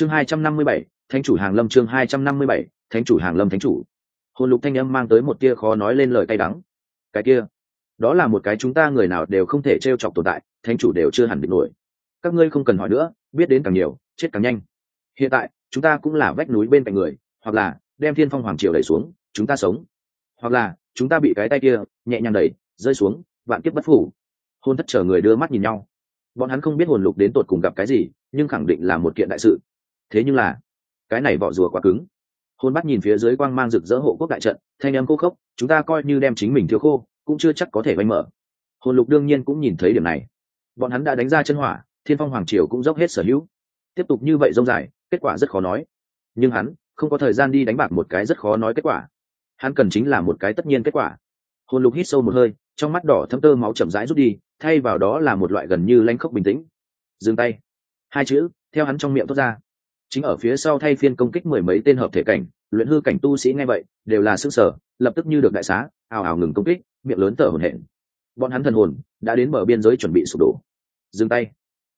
chương hai trăm năm mươi bảy, thánh chủ hàng lâm chương hai trăm năm mươi bảy, thánh chủ hàng lâm thánh chủ. Hồn lục thanh âm mang tới một tia khó nói lên lời cay đắng. Cái kia, đó là một cái chúng ta người nào đều không thể t r e o chọc tồn tại, thánh chủ đều chưa hẳn định nổi. Các ngươi không cần hỏi nữa, biết đến càng nhiều, chết càng nhanh. Hiện tại, chúng ta cũng là vách núi bên cạnh người, hoặc là đem thiên phong hoàng triều đẩy xuống, chúng ta sống. Hoặc là, chúng ta bị cái tay kia nhẹ nhàng đẩy, rơi xuống, vạn kiếp bất phủ hôn thất chờ người đưa mắt nhìn nhau. Bọn hắn không biết hồn lục đến tột cùng gặp cái gì, nhưng khẳng định là một kiện đại sự thế nhưng là, cái này vỏ rùa quá cứng. Hôn bắt nhìn phía dưới quang mang rực rỡ hộ quốc đại trận, thanh âm khô khốc, chúng ta coi như đem chính mình thiếu khô, cũng chưa chắc có thể vanh mở. Hồn lục đương nhiên cũng nhìn thấy điểm này. Bọn hắn đã đánh ra chân hỏa, thiên phong hoàng triều cũng dốc hết sở hữu. Tiếp tục như vậy rông dài, kết quả rất khó nói. Nhưng hắn, không có thời gian đi đánh bạc một cái rất khó nói kết quả. Hắn cần chính là một cái tất nhiên kết quả. Hồn lục hít sâu một hơi, trong mắt đỏ thấm tơ máu chậm rãi rút đi, thay vào đó là một loại gần như lanh khốc bình tĩnh. Dừng tay. Hai chữ, theo hắn trong miệng thốt ra chính ở phía sau thay phiên công kích mười mấy tên hợp thể cảnh, luyện hư cảnh tu sĩ ngay vậy, đều là sức sở, lập tức như được đại xá ào ào ngừng công kích, miệng lớn tở hồn hển. Bọn hắn thần hồn đã đến bờ biên giới chuẩn bị sụp đổ. Dừng tay.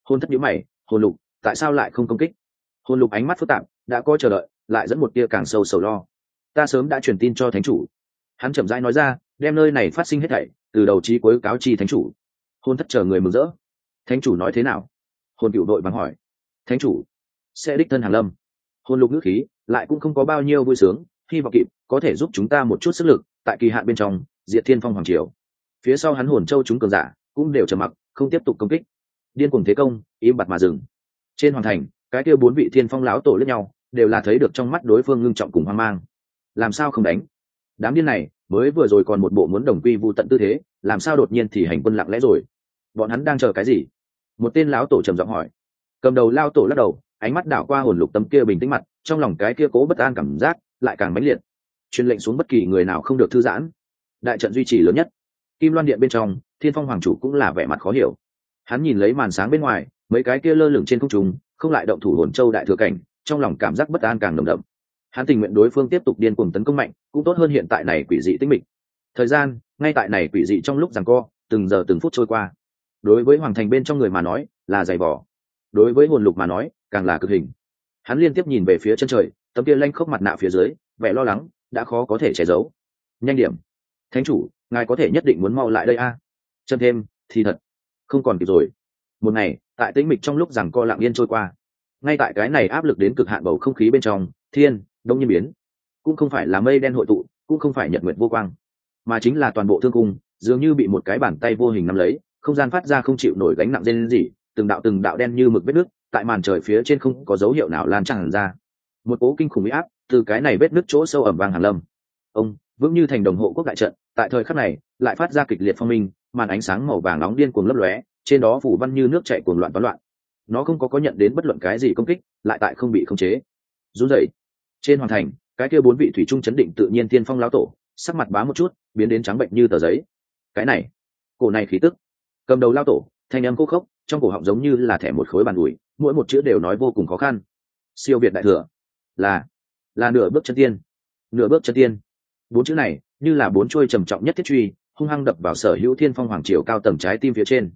Hôn thất nhũ mày, hồn lục, tại sao lại không công kích? Hồn lục ánh mắt phức tạp, đã có chờ đợi, lại dẫn một tia càng sâu sầu lo. Ta sớm đã truyền tin cho thánh chủ. Hắn chậm rãi nói ra, đem nơi này phát sinh hết thảy, từ đầu trí cuối cáo chi thánh chủ. Hôn thất chờ người mừng rỡ. Thánh chủ nói thế nào? Hồn cựu đội bằng hỏi. Thánh chủ sẽ đích thân hàng lâm. Hồn lục ngữ khí lại cũng không có bao nhiêu vui sướng, hy vọng kịp, có thể giúp chúng ta một chút sức lực, tại kỳ hạn bên trong, diệt thiên phong hoàng triều. Phía sau hắn hồn châu chúng cường giả cũng đều trầm mặc, không tiếp tục công kích. Điên cùng thế công, im bặt mà dừng. Trên hoàng thành, cái kia bốn vị thiên phong lão tổ lẫn nhau đều là thấy được trong mắt đối phương ngưng trọng cùng hoang mang. Làm sao không đánh? Đám điên này mới vừa rồi còn một bộ muốn đồng quy vu tận tư thế, làm sao đột nhiên thì hành quân lặng lẽ rồi? Bọn hắn đang chờ cái gì? Một tên lão tổ trầm giọng hỏi cầm đầu lao tổ lắc đầu, ánh mắt đảo qua hồn lục tấm kia bình tĩnh mặt, trong lòng cái kia cố bất an cảm giác lại càng mãnh liệt. Truyền lệnh xuống bất kỳ người nào không được thư giãn. Đại trận duy trì lớn nhất. Kim loan điện bên trong, thiên phong hoàng chủ cũng là vẻ mặt khó hiểu. Hắn nhìn lấy màn sáng bên ngoài, mấy cái kia lơ lửng trên không trung, không lại động thủ hồn châu đại thừa cảnh, trong lòng cảm giác bất an càng nồng đậm. Hắn tình nguyện đối phương tiếp tục điên cuồng tấn công mạnh, cũng tốt hơn hiện tại này quỷ dị tinh mịch. Thời gian, ngay tại này quỷ dị trong lúc rằng co, từng giờ từng phút trôi qua. Đối với hoàng thành bên trong người mà nói, là dày vỏ đối với hồn lục mà nói, càng là cực hình. Hắn liên tiếp nhìn về phía chân trời, tấm kia lanh khốc mặt nạ phía dưới, vẻ lo lắng đã khó có thể che giấu. Nhanh điểm. Thánh chủ, ngài có thể nhất định muốn mau lại đây a. À? chân thêm, thì thật. Không còn kịp rồi. Một ngày, tại tĩnh mịch trong lúc rằng co lặng yên trôi qua. Ngay tại cái này áp lực đến cực hạn bầu không khí bên trong, thiên, đông nhiên biến. Cũng không phải là mây đen hội tụ, cũng không phải nhật nguyện vô quang, mà chính là toàn bộ thương cung, dường như bị một cái bàn tay vô hình nắm lấy, không gian phát ra không chịu nổi gánh nặng dên gì từng đạo từng đạo đen như mực vết nước tại màn trời phía trên không có dấu hiệu nào lan tràn ra. Một cố kinh khủng bị áp từ cái này vết nước chỗ sâu ẩm vàng hàn lâm. Ông, vững như thành đồng hộ quốc đại trận, tại thời khắc này, lại phát ra kịch liệt phong minh, màn ánh sáng màu vàng nóng điên cuồng lấp lóe, trên đó phủ văn như nước chảy cuồng loạn toán loạn. Nó không có có nhận đến bất luận cái gì công kích, lại tại không bị khống chế. Run rẩy. Trên hoàn thành, cái kia bốn vị thủy trung chấn định tự nhiên tiên phong lão tổ, sắc mặt bá một chút, biến đến trắng bệnh như tờ giấy. Cái này, cổ này khí tức. Cầm đầu lao tổ, thanh âm khô khốc trong cổ họng giống như là thẻ một khối bàn ủi, mỗi một chữ đều nói vô cùng khó khăn. Siêu việt đại thừa, là là nửa bước chân tiên, nửa bước chân tiên. Bốn chữ này, như là bốn chuôi trầm trọng nhất thiết truy, hung hăng đập vào sở hữu thiên phong hoàng triều cao tầng trái tim phía trên.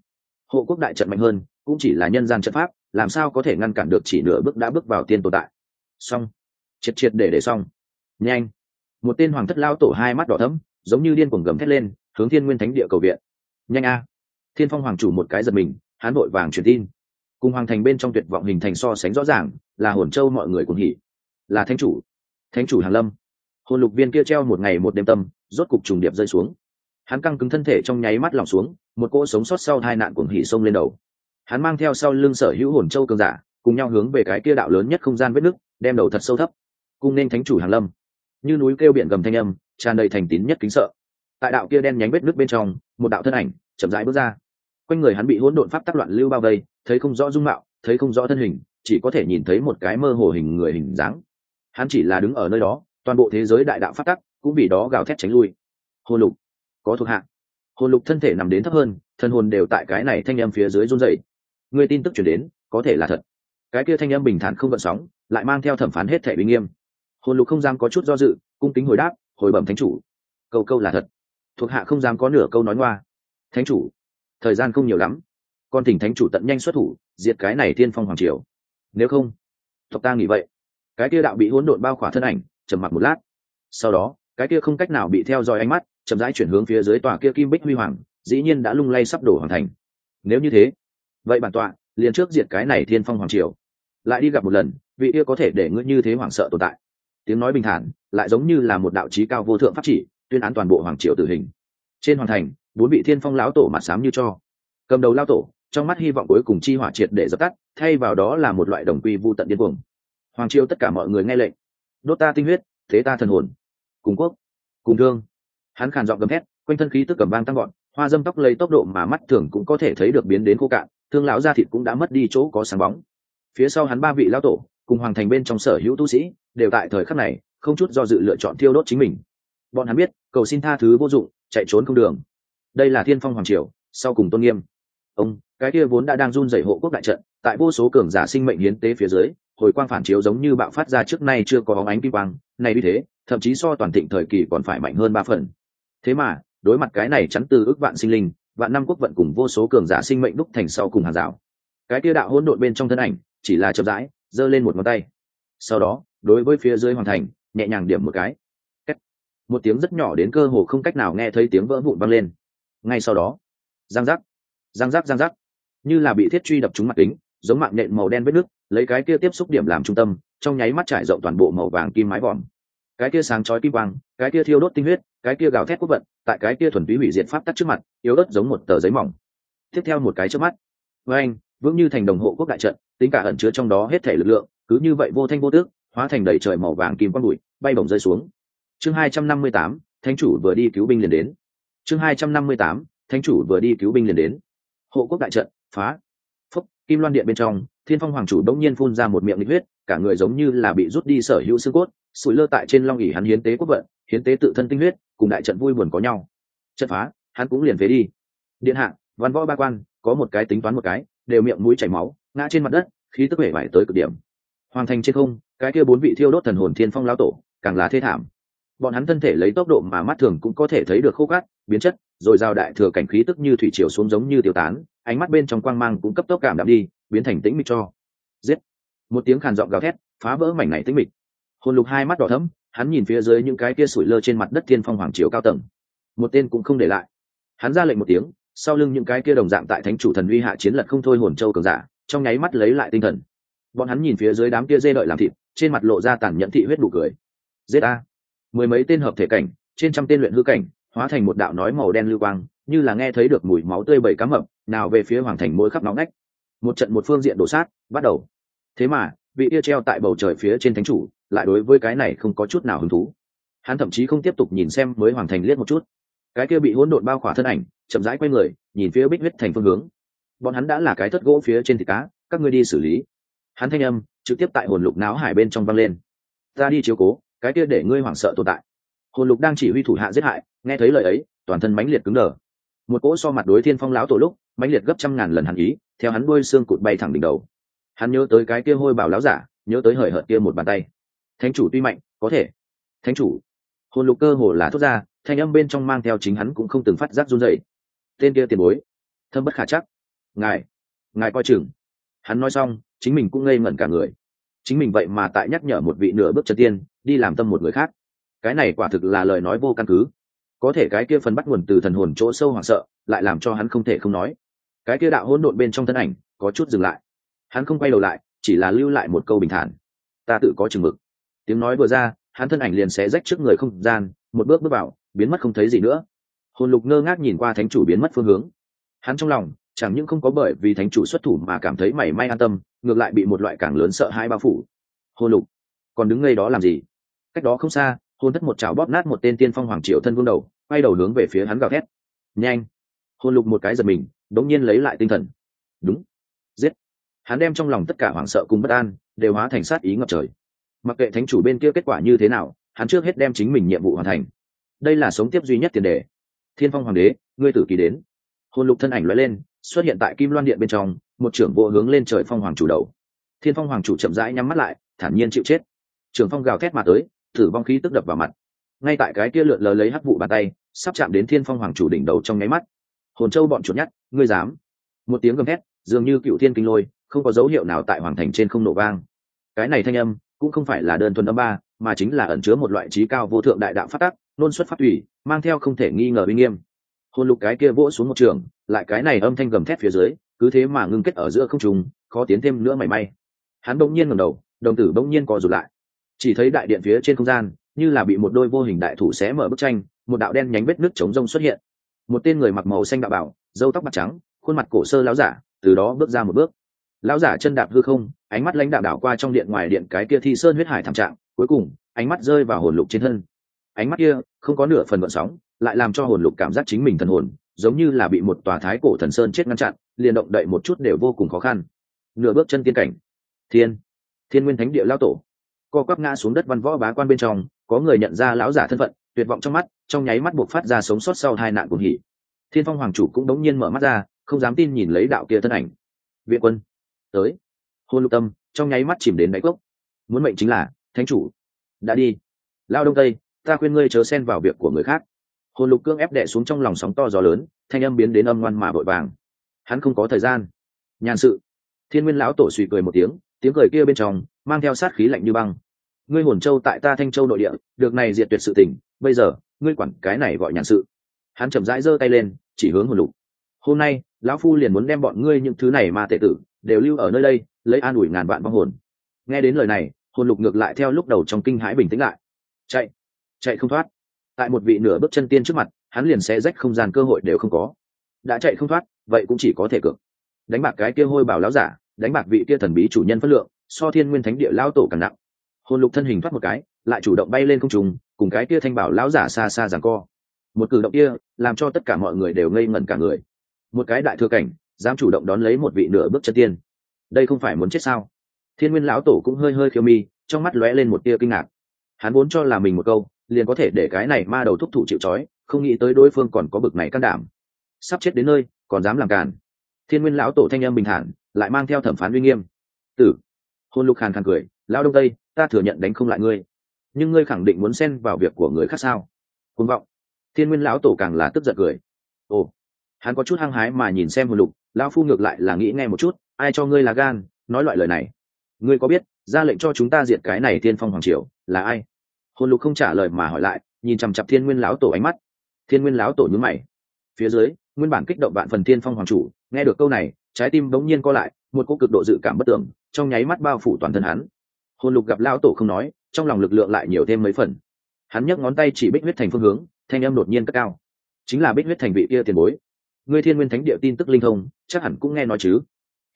Hộ quốc đại trận mạnh hơn, cũng chỉ là nhân gian trận pháp, làm sao có thể ngăn cản được chỉ nửa bước đã bước vào tiên tồn tại. Xong. Triệt triệt để để xong. Nhanh. Một tên hoàng thất lao tổ hai mắt đỏ thấm giống như điên cuồng gầm thét lên, hướng thiên nguyên thánh địa cầu viện. Nhanh a. Thiên phong hoàng chủ một cái giật mình hắn vội vàng truyền tin. Cùng hoàng thành bên trong tuyệt vọng hình thành so sánh rõ ràng, là hồn châu mọi người cùng hỉ. Là thánh chủ. Thánh chủ hàn lâm. Hồn lục viên kia treo một ngày một đêm tâm, rốt cục trùng điệp rơi xuống. Hắn căng cứng thân thể trong nháy mắt lỏng xuống, một cỗ sống sót sau hai nạn cuồng hỉ xông lên đầu. Hắn mang theo sau lưng sở hữu hồn châu cường giả, cùng nhau hướng về cái kia đạo lớn nhất không gian vết nứt, đem đầu thật sâu thấp. Cung nên thánh chủ hàn lâm. Như núi kêu biển gầm thanh âm, tràn đầy thành tín nhất kính sợ. Tại đạo kia đen nhánh vết nứt bên trong, một đạo thân ảnh chậm rãi bước ra quanh người hắn bị hỗn độn pháp tắc loạn lưu bao vây, thấy không rõ dung mạo, thấy không rõ thân hình, chỉ có thể nhìn thấy một cái mơ hồ hình người hình dáng. Hắn chỉ là đứng ở nơi đó, toàn bộ thế giới đại đạo pháp tắc cũng vì đó gào thét tránh lui. Hồn lục, có thuộc hạ. Hồn lục thân thể nằm đến thấp hơn, thân hồn đều tại cái này thanh âm phía dưới run dậy người tin tức chuyển đến, có thể là thật. Cái kia thanh âm bình thản không gợn sóng, lại mang theo thẩm phán hết thể uy nghiêm. Hồn lục không dám có chút do dự, cung kính hồi đáp, hồi bẩm thánh chủ. Câu câu là thật. Thuộc hạ không dám có nửa câu nói ngoa. Thánh chủ thời gian không nhiều lắm. Con thỉnh thánh chủ tận nhanh xuất thủ, diệt cái này thiên phong hoàng triều. Nếu không, tộc ta nghĩ vậy. Cái kia đạo bị hỗn độn bao khỏa thân ảnh, trầm mặc một lát. Sau đó, cái kia không cách nào bị theo dõi ánh mắt, chậm rãi chuyển hướng phía dưới tòa kia kim bích huy hoàng, dĩ nhiên đã lung lay sắp đổ hoàn thành. Nếu như thế, vậy bản tọa liền trước diệt cái này thiên phong hoàng triều. Lại đi gặp một lần, vị kia có thể để ngươi như thế hoảng sợ tồn tại. Tiếng nói bình thản, lại giống như là một đạo trí cao vô thượng pháp chỉ, tuyên án toàn bộ hoàng triều tử hình. Trên hoàng thành bốn vị thiên phong lão tổ mặt sám như cho. Cầm đầu lao tổ, trong mắt hy vọng cuối cùng chi hỏa triệt để dập tắt, thay vào đó là một loại đồng quy vô tận điên cuồng. Hoàng triều tất cả mọi người nghe lệnh. Đốt ta tinh huyết, thế ta thần hồn. Cùng quốc, cùng thương. Hắn khàn giọng gầm thét, quanh thân khí tức cầm bang tăng gọn hoa dâm tóc lấy tốc độ mà mắt thường cũng có thể thấy được biến đến khô cạn, thương lão da thịt cũng đã mất đi chỗ có sáng bóng. Phía sau hắn ba vị lão tổ, cùng hoàng thành bên trong sở hữu tu sĩ, đều tại thời khắc này, không chút do dự lựa chọn thiêu đốt chính mình. Bọn hắn biết, cầu xin tha thứ vô dụng, chạy trốn không đường đây là thiên phong hoàng triều, sau cùng tôn nghiêm. Ông, cái kia vốn đã đang run rẩy hộ quốc đại trận, tại vô số cường giả sinh mệnh hiến tế phía dưới, hồi quang phản chiếu giống như bạo phát ra trước nay chưa có bóng ánh kim quang, này như thế, thậm chí so toàn thịnh thời kỳ còn phải mạnh hơn ba phần. Thế mà, đối mặt cái này chắn từ ước vạn sinh linh, vạn năm quốc vận cùng vô số cường giả sinh mệnh đúc thành sau cùng hàng rào. Cái kia đạo hỗn độn bên trong thân ảnh, chỉ là chậm rãi, giơ lên một ngón tay. Sau đó, đối với phía dưới hoàng thành, nhẹ nhàng điểm một cái. Một tiếng rất nhỏ đến cơ hồ không cách nào nghe thấy tiếng vỡ vụn vang lên ngay sau đó, giang giác giang giác giang giác. Như là bị thiết truy đập trúng mặt kính, giống mạng nhện màu đen vết nước, lấy cái kia tiếp xúc điểm làm trung tâm, trong nháy mắt trải rộng toàn bộ màu vàng kim mái vòm. Cái kia sáng chói kim quang, cái kia thiêu đốt tinh huyết, cái kia gào thét quốc vận, tại cái kia thuần túy hủy diệt pháp tắc trước mặt, yếu ớt giống một tờ giấy mỏng. Tiếp theo một cái trước mắt, với anh, vững như thành đồng hộ quốc đại trận, tính cả ẩn chứa trong đó hết thể lực lượng, cứ như vậy vô thanh vô tước, hóa thành đầy trời màu vàng kim quang bụi, bay bổng rơi xuống. Chương hai trăm năm mươi tám, thánh chủ vừa đi cứu binh liền đến chương hai trăm năm mươi tám, thánh chủ vừa đi cứu binh liền đến. Hộ quốc đại trận, phá. Phúc, kim loan điện bên trong, thiên phong hoàng chủ đống nhiên phun ra một miệng nhiệt huyết, cả người giống như là bị rút đi sở hữu xương cốt, sủi lơ tại trên long ỉ hắn hiến tế quốc vận, hiến tế tự thân tinh huyết, cùng đại trận vui buồn có nhau. Trận phá, hắn cũng liền phế đi. Điện hạ, văn võ ba quan, có một cái tính toán một cái, đều miệng mũi chảy máu, ngã trên mặt đất, khí tức vẻ vải tới cực điểm. Hoàng thành trên không, cái kia bốn vị thiêu đốt thần hồn thiên phong lão tổ, càng là thê thảm bọn hắn thân thể lấy tốc độ mà mắt thường cũng có thể thấy được khô cát, biến chất, rồi giao đại thừa cảnh khí tức như thủy triều xuống giống như tiêu tán, ánh mắt bên trong quang mang cũng cấp tốc cảm đạm đi, biến thành tĩnh mịch cho. Giết! Một tiếng khàn giọng gào thét, phá vỡ mảnh này tĩnh mịch. Hồn lục hai mắt đỏ thẫm, hắn nhìn phía dưới những cái kia sủi lơ trên mặt đất thiên phong hoàng triều cao tầng. Một tên cũng không để lại. Hắn ra lệnh một tiếng, sau lưng những cái kia đồng dạng tại thánh chủ thần uy hạ chiến lật không thôi hồn châu cường giả, trong nháy mắt lấy lại tinh thần. Bọn hắn nhìn phía dưới đám kia dê đợi làm thịt, trên mặt lộ ra tàn nhẫn thị huyết đủ cười. Giết a mười mấy tên hợp thể cảnh, trên trăm tên luyện hư cảnh, hóa thành một đạo nói màu đen lưu quang, như là nghe thấy được mùi máu tươi bầy cá mập, nào về phía hoàng thành mỗi khắp nóng nách một trận một phương diện đổ sát, bắt đầu. Thế mà, vị yêu treo tại bầu trời phía trên thánh chủ, lại đối với cái này không có chút nào hứng thú. Hắn thậm chí không tiếp tục nhìn xem mới hoàng thành liếc một chút. Cái kia bị hỗn độn bao khỏa thân ảnh, chậm rãi quay người, nhìn phía bích huyết thành phương hướng. Bọn hắn đã là cái thất gỗ phía trên thịt cá, các ngươi đi xử lý. Hắn thanh âm, trực tiếp tại hồn lục náo hải bên trong văng lên. Ta đi chiếu cố cái kia để ngươi hoảng sợ tồn tại. Hồn lục đang chỉ huy thủ hạ giết hại, nghe thấy lời ấy, toàn thân mãnh liệt cứng đờ. Một cỗ so mặt đối thiên phong lão tổ lúc, mãnh liệt gấp trăm ngàn lần hẳn ý, theo hắn đuôi xương cụt bay thẳng đỉnh đầu. Hắn nhớ tới cái kia hôi bảo láo giả, nhớ tới hời hợt kia một bàn tay. Thánh chủ tuy mạnh, có thể. Thánh chủ. Hồn lục cơ hồ là thốt ra, thanh âm bên trong mang theo chính hắn cũng không từng phát giác run dậy tên kia tiền bối. Thâm bất khả chắc. Ngài. Ngài coi chừng. Hắn nói xong, chính mình cũng ngây ngẩn cả người. Chính mình vậy mà tại nhắc nhở một vị nửa bước chân tiên đi làm tâm một người khác. Cái này quả thực là lời nói vô căn cứ. Có thể cái kia phần bắt nguồn từ thần hồn chỗ sâu hoảng sợ, lại làm cho hắn không thể không nói. Cái kia đạo hỗn độn bên trong thân ảnh, có chút dừng lại. Hắn không quay đầu lại, chỉ là lưu lại một câu bình thản. Ta tự có chừng mực. Tiếng nói vừa ra, hắn thân ảnh liền xé rách trước người không gian, một bước bước vào, biến mất không thấy gì nữa. Hồn lục ngơ ngác nhìn qua thánh chủ biến mất phương hướng. Hắn trong lòng, chẳng những không có bởi vì thánh chủ xuất thủ mà cảm thấy mảy may an tâm, ngược lại bị một loại càng lớn sợ hãi bao phủ. Hồn lục, còn đứng ngay đó làm gì? Cách đó không xa, hôn thất một chảo bóp nát một tên tiên phong hoàng triệu thân vương đầu, quay đầu hướng về phía hắn gào thét. Nhanh! Hôn lục một cái giật mình, đống nhiên lấy lại tinh thần. Đúng. Giết! Hắn đem trong lòng tất cả hoảng sợ cùng bất an, đều hóa thành sát ý ngập trời. Mặc kệ thánh chủ bên kia kết quả như thế nào, hắn trước hết đem chính mình nhiệm vụ hoàn thành. Đây là sống tiếp duy nhất tiền đề. Thiên phong hoàng đế, ngươi tử kỳ đến. Hôn lục thân ảnh loại lên, xuất hiện tại kim loan điện bên trong, một trưởng vô hướng lên trời phong hoàng chủ đầu. Thiên phong hoàng chủ chậm rãi nhắm mắt lại, thản nhiên chịu chết. Trưởng phong gào thét mà tới thử vong khí tức đập vào mặt. Ngay tại cái kia lượn lờ lấy hắc vụ bàn tay, sắp chạm đến thiên phong hoàng chủ đỉnh đầu trong nháy mắt. Hồn châu bọn chuột nhắt ngươi dám? Một tiếng gầm thét, dường như cựu thiên kinh lôi, không có dấu hiệu nào tại hoàng thành trên không nổ vang. Cái này thanh âm cũng không phải là đơn thuần âm ba, mà chính là ẩn chứa một loại trí cao vô thượng đại đạo phát tắc, nôn xuất phát thủy mang theo không thể nghi ngờ uy nghiêm. Hồn lục cái kia vỗ xuống một trường, lại cái này âm thanh gầm thét phía dưới, cứ thế mà ngưng kết ở giữa không trùng khó tiến thêm nữa mảy may. Hắn bỗng nhiên ngầm đầu, đồng tử bỗng nhiên co rụt lại chỉ thấy đại điện phía trên không gian, như là bị một đôi vô hình đại thủ xé mở bức tranh, một đạo đen nhánh vết nước chống rông xuất hiện. Một tên người mặc màu xanh đạo bảo dâu tóc bạc trắng, khuôn mặt cổ sơ lão giả, từ đó bước ra một bước. Lão giả chân đạp hư không, ánh mắt lãnh đạo đảo qua trong điện ngoài điện cái kia thi sơn huyết hải thảm trạng, cuối cùng, ánh mắt rơi vào hồn lục trên thân. Ánh mắt kia, không có nửa phần vận sóng, lại làm cho hồn lục cảm giác chính mình thần hồn, giống như là bị một tòa thái cổ thần sơn chết ngăn chặn, liền động đậy một chút đều vô cùng khó khăn. Nửa bước chân tiên cảnh. Thiên. Thiên nguyên thánh địa lao tổ co quắp ngã xuống đất văn võ bá quan bên trong, có người nhận ra lão giả thân phận, tuyệt vọng trong mắt, trong nháy mắt buộc phát ra sống sót sau hai nạn cuồng hỉ. Thiên phong hoàng chủ cũng đống nhiên mở mắt ra, không dám tin nhìn lấy đạo kia thân ảnh. Viện quân, tới. Hôn lục tâm, trong nháy mắt chìm đến đáy cốc. Muốn mệnh chính là, thánh chủ, đã đi. Lao đông tây, ta khuyên ngươi chớ xen vào việc của người khác. Hồn lục cương ép đệ xuống trong lòng sóng to gió lớn, thanh âm biến đến âm ngoan mà vội vàng. Hắn không có thời gian. Nhàn sự. Thiên nguyên lão tổ suy cười một tiếng tiếng cười kia bên trong, mang theo sát khí lạnh như băng ngươi hồn châu tại ta thanh châu nội địa, được này diệt tuyệt sự tình, bây giờ, ngươi quản cái này gọi nhàn sự. Hắn chậm rãi giơ tay lên, chỉ hướng hồn lục. Hôm nay, lão phu liền muốn đem bọn ngươi những thứ này mà tệ tử, đều lưu ở nơi đây, lấy an ủi ngàn vạn vong hồn. Nghe đến lời này, hồn lục ngược lại theo lúc đầu trong kinh hãi bình tĩnh lại. Chạy chạy không thoát. Tại một vị nửa bước chân tiên trước mặt, hắn liền sẽ rách không gian cơ hội đều không có. Đã chạy không thoát, vậy cũng chỉ có thể cược. Đánh bạc cái kia hôi bảo láo giả, đánh bạc vị kia thần bí chủ nhân phất lượng, so thiên nguyên thánh địa lao tổ càng nặng hồn lục thân hình thoát một cái, lại chủ động bay lên không trùng cùng cái kia thanh bảo lão giả xa xa giằng co. Một cử động kia, làm cho tất cả mọi người đều ngây ngẩn cả người. Một cái đại thừa cảnh, dám chủ động đón lấy một vị nửa bước chân tiên. Đây không phải muốn chết sao? Thiên nguyên lão tổ cũng hơi hơi khiêu mi, trong mắt lóe lên một tia kinh ngạc. Hắn vốn cho là mình một câu, liền có thể để cái này ma đầu thúc thủ chịu trói, không nghĩ tới đối phương còn có bực này can đảm. Sắp chết đến nơi, còn dám làm càn. Thiên nguyên lão tổ thanh em bình thản, lại mang theo thẩm phán uy nghiêm. Tử. Hôn lục khàn khàn cười, lão đông tây ta thừa nhận đánh không lại ngươi. Nhưng ngươi khẳng định muốn xen vào việc của người khác sao? Côn vọng. Thiên nguyên lão tổ càng là tức giận cười. Ồ. Hắn có chút hăng hái mà nhìn xem hồn lục, lão phu ngược lại là nghĩ nghe một chút, ai cho ngươi là gan, nói loại lời này. Ngươi có biết, ra lệnh cho chúng ta diệt cái này thiên phong hoàng triều, là ai? Hồn lục không trả lời mà hỏi lại, nhìn chằm chặp thiên nguyên lão tổ ánh mắt. Thiên nguyên lão tổ nhướng mày. Phía dưới, nguyên bản kích động bạn phần thiên phong hoàng chủ, nghe được câu này, trái tim bỗng nhiên co lại, một cô cực độ dự cảm bất tưởng trong nháy mắt bao phủ toàn thân hắn hồn lục gặp lão tổ không nói, trong lòng lực lượng lại nhiều thêm mấy phần. Hắn nhấc ngón tay chỉ bích huyết thành phương hướng, thanh âm đột nhiên cất cao. Chính là bích huyết thành vị kia tiền bối. Ngươi thiên nguyên thánh địa tin tức linh thông, chắc hẳn cũng nghe nói chứ.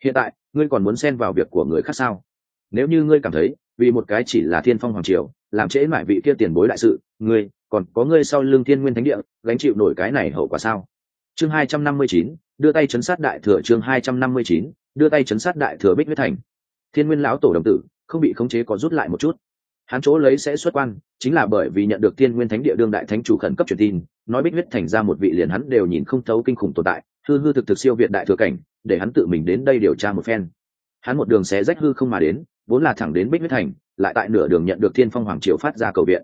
Hiện tại, ngươi còn muốn xen vào việc của người khác sao? Nếu như ngươi cảm thấy, vì một cái chỉ là thiên phong hoàng triều, làm trễ mãi vị kia tiền bối đại sự, ngươi, còn có ngươi sau lưng thiên nguyên thánh địa, gánh chịu nổi cái này hậu quả sao? Chương hai trăm năm mươi chín, đưa tay chấn sát đại thừa chương hai trăm năm mươi chín, đưa tay chấn sát đại thừa bích huyết thành. Thiên nguyên lão tổ đồng tử không bị khống chế có rút lại một chút. Hắn chỗ lấy sẽ xuất quan, chính là bởi vì nhận được thiên nguyên thánh địa đương đại thánh chủ khẩn cấp truyền tin, nói bích huyết thành ra một vị liền hắn đều nhìn không thấu kinh khủng tồn tại, hư hư thực thực siêu việt đại thừa cảnh, để hắn tự mình đến đây điều tra một phen. Hắn một đường xé rách hư không mà đến, vốn là thẳng đến bích huyết thành, lại tại nửa đường nhận được thiên phong hoàng triều phát ra cầu viện.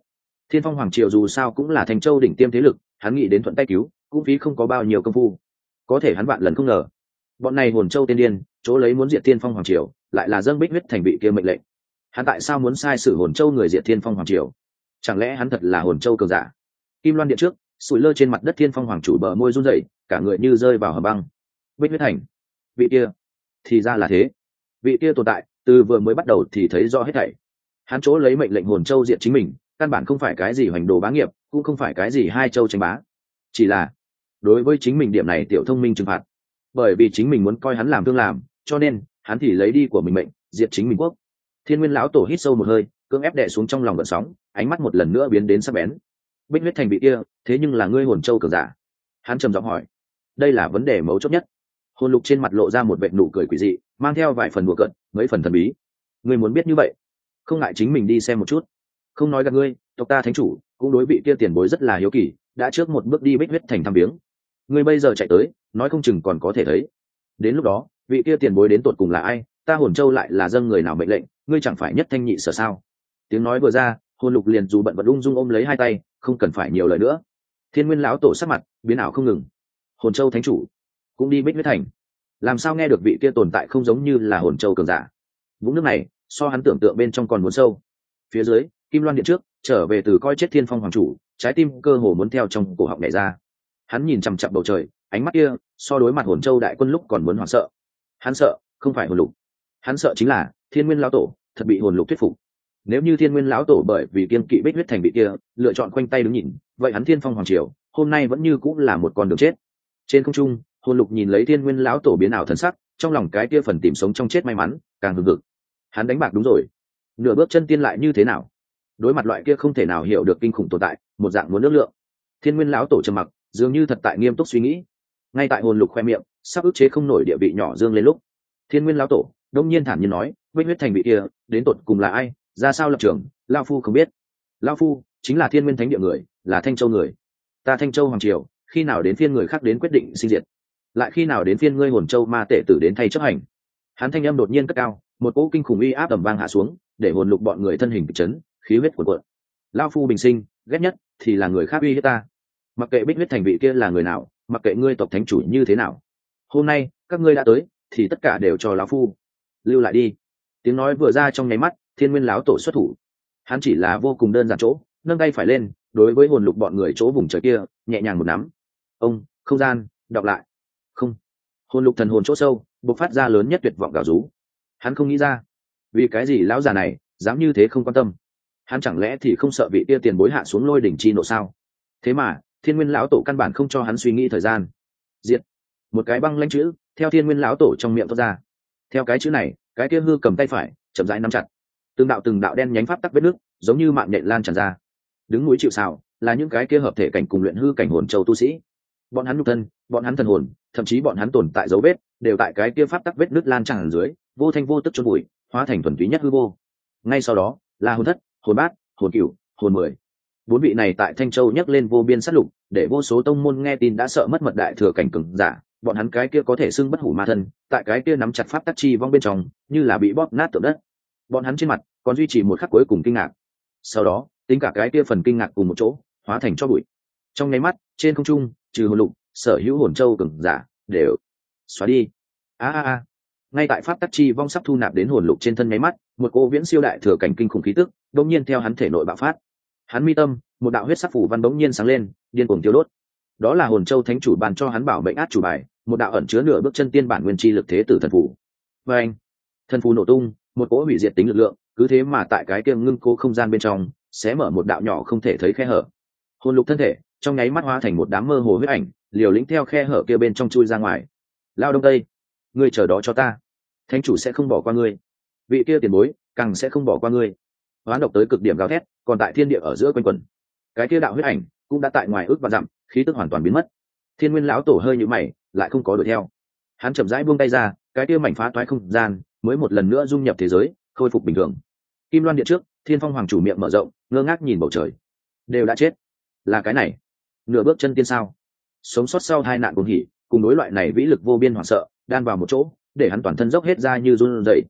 Thiên phong hoàng triều dù sao cũng là thành châu đỉnh tiêm thế lực, hắn nghĩ đến thuận tay cứu, cũng phí không có bao nhiêu công phu. Có thể hắn vạn lần không ngờ, bọn này hồn châu tiên điên, chỗ lấy muốn diệt thiên phong hoàng triều, lại là dâng bích huyết thành bị kia mệnh lệnh hắn tại sao muốn sai sử hồn châu người diệt thiên phong hoàng triều? Chẳng lẽ hắn thật là hồn châu cường giả? Kim loan điện trước, sủi lơ trên mặt đất thiên phong hoàng chủ bờ môi run rẩy, cả người như rơi vào hầm băng. Bích huyết thành. Vị kia. Thì ra là thế. Vị kia tồn tại, từ vừa mới bắt đầu thì thấy rõ hết thảy. Hắn chỗ lấy mệnh lệnh hồn châu diệt chính mình, căn bản không phải cái gì hoành đồ bá nghiệp, cũng không phải cái gì hai châu tranh bá. Chỉ là, đối với chính mình điểm này tiểu thông minh trừng phạt. Bởi vì chính mình muốn coi hắn làm thương làm, cho nên, hắn thì lấy đi của mình mệnh, diệt chính mình quốc thiên nguyên lão tổ hít sâu một hơi, cưỡng ép đè xuống trong lòng vận sóng, ánh mắt một lần nữa biến đến sắc bén. Bích huyết thành bị kia, thế nhưng là ngươi hồn châu cường giả. Hắn trầm giọng hỏi. Đây là vấn đề mấu chốt nhất. Hồn lục trên mặt lộ ra một vệ nụ cười quỷ dị, mang theo vài phần đùa cận mấy phần thần bí. Ngươi muốn biết như vậy? Không ngại chính mình đi xem một chút. Không nói gặp ngươi, tộc ta thánh chủ, cũng đối bị kia tiền bối rất là hiếu kỳ, đã trước một bước đi bích huyết thành thăm viếng. Ngươi bây giờ chạy tới, nói không chừng còn có thể thấy. Đến lúc đó, vị kia tiền bối đến tột cùng là ai, ta hồn châu lại là dâng người nào mệnh lệnh ngươi chẳng phải nhất thanh nhị sở sao? Tiếng nói vừa ra hồn lục liền dù bận vật ung dung ôm lấy hai tay, không cần phải nhiều lời nữa. Thiên nguyên lão tổ sắc mặt biến ảo không ngừng. Hồn châu thánh chủ, cũng đi bích huyết thành. Làm sao nghe được vị kia tồn tại không giống như là hồn châu cường giả? Vũng nước này, so hắn tưởng tượng bên trong còn muốn sâu. Phía dưới, kim loan điện trước, trở về từ coi chết thiên phong hoàng chủ, trái tim cơ hồ muốn theo trong cổ họng nhảy ra. Hắn nhìn chằm chặp bầu trời, ánh mắt kia, so đối mặt hồn châu đại quân lúc còn muốn hoảng sợ. Hắn sợ, không phải hồn lục hắn sợ chính là thiên nguyên lão tổ thật bị hồn lục thuyết phục. Nếu như thiên nguyên lão tổ bởi vì kiên kỵ bích huyết thành bị kia, lựa chọn khoanh tay đứng nhìn, vậy hắn thiên phong hoàng triều, hôm nay vẫn như cũng là một con đường chết. Trên không trung, hồn lục nhìn lấy thiên nguyên lão tổ biến ảo thần sắc, trong lòng cái kia phần tìm sống trong chết may mắn, càng hừng hực. Hắn đánh bạc đúng rồi. Nửa bước chân tiên lại như thế nào? Đối mặt loại kia không thể nào hiểu được kinh khủng tồn tại, một dạng muốn nước lượng. Thiên nguyên lão tổ trầm mặc, dường như thật tại nghiêm túc suy nghĩ. Ngay tại hồn lục khoe miệng, sắp ức chế không nổi địa vị nhỏ dương lên lúc, thiên nguyên lão tổ đông nhiên thản nhiên nói, vết huyết thành bị kia, đến tột cùng là ai? Ra sao lập trường? Lao phu không biết. Lao phu, chính là thiên nguyên thánh địa người, là thanh châu người. Ta thanh châu hoàng triều, khi nào đến phiên người khác đến quyết định sinh diệt? Lại khi nào đến phiên ngươi hồn châu ma tể tử đến thay chấp hành? Hắn thanh âm đột nhiên cất cao, một cỗ kinh khủng uy áp tầm vang hạ xuống, để hồn lục bọn người thân hình bị chấn, khí huyết cuộn cuộn. Lao phu bình sinh, ghét nhất thì là người khác uy hiếp ta. Mặc kệ bích huyết thành vị kia là người nào, mặc kệ ngươi tộc thánh chủ như thế nào. Hôm nay, các ngươi đã tới, thì tất cả đều cho lão phu lưu lại đi. Tiếng nói vừa ra trong nháy mắt, thiên nguyên lão tổ xuất thủ. Hắn chỉ là vô cùng đơn giản chỗ, nâng tay phải lên, đối với hồn lục bọn người chỗ vùng trời kia, nhẹ nhàng một nắm. Ông, không gian, đọc lại. Không. Hồn lục thần hồn chỗ sâu, bộc phát ra lớn nhất tuyệt vọng gào rú. Hắn không nghĩ ra, vì cái gì lão già này, dám như thế không quan tâm. Hắn chẳng lẽ thì không sợ vị tia tiền bối hạ xuống lôi đỉnh chi nộ sao? Thế mà, thiên nguyên lão tổ căn bản không cho hắn suy nghĩ thời gian. Diệt. Một cái băng lanh chữ, theo thiên nguyên lão tổ trong miệng thoát ra theo cái chữ này, cái kia hư cầm tay phải, chậm rãi nắm chặt. Từng đạo từng đạo đen nhánh pháp tắc vết nước, giống như mạng nhện lan tràn ra. Đứng núi chịu xào là những cái kia hợp thể cảnh cùng luyện hư cảnh hồn châu tu sĩ. Bọn hắn nhục thân, bọn hắn thần hồn, thậm chí bọn hắn tồn tại dấu vết, đều tại cái kia pháp tắc vết nước lan tràn dưới, vô thanh vô tức chôn bụi hóa thành thuần túy nhất hư vô. Ngay sau đó, là hồn thất, hồn bát, hồn cửu, hồn mười. Bốn vị này tại thanh châu nhắc lên vô biên sát lục, để vô số tông môn nghe tin đã sợ mất mật đại thừa cảnh cừng giả bọn hắn cái kia có thể xưng bất hủ ma thân, tại cái kia nắm chặt pháp tắc chi vong bên trong, như là bị bóp nát tượng đất. Bọn hắn trên mặt còn duy trì một khắc cuối cùng kinh ngạc. Sau đó, tính cả cái kia phần kinh ngạc cùng một chỗ, hóa thành cho bụi. Trong nháy mắt, trên không trung, trừ hồn lục, sở hữu hồn châu cừng giả đều xóa đi. A a a. Ngay tại pháp tắc chi vong sắp thu nạp đến hồn lục trên thân nháy mắt, một cô viễn siêu đại thừa cảnh kinh khủng khí tức, đột nhiên theo hắn thể nội bạo phát. Hắn mi tâm, một đạo huyết sắc phủ văn bỗng nhiên sáng lên, điên cuồng tiêu đốt đó là hồn châu thánh chủ bàn cho hắn bảo mệnh át chủ bài, một đạo ẩn chứa nửa bước chân tiên bản nguyên chi lực thế tử thần phủ và anh, thần phù nổ tung, một cỗ hủy diệt tính lực lượng, cứ thế mà tại cái kia ngưng cố không gian bên trong sẽ mở một đạo nhỏ không thể thấy khe hở. Hồn lục thân thể, trong nháy mắt hóa thành một đám mơ hồ huyết ảnh, liều lĩnh theo khe hở kia bên trong chui ra ngoài. Lao đông tây, ngươi chờ đó cho ta. Thánh chủ sẽ không bỏ qua ngươi. Vị kia tiền bối, càng sẽ không bỏ qua ngươi. Hoán độc tới cực điểm gào thét, còn tại thiên địa ở giữa quanh quần cái kia đạo huyết ảnh cũng đã tại ngoài ước và dặm, khí tức hoàn toàn biến mất. Thiên nguyên lão tổ hơi nhũ mày, lại không có đuổi theo. Hắn chậm rãi buông tay ra, cái kia mảnh phá toái không gian mới một lần nữa dung nhập thế giới, khôi phục bình thường. Kim loan điện trước, thiên phong hoàng chủ miệng mở rộng, ngơ ngác nhìn bầu trời. Đều đã chết. Là cái này. Nửa bước chân tiên sao? Sống sót sau hai nạn cùng hỉ, cùng đối loại này vĩ lực vô biên hoảng sợ, đan vào một chỗ, để hắn toàn thân dốc hết ra như run rẩy.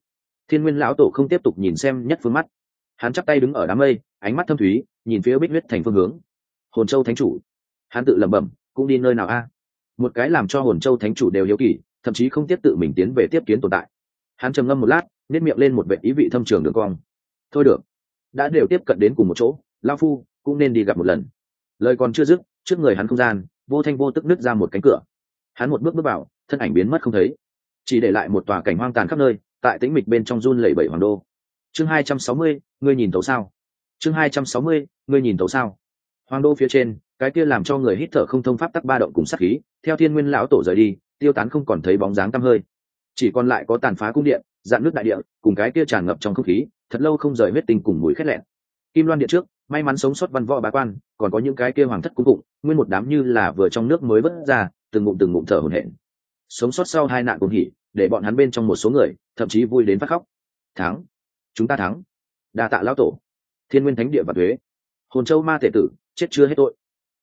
Thiên nguyên lão tổ không tiếp tục nhìn xem nhất phương mắt. Hắn chắp tay đứng ở đám mây, ánh mắt thâm thúy, nhìn phía bích huyết thành phương hướng hồn châu thánh chủ. Hắn tự lẩm bẩm, cũng đi nơi nào a? Một cái làm cho hồn châu thánh chủ đều hiếu kỳ, thậm chí không tiếp tự mình tiến về tiếp kiến tồn tại. Hắn trầm ngâm một lát nếp miệng lên một vệ ý vị thâm trường đường cong. Thôi được, đã đều tiếp cận đến cùng một chỗ, lao phu cũng nên đi gặp một lần. Lời còn chưa dứt, trước người hắn không gian, vô thanh vô tức nứt ra một cánh cửa. Hắn một bước bước vào, thân ảnh biến mất không thấy. Chỉ để lại một tòa cảnh hoang tàn khắp nơi, tại tĩnh mịch bên trong run lẩy bẩy hoàng đô. Chương hai trăm sáu mươi, ngươi nhìn tấu sao? Chương hai trăm sáu mươi, ngươi nhìn tấu sao? Hoàng đô phía trên, cái kia làm cho người hít thở không thông pháp tắc ba động cùng sát khí, theo thiên nguyên lão tổ rời đi, tiêu tán không còn thấy bóng dáng tăm hơi. Chỉ còn lại có tàn phá cung điện, dạn nước đại địa, cùng cái kia tràn ngập trong không khí, thật lâu không rời huyết tinh cùng mùi khét lẹn. Kim loan điện trước, may mắn sống sót văn võ bá quan, còn có những cái kia hoàng thất cung phụng, nguyên một đám như là vừa trong nước mới vớt ra, từng ngụm từng ngụm thở hổn hển. Sống sót sau hai nạn cùng hỉ, để bọn hắn bên trong một số người, thậm chí vui đến phát khóc. Thắng, chúng ta thắng. Đa tạ lão tổ. Thiên nguyên thánh địa và thuế. Hồn châu ma thể tử chết chưa hết tội.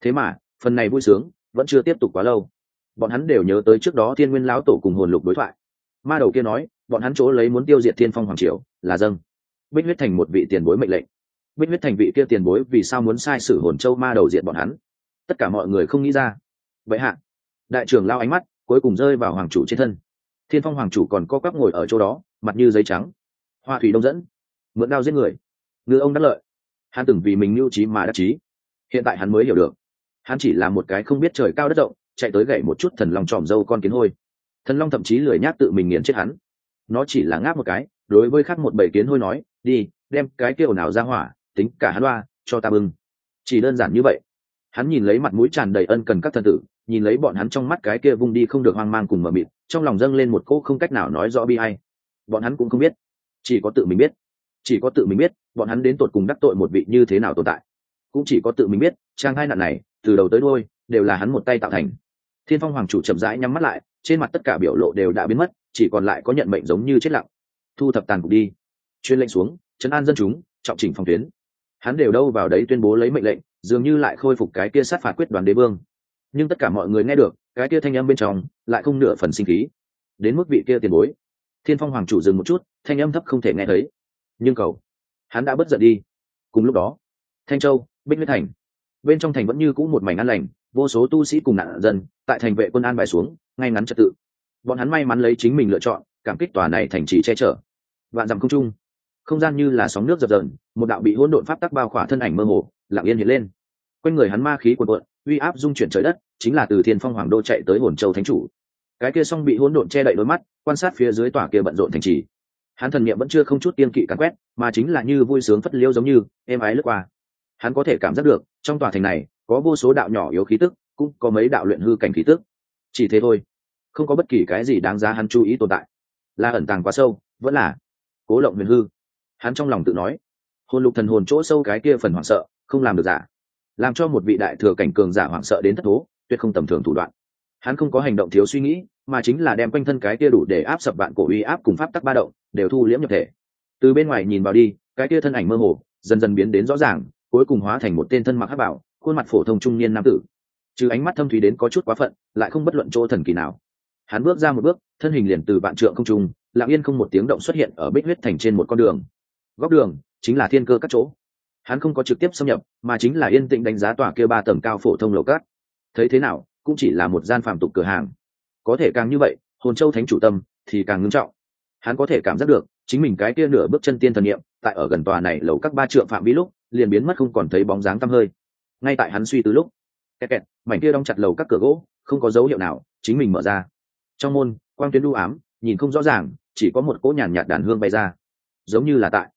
Thế mà, phần này vui sướng, vẫn chưa tiếp tục quá lâu. Bọn hắn đều nhớ tới trước đó thiên nguyên lão tổ cùng hồn lục đối thoại. Ma đầu kia nói, bọn hắn chỗ lấy muốn tiêu diệt thiên phong hoàng triều, là dâng. Bích huyết thành một vị tiền bối mệnh lệnh. Bích huyết thành vị kia tiền bối vì sao muốn sai sử hồn châu ma đầu diện bọn hắn? Tất cả mọi người không nghĩ ra. Vậy hạ, đại trưởng lao ánh mắt cuối cùng rơi vào hoàng chủ trên thân. Thiên phong hoàng chủ còn co quắp ngồi ở chỗ đó, mặt như giấy trắng. Hoa thủy đông dẫn, mượn đao giết người. Ngư ông đắc lợi. Hắn từng vì mình mưu trí mà đắc chí hiện tại hắn mới hiểu được. Hắn chỉ là một cái không biết trời cao đất rộng, chạy tới gậy một chút thần long tròm dâu con kiến hôi. Thần long thậm chí lười nhác tự mình nghiền chết hắn. Nó chỉ là ngáp một cái, đối với khác một bầy kiến hôi nói, đi, đem cái kia nào ra hỏa, tính cả hắn loa, cho ta bưng. Chỉ đơn giản như vậy. Hắn nhìn lấy mặt mũi tràn đầy ân cần các thần tử, nhìn lấy bọn hắn trong mắt cái kia vung đi không được hoang mang cùng mờ mịt, trong lòng dâng lên một cỗ không cách nào nói rõ bi hay bọn hắn cũng không biết. Chỉ có tự mình biết. Chỉ có tự mình biết, bọn hắn đến tột cùng đắc tội một vị như thế nào tồn tại cũng chỉ có tự mình biết trang hai nạn này, từ đầu tới đôi đều là hắn một tay tạo thành. Thiên phong hoàng chủ chậm rãi nhắm mắt lại, trên mặt tất cả biểu lộ đều đã biến mất, chỉ còn lại có nhận mệnh giống như chết lặng. Thu thập tàn cục đi. Chuyên lệnh xuống chấn an dân chúng, trọng chỉnh phòng tuyến. Hắn đều đâu vào đấy tuyên bố lấy mệnh lệnh, dường như lại khôi phục cái kia sát phạt quyết đoàn đế vương. Nhưng tất cả mọi người nghe được, cái kia thanh âm bên trong, lại không nửa phần sinh khí. Đến mức vị kia tiền bối. Thiên phong hoàng chủ dừng một chút, thanh âm thấp không thể nghe thấy. Nhưng cầu, hắn đã bất giận đi. Cùng lúc đó, thanh châu bích huyết thành. Bên trong thành vẫn như cũ một mảnh an lành, vô số tu sĩ cùng nạn dân, tại thành vệ quân an bài xuống, ngay ngắn trật tự. Bọn hắn may mắn lấy chính mình lựa chọn, cảm kích tòa này thành trì che chở. Vạn dặm không trung, không gian như là sóng nước dập dờn, một đạo bị hỗn độn pháp tắc bao khỏa thân ảnh mơ hồ, lặng yên hiện lên. Quanh người hắn ma khí cuồn cuộn, uy áp dung chuyển trời đất, chính là từ thiên phong hoàng đô chạy tới hồn châu thánh chủ. Cái kia song bị hỗn độn che đậy đôi mắt, quan sát phía dưới tòa kia bận rộn thành trì. Hắn thần niệm vẫn chưa không chút tiên kỵ cắn quét, mà chính là như vui sướng phất liêu giống như, êm ái lướt qua hắn có thể cảm giác được, trong tòa thành này, có vô số đạo nhỏ yếu khí tức, cũng có mấy đạo luyện hư cảnh khí tức. Chỉ thế thôi, không có bất kỳ cái gì đáng giá hắn chú ý tồn tại. Là ẩn tàng quá sâu, vẫn là cố lộng huyền hư. Hắn trong lòng tự nói, hồn lục thần hồn chỗ sâu cái kia phần hoảng sợ, không làm được giả. Làm cho một vị đại thừa cảnh cường giả hoảng sợ đến thất thố, tuyệt không tầm thường thủ đoạn. Hắn không có hành động thiếu suy nghĩ, mà chính là đem quanh thân cái kia đủ để áp sập vạn cổ uy áp cùng pháp tắc ba động, đều thu liễm nhập thể. Từ bên ngoài nhìn vào đi, cái kia thân ảnh mơ hồ, dần dần biến đến rõ ràng cuối cùng hóa thành một tên thân mặc hắc bảo, khuôn mặt phổ thông trung niên nam tử. Trừ ánh mắt thâm thúy đến có chút quá phận, lại không bất luận chỗ thần kỳ nào. Hắn bước ra một bước, thân hình liền từ vạn trượng không trung, lặng yên không một tiếng động xuất hiện ở bích huyết thành trên một con đường. Góc đường chính là thiên cơ các chỗ. Hắn không có trực tiếp xâm nhập, mà chính là yên tĩnh đánh giá tòa kia ba tầng cao phổ thông lầu cát. Thấy thế nào, cũng chỉ là một gian phàm tục cửa hàng. Có thể càng như vậy, hồn châu thánh chủ tâm thì càng ngưng trọng. Hắn có thể cảm giác được, chính mình cái kia nửa bước chân tiên thần niệm, tại ở gần tòa này lầu các ba trượng phạm vi lúc liền biến mất không còn thấy bóng dáng tăm hơi. Ngay tại hắn suy tư lúc, kẹt kẹt, mảnh kia đóng chặt lầu các cửa gỗ, không có dấu hiệu nào, chính mình mở ra. Trong môn, quang tuyến đu ám, nhìn không rõ ràng, chỉ có một cỗ nhàn nhạt đàn hương bay ra. Giống như là tại.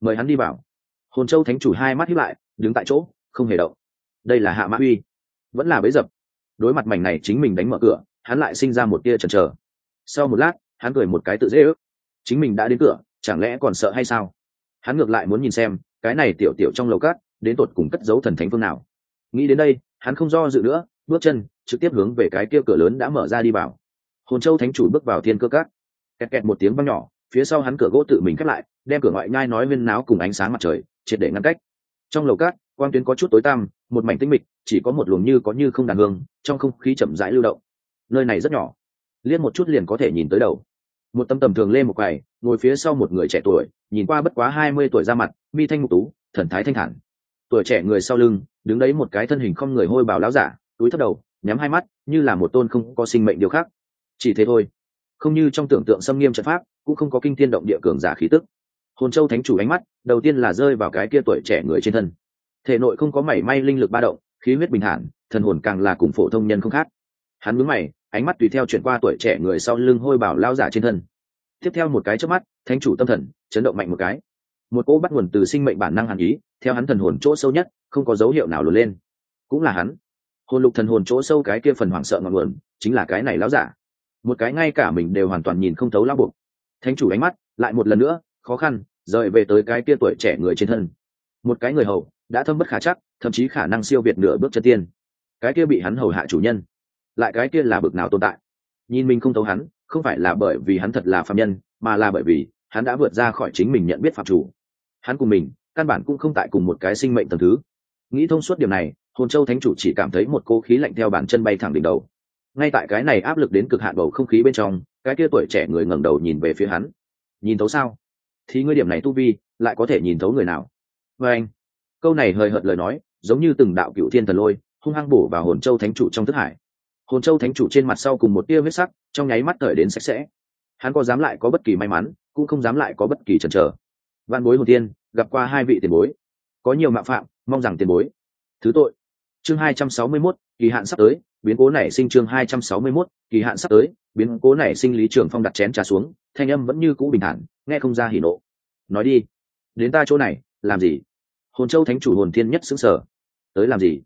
Mời hắn đi vào. Hồn châu thánh chủ hai mắt hiếp lại, đứng tại chỗ, không hề động. Đây là hạ mã uy. Vẫn là bấy dập. Đối mặt mảnh này chính mình đánh mở cửa, hắn lại sinh ra một tia chần chờ. Sau một lát, hắn cười một cái tự dễ ước. Chính mình đã đến cửa, chẳng lẽ còn sợ hay sao? Hắn ngược lại muốn nhìn xem cái này tiểu tiểu trong lầu cát đến tột cùng cất giấu thần thánh phương nào? Nghĩ đến đây, hắn không do dự nữa, bước chân, trực tiếp hướng về cái kia cửa lớn đã mở ra đi vào. Hồn châu thánh chủ bước vào thiên cơ cát kẹt kẹt một tiếng văng nhỏ, phía sau hắn cửa gỗ tự mình khép lại, đem cửa ngoại nhai nói viên náo cùng ánh sáng mặt trời, triệt để ngăn cách. Trong lầu cát quang tuyến có chút tối tăm, một mảnh tinh mịch, chỉ có một luồng như có như không đàn hương, trong không khí chậm rãi lưu động. Nơi này rất nhỏ. Liên một chút liền có thể nhìn tới đầu một tâm tầm thường lên một quầy, ngồi phía sau một người trẻ tuổi, nhìn qua bất quá hai mươi tuổi ra mặt, mi thanh mục tú, thần thái thanh thản. Tuổi trẻ người sau lưng, đứng đấy một cái thân hình không người hôi bào láo giả, túi thấp đầu, nhắm hai mắt, như là một tôn không có sinh mệnh điều khác. Chỉ thế thôi. Không như trong tưởng tượng xâm nghiêm trận pháp, cũng không có kinh thiên động địa cường giả khí tức. Hồn châu thánh chủ ánh mắt, đầu tiên là rơi vào cái kia tuổi trẻ người trên thân. Thể nội không có mảy may linh lực ba động, khí huyết bình thản, thần hồn càng là cùng phổ thông nhân không khác hắn mướn mày, ánh mắt tùy theo chuyển qua tuổi trẻ người sau lưng hôi bảo lao giả trên thân. Tiếp theo một cái trước mắt, thánh chủ tâm thần chấn động mạnh một cái. Một cỗ bắt nguồn từ sinh mệnh bản năng hàn ý, theo hắn thần hồn chỗ sâu nhất, không có dấu hiệu nào lùn lên. Cũng là hắn. Hồn lục thần hồn chỗ sâu cái kia phần hoảng sợ ngọn nguồn, chính là cái này lão giả. Một cái ngay cả mình đều hoàn toàn nhìn không thấu lao buộc. Thánh chủ ánh mắt lại một lần nữa, khó khăn, rời về tới cái kia tuổi trẻ người trên thân. Một cái người hầu, đã thâm bất khả chắc, thậm chí khả năng siêu việt nửa bước chân tiên. Cái kia bị hắn hầu hạ chủ nhân lại cái kia là bực nào tồn tại. Nhìn mình không thấu hắn, không phải là bởi vì hắn thật là phạm nhân, mà là bởi vì hắn đã vượt ra khỏi chính mình nhận biết phạm chủ. Hắn cùng mình, căn bản cũng không tại cùng một cái sinh mệnh tầm thứ. Nghĩ thông suốt điều này, hồn châu thánh chủ chỉ cảm thấy một cô khí lạnh theo bàn chân bay thẳng đỉnh đầu. Ngay tại cái này áp lực đến cực hạn bầu không khí bên trong, cái kia tuổi trẻ người ngẩng đầu nhìn về phía hắn. Nhìn thấu sao? Thì ngươi điểm này tu vi, lại có thể nhìn thấu người nào? Vê anh, câu này hơi hợt lời nói, giống như từng đạo cựu thiên thần lôi, hung hăng bổ vào hồn châu thánh chủ trong thức hải hồn châu thánh chủ trên mặt sau cùng một tia huyết sắc trong nháy mắt thời đến sạch sẽ. Hắn có dám lại có bất kỳ may mắn cũng không dám lại có bất kỳ chần chờ. Văn bối hồn tiên gặp qua hai vị tiền bối. Có nhiều mạo phạm mong rằng tiền bối. Thứ tội. Chương hai trăm sáu mươi 261, kỳ hạn sắp tới biến cố nảy sinh chương hai trăm sáu mươi 261, kỳ hạn sắp tới biến cố nảy sinh lý trường phong đặt chén trà xuống thanh âm vẫn như cũ bình thản nghe không ra hỉ nộ. Nói đi đến ta chỗ này làm gì? Hồn châu thánh chủ hồn thiên nhất xứng sở. Tới làm gì?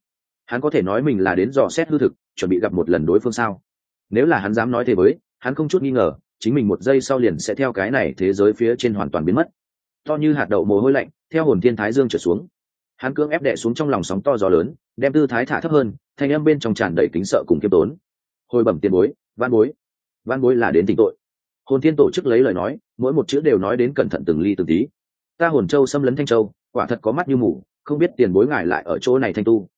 Hắn có thể nói mình là đến dò xét hư thực chuẩn bị gặp một lần đối phương sao? Nếu là hắn dám nói thế với, hắn không chút nghi ngờ, chính mình một giây sau liền sẽ theo cái này thế giới phía trên hoàn toàn biến mất. To như hạt đậu mồ hôi lạnh, theo hồn thiên thái dương trở xuống. Hắn cưỡng ép đệ xuống trong lòng sóng to gió lớn, đem tư thái thả thấp hơn, thanh âm bên trong tràn đầy kính sợ cùng kiêm tốn. Hồi bẩm tiền bối, văn bối. Văn bối là đến tình tội. Hồn thiên tổ chức lấy lời nói, mỗi một chữ đều nói đến cẩn thận từng ly từng tí. Ta hồn châu xâm lấn thanh châu, quả thật có mắt như mù, không biết tiền bối ngài lại ở chỗ này thanh tu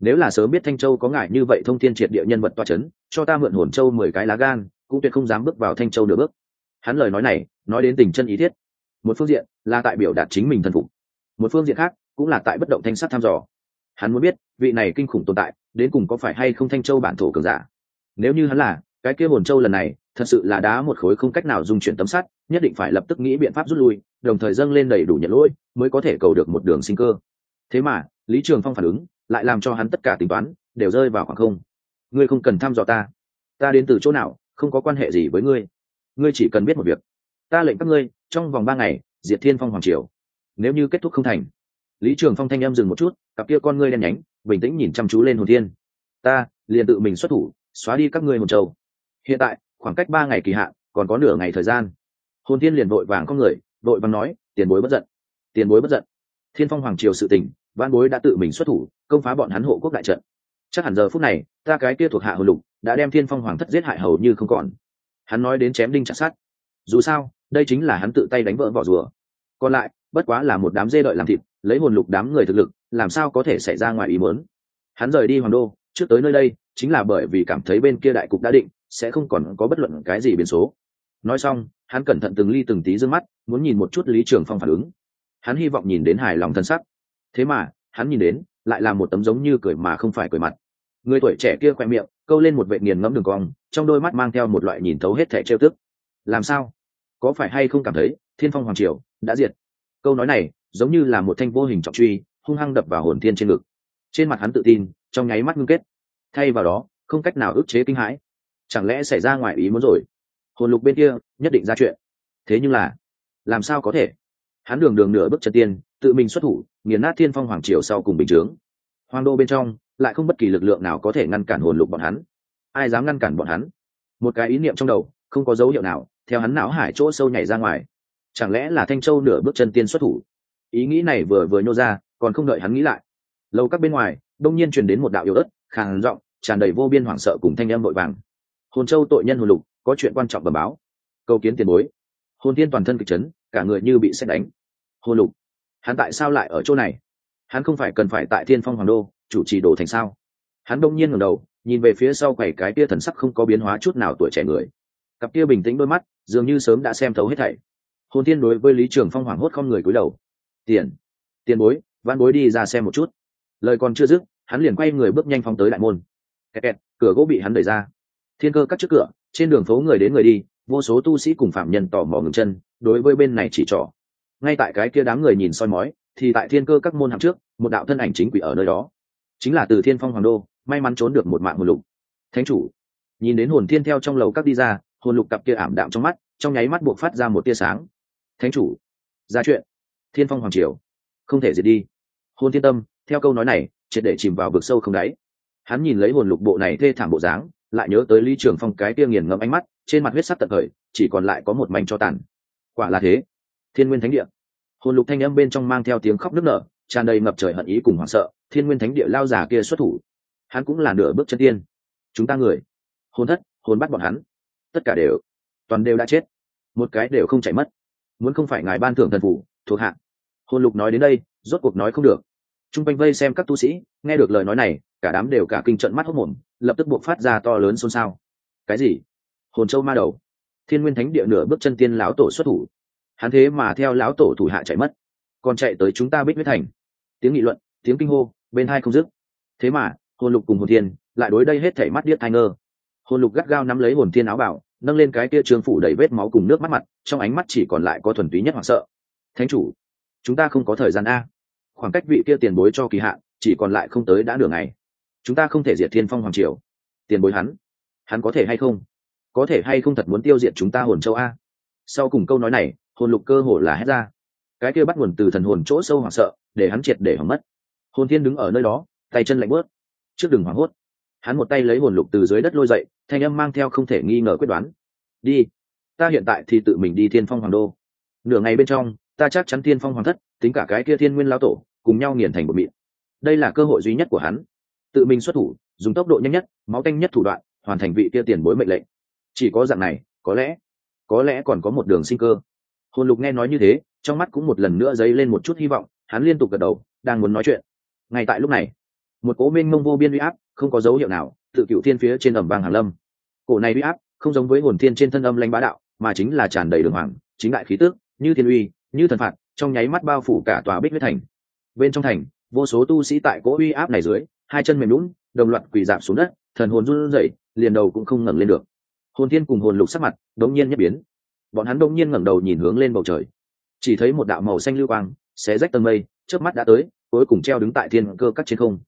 nếu là sớm biết thanh châu có ngại như vậy thông thiên triệt địa nhân vật toa c h ấ n cho ta mượn hồn châu mười cái lá gan, cũng tuyệt không dám bước vào thanh châu nửa bước. Hắn lời nói này, nói đến tình chân ý thiết. Một phương diện là tại biểu đạt chính mình thần phục, một phương diện khác cũng là tại bất động thanh sắt thăm dò. Hắn muốn biết, vị này kinh khủng tồn tại, đến cùng có phải hay không thanh châu bản thổ cường giả? Nếu như hắn là, cái kia hồn châu lần này, thật sự là đá một khối không cách nào dung chuyển tấm sắt, nhất định phải lập tức nghĩ biện pháp rút lui, đồng thời dâng lên đầy đủ nhận lỗi, mới có thể cầu được một đường sinh cơ. Thế mà, lý trường phong phản ứng lại làm cho hắn tất cả tính toán đều rơi vào khoảng không. Ngươi không cần thăm dò ta. Ta đến từ chỗ nào, không có quan hệ gì với ngươi. Ngươi chỉ cần biết một việc. Ta lệnh các ngươi, trong vòng ba ngày, diệt thiên phong hoàng triều. Nếu như kết thúc không thành, lý trường phong thanh em dừng một chút, cặp kia con ngươi đen nhánh, bình tĩnh nhìn chăm chú lên hồn thiên. Ta liền tự mình xuất thủ, xóa đi các ngươi một châu. Hiện tại, khoảng cách ba ngày kỳ hạn, còn có nửa ngày thời gian. Hồn thiên liền vội vàng con người vội vàng nói, tiền bối bất giận. Tiền bối bất giận. Thiên phong hoàng triều sự tình văn bối đã tự mình xuất thủ công phá bọn hắn hộ quốc đại trận. Chắc hẳn giờ phút này, ta cái kia thuộc hạ hồn lục, đã đem thiên phong hoàng thất giết hại hầu như không còn. Hắn nói đến chém đinh chặt sát dù sao, đây chính là hắn tự tay đánh vỡ vỏ rùa. Còn lại, bất quá là một đám dê đợi làm thịt, lấy hồn lục đám người thực lực, làm sao có thể xảy ra ngoài ý muốn? Hắn rời đi hoàng đô, trước tới nơi đây, chính là bởi vì cảm thấy bên kia đại cục đã định, sẽ không còn có bất luận cái gì biến số. Nói xong, hắn cẩn thận từng ly từng tí d ư ơ n g mắt, muốn nhìn một chút lý trường phong phản ứng. Hắn hy vọng nhìn đến hài lòng thân sắc. Thế mà hắn nhìn đến, lại là một tấm giống như cười mà không phải cười mặt. Người tuổi trẻ kia khoe miệng, câu lên một vệ nghiền ngẫm đường cong, trong đôi mắt mang theo một loại nhìn thấu hết thẻ trêu tức. Làm sao? Có phải hay không cảm thấy, thiên phong hoàng triều đã diệt? Câu nói này, giống như là một thanh vô hình trọng truy, hung hăng đập vào hồn thiên trên ngực. Trên mặt hắn tự tin, trong nháy mắt ngưng kết. Thay vào đó, không cách nào ức chế kinh hãi. Chẳng lẽ xảy ra ngoài ý muốn rồi? Hồn lục bên kia, nhất định ra chuyện. Thế nhưng là, làm sao có thể? Hắn đường đường nửa bước chân tiên, tự mình xuất thủ, nghiền nát thiên phong hoàng triều sau cùng bình chướng. Hoàng đô bên trong, lại không bất kỳ lực lượng nào có thể ngăn cản hồn lục bọn hắn. Ai dám ngăn cản bọn hắn? Một cái ý niệm trong đầu, không có dấu hiệu nào, theo hắn não hải chỗ sâu nhảy ra ngoài. Chẳng lẽ là thanh châu nửa bước chân tiên xuất thủ? Ý nghĩ này vừa vừa nhô ra, còn không đợi hắn nghĩ lại. Lâu các bên ngoài, đông nhiên truyền đến một đạo yếu ớt, khàn giọng, tràn đầy vô biên hoảng sợ cùng thanh âm vội vàng. Hồn châu tội nhân hồn lục, có chuyện quan trọng bẩm báo. Câu kiến tiền bối. Hồn tiên toàn thân kịch chấn cả người như bị xét đánh. Hồn lục, hắn tại sao lại ở chỗ này? Hắn không phải cần phải tại thiên phong hoàng đô, chủ trì đồ thành sao? Hắn đông nhiên ngẩng đầu, nhìn về phía sau quầy cái kia thần sắc không có biến hóa chút nào tuổi trẻ người. Cặp kia bình tĩnh đôi mắt, dường như sớm đã xem thấu hết thảy. Hồn thiên đối với lý trường phong hoảng hốt không người cúi đầu. Tiền tiền bối văn bối đi ra xem một chút. Lời còn chưa dứt, hắn liền quay người bước nhanh phong tới đại môn. Kẹt kẹt, cửa gỗ bị hắn đẩy ra. Thiên cơ cắt trước cửa, trên đường phố người đến người đi, vô số tu sĩ cùng phạm nhân tò mò ngừng chân đối với bên này chỉ trỏ. Ngay tại cái kia đám người nhìn soi mói, thì tại thiên cơ các môn hạng trước, một đạo thân ảnh chính quỷ ở nơi đó. Chính là từ thiên phong hoàng đô, may mắn trốn được một mạng hồn lục. Thánh chủ, nhìn đến hồn thiên theo trong lầu các đi ra, hồn lục cặp kia ảm đạm trong mắt, trong nháy mắt buộc phát ra một tia sáng. Thánh chủ, ra chuyện. Thiên phong hoàng triều, không thể diệt đi. Hồn thiên tâm, theo câu nói này, triệt để chìm vào vực sâu không đáy. Hắn nhìn lấy hồn lục bộ này thê thảm bộ dáng, lại nhớ tới lý trường phong cái kia nghiền ngẫm ánh mắt, trên mặt huyết sắc tận khởi chỉ còn lại có một mảnh cho tàn quả là thế. Thiên nguyên thánh địa. Hồn lục thanh âm bên trong mang theo tiếng khóc nức nở, tràn đầy ngập trời hận ý cùng hoảng sợ, thiên nguyên thánh địa lao giả kia xuất thủ. Hắn cũng là nửa bước chân tiên. Chúng ta người. Hồn thất, hồn bắt bọn hắn. Tất cả đều, toàn đều đã chết. Một cái đều không chạy mất. Muốn không phải ngài ban thưởng thần phủ, thuộc hạ. Hồn lục nói đến đây, rốt cuộc nói không được. T r u n g quanh vây xem các tu sĩ, nghe được lời nói này, cả đám đều cả kinh trận mắt hốc mồm lập tức buộc phát ra to lớn xôn xao. Cái gì? Hồn châu ma đầu thiên nguyên thánh địa nửa bước chân tiên lão tổ xuất thủ. Hắn thế mà theo lão tổ thủ hạ chạy mất. Còn chạy tới chúng ta bích huyết thành. Tiếng nghị luận, tiếng kinh hô, bên hai không dứt. Thế mà, hồn lục cùng hồn thiên lại đối đây hết thảy mắt điếc thai ngơ. Hồn lục gắt gao nắm lấy hồn thiên áo bảo nâng lên cái kia trường phủ đầy vết máu cùng nước mắt mặt, trong ánh mắt chỉ còn lại có thuần túy nhất hoảng sợ. Thánh chủ, chúng ta không có thời gian a. Khoảng cách vị kia tiền bối cho kỳ hạn, chỉ còn lại không tới đã nửa ngày. Chúng ta không thể diệt thiên phong hoàng triều. Tiền bối hắn hắn có thể hay không? Có thể hay không thật muốn tiêu diệt chúng ta hồn châu a? Sau cùng câu nói này, hồn lục cơ hồ là hét ra. Cái kia bắt nguồn từ thần hồn chỗ sâu hoảng sợ, để hắn triệt để hỏng mất. Hồn thiên đứng ở nơi đó, tay chân lạnh bớt trước đừng hoảng hốt. Hắn một tay lấy hồn lục từ dưới đất lôi dậy, thanh âm mang theo không thể nghi ngờ quyết đoán. Đi. Ta hiện tại thì tự mình đi thiên phong hoàng đô. Nửa ngày bên trong, ta chắc chắn thiên phong hoàng thất, tính cả cái kia thiên nguyên lao tổ, cùng nhau nghiền thành một miệng. Đây là cơ hội duy nhất của hắn. Tự mình xuất thủ, dùng tốc độ nhanh nhất, máu canh nhất thủ đoạn, hoàn thành vị kia tiền bối mệnh lệnh chỉ có dạng này, có lẽ có lẽ còn có một đường sinh cơ. Hồn lục nghe nói như thế, trong mắt cũng một lần nữa dấy lên một chút hy vọng, hắn liên tục gật đầu, đang muốn nói chuyện. Ngay tại lúc này, một cố minh mông vô biên uy áp, không có dấu hiệu nào, tự cựu thiên phía trên ẩm vàng hàn lâm. Cổ này uy áp, không giống với hồn thiên trên thân âm lanh bá đạo, mà chính là tràn đầy đường hoàng, chính đại khí tước như thiên uy, như thần phạt, trong nháy mắt bao phủ cả tòa bích huyết thành. Bên trong thành, vô số tu sĩ tại cỗ uy áp này dưới, hai chân mềm lún đồng loạt quỳ giảm xuống đất, thần hồn run rẩy, liền đầu cũng không ngẩng lên được hồn thiên cùng hồn lục sắc mặt đống nhiên nhất biến. Bọn hắn đống nhiên ngẩng đầu nhìn hướng lên bầu trời. Chỉ thấy một đạo màu xanh lưu quang xé rách tầng mây trước mắt đã tới, cuối cùng treo đứng tại thiên cơ cắt trên không.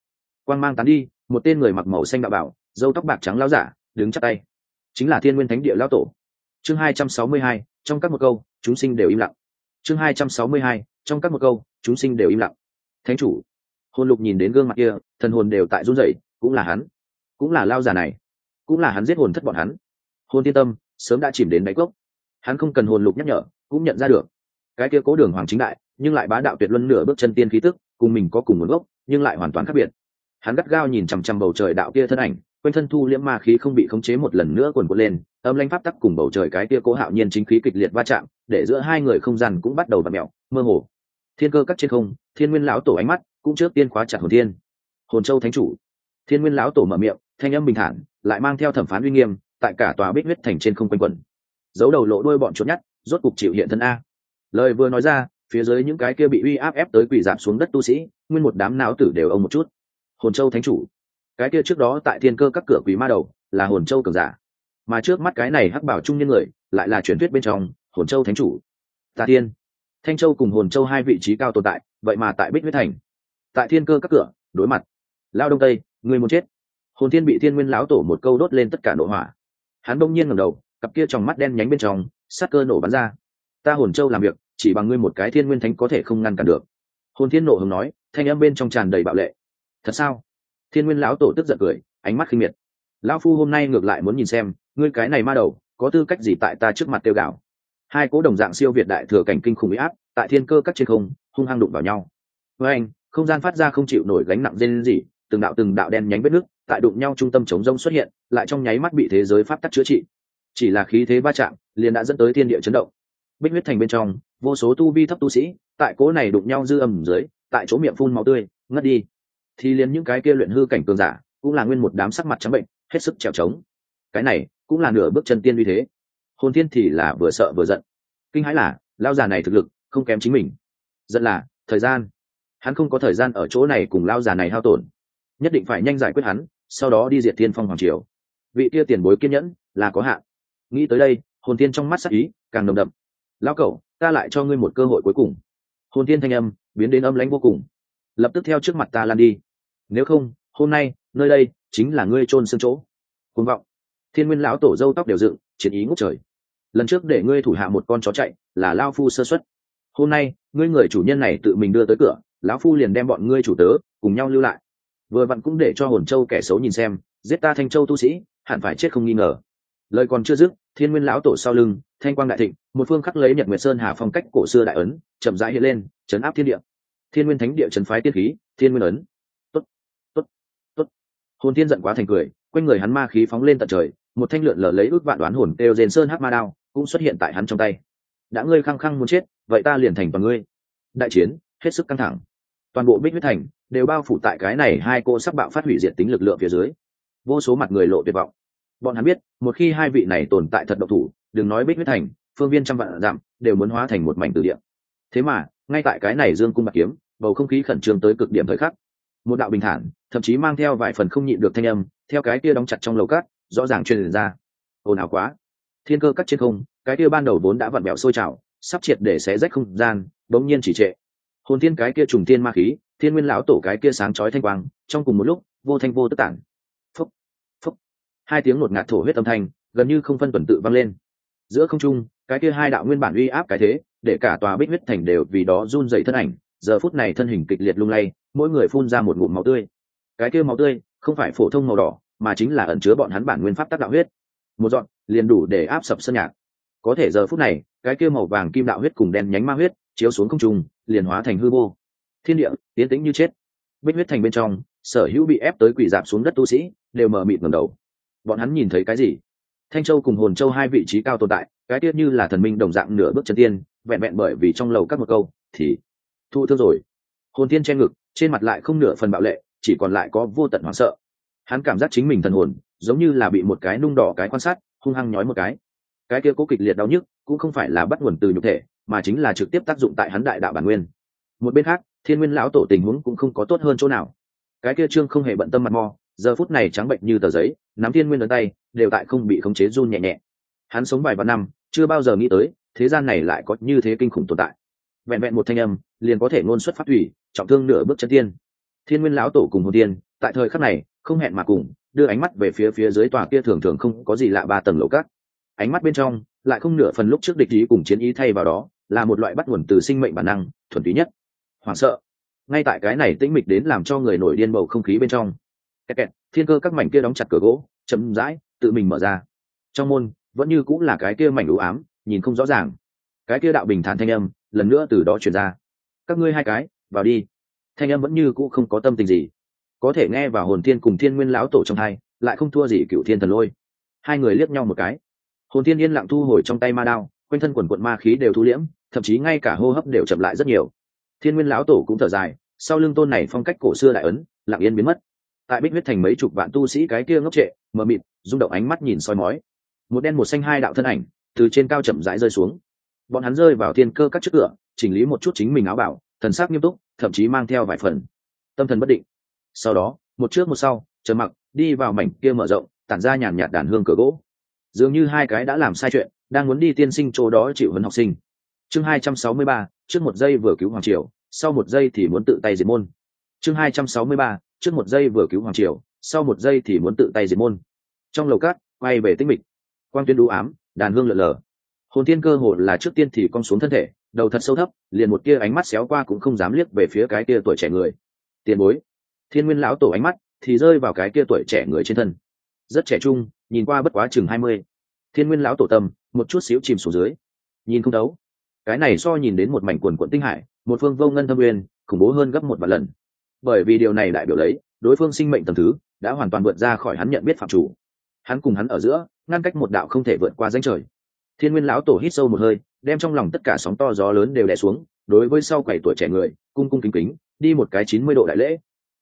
Quang mang tán đi, một tên người mặc màu xanh đạo bảo dâu tóc bạc trắng lao giả, đứng chắc tay. Chính là thiên nguyên thánh địa lao tổ. Chương hai trăm sáu mươi hai, trong các một câu, chúng sinh đều im lặng. Chương hai trăm sáu mươi hai, trong các một câu, chúng sinh đều im lặng. Thánh chủ. Hồn lục nhìn đến gương mặt kia, thần hồn đều tại run rẩy, cũng là hắn. Cũng là lao giả này. Cũng là hắn giết hồn thất bọn hắn hồn tiên tâm sớm đã chìm đến đáy cốc. Hắn không cần hồn lục nhắc nhở, cũng nhận ra được. Cái kia cố đường hoàng chính đại, nhưng lại bá đạo tuyệt luân nửa bước chân tiên khí tức, cùng mình có cùng nguồn gốc, nhưng lại hoàn toàn khác biệt. Hắn gắt gao nhìn chằm chằm bầu trời đạo kia thân ảnh, quanh thân thu liễm ma khí không bị khống chế một lần nữa quần quật lên, âm lanh pháp tắc cùng bầu trời cái kia cố hạo nhiên chính khí kịch liệt va chạm, để giữa hai người không gian cũng bắt đầu và mẹo mơ hồ. Thiên cơ cắt trên không, thiên nguyên lão tổ ánh mắt cũng trước tiên khóa chặt hồn thiên. Hồn châu thánh chủ. Thiên nguyên lão tổ mở miệng, thanh âm bình thản, lại mang theo thẩm phán uy nghiêm tại cả tòa bích huyết thành trên không quanh quẩn. Giấu đầu lộ đuôi bọn chuột nhát rốt cục chịu hiện thân a. Lời vừa nói ra, phía dưới những cái kia bị uy áp ép tới quỳ giảm xuống đất tu sĩ, nguyên một đám não tử đều ông một chút. Hồn châu thánh chủ. Cái kia trước đó tại thiên cơ các cửa quỷ ma đầu, là hồn châu cường giả. Mà trước mắt cái này hắc bảo trung nhân người, lại là truyền thuyết bên trong, hồn châu thánh chủ. Tà tiên thanh châu cùng hồn châu hai vị trí cao tồn tại, vậy mà tại bích huyết thành. Tại thiên cơ các cửa, đối mặt. Lao đông tây người muốn chết. Hồn thiên bị thiên nguyên lão tổ một câu đốt lên tất cả nội hỏa hắn đông nhiên ngẩng đầu, cặp kia trong mắt đen nhánh bên trong, sát cơ nổ bắn ra. Ta hồn châu làm việc, chỉ bằng ngươi một cái thiên nguyên thánh có thể không ngăn cản được. Hồn thiên nộ hứng nói, thanh âm bên trong tràn đầy bạo lệ. Thật sao? Thiên nguyên lão tổ tức giận cười, ánh mắt khinh miệt. Lão phu hôm nay ngược lại muốn nhìn xem, ngươi cái này ma đầu, có tư cách gì tại ta trước mặt tiêu gạo hai cố đồng dạng siêu việt đại thừa cảnh kinh khủng bị áp, tại thiên cơ các trên không, hung hăng đụng vào nhau. Với anh không gian phát ra không chịu nổi gánh nặng dên gì từng đạo từng đạo đen nhánh vết nước tại đụng nhau trung tâm chống rông xuất hiện, lại trong nháy mắt bị thế giới pháp tắc chữa trị. Chỉ là khí thế va chạm, liền đã dẫn tới thiên địa chấn động. Bích huyết thành bên trong, vô số tu vi thấp tu sĩ, tại cố này đụng nhau dư ầm dưới, tại chỗ miệng phun máu tươi, ngất đi. Thì liền những cái kia luyện hư cảnh cường giả, cũng là nguyên một đám sắc mặt trắng bệnh, hết sức trèo trống. Cái này, cũng là nửa bước chân tiên uy thế. Hồn thiên thì là vừa sợ vừa giận. Kinh hãi là lao già này thực lực, không kém chính mình. Giận là, thời gian. Hắn không có thời gian ở chỗ này cùng lao già này hao tổn. Nhất định phải nhanh giải quyết hắn sau đó đi diệt thiên phong hoàng triều. Vị kia tiền bối kiên nhẫn là có hạn. Nghĩ tới đây, hồn tiên trong mắt sắc ý càng nồng đậm. Lão cẩu, ta lại cho ngươi một cơ hội cuối cùng. Hồn tiên thanh âm biến đến âm lãnh vô cùng. Lập tức theo trước mặt ta lan đi. Nếu không, hôm nay, nơi đây chính là ngươi trôn xương chỗ. Côn vọng. Thiên nguyên lão tổ dâu tóc đều dựng, chiến ý ngút trời. Lần trước để ngươi thủ hạ một con chó chạy là lao phu sơ xuất hôm nay, ngươi người chủ nhân này tự mình đưa tới cửa, lão phu liền đem bọn ngươi chủ tớ cùng nhau lưu lại vừa vặn cũng để cho hồn châu kẻ xấu nhìn xem, giết ta thanh châu tu sĩ, hẳn phải chết không nghi ngờ. Lời còn chưa dứt, thiên nguyên lão tổ sau lưng, thanh quang đại thịnh, một phương khắc lấy nhật nguyệt sơn hà phong cách cổ xưa đại ấn, chậm rãi hiện lên, chấn áp thiên địa. Thiên nguyên thánh địa chấn phái tiên khí, thiên nguyên ấn. Tốt tốt tốt. Hồn thiên giận quá thành cười, quanh người hắn ma khí phóng lên tận trời, một thanh lượn lờ lấy ước vạn đoán hồn đều rền sơn hắc ma đao, cũng xuất hiện tại hắn trong tay. Đã ngươi khăng khăng muốn chết, vậy ta liền thành toàn ngươi. Đại chiến, hết sức căng thẳng toàn bộ bích huyết thành đều bao phủ tại cái này hai cô sắc bạo phát hủy diệt tính lực lượng phía dưới. Vô số mặt người lộ tuyệt vọng. Bọn hắn biết, một khi hai vị này tồn tại thật độc thủ, đừng nói bích huyết thành, phương viên trăm vạn dặm, đều muốn hóa thành một mảnh từ địa. Thế mà, ngay tại cái này dương cung bạc kiếm, bầu không khí khẩn trương tới cực điểm thời khắc. Một đạo bình thản, thậm chí mang theo vài phần không nhịn được thanh âm, theo cái kia đóng chặt trong lầu cát, rõ ràng truyền ra. Ồn ào quá. Thiên cơ cắt trên không, cái kia ban đầu vốn đã vặn bẹo sôi trào, sắp triệt để xé rách không gian, bỗng nhiên chỉ trệ hồn thiên cái kia trùng thiên ma khí, thiên nguyên lão tổ cái kia sáng chói thanh quang, trong cùng một lúc, vô thanh vô tức tản. Phúc phúc hai tiếng ngột ngạt thổ huyết âm thanh, gần như không phân tuần tự vang lên. Giữa không trung, cái kia hai đạo nguyên bản uy áp cái thế, để cả tòa bích huyết thành đều vì đó run dậy thân ảnh. Giờ phút này thân hình kịch liệt lung lay, mỗi người phun ra một ngụm máu tươi. Cái kia máu tươi, không phải phổ thông màu đỏ, mà chính là ẩn chứa bọn hắn bản nguyên pháp tác đạo huyết. Một dọn, liền đủ để áp sập sân nhạc. Có thể giờ phút này, cái kia màu vàng kim đạo huyết cùng đen nhánh ma huyết chiếu xuống không trung liền hóa thành hư vô. Thiên địa tiến tĩnh như chết. Bích huyết thành bên trong, sở hữu bị ép tới quỷ dạp xuống đất tu sĩ đều mở mịt ngầm đầu. Bọn hắn nhìn thấy cái gì? Thanh châu cùng hồn châu hai vị trí cao tồn tại, cái tiết như là thần minh đồng dạng nửa bước chân tiên, vẹn vẹn bởi vì trong lầu các một câu, thì thu thương rồi. Hồn tiên che ngực, trên mặt lại không nửa phần bạo lệ, chỉ còn lại có vô tận hoảng sợ. Hắn cảm giác chính mình thần hồn, giống như là bị một cái nung đỏ cái quan sát, hung hăng nhói một cái. Cái kia cố kịch liệt đau nhức, cũng không phải là bắt nguồn từ nhục thể mà chính là trực tiếp tác dụng tại hắn đại đạo bản nguyên. Một bên khác, thiên nguyên lão tổ tình huống cũng không có tốt hơn chỗ nào. Cái kia trương không hề bận tâm mặt mò, giờ phút này trắng bệnh như tờ giấy, nắm thiên nguyên lớn tay, đều tại không bị khống chế run nhẹ nhẹ. Hắn sống vài vạn năm, chưa bao giờ nghĩ tới, thế gian này lại có như thế kinh khủng tồn tại. Vẹn vẹn một thanh âm, liền có thể ngôn xuất phát thủy, trọng thương nửa bước chân tiên. Thiên nguyên lão tổ cùng hồn tiên, tại thời khắc này, không hẹn mà cùng, đưa ánh mắt về phía phía dưới tòa kia thường thường không có gì lạ ba tầng lầu cát. Ánh mắt bên trong, lại không nửa phần lúc trước địch ý cùng chiến ý thay vào đó là một loại bắt nguồn từ sinh mệnh bản năng, thuần túy nhất. Hoảng sợ. Ngay tại cái này tĩnh mịch đến làm cho người nổi điên bầu không khí bên trong. Kẹt kẹt, thiên cơ các mảnh kia đóng chặt cửa gỗ, chậm rãi, tự mình mở ra. Trong môn, vẫn như cũng là cái kia mảnh ưu ám, nhìn không rõ ràng. Cái kia đạo bình thản thanh âm, lần nữa từ đó truyền ra. Các ngươi hai cái, vào đi. Thanh âm vẫn như cũ không có tâm tình gì. Có thể nghe vào hồn thiên cùng thiên nguyên lão tổ trong hai, lại không thua gì cựu thiên thần lôi. Hai người liếc nhau một cái. Hồn thiên yên lặng thu hồi trong tay ma đao, quanh thân quần quận ma khí đều thu liễm thậm chí ngay cả hô hấp đều chậm lại rất nhiều. Thiên nguyên lão tổ cũng thở dài, sau lưng tôn này phong cách cổ xưa đại ấn, lặng yên biến mất. Tại bích huyết thành mấy chục vạn tu sĩ cái kia ngốc trệ, mờ mịt, rung động ánh mắt nhìn soi mói. Một đen một xanh hai đạo thân ảnh từ trên cao chậm rãi rơi xuống. Bọn hắn rơi vào thiên cơ các trước cửa, chỉnh lý một chút chính mình áo bảo, thần sắc nghiêm túc, thậm chí mang theo vài phần tâm thần bất định. Sau đó, một trước một sau chờ mặc, đi vào mảnh kia mở rộng, tản ra nhàn nhạt đàn hương cửa gỗ. Dường như hai cái đã làm sai chuyện, đang muốn đi tiên sinh chỗ đó chịu huấn học sinh chương hai trăm sáu mươi ba, trước một giây vừa cứu hoàng triều, sau một giây thì muốn tự tay diệt môn. Chương hai trăm sáu mươi ba, trước một giây vừa cứu hoàng triều, sau một giây thì muốn tự tay diệt môn. Trong lầu cát quay về tinh mịch. Quang tuyên đũ ám, đàn hương lợn lờ hồn tiên cơ hồ là trước tiên thì cong xuống thân thể, đầu thật sâu thấp, liền một kia ánh mắt xéo qua cũng không dám liếc về phía cái kia tuổi trẻ người. Tiền bối. Thiên nguyên lão tổ ánh mắt thì rơi vào cái kia tuổi trẻ người trên thân. Rất trẻ trung, nhìn qua bất quá chừng hai mươi. Thiên nguyên lão tổ tâm, một chút xíu chìm xuống dưới. Nhìn không đấu cái này so nhìn đến một mảnh quần quận tinh hải, một phương vô ngân thâm uyên khủng bố hơn gấp một vài lần. Bởi vì điều này đại biểu lấy, đối phương sinh mệnh tầm thứ đã hoàn toàn vượt ra khỏi hắn nhận biết phạm chủ. Hắn cùng hắn ở giữa, ngăn cách một đạo không thể vượt qua danh trời. Thiên nguyên lão tổ hít sâu một hơi, đem trong lòng tất cả sóng to gió lớn đều đè xuống, đối với sau quầy tuổi trẻ người, cung cung kính kính, đi một cái chín mươi độ đại lễ.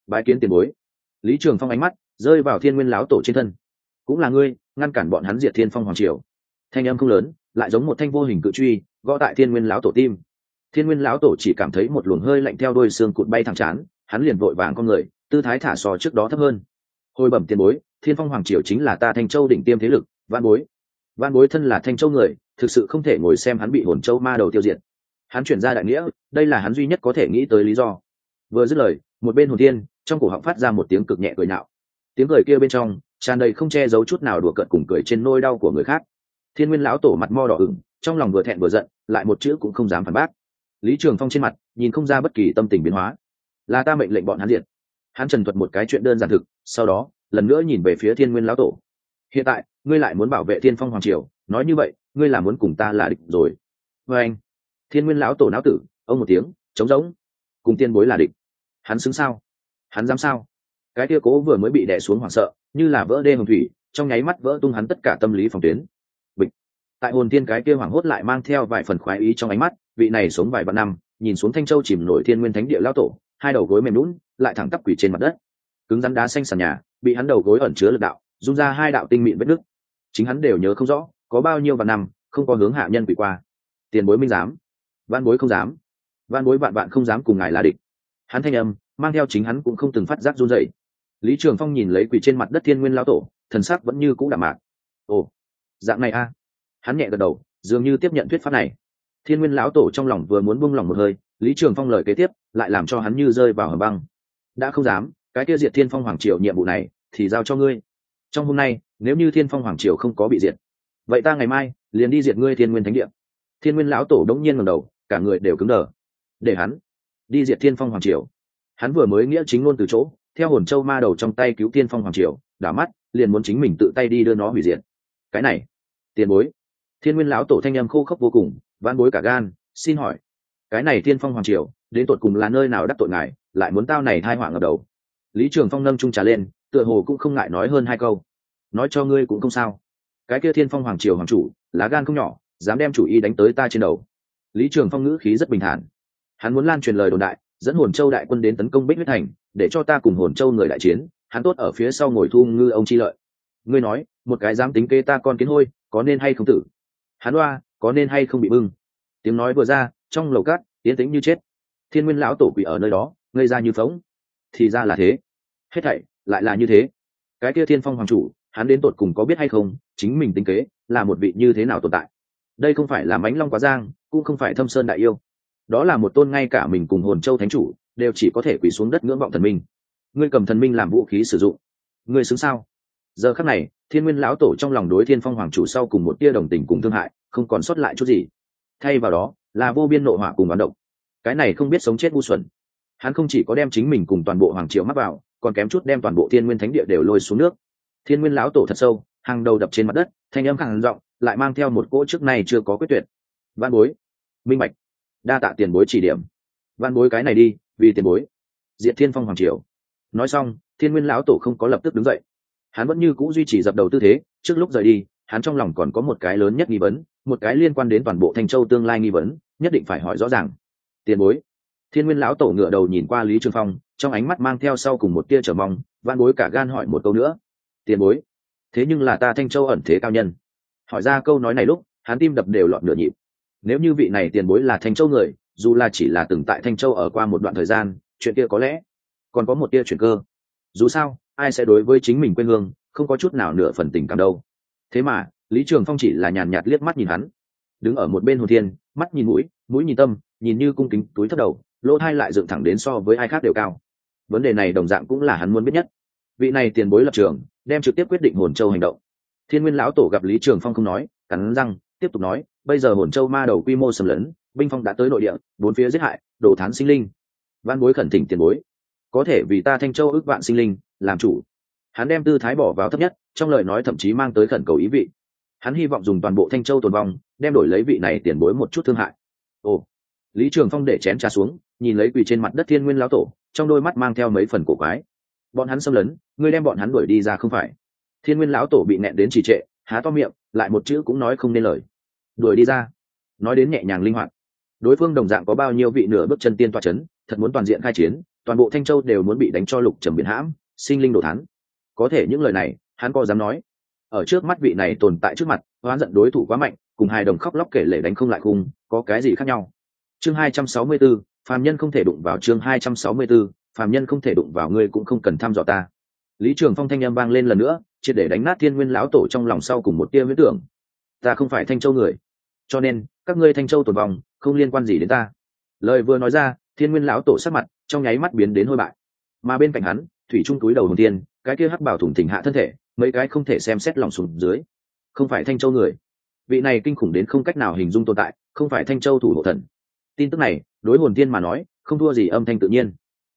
Bái kiến tiền bối. Lý trường phong ánh mắt rơi vào thiên nguyên lão tổ trên thân. Cũng là ngươi, ngăn cản bọn hắn diệt thiên phong hoàng triều. Thanh âm không lớn, lại giống một thanh vô hình cự truy gõ tại thiên nguyên lão tổ tim. Thiên nguyên lão tổ chỉ cảm thấy một luồng hơi lạnh theo đôi xương cụt bay thẳng chán, hắn liền vội vàng con người, tư thái thả sò trước đó thấp hơn. Hồi bẩm tiền bối, thiên phong hoàng triều chính là ta thanh châu đỉnh tiêm thế lực văn bối. Văn bối thân là thanh châu người, thực sự không thể ngồi xem hắn bị hồn châu ma đầu tiêu diệt. Hắn chuyển ra đại nghĩa, đây là hắn duy nhất có thể nghĩ tới lý do. Vừa dứt lời, một bên hồn tiên trong cổ họng phát ra một tiếng cực nhẹ cười nhạo tiếng cười kia bên trong, tràn đầy không che giấu chút nào đùa cợt cùng cười trên nôi đau của người khác. Thiên nguyên lão tổ mặt mo đỏ ửng trong lòng vừa thẹn vừa giận, lại một chữ cũng không dám phản bác. Lý trường phong trên mặt, nhìn không ra bất kỳ tâm tình biến hóa. Là ta mệnh lệnh bọn hắn diệt. Hắn trần thuật một cái chuyện đơn giản thực, sau đó, lần nữa nhìn về phía thiên nguyên lão tổ. Hiện tại, ngươi lại muốn bảo vệ thiên phong hoàng triều, nói như vậy, ngươi là muốn cùng ta là địch rồi. Vê anh, thiên nguyên lão tổ não tử, ông một tiếng, trống rỗng. Cùng tiên bối là địch. Hắn xứng sao? Hắn dám sao? Cái kia cố vừa mới bị đè xuống hoảng sợ, như là vỡ đê hồng thủy, trong nháy mắt vỡ tung hắn tất cả tâm lý phòng tuyến tại hồn tiên cái kia hoảng hốt lại mang theo vài phần khoái ý trong ánh mắt, vị này sống vài vạn năm, nhìn xuống thanh châu chìm nổi thiên nguyên thánh địa lao tổ, hai đầu gối mềm lún lại thẳng tắp quỷ trên mặt đất. Cứng rắn đá xanh sàn nhà, bị hắn đầu gối ẩn chứa lực đạo run ra hai đạo tinh mịn vết nứt. Chính hắn đều nhớ không rõ, có bao nhiêu vạn năm, không có hướng hạ nhân quỷ qua. Tiền bối minh dám văn bối không dám văn bối vạn vạn không dám cùng ngài là địch. Hắn thanh âm, mang theo chính hắn cũng không từng phát giác run dậy lý trường phong nhìn lấy quỷ trên mặt đất thiên nguyên lao tổ, thần sắc vẫn như cũng đạm mạc. Ồ, dạng này a hắn nhẹ gật đầu, dường như tiếp nhận thuyết pháp này. Thiên nguyên lão tổ trong lòng vừa muốn buông lòng một hơi, lý trường phong lời kế tiếp lại làm cho hắn như rơi vào hầm băng. Đã không dám, cái kia diệt thiên phong hoàng triều nhiệm vụ này thì giao cho ngươi. Trong hôm nay, nếu như thiên phong hoàng triều không có bị diệt, vậy ta ngày mai liền đi diệt ngươi thiên nguyên thánh địa. Thiên nguyên lão tổ đống nhiên ngầm đầu, cả người đều cứng đờ. Để hắn đi diệt thiên phong hoàng triều. Hắn vừa mới nghĩa chính luôn từ chỗ, theo hồn châu ma đầu trong tay cứu thiên phong hoàng triều, đảo mắt, liền muốn chính mình tự tay đi đưa nó hủy diệt. Cái này, tiền bối thiên nguyên lão tổ thanh â m khô khốc vô cùng van bối cả gan, xin hỏi, cái này thiên phong hoàng triều, đến tột cùng là nơi nào đắc tội ngài, lại muốn tao này thai hoảng ở đầu? Lý trường phong nâng trung trà lên, tựa hồ cũng không ngại nói hơn hai câu. Nói cho ngươi cũng không sao. Cái kia thiên phong hoàng triều hoàng chủ, lá gan không nhỏ, dám đem chủ ý đánh tới ta trên đầu. Lý trường phong ngữ khí rất bình thản. Hắn muốn lan truyền lời đồn đại, dẫn hồn châu đại quân đến tấn công bích huyết thành, để cho ta cùng hồn châu người đại chiến, hắn tốt ở phía sau ngồi thu ngư ông chi lợi. Ngươi nói, một cái dám tính kê ta con kiến hôi, có nên hay không tử? Hắn đoa có nên hay không bị bưng? Tiếng nói vừa ra, trong lầu cát tiến tĩnh như chết. Thiên nguyên lão tổ quỷ ở nơi đó, ngây ra như phóng thì ra là thế. Hết thảy, lại là như thế. Cái kia thiên phong hoàng chủ, hắn đến tột cùng có biết hay không, chính mình tính kế, là một vị như thế nào tồn tại? Đây không phải là mánh long quá giang, cũng không phải thâm sơn đại yêu. Đó là một tôn ngay cả mình cùng hồn châu thánh chủ, đều chỉ có thể quỳ xuống đất ngưỡng vọng thần minh. Ngươi cầm thần minh làm vũ khí sử dụng. Ngươi xứng sao? Giờ khắc này, thiên nguyên lão tổ trong lòng đối thiên phong hoàng chủ sau cùng một tia đồng tình cùng thương hại, không còn sót lại chút gì. Thay vào đó, là vô biên nội hỏa cùng bán động cái này không biết sống chết ngu xuẩn. Hắn không chỉ có đem chính mình cùng toàn bộ hoàng triều mắc vào, còn kém chút đem toàn bộ thiên nguyên thánh địa đều lôi xuống nước. Thiên nguyên lão tổ thật sâu hàng đầu đập trên mặt đất, thanh âm khẳng giọng, lại mang theo một cỗ trước này chưa có quyết tuyệt. Văn bối, minh bạch. Đa tạ tiền bối chỉ điểm. Văn bối cái này đi, vì tiền bối. Diện thiên phong hoàng triều. Nói xong, thiên nguyên lão tổ không có lập tức đứng dậy hắn vẫn như c ũ duy trì dập đầu tư thế, trước lúc rời đi, hắn trong lòng còn có một cái lớn nhất nghi vấn, một cái liên quan đến toàn bộ thanh châu tương lai nghi vấn, nhất định phải hỏi rõ ràng. Tiền bối. Thiên nguyên lão tổ ngựa đầu nhìn qua lý trường phong, trong ánh mắt mang theo sau cùng một tia trở mong van bối cả gan hỏi một câu nữa. Tiền bối. Thế nhưng là ta thanh châu ẩn thế cao nhân. Hỏi ra câu nói này lúc, hắn tim đập đều lọt nửa nhịp. Nếu như vị này tiền bối là thanh châu người, dù là chỉ là từng tại thanh châu ở qua một đoạn thời gian, chuyện kia có lẽ còn có một tia chuyện cơ. Dù sao ai sẽ đối với chính mình quê hương, không có chút nào nửa phần tình cảm đâu. Thế mà, lý trường phong chỉ là nhàn nhạt liếc mắt nhìn hắn. Đứng ở một bên hồ thiên, mắt nhìn mũi mũi nhìn tâm, nhìn như cung kính, túi thấp đầu, lỗ thai lại dựng thẳng đến so với ai khác đều cao. Vấn đề này đồng dạng cũng là hắn muốn biết nhất. Vị này tiền bối lập trường, đem trực tiếp quyết định hồn châu hành động. Thiên nguyên lão tổ gặp lý trường phong không nói, cắn răng, tiếp tục nói, bây giờ hồn châu ma đầu quy mô sầm lấn, binh phong đã tới nội địa, bốn phía giết hại, đổ thán sinh linh. Văn bối khẩn thỉnh tiền bối. Có thể vì ta thanh châu ước vạn sinh linh làm chủ. Hắn đem tư thái bỏ vào thấp nhất, trong lời nói thậm chí mang tới khẩn cầu ý vị. Hắn hy vọng dùng toàn bộ thanh châu tồn vong, đem đổi lấy vị này tiền bối một chút thương hại. Ồ. Lý trường phong để chén trà xuống, nhìn lấy quỳ trên mặt đất thiên nguyên lão tổ, trong đôi mắt mang theo mấy phần cổ quái. Bọn hắn xâm lấn, ngươi đem bọn hắn đuổi đi ra không phải. Thiên nguyên lão tổ bị nẹn đến trì trệ, há to miệng, lại một chữ cũng nói không nên lời. Đuổi đi ra. Nói đến nhẹ nhàng linh hoạt. Đối phương đồng dạng có bao nhiêu vị nửa bước chân tiên toa c h ấ n thật muốn toàn diện khai chiến, toàn bộ thanh châu đều muốn bị đánh cho lục trầm biển hãm sinh linh đồ thán, có thể những lời này hắn có dám nói? Ở trước mắt vị này tồn tại trước mặt hoán giận đối thủ quá mạnh cùng hai đồng khóc lóc kể lể đánh không lại khung có cái gì khác nhau? Chương hai trăm sáu mươi 264, phàm nhân không thể đụng vào chương hai trăm sáu mươi 264, phàm nhân không thể đụng vào ngươi cũng không cần thăm dò ta. Lý trường phong thanh â m vang lên lần nữa triệt để đánh nát thiên nguyên lão tổ trong lòng sau cùng một tia huyết tưởng. Ta không phải thanh châu người cho nên các ngươi thanh châu tồn vòng không liên quan gì đến ta. Lời vừa nói ra thiên nguyên lão tổ sắc mặt trong nháy mắt biến đến hôi bại. Mà bên cạnh hắn thủy trung túi đầu hồng tiên cái kia hắc bảo thủng thỉnh hạ thân thể, mấy cái không thể xem xét lòng sùng dưới. Không phải thanh châu người. Vị này kinh khủng đến không cách nào hình dung tồn tại, không phải thanh châu thủ hộ thần. Tin tức này, đối hồn tiên mà nói, không thua gì âm thanh tự nhiên.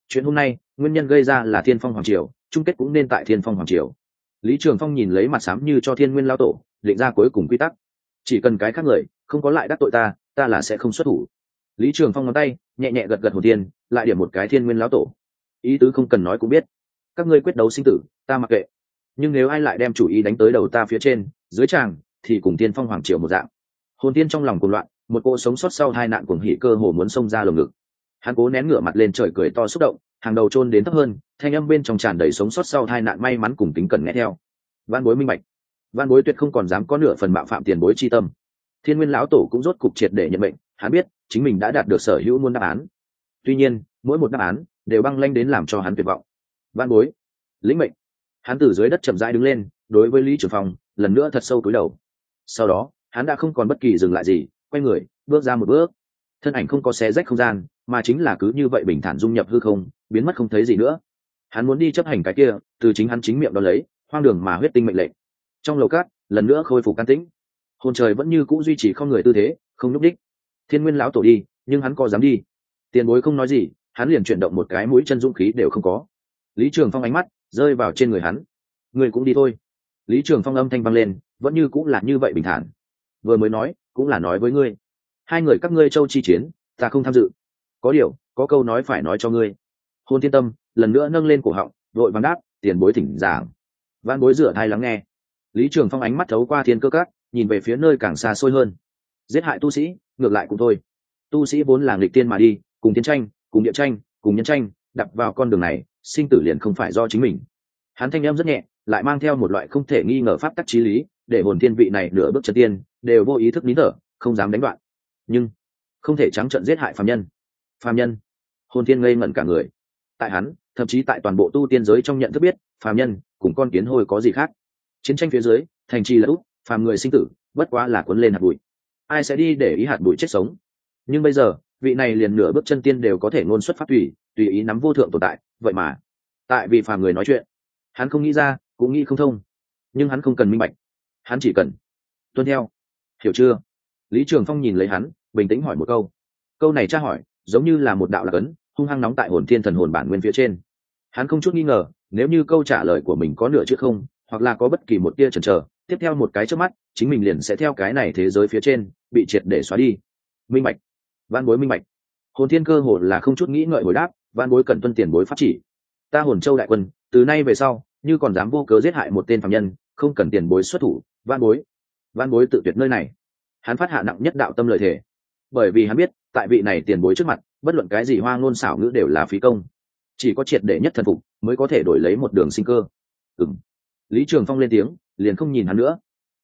Chuyện hôm nay, nguyên nhân gây ra là thiên phong hoàng triều, chung kết cũng nên tại thiên phong hoàng triều. Lý trường phong nhìn lấy mặt sám như cho thiên nguyên lao tổ, định ra cuối cùng quy tắc. Chỉ cần cái khác người, không có lại đắc tội ta ta là sẽ không xuất thủ. Lý trường phong ngón tay, nhẹ nhẹ gật gật hồn tiên lại điểm một cái thiên nguyên lão tổ. Ý tứ không cần nói cũng biết các ngươi quyết đấu sinh tử, ta mặc kệ. Nhưng nếu ai lại đem chủ ý đánh tới đầu ta phía trên, dưới tràng, thì cùng tiên phong hoàng triều một dạng. Hồn tiên trong lòng cuồng loạn, một cô sống sót sau hai nạn cuồng hỉ cơ hồ muốn xông ra lồng ngực. Hắn cố nén ngửa mặt lên trời cười to xúc động, hàng đầu chôn đến thấp hơn, thanh âm bên trong tràn đầy sống sót sau hai nạn may mắn cùng tính cần nghe theo. Văn bối minh bạch. Văn bối tuyệt không còn dám có nửa phần mạo phạm tiền bối chi tâm. Thiên nguyên lão tổ cũng rốt cục triệt để nhận mệnh, hắn biết, chính mình đã đạt được sở hữu muôn đáp án. Tuy nhiên, mỗi một đáp án đều băng lanh đến làm cho hắn tuyệt vọng văn bối. Lĩnh mệnh. Hắn từ dưới đất chậm rãi đứng lên, đối với lý trường phong, lần nữa thật sâu cúi đầu. Sau đó, hắn đã không còn bất kỳ dừng lại gì, quay người, bước ra một bước. Thân ảnh không có xé rách không gian, mà chính là cứ như vậy bình thản dung nhập hư không, biến mất không thấy gì nữa. Hắn muốn đi chấp hành cái kia, từ chính hắn chính miệng đó lấy, hoang đường mà huyết tinh mệnh lệnh. Trong lầu cát, lần nữa khôi phục can tĩnh. Hồn trời vẫn như cũ duy trì không người tư thế, không nhúc đích thiên nguyên lão tổ đi, nhưng hắn có dám đi. Tiền bối không nói gì, hắn liền chuyển động một cái mũi chân dũng khí đều không có lý trường phong ánh mắt rơi vào trên người hắn. Người cũng đi thôi. Lý trường phong âm thanh vang lên, vẫn như cũng là như vậy bình thản. Vừa mới nói, cũng là nói với ngươi. Hai người các ngươi châu chi chiến, ta không tham dự. Có điều, có câu nói phải nói cho ngươi. Hôn thiên tâm, lần nữa nâng lên cổ họng, đội văn đáp, tiền bối thỉnh giảng. Văn bối rửa thai lắng nghe. Lý trường phong ánh mắt thấu qua thiên cơ cát nhìn về phía nơi càng xa xôi hơn. Giết hại tu sĩ, ngược lại cũng thôi. Tu sĩ vốn là nghịch tiên mà đi, cùng tiến tranh, cùng địa tranh, cùng nhân tranh, đập vào con đường này sinh tử liền không phải do chính mình. Hắn thanh em rất nhẹ, lại mang theo một loại không thể nghi ngờ pháp tắc trí lý, để hồn thiên vị này nửa bước chân tiên, đều vô ý thức nín thở, không dám đánh đoạn. Nhưng, không thể trắng trận giết hại phạm nhân. Phạm nhân. Hồn thiên ngây ngẩn cả người. Tại hắn, thậm chí tại toàn bộ tu tiên giới trong nhận thức biết phạm nhân cùng con kiến hôi có gì khác. Chiến tranh phía dưới, thành trì là úc phàm người sinh tử, bất quá là cuốn lên hạt bụi. Ai sẽ đi để ý hạt bụi chết sống? Nhưng bây giờ vị này liền nửa bước chân tiên đều có thể ngôn xuất phát tùy tùy ý nắm vô thượng tồn tại, vậy mà. Tại vì phàm người nói chuyện, hắn không nghĩ ra, cũng nghĩ không thông. Nhưng hắn không cần minh bạch. Hắn chỉ cần tuân theo. Hiểu chưa? Lý trường phong nhìn lấy hắn, bình tĩnh hỏi một câu. Câu này tra hỏi, giống như là một đạo lạc ấn, hung hăng nóng tại hồn thiên thần hồn bản nguyên phía trên. Hắn không chút nghi ngờ, nếu như câu trả lời của mình có nửa chữ không, hoặc là có bất kỳ một tia chần chờ, tiếp theo một cái trước mắt, chính mình liền sẽ theo cái này thế giới phía trên, bị triệt để xóa đi. Minh bạch văn bối minh bạch. Hồn thiên cơ hồ là không chút nghĩ ngợi hồi đáp, văn bối cần tuân tiền bối pháp chỉ. Ta hồn châu đại quân, từ nay về sau, như còn dám vô cớ giết hại một tên phạm nhân, không cần tiền bối xuất thủ. Văn bối văn bối tự tuyệt nơi này. Hắn phát hạ nặng nhất đạo tâm lợi thể bởi vì hắn biết, tại vị này tiền bối trước mặt, bất luận cái gì hoa ngôn xảo ngữ đều là phí công. Chỉ có triệt để nhất thần phục, mới có thể đổi lấy một đường sinh cơ. Ừng lý trường phong lên tiếng, liền không nhìn hắn nữa.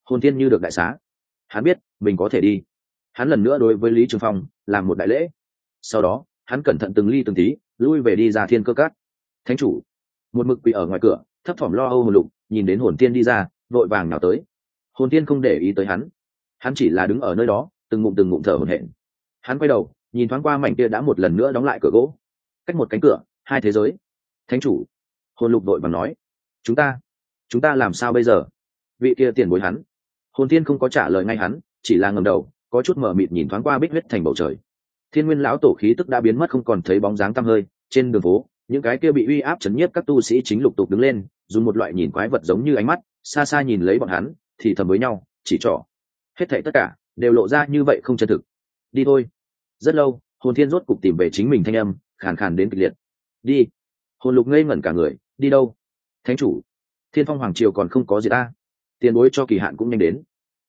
Hồn thiên như được đại xá. Hắn biết, mình có thể đi hắn lần nữa đối với lý trường phong làm một đại lễ. Sau đó, hắn cẩn thận từng ly từng tí, lui về đi ra thiên cơ cát. Thánh chủ, một mực quỷ ở ngoài cửa, thấp thỏm lo âu hồn lục, nhìn đến hồn tiên đi ra, vội vàng nào tới. Hồn tiên không để ý tới hắn. Hắn chỉ là đứng ở nơi đó, từng ngụm từng ngụm thở hồn hển. Hắn quay đầu, nhìn thoáng qua mảnh kia đã một lần nữa đóng lại cửa gỗ. Cách một cánh cửa, hai thế giới. Thánh chủ, hồn lục đội bằng nói. Chúng ta chúng ta làm sao bây giờ? Vị kia tiền bối hắn. Hồn tiên không có trả lời ngay hắn, chỉ là ngầm đầu có chút mờ mịt nhìn thoáng qua bích huyết thành bầu trời. Thiên nguyên lão tổ khí tức đã biến mất không còn thấy bóng dáng tăm hơi, trên đường phố, những cái kia bị uy áp chấn nhiếp các tu sĩ chính lục tục đứng lên, dùng một loại nhìn quái vật giống như ánh mắt, xa xa nhìn lấy bọn hắn, thì thầm với nhau, chỉ trỏ. Hết thảy tất cả đều lộ ra như vậy không chân thực. Đi thôi. Rất lâu, hồn thiên rốt cục tìm về chính mình thanh âm, khàn khàn đến kịch liệt. Đi. Hồn lục ngây ngẩn cả người, đi đâu? Thánh chủ. Thiên phong hoàng triều còn không có gì ta. Tiền bối cho kỳ hạn cũng nhanh đến.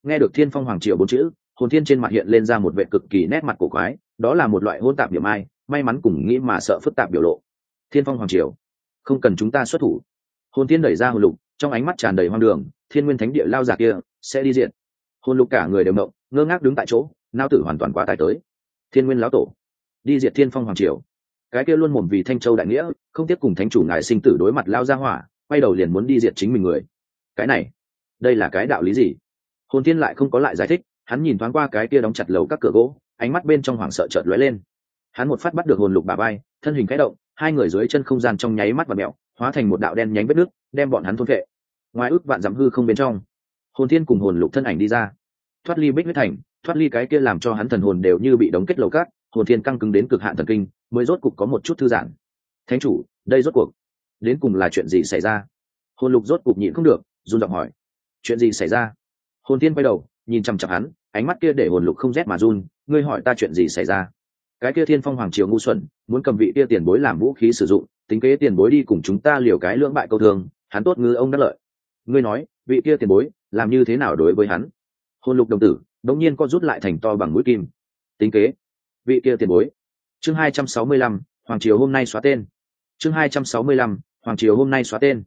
Nghe được thiên phong hoàng triều bốn chữ hồn thiên trên mặt hiện lên ra một vệ cực kỳ nét mặt cổ quái, đó là một loại hôn tạp điểm ai, may mắn cùng nghĩ mà sợ phức tạp biểu lộ. Thiên phong hoàng triều, không cần chúng ta xuất thủ. Hồn thiên đẩy ra hồn lục, trong ánh mắt tràn đầy hoang đường, thiên nguyên thánh địa lao giả kia sẽ đi diện hồn lục cả người đều động, ngơ ngác đứng tại chỗ, nao tử hoàn toàn quá tài tới. Thiên nguyên lão tổ, đi diệt thiên phong hoàng triều. Cái kia luôn mồm vì thanh châu đại nghĩa, không tiếp cùng thánh chủ ngài sinh tử đối mặt lao ra hỏa, quay đầu liền muốn đi diệt chính mình người. Cái này, đây là cái đạo lý gì? Hồn thiên lại không có lại giải thích hắn nhìn thoáng qua cái kia đóng chặt lầu các cửa gỗ, ánh mắt bên trong hoảng sợ chợt lóe lên. Hắn một phát bắt được hồn lục bà bay thân hình khẽ động, hai người dưới chân không gian trong nháy mắt và mẹo, hóa thành một đạo đen nhánh vết nước, đem bọn hắn thôn vệ ngoài ước vạn dặm hư không bên trong, hồn thiên cùng hồn lục thân ảnh đi ra. Thoát ly bích huyết thành, thoát ly cái kia làm cho hắn thần hồn đều như bị đóng kết lầu cát, hồn thiên căng cứng đến cực hạn thần kinh, mới rốt cục có một chút thư giãn. Thánh chủ, đây rốt cuộc, đến cùng là chuyện gì xảy ra? Hồn lục rốt cục nhịn không được, run giọng hỏi. Chuyện gì xảy ra? Hồn thiên quay đầu, nhìn chằm chặp hắn ánh mắt kia để hồn lục không rét mà run, ngươi hỏi ta chuyện gì xảy ra? Cái kia thiên phong hoàng triều ngu xuẩn, muốn cầm vị kia tiền bối làm vũ khí sử dụng, tính kế tiền bối đi cùng chúng ta liều cái lưỡng bại câu thường hắn tốt ngư ông đắc lợi. Ngươi nói, vị kia tiền bối, làm như thế nào đối với hắn? Hồn lục đồng tử, đống nhiên có rút lại thành to bằng mũi kim. Tính kế, vị kia tiền bối. Chương hai trăm sáu mươi lăm, hoàng triều hôm nay xóa tên. Chương hai trăm sáu mươi lăm, hoàng triều hôm nay xóa tên.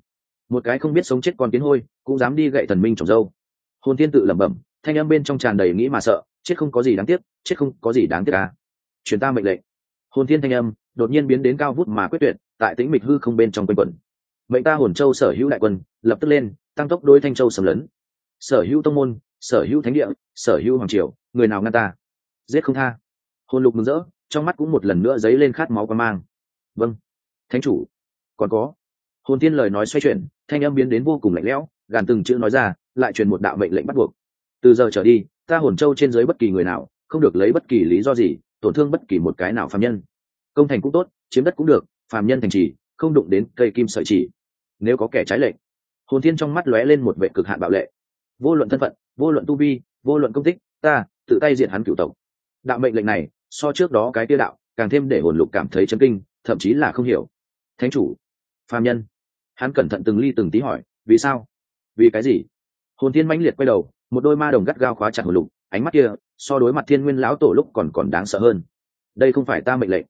Một cái không biết sống chết con kiến hôi, cũng dám đi gậy thần minh trồng dâu. Hồn thiên tự lẩm bẩm thanh âm bên trong tràn đầy nghĩ mà sợ, chết không có gì đáng tiếc, chết không có gì đáng tiếc à. truyền ta mệnh lệnh. Hồn thiên thanh âm, đột nhiên biến đến cao vút mà quyết tuyệt, tại tĩnh mịch hư không bên trong quanh quẩn. Mệnh ta hồn châu sở hữu đại quân, lập tức lên, tăng tốc đôi thanh châu sầm lấn. Sở hữu tông môn, sở hữu thánh địa, sở hữu hoàng triều, người nào ngăn ta? Giết không tha. Hồn lục mừng rỡ, trong mắt cũng một lần nữa dấy lên khát máu và mang. Vâng. Thánh chủ. Còn có. Hồn thiên lời nói xoay chuyển, thanh âm biến đến vô cùng lạnh lẽo, gàn từng chữ nói ra, lại truyền một đạo mệnh lệnh bắt buộc từ giờ trở đi, ta hồn châu trên dưới bất kỳ người nào, không được lấy bất kỳ lý do gì, tổn thương bất kỳ một cái nào phạm nhân. Công thành cũng tốt, chiếm đất cũng được phạm nhân thành trì, không đụng đến cây kim sợi chỉ. Nếu có kẻ trái lệnh hồn thiên trong mắt lóe lên một vệ cực hạn bạo lệ. Vô luận thân phận, vô luận tu vi, vô luận công tích, ta, tự tay diện hắn cựu tộc. Đạo mệnh lệnh này, so trước đó cái tiêu đạo, càng thêm để hồn lục cảm thấy chấn kinh, thậm chí là không hiểu. Thánh chủ phạm nhân. Hắn cẩn thận từng ly từng tí hỏi, vì sao? Vì cái gì? Hồn thiên mãnh liệt quay đầu một đôi ma đồng gắt gao khóa chặt hồn lục, ánh mắt kia, so đối mặt thiên nguyên lão tổ lúc còn còn đáng sợ hơn. Đây không phải ta mệnh lệnh,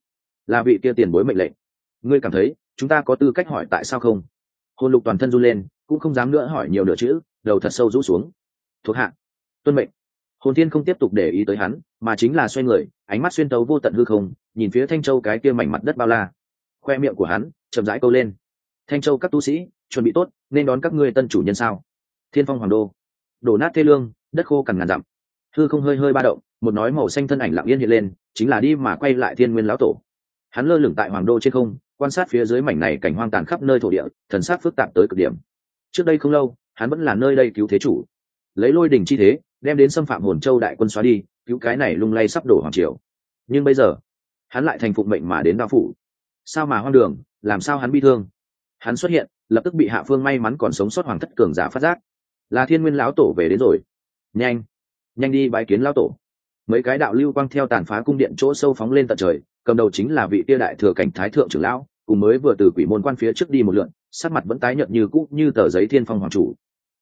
là vị kia tiền bối mệnh lệnh. Ngươi cảm thấy, chúng ta có tư cách hỏi tại sao không? Hồn lục toàn thân run lên, cũng không dám nữa hỏi nhiều nửa chữ, đầu thật sâu rũ xuống. Thuộc hạ, tuân mệnh. Hồn thiên không tiếp tục để ý tới hắn, mà chính là xoay người, ánh mắt xuyên tấu vô tận hư không, nhìn phía thanh châu cái kia mảnh mặt đất bao la. Khoe miệng của hắn, chậm rãi câu lên. Thanh châu các tu sĩ, chuẩn bị tốt, nên đón các ngươi tân chủ nhân sao? Thiên phong hoàng đô đổ nát thê lương, đất khô cằn ngàn dặm. Hư không hơi hơi ba động, một nói màu xanh thân ảnh lặng yên hiện lên, chính là đi mà quay lại thiên nguyên lão tổ. Hắn lơ lửng tại hoàng đô trên không, quan sát phía dưới mảnh này cảnh hoang tàn khắp nơi thổ địa, thần sát phức tạp tới cực điểm. Trước đây không lâu, hắn vẫn là nơi đây cứu thế chủ. Lấy lôi đình chi thế, đem đến xâm phạm hồn châu đại quân xóa đi, cứu cái này lung lay sắp đổ hoàng triều. Nhưng bây giờ, hắn lại thành phục mệnh mà đến đao phủ. Sao mà hoang đường, làm sao hắn bi thương? Hắn xuất hiện, lập tức bị hạ phương may mắn còn sống sót hoàng thất cường giả phát giác là thiên nguyên lão tổ về đến rồi. Nhanh nhanh đi bái kiến lão tổ. Mấy cái đạo lưu quang theo tàn phá cung điện chỗ sâu phóng lên tận trời, cầm đầu chính là vị tia đại thừa cảnh thái thượng trưởng lão, cùng mới vừa từ quỷ môn quan phía trước đi một lượn, sắc mặt vẫn tái nhợt như cũ như tờ giấy thiên phong hoàng chủ.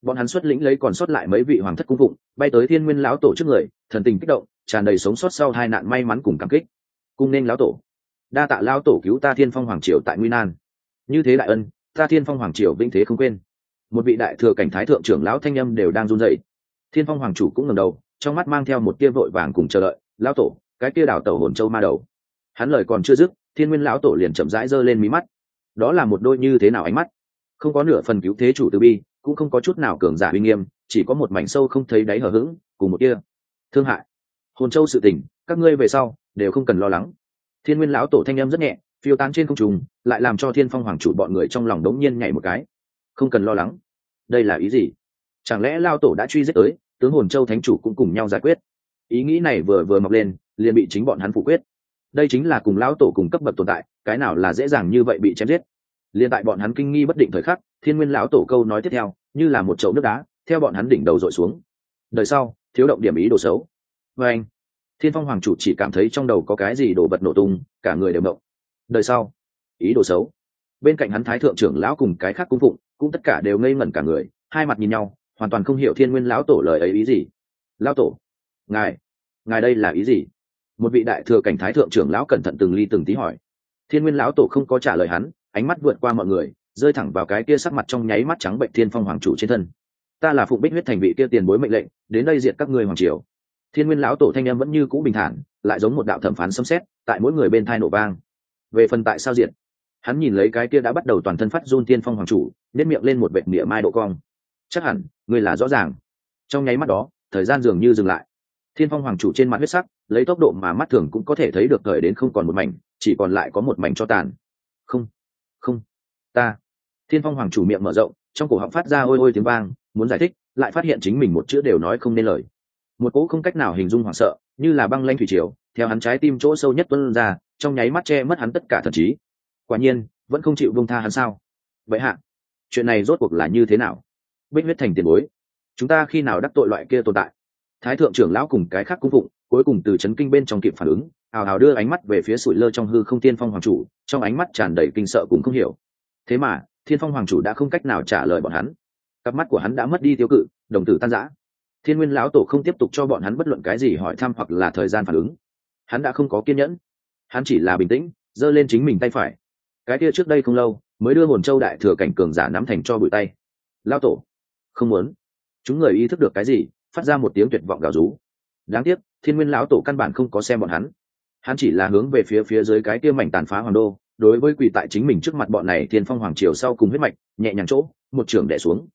Bọn hắn xuất lĩnh lấy còn sót lại mấy vị hoàng thất cung phụng, bay tới thiên nguyên lão tổ trước người, thần tình kích động, tràn đầy sống sót sau hai nạn may mắn cùng cảm kích. Cung nên lão tổ. Đa tạ lão tổ cứu ta thiên phong hoàng triều tại nguy nan. Như thế đại ân, ta thiên phong hoàng triều vinh thế không quên một vị đại thừa cảnh thái thượng trưởng lão thanh âm đều đang run rẩy, thiên phong hoàng chủ cũng ngẩng đầu trong mắt mang theo một tia vội vàng cùng chờ đợi lão tổ cái tia đảo tàu hồn châu ma đầu. Hắn lời còn chưa dứt thiên nguyên lão tổ liền chậm rãi giơ lên mí mắt. Đó là một đôi như thế nào ánh mắt? Không có nửa phần cứu thế chủ từ bi cũng không có chút nào cường giả uy nghiêm chỉ có một mảnh sâu không thấy đáy hở hững cùng một kia thương hại. Hồn châu sự tình các ngươi về sau đều không cần lo lắng. Thiên nguyên lão tổ thanh em rất nhẹ phiêu tán trên không trùng lại làm cho thiên phong hoàng chủ bọn người trong lòng đống nhiên nhảy một cái không cần lo lắng. Đây là ý gì? Chẳng lẽ lao tổ đã truy giết tới, tướng hồn châu thánh chủ cũng cùng nhau giải quyết? Ý nghĩ này vừa vừa mọc lên, liền bị chính bọn hắn phủ quyết. Đây chính là cùng lão tổ cùng cấp bậc tồn tại, cái nào là dễ dàng như vậy bị chém giết? Liền tại bọn hắn kinh nghi bất định thời khắc, thiên nguyên lão tổ câu nói tiếp theo, như là một chậu nước đá, theo bọn hắn đỉnh đầu dội xuống. Đời sau, thiếu động điểm ý đồ xấu. Và anh, thiên phong hoàng chủ chỉ cảm thấy trong đầu có cái gì đổ bật nổ tung, cả người đều động. Đời sau, ý đồ xấu bên cạnh hắn thái thượng trưởng lão cùng cái khác cung phụng, cũng tất cả đều ngây ngẩn cả người, hai mặt nhìn nhau, hoàn toàn không hiểu thiên nguyên lão tổ lời ấy ý gì. Lão tổ, ngài ngài đây là ý gì? Một vị đại thừa cảnh thái thượng trưởng lão cẩn thận từng ly từng tí hỏi. Thiên nguyên lão tổ không có trả lời hắn, ánh mắt vượt qua mọi người, rơi thẳng vào cái kia sắc mặt trong nháy mắt trắng bệnh thiên phong hoàng chủ trên thân. Ta là phụng bích huyết thành vị kia tiền bối mệnh lệnh, đến đây diệt các ngươi hoàng triều. Thiên nguyên lão tổ thanh em vẫn như cũ bình thản, lại giống một đạo thẩm phán xâm xét tại mỗi người bên thai nổ vang. Về phần tại sao diệt? Hắn nhìn lấy cái kia đã bắt đầu toàn thân phát run tiên phong hoàng chủ nếp miệng lên một vệt mỉa mai độ cong. Chắc hẳn, ngươi là rõ ràng. Trong nháy mắt đó, thời gian dường như dừng lại. Thiên phong hoàng chủ trên mặt huyết sắc, lấy tốc độ mà mắt thường cũng có thể thấy được thời đến không còn một mảnh, chỉ còn lại có một mảnh cho tàn. Không không, ta. Thiên phong hoàng chủ miệng mở rộng, trong cổ họng phát ra ôi ôi tiếng vang, muốn giải thích, lại phát hiện chính mình một chữ đều nói không nên lời. Một cỗ không cách nào hình dung hoảng sợ, như là băng lanh thủy triều, theo hắn trái tim chỗ sâu nhất tuân ra, trong nháy mắt che mất hắn tất cả thần trí quả nhiên, vẫn không chịu bông tha hắn sao? Vậy hạ, chuyện này rốt cuộc là như thế nào? Bích huyết thành tiền bối, chúng ta khi nào đắc tội loại kia tồn tại? Thái thượng trưởng lão cùng cái khác cung phụng, cuối cùng từ chấn kinh bên trong kịp phản ứng, hào hào đưa ánh mắt về phía sủi lơ trong hư không tiên phong hoàng chủ, trong ánh mắt tràn đầy kinh sợ cũng không hiểu. Thế mà, thiên phong hoàng chủ đã không cách nào trả lời bọn hắn. Cặp mắt của hắn đã mất đi tiêu cự, đồng tử tan giã thiên nguyên lão tổ không tiếp tục cho bọn hắn bất luận cái gì hỏi thăm hoặc là thời gian phản ứng. Hắn đã không có kiên nhẫn. Hắn chỉ là bình tĩnh, giơ lên chính mình tay phải cái kia trước đây không lâu, mới đưa hồn châu đại thừa cảnh cường giả nắm thành cho bụi tay. Lao tổ, không muốn. Chúng người ý thức được cái gì, phát ra một tiếng tuyệt vọng gào rú. Đáng tiếc, thiên nguyên lão tổ căn bản không có xem bọn hắn. Hắn chỉ là hướng về phía phía dưới cái kia mảnh tàn phá hoàng đô, đối với quỳ tại chính mình trước mặt bọn này thiên phong hoàng triều sau cùng huyết mạch, nhẹ nhàng chỗ, một trường đẻ xuống.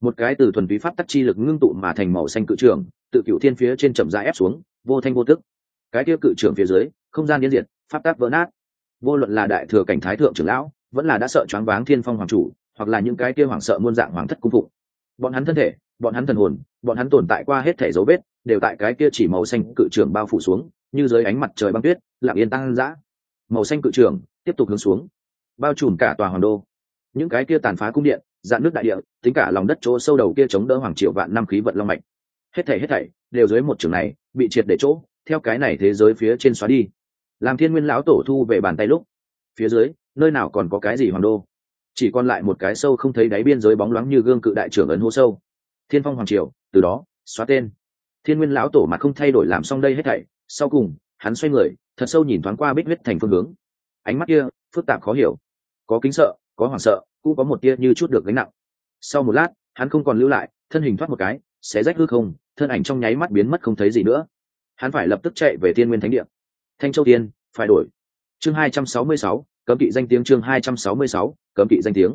Một cái từ thuần túy pháp tắc chi lực ngưng tụ mà thành màu xanh cự trường, tự cựu thiên phía trên trầm ra ép xuống, vô thanh vô tức. Cái kia cự trường phía dưới, không gian biến diệt, pháp tác vỡ nát vô luận là đại thừa cảnh thái thượng trưởng lão, vẫn là đã sợ choáng váng thiên phong hoàng chủ, hoặc là những cái kia hoảng sợ muôn dạng hoàng thất cung phụng. Bọn hắn thân thể, bọn hắn thần hồn, bọn hắn tồn tại qua hết thể dấu vết, đều tại cái kia chỉ màu xanh cự trường bao phủ xuống, như dưới ánh mặt trời băng tuyết, lặng yên tăng dã. Màu xanh cự trường tiếp tục hướng xuống, bao trùm cả tòa hoàng đô. Những cái kia tàn phá cung điện, dạn nước đại địa, tính cả lòng đất chỗ sâu đầu kia chống đỡ hoàng triệu vạn năm khí vận long mạch. Hết thảy hết thảy, đều dưới một trường này, bị triệt để chỗ, theo cái này thế giới phía trên xóa đi làm thiên nguyên lão tổ thu về bàn tay lúc, phía dưới, nơi nào còn có cái gì hoàng đô? Chỉ còn lại một cái sâu không thấy đáy biên giới bóng loáng như gương cự đại trưởng ấn hô sâu. Thiên phong hoàng triều, từ đó, xóa tên. Thiên nguyên lão tổ mà không thay đổi làm xong đây hết thảy, sau cùng, hắn xoay người, thật sâu nhìn thoáng qua bích huyết thành phương hướng. Ánh mắt kia, phức tạp khó hiểu. Có kính sợ, có hoảng sợ, cũng có một tia như chút được gánh nặng. Sau một lát, hắn không còn lưu lại, thân hình thoát một cái, xé rách hư không, thân ảnh trong nháy mắt biến mất không thấy gì nữa. Hắn phải lập tức chạy về thiên nguyên thánh địa thanh châu tiên, phải đổi. Chương hai trăm sáu mươi sáu, cấm kỵ danh tiếng chương hai trăm sáu mươi sáu, cấm kỵ danh tiếng.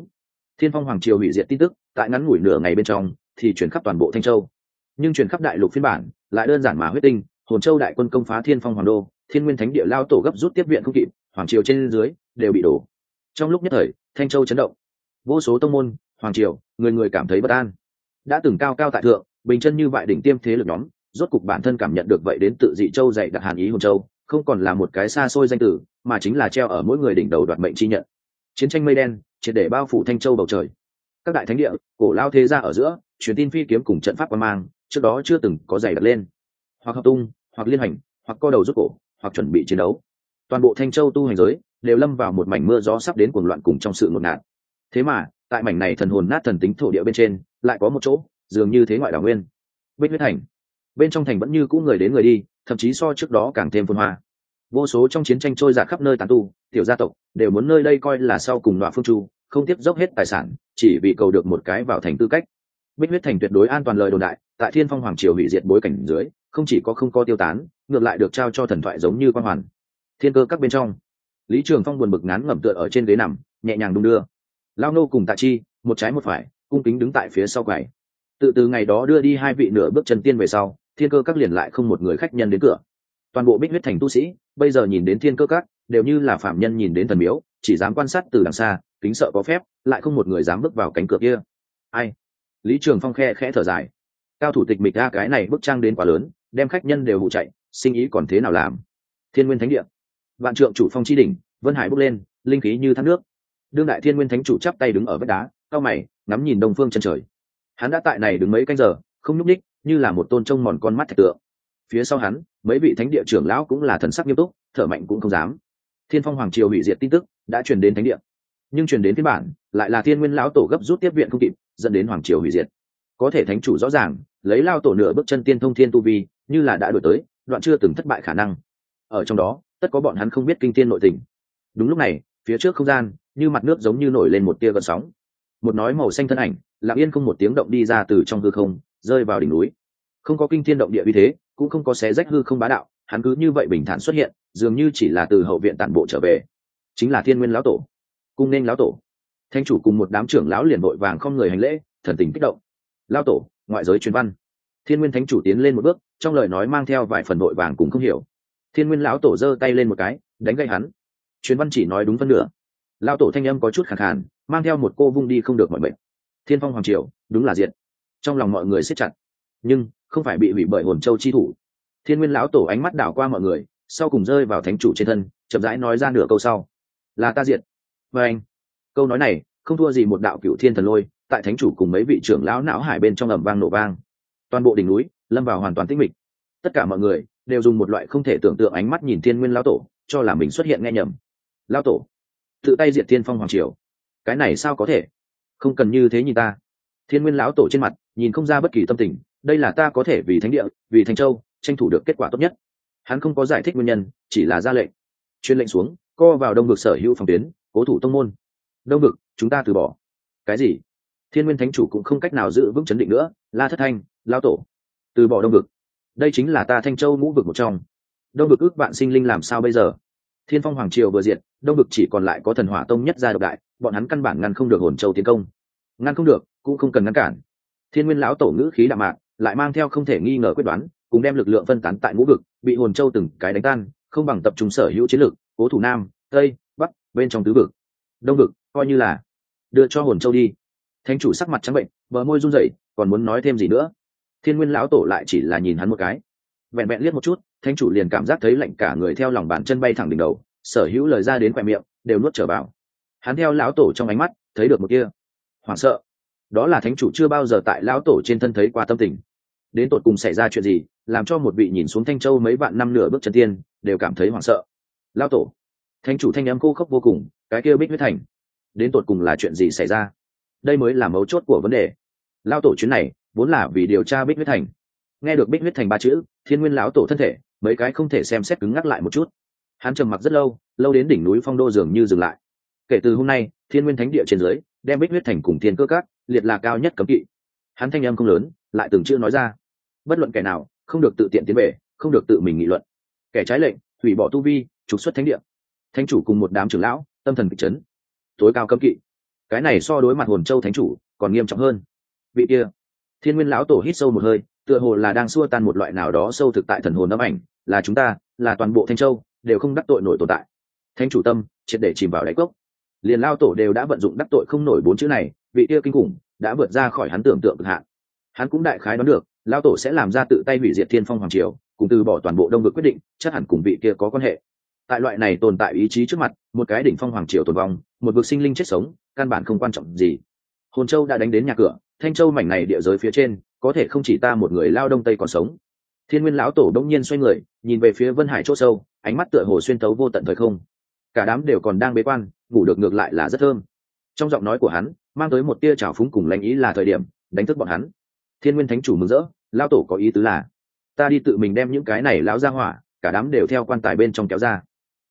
Thiên phong hoàng triều hủy diệt tin tức, tại ngắn ngủi nửa ngày bên trong, thì chuyển khắp toàn bộ thanh châu. Nhưng chuyển khắp đại lục phiên bản, lại đơn giản mà huyết tinh, hồn châu đại quân công phá thiên phong hoàng đô, thiên nguyên thánh địa lao tổ gấp rút tiếp viện không kịp, hoàng triều trên dưới đều bị đổ. Trong lúc nhất thời, thanh châu chấn động. Vô số tông môn, hoàng triều, người người cảm thấy bất an. Đã từng cao cao tại thượng, bình chân như vậy đỉnh tiêm thế lực nhóm, rốt cục bản thân cảm nhận được vậy đến tự dị châu dạy đặc hàn ý hồn châu không còn là một cái xa xôi danh tử mà chính là treo ở mỗi người đỉnh đầu đoạt mệnh chi nhận. Chiến tranh mây đen, triệt để bao phủ thanh châu bầu trời. Các đại thánh địa, cổ lao thế ra ở giữa, truyền tin phi kiếm cùng trận pháp quan mang, trước đó chưa từng có giày đặt lên. Hoặc hợp tung, hoặc liên hành, hoặc co đầu rút cổ, hoặc chuẩn bị chiến đấu. Toàn bộ thanh châu tu hành giới, đều lâm vào một mảnh mưa gió sắp đến cuồng loạn cùng trong sự ngột ngạt. Thế mà, tại mảnh này thần hồn nát thần tính thổ địa bên trên, lại có một chỗ, dường như thế ngoại đảo nguyên. Bích huyết thành. Bên trong thành vẫn như cũ người đến người đi thậm chí so trước đó càng thêm phồn hoa. Vô số trong chiến tranh trôi giạt khắp nơi tàn tu, tiểu gia tộc đều muốn nơi đây coi là sau cùng đoạn phương chu, không tiếp dốc hết tài sản, chỉ vì cầu được một cái vào thành tư cách. Bích huyết thành tuyệt đối an toàn lời đồn đại, tại thiên phong hoàng triều hủy diệt bối cảnh dưới, không chỉ có không có tiêu tán, ngược lại được trao cho thần thoại giống như quan hoàn. Thiên cơ các bên trong, lý trường phong buồn bực ngán ngẩm tựa ở trên ghế nằm, nhẹ nhàng đung đưa. Lao nô cùng tạ chi, một trái một phải, cung kính đứng tại phía sau quầy. Tự từ ngày đó đưa đi hai vị nửa bước chân tiên về sau thiên cơ các liền lại không một người khách nhân đến cửa. Toàn bộ bích huyết thành tu sĩ, bây giờ nhìn đến thiên cơ các, đều như là phạm nhân nhìn đến thần miếu, chỉ dám quan sát từ đằng xa, kính sợ có phép, lại không một người dám bước vào cánh cửa kia. Ai? Lý trường phong khe khẽ thở dài. Cao thủ tịch mịch ra cái này bức trang đến quá lớn, đem khách nhân đều hụ chạy, sinh ý còn thế nào làm? Thiên nguyên thánh địa. Vạn trượng chủ phong chi đỉnh, vân hải bốc lên, linh khí như thác nước. Đương đại thiên nguyên thánh chủ chắp tay đứng ở vách đá, cao mày, ngắm nhìn đông phương chân trời. Hắn đã tại này đứng mấy canh giờ, không nhúc ních như là một tôn trông mòn con mắt thạch tượng. Phía sau hắn, mấy vị thánh địa trưởng lão cũng là thần sắc nghiêm túc, thở mạnh cũng không dám. Thiên phong hoàng triều hủy diệt tin tức đã truyền đến thánh địa. Nhưng truyền đến phiên bản, lại là thiên nguyên lão tổ gấp rút tiếp viện không kịp, dẫn đến hoàng triều hủy diệt. Có thể thánh chủ rõ ràng, lấy lao tổ nửa bước chân tiên thông thiên tu vi, như là đã đổi tới, đoạn chưa từng thất bại khả năng. Ở trong đó, tất có bọn hắn không biết kinh tiên nội tình. Đúng lúc này, phía trước không gian, như mặt nước giống như nổi lên một tia gợn sóng. Một nói màu xanh thân ảnh, lặng yên không một tiếng động đi ra từ trong hư không rơi vào đỉnh núi. Không có kinh thiên động địa uy thế, cũng không có xé rách hư không bá đạo, hắn cứ như vậy bình thản xuất hiện, dường như chỉ là từ hậu viện tản bộ trở về. Chính là thiên nguyên lão tổ. Cung nên lão tổ. Thanh chủ cùng một đám trưởng lão liền vội vàng không người hành lễ, thần tình kích động. Lão tổ, ngoại giới truyền văn. Thiên nguyên thánh chủ tiến lên một bước, trong lời nói mang theo vài phần vội vàng cũng không hiểu. Thiên nguyên lão tổ giơ tay lên một cái, đánh gậy hắn. Truyền văn chỉ nói đúng phân nửa. Lão tổ thanh âm có chút khẳng khàn, mang theo một cô vung đi không được mọi bệnh thiên phong hoàng triều, đúng là diện trong lòng mọi người siết chặt. Nhưng, không phải bị hủy bởi hồn châu chi thủ. Thiên nguyên lão tổ ánh mắt đảo qua mọi người, sau cùng rơi vào thánh chủ trên thân, chậm rãi nói ra nửa câu sau. Là ta diện và anh. Câu nói này, không thua gì một đạo cựu thiên thần lôi, tại thánh chủ cùng mấy vị trưởng lão não hải bên trong ẩm vang nổ vang. Toàn bộ đỉnh núi, lâm vào hoàn toàn tĩnh mịch. Tất cả mọi người đều dùng một loại không thể tưởng tượng ánh mắt nhìn thiên nguyên lão tổ, cho là mình xuất hiện nghe nhầm. Lão tổ, tự tay diệt thiên phong hoàng triều. Cái này sao có thể? Không cần như thế nhìn ta. Thiên nguyên lão tổ trên mặt nhìn không ra bất kỳ tâm tình, đây là ta có thể vì thánh địa, vì thanh châu, tranh thủ được kết quả tốt nhất. Hắn không có giải thích nguyên nhân, chỉ là ra lệnh. Chuyên lệnh xuống, co vào đông vực sở hữu phòng tuyến, cố thủ tông môn. Đông vực, chúng ta từ bỏ. Cái gì? Thiên nguyên thánh chủ cũng không cách nào giữ vững chấn định nữa, la thất thanh, lao tổ. Từ bỏ đông vực. Đây chính là ta thanh châu ngũ vực một trong. Đông vực ước bạn sinh linh làm sao bây giờ? Thiên phong hoàng triều vừa diệt, đông vực chỉ còn lại có thần hỏa tông nhất gia độc đại, bọn hắn căn bản ngăn không được hồn châu tiến công. Ngăn không được, cũng không cần ngăn cản thiên nguyên lão tổ ngữ khí đạm mạc, lại mang theo không thể nghi ngờ quyết đoán, cùng đem lực lượng phân tán tại ngũ vực, bị hồn châu từng cái đánh tan, không bằng tập trung sở hữu chiến lược, cố thủ nam, tây, bắc, bên trong tứ vực. Đông vực, coi như là đưa cho hồn châu đi. Thánh chủ sắc mặt trắng bệnh, bờ môi run rẩy, còn muốn nói thêm gì nữa? Thiên nguyên lão tổ lại chỉ là nhìn hắn một cái. Vẹn vẹn liếc một chút, thánh chủ liền cảm giác thấy lạnh cả người theo lòng bàn chân bay thẳng đỉnh đầu, sở hữu lời ra đến khoe miệng, đều nuốt trở vào. Hắn theo lão tổ trong ánh mắt, thấy được một kia. Hoảng sợ đó là thánh chủ chưa bao giờ tại lão tổ trên thân thấy qua tâm tình. Đến tột cùng xảy ra chuyện gì, làm cho một vị nhìn xuống thanh châu mấy vạn năm nửa bước chân tiên, đều cảm thấy hoảng sợ. Lão tổ, thánh chủ thanh âm cô khốc vô cùng, cái kia bích huyết thành, đến tột cùng là chuyện gì xảy ra? Đây mới là mấu chốt của vấn đề. Lão tổ chuyến này, vốn là vì điều tra bích huyết thành. Nghe được bích huyết thành ba chữ, thiên nguyên lão tổ thân thể, mấy cái không thể xem xét cứng ngắc lại một chút. Hắn trầm mặc rất lâu lâu đến đỉnh núi phong đô dường như dừng lại. Kể từ hôm nay, thiên nguyên thánh địa trên dưới, đem bích huyết thành cùng thiên cơ cát liệt là cao nhất cấm kỵ. Hắn thanh âm không lớn, lại từng chưa nói ra. Bất luận kẻ nào, không được tự tiện tiến về, không được tự mình nghị luận. Kẻ trái lệnh, hủy bỏ tu vi, trục xuất thánh địa. Thánh chủ cùng một đám trưởng lão, tâm thần kịch chấn. Tối cao cấm kỵ. Cái này so đối mặt hồn châu thánh chủ, còn nghiêm trọng hơn. Vị kia, thiên nguyên lão tổ hít sâu một hơi, tựa hồ là đang xua tan một loại nào đó sâu thực tại thần hồn âm ảnh, là chúng ta, là toàn bộ thanh châu, đều không đắc tội nổi tồn tại. Thánh chủ tâm, triệt để chìm vào đáy cốc. Liền lao tổ đều đã vận dụng đắc tội không nổi bốn chữ này vị kia kinh khủng đã vượt ra khỏi hắn tưởng tượng cực hạn. Hắn cũng đại khái đoán được lao tổ sẽ làm ra tự tay hủy diệt thiên phong hoàng triều, cùng từ bỏ toàn bộ đông vực quyết định, chắc hẳn cùng vị kia có quan hệ. Tại loại này tồn tại ý chí trước mặt, một cái đỉnh phong hoàng triều tồn vong, một vực sinh linh chết sống, căn bản không quan trọng gì. Hồn châu đã đánh đến nhà cửa, thanh châu mảnh này địa giới phía trên, có thể không chỉ ta một người lao đông tây còn sống. Thiên nguyên lão tổ đông nhiên xoay người, nhìn về phía vân hải c h ỗ sâu, ánh mắt tựa hồ xuyên tấu vô tận thời không. Cả đám đều còn đang bế quan, ngủ được ngược lại là rất thơm trong giọng nói của hắn, mang tới một tia trào phúng cùng lãnh ý là thời điểm, đánh thức bọn hắn. Thiên nguyên thánh chủ mừng rỡ, lão tổ có ý tứ là, ta đi tự mình đem những cái này lão ra hỏa, cả đám đều theo quan tài bên trong kéo ra.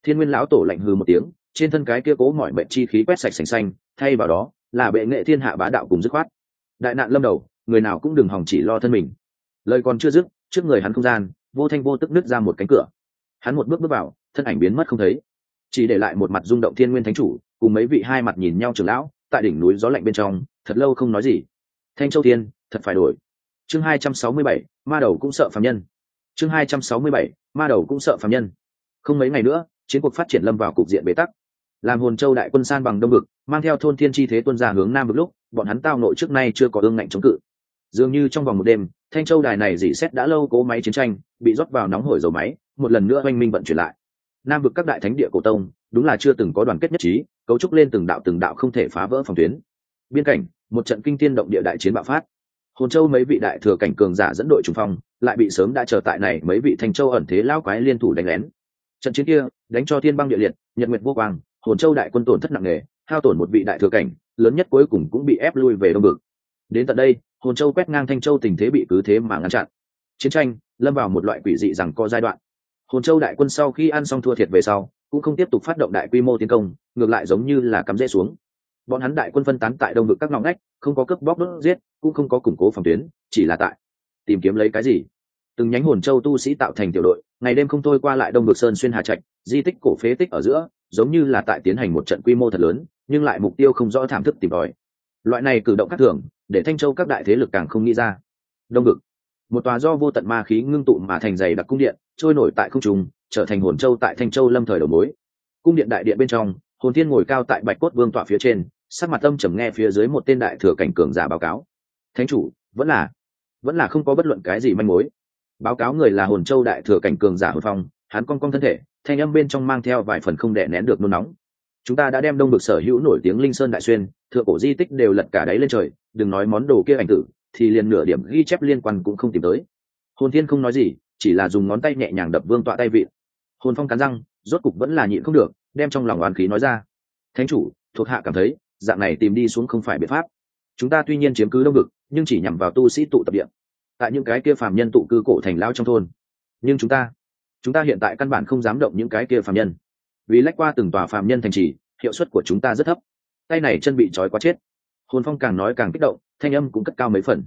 Thiên nguyên lão tổ lạnh hư một tiếng, trên thân cái kia cố mọi mệnh chi khí quét sạch sành xanh, thay vào đó, là bệ nghệ thiên hạ bá đạo cùng dứt khoát. Đại nạn lâm đầu, người nào cũng đừng hòng chỉ lo thân mình. Lời còn chưa dứt, trước người hắn không gian, vô thanh vô tức nứt ra một cánh cửa. Hắn một bước bước vào, thân ảnh biến mất không thấy. Chỉ để lại một mặt rung động thiên nguyên thánh chủ cùng mấy vị hai mặt nhìn nhau trưởng lão, tại đỉnh núi gió lạnh bên trong, thật lâu không nói gì. Thanh châu thiên, thật phải đổi. Chương hai trăm sáu mươi bảy, ma đầu cũng sợ phạm nhân. Chương hai trăm sáu mươi bảy, ma đầu cũng sợ phạm nhân. Không mấy ngày nữa, chiến cuộc phát triển lâm vào cục diện bế tắc. Làm hồn châu đại quân san bằng đông vực, mang theo thôn thiên chi thế tuân ra hướng nam vực lúc, bọn hắn tao nội trước nay chưa có ương ngạnh chống cự. Dường như trong vòng một đêm, thanh châu đài này dỉ xét đã lâu cố máy chiến tranh, bị rót vào nóng hổi dầu máy, một lần nữa oanh minh vận chuyển lại. Nam vực các đại thánh địa cổ tông, đúng là chưa từng có đoàn kết nhất trí cấu trúc lên từng đạo từng đạo không thể phá vỡ phòng tuyến. Biên cảnh, một trận kinh tiên động địa đại chiến bạo phát. Hồn châu mấy vị đại thừa cảnh cường giả dẫn đội trùng phong, lại bị sớm đã chờ tại này mấy vị thanh châu ẩn thế lao quái liên thủ đánh lén. Trận chiến kia, đánh cho thiên băng địa liệt, nhật nguyệt vô quang, hồn châu đại quân tổn thất nặng nề, hao tổn một vị đại thừa cảnh, lớn nhất cuối cùng cũng bị ép lui về đông bực đến tận đây, hồn châu quét ngang thanh châu tình thế bị cứ thế mà ngăn chặn. Chiến tranh lâm vào một loại quỷ dị rằng có giai đoạn. Hồn châu đại quân sau khi ăn xong thua thiệt về sau cũng không tiếp tục phát động đại quy mô tiến công, ngược lại giống như là cắm rễ xuống. Bọn hắn đại quân phân tán tại đông vực các ngõ ngách, không có cướp bóc đốt giết, cũng không có củng cố phòng tuyến, chỉ là tại tìm kiếm lấy cái gì. Từng nhánh hồn châu tu sĩ tạo thành tiểu đội, ngày đêm không thôi qua lại đông vực sơn xuyên hà trạch, di tích cổ phế tích ở giữa, giống như là tại tiến hành một trận quy mô thật lớn, nhưng lại mục tiêu không rõ thảm thức tìm tòi. Loại này cử động các thường, để thanh châu các đại thế lực càng không nghĩ ra. Đông vực. Một tòa do vô tận ma khí ngưng tụ mà thành dày đặc cung điện, trôi nổi tại không trung trở thành hồn châu tại thanh châu lâm thời đầu mối. Cung điện đại điện bên trong, hồn thiên ngồi cao tại bạch cốt vương tọa phía trên, sắc mặt tâm trầm nghe phía dưới một tên đại thừa cảnh cường giả báo cáo. Thánh chủ, vẫn là vẫn là không có bất luận cái gì manh mối. Báo cáo người là hồn châu đại thừa cảnh cường giả hồn phong, hắn cong cong thân thể, thanh âm bên trong mang theo vài phần không đè nén được nôn nóng. Chúng ta đã đem đông được sở hữu nổi tiếng linh sơn đại xuyên, thượng cổ di tích đều lật cả đáy lên trời, đừng nói món đồ kia ảnh tử, thì liền nửa điểm ghi chép liên quan cũng không tìm tới. Hồn thiên không nói gì chỉ là dùng ngón tay nhẹ nhàng đập vương tọa tay vịn. Hồn phong cắn răng, rốt cục vẫn là nhịn không được, đem trong lòng oán khí nói ra. Thánh chủ, thuộc hạ cảm thấy, dạng này tìm đi xuống không phải biện pháp. Chúng ta tuy nhiên chiếm cứ đông ngực nhưng chỉ nhằm vào tu sĩ tụ tập điện tại những cái kia phàm nhân tụ cư cổ thành lao trong thôn. Nhưng chúng ta chúng ta hiện tại căn bản không dám động những cái kia phàm nhân. Vì lách qua từng tòa phàm nhân thành trì, hiệu suất của chúng ta rất thấp. Tay này chân bị trói quá chết. Hồn phong càng nói càng kích động, thanh âm cũng cất cao mấy phần.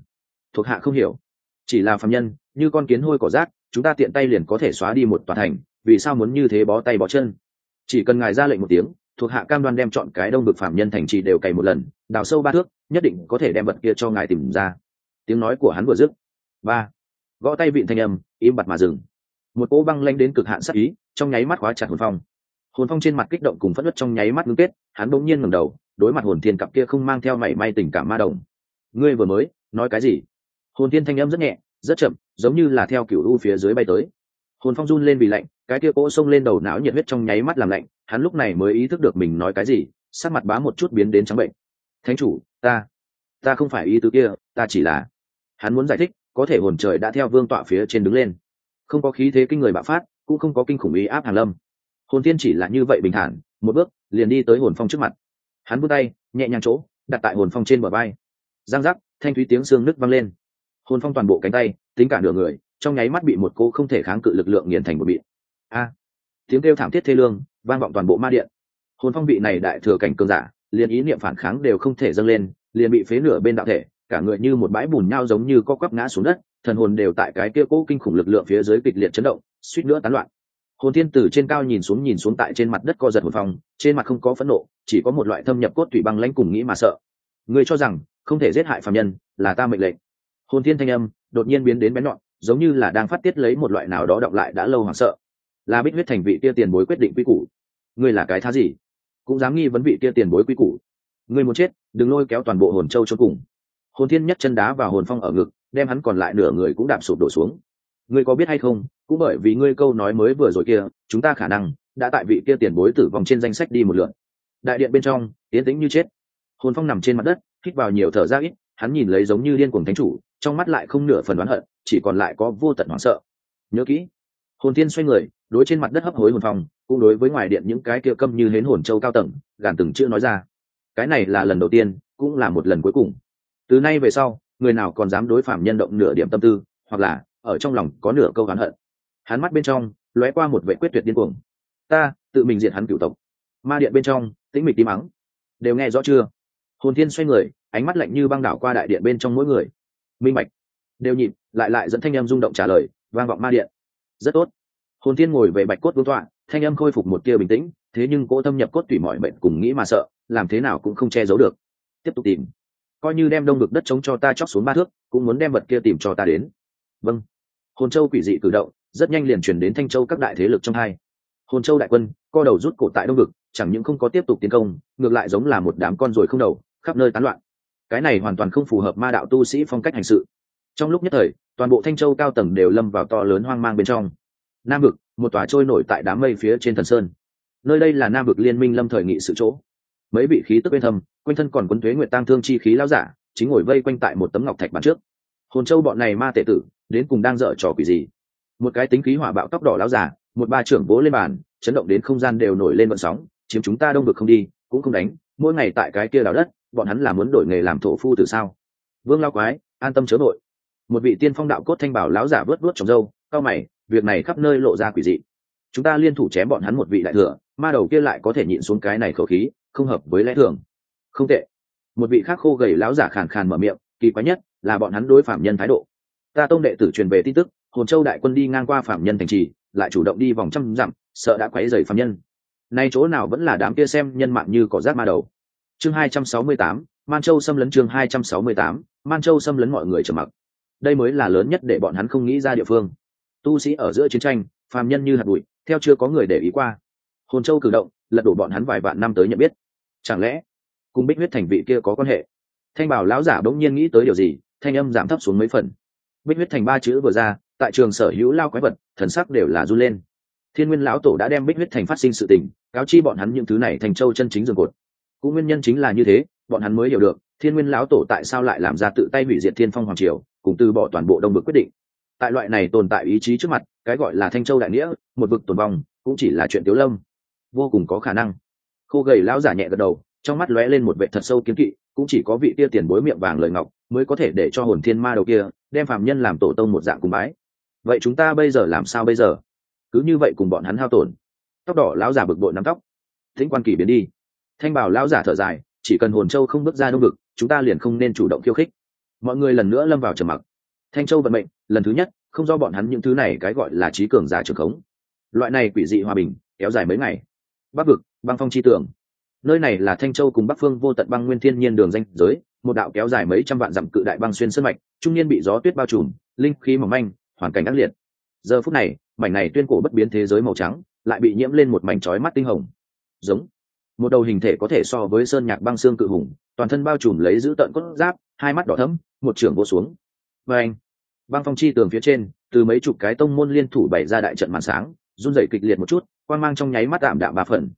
Thuộc hạ không hiểu, chỉ là phàm nhân, như con kiến hôi cỏ rác chúng ta tiện tay liền có thể xóa đi một tòa thành, vì sao muốn như thế bó tay bó chân? Chỉ cần ngài ra lệnh một tiếng, thuộc hạ cam đoan đem chọn cái đông vực phạm nhân thành trì đều cày một lần, đào sâu ba thước, nhất định có thể đem vật kia cho ngài tìm ra. Tiếng nói của hắn vừa dứt. Ba. Gõ tay vịn thanh âm, im bặt mà dừng. Một cỗ băng lanh đến cực hạn sắc ý, trong nháy mắt khóa chặt hồn phong. Hồn phong trên mặt kích động cùng phất đất trong nháy mắt ngưng kết, hắn bỗng nhiên ngẩng đầu, đối mặt hồn thiên cặp kia không mang theo mảy may tình cảm ma đồng ngươi vừa mới, nói cái gì? Hồn thiên thanh âm rất nhẹ rất chậm, giống như là theo kiểu u phía dưới bay tới. Hồn phong run lên vì lạnh, cái kia cỗ xông lên đầu não nhiệt huyết trong nháy mắt làm lạnh, hắn lúc này mới ý thức được mình nói cái gì, sắc mặt bá một chút biến đến trắng bệnh. Thánh chủ, ta ta không phải ý tứ kia, ta chỉ là, hắn muốn giải thích, có thể hồn trời đã theo vương tọa phía trên đứng lên. Không có khí thế kinh người bạo phát, cũng không có kinh khủng ý áp hàn lâm. Hồn thiên chỉ là như vậy bình thản, một bước, liền đi tới hồn phong trước mặt. Hắn vươn tay, nhẹ nhàng chỗ, đặt tại hồn phong trên bờ vai. Giang giác, thanh thúy tiếng xương nứt văng lên hồn phong toàn bộ cánh tay, tính cả nửa người, trong nháy mắt bị một cô không thể kháng cự lực lượng nghiền thành một bịt a! Tiếng kêu thảm thiết thê lương, vang vọng toàn bộ ma điện. Hồn phong vị này đại thừa cảnh cường giả, liền ý niệm phản kháng đều không thể dâng lên, liền bị phế nửa bên đạo thể, cả người như một bãi bùn nhau giống như co quắp ngã xuống đất, thần hồn đều tại cái kia cố kinh khủng lực lượng phía dưới kịch liệt chấn động, suýt nữa tán loạn. Hồn thiên tử trên cao nhìn xuống nhìn xuống tại trên mặt đất co giật hồn phong, trên mặt không có phẫn nộ, chỉ có một loại thâm nhập cốt thủy băng lãnh cùng nghĩ mà sợ. Người cho rằng, không thể giết hại phạm nhân, là ta mệnh lệnh hồn thiên thanh âm đột nhiên biến đến bén nhọn, giống như là đang phát tiết lấy một loại nào đó động lại đã lâu hoảng sợ. Là bích huyết thành vị kia tiền bối quyết định quy củ. Ngươi là cái thá gì? Cũng dám nghi vấn vị kia tiền bối quy củ. Ngươi muốn chết, đừng lôi kéo toàn bộ hồn châu cho cùng. Hồn thiên nhất chân đá vào hồn phong ở ngực, đem hắn còn lại nửa người cũng đạp sụp đổ xuống. Ngươi có biết hay không, cũng bởi vì ngươi câu nói mới vừa rồi kia, chúng ta khả năng đã tại vị kia tiền bối tử vong trên danh sách đi một lượt. Đại điện bên trong, tiến tĩnh như chết. Hồn phong nằm trên mặt đất, hít vào nhiều thở ra ít hắn nhìn lấy giống như điên cuồng thánh chủ, trong mắt lại không nửa phần đoán hận, chỉ còn lại có vô tận hoảng sợ. Nhớ kỹ, hồn thiên xoay người, đối trên mặt đất hấp hối hồn phong, cũng đối với ngoài điện những cái kia câm như hến hồn châu cao tầng, gàn từng chữ nói ra. Cái này là lần đầu tiên, cũng là một lần cuối cùng. Từ nay về sau, người nào còn dám đối phạm nhân động nửa điểm tâm tư, hoặc là ở trong lòng có nửa câu hắn hận. Hắn mắt bên trong, lóe qua một vệ quyết tuyệt điên cuồng. Ta, tự mình diệt hắn cửu tộc. Ma điện bên trong, tĩnh mịch tí mắng. Đều nghe rõ chưa? Hồn thiên xoay người ánh mắt lạnh như băng đảo qua đại điện bên trong mỗi người. Minh mạch đều nhịn, lại lại dẫn thanh em rung động trả lời, vang vọng ma điện. Rất tốt. Hồn thiên ngồi về bạch cốt vương tọa, thanh âm khôi phục một tia bình tĩnh, thế nhưng cỗ thâm nhập cốt tủy mọi bệnh cùng nghĩ mà sợ, làm thế nào cũng không che giấu được. Tiếp tục tìm. Coi như đem đông ngực đất chống cho ta chóc xuống ba thước, cũng muốn đem vật kia tìm cho ta đến. Vâng. Hồn châu quỷ dị cử động, rất nhanh liền chuyển đến thanh châu các đại thế lực trong hai. Hồn châu đại quân, co đầu rút cổ tại đông ngực chẳng những không có tiếp tục tiến công, ngược lại giống là một đám con ruồi không đầu, khắp nơi tán loạn cái này hoàn toàn không phù hợp ma đạo tu sĩ phong cách hành sự. Trong lúc nhất thời, toàn bộ thanh châu cao tầng đều lâm vào to lớn hoang mang bên trong. Nam vực, một tòa trôi nổi tại đám mây phía trên thần sơn. Nơi đây là nam vực liên minh lâm thời nghị sự chỗ. Mấy vị khí tức bên thâm, quanh thân còn quấn thuế nguyệt tăng thương chi khí lao giả, chính ngồi vây quanh tại một tấm ngọc thạch bàn trước. Hồn châu bọn này ma tệ tử, đến cùng đang dở trò quỷ gì? Một cái tính khí hỏa bạo tóc đỏ lao giả, một ba trưởng vỗ lên bàn, chấn động đến không gian đều nổi lên vận sóng, chiếm chúng ta đông vực không đi, cũng không đánh, mỗi ngày tại cái kia đào đất bọn hắn là muốn đổi nghề làm thổ phu từ sao? Vương lao quái, an tâm chớ nội một vị tiên phong đạo cốt thanh bảo lão giả vớt vớt trồng dâu cao mày, việc này khắp nơi lộ ra quỷ dị. Chúng ta liên thủ chém bọn hắn một vị đại thừa, ma đầu kia lại có thể nhịn xuống cái này khẩu khí, không hợp với lẽ thường. Không tệ. Một vị khác khô gầy lão giả khàn khàn mở miệng, kỳ quái nhất là bọn hắn đối phạm nhân thái độ. Ta tông đệ tử truyền về tin tức, hồn châu đại quân đi ngang qua phạm nhân thành trì, lại chủ động đi vòng trăm dặm, sợ đã quấy rầy phạm nhân. Nay chỗ nào vẫn là đám kia xem nhân mạng như cỏ rác ma đầu chương hai trăm sáu mươi tám, man châu xâm lấn chương hai trăm sáu mươi tám, man châu xâm lấn mọi người trầm mặc. Đây mới là lớn nhất để bọn hắn không nghĩ ra địa phương. Tu sĩ ở giữa chiến tranh, phàm nhân như hạt bụi, theo chưa có người để ý qua. Hồn châu cử động, lật đổ bọn hắn vài vạn năm tới nhận biết. Chẳng lẽ, cùng bích huyết thành vị kia có quan hệ? Thanh bảo lão giả bỗng nhiên nghĩ tới điều gì, thanh âm giảm thấp xuống mấy phần. Bích huyết thành ba chữ vừa ra, tại trường sở hữu lao quái vật, thần sắc đều là run lên. Thiên nguyên lão tổ đã đem bích huyết thành phát sinh sự tình, cáo chi bọn hắn những thứ này thành châu chân chính rừng cột cũng nguyên nhân chính là như thế, bọn hắn mới hiểu được, thiên nguyên lão tổ tại sao lại làm ra tự tay hủy diệt thiên phong hoàng triều, cùng từ bỏ toàn bộ đông bực quyết định. Tại loại này tồn tại ý chí trước mặt, cái gọi là thanh châu đại nghĩa, một vực tồn vong, cũng chỉ là chuyện tiếu lâm. Vô cùng có khả năng. Khô gầy lão giả nhẹ gật đầu, trong mắt lóe lên một vệ thật sâu kiếm kỵ, cũng chỉ có vị tia tiền bối miệng vàng lời ngọc, mới có thể để cho hồn thiên ma đầu kia, đem phạm nhân làm tổ tông một dạng cùng bái. Vậy chúng ta bây giờ làm sao bây giờ? Cứ như vậy cùng bọn hắn hao tổn. Tóc đỏ lão giả bực bội nắm tóc. Thính quan kỳ biến đi thanh bảo lão giả thở dài, chỉ cần hồn châu không bước ra đông vực, chúng ta liền không nên chủ động khiêu khích. Mọi người lần nữa lâm vào trầm mặc. Thanh châu vận mệnh, lần thứ nhất, không do bọn hắn những thứ này cái gọi là trí cường giả trường khống. Loại này quỷ dị hòa bình, kéo dài mấy ngày. Bắc vực, băng phong chi tường. Nơi này là thanh châu cùng bắc phương vô tận băng nguyên thiên nhiên đường danh giới, một đạo kéo dài mấy trăm vạn dặm cự đại băng xuyên sân mạch, trung niên bị gió tuyết bao trùm, linh khí mỏng manh, hoàn cảnh ác liệt. Giờ phút này, mảnh này tuyên cổ bất biến thế giới màu trắng, lại bị nhiễm lên một mảnh trói mắt tinh hồng. Giống một đầu hình thể có thể so với sơn nhạc băng xương cự hùng, toàn thân bao trùm lấy giữ tận cốt giáp, hai mắt đỏ thấm một trưởng vô xuống. Và anh, băng phong chi tường phía trên, từ mấy chục cái tông môn liên thủ bày ra đại trận màn sáng, run rẩy kịch liệt một chút quan mang trong nháy mắt đạm đạm ba phần.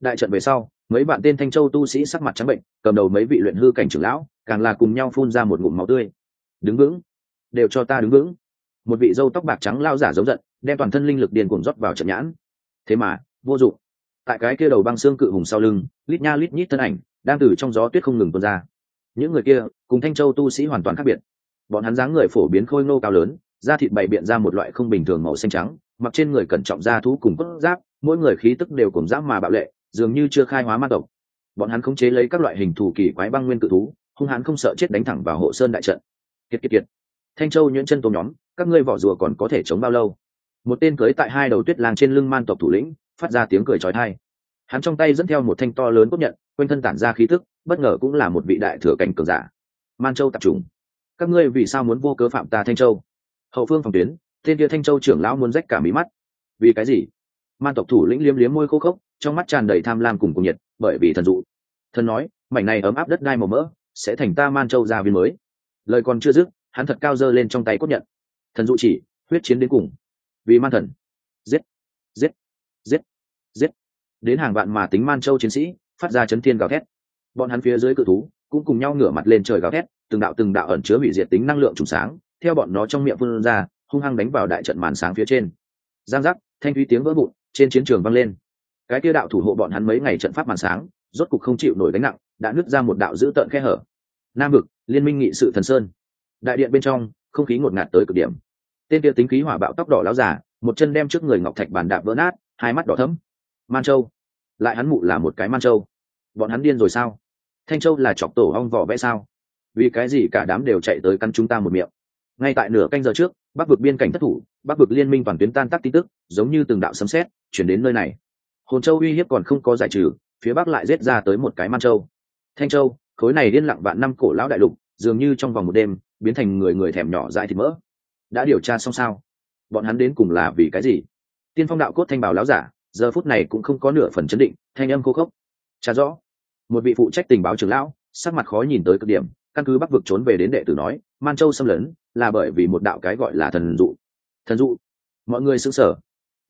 Đại trận về sau, mấy bạn tên thanh châu tu sĩ sắc mặt trắng bệnh, cầm đầu mấy vị luyện hư cảnh trưởng lão, càng là cùng nhau phun ra một ngụm máu tươi. Đứng vững. Đều cho ta đứng vững. Một vị dâu tóc bạc trắng lao giả giống giận, đem toàn thân linh lực điền cuồng rót vào trận nhãn. Thế mà, vô dụng tại cái kia đầu băng xương cự hùng sau lưng, lít nha lít nhít thân ảnh, đang từ trong gió tuyết không ngừng tuôn ra. Những người kia, cùng thanh châu tu sĩ hoàn toàn khác biệt. Bọn hắn dáng người phổ biến khôi ngô cao lớn, da thịt bày biện ra một loại không bình thường màu xanh trắng, mặc trên người cẩn trọng da thú cùng cốt giáp, mỗi người khí tức đều cùng giáp mà bạo lệ, dường như chưa khai hóa ma tộc. Bọn hắn khống chế lấy các loại hình thủ kỳ quái băng nguyên cự thú, hung hãn không sợ chết đánh thẳng vào hộ sơn đại trận. Kiệt kiệt kiệt. Thanh châu nhuyễn chân tôm nhóm, các ngươi vỏ rùa còn có thể chống bao lâu? Một tên cưới tại hai đầu tuyết lang trên lưng man tộc thủ lĩnh phát ra tiếng cười trói thai. Hắn trong tay dẫn theo một thanh to lớn cốt nhận, quanh thân tản ra khí tức, bất ngờ cũng là một vị đại thừa cảnh cường giả. Man châu tập trung các ngươi vì sao muốn vô cớ phạm ta thanh châu? Hậu phương phòng tuyến, tên kia thanh châu trưởng lão muốn rách cả mí mắt. Vì cái gì? Man tộc thủ lĩnh liếm liếm môi khô khốc, trong mắt tràn đầy tham lam cùng cùng nhiệt, bởi vì thần dụ. Thần nói, mảnh này ấm áp đất đai màu mỡ, sẽ thành ta man châu gia viên mới. Lời còn chưa dứt, hắn thật cao dơ lên trong tay cốt nhận. Thần dụ chỉ, huyết chiến đến cùng. Vì man thần. Giết. Giết giết giết. Đến hàng vạn mà tính man châu chiến sĩ, phát ra chấn thiên gào thét. Bọn hắn phía dưới cự thú cũng cùng nhau ngửa mặt lên trời gào thét, từng đạo từng đạo ẩn chứa hủy diệt tính năng lượng trùng sáng, theo bọn nó trong miệng vươn ra, hung hăng đánh vào đại trận màn sáng phía trên. Giang giác, thanh thúy tiếng vỡ vụn trên chiến trường vang lên. Cái kia đạo thủ hộ bọn hắn mấy ngày trận pháp màn sáng, rốt cục không chịu nổi đánh nặng, đã nứt ra một đạo dữ tợn khe hở. Nam vực, liên minh nghị sự thần sơn. Đại điện bên trong, không khí ngột ngạt tới cực điểm. Tên kia tính khí hỏa bạo tóc đỏ láo giả, một chân đem trước người ngọc thạch bàn đạp vỡ nát hai mắt đỏ thẫm, man châu. Lại hắn mụ là một cái man châu. Bọn hắn điên rồi sao? Thanh châu là chọc tổ hong vỏ vẽ sao? Vì cái gì cả đám đều chạy tới căn chúng ta một miệng? Ngay tại nửa canh giờ trước bắc vực biên cảnh thất thủ bắc vực liên minh toàn tuyến tan tác tin tức giống như từng đạo sấm xét chuyển đến nơi này. Hồn châu uy hiếp còn không có giải trừ phía bắc lại rết ra tới một cái man châu. Thanh châu khối này điên lặng vạn năm cổ lão đại lục dường như trong vòng một đêm biến thành người người thèm nhỏ dại thịt mỡ. Đã điều tra xong sao? Bọn hắn đến cùng là vì cái gì? Tiên phong đạo cốt thanh bảo láo giả, giờ phút này cũng không có nửa phần chấn định, thanh âm khô khốc. Trả rõ, một vị phụ trách tình báo trưởng lão, sắc mặt khó nhìn tới cực điểm, căn cứ bắc vực trốn về đến đệ tử nói, man châu xâm lấn, là bởi vì một đạo cái gọi là thần dụ. Thần dụ? Mọi người xứng sở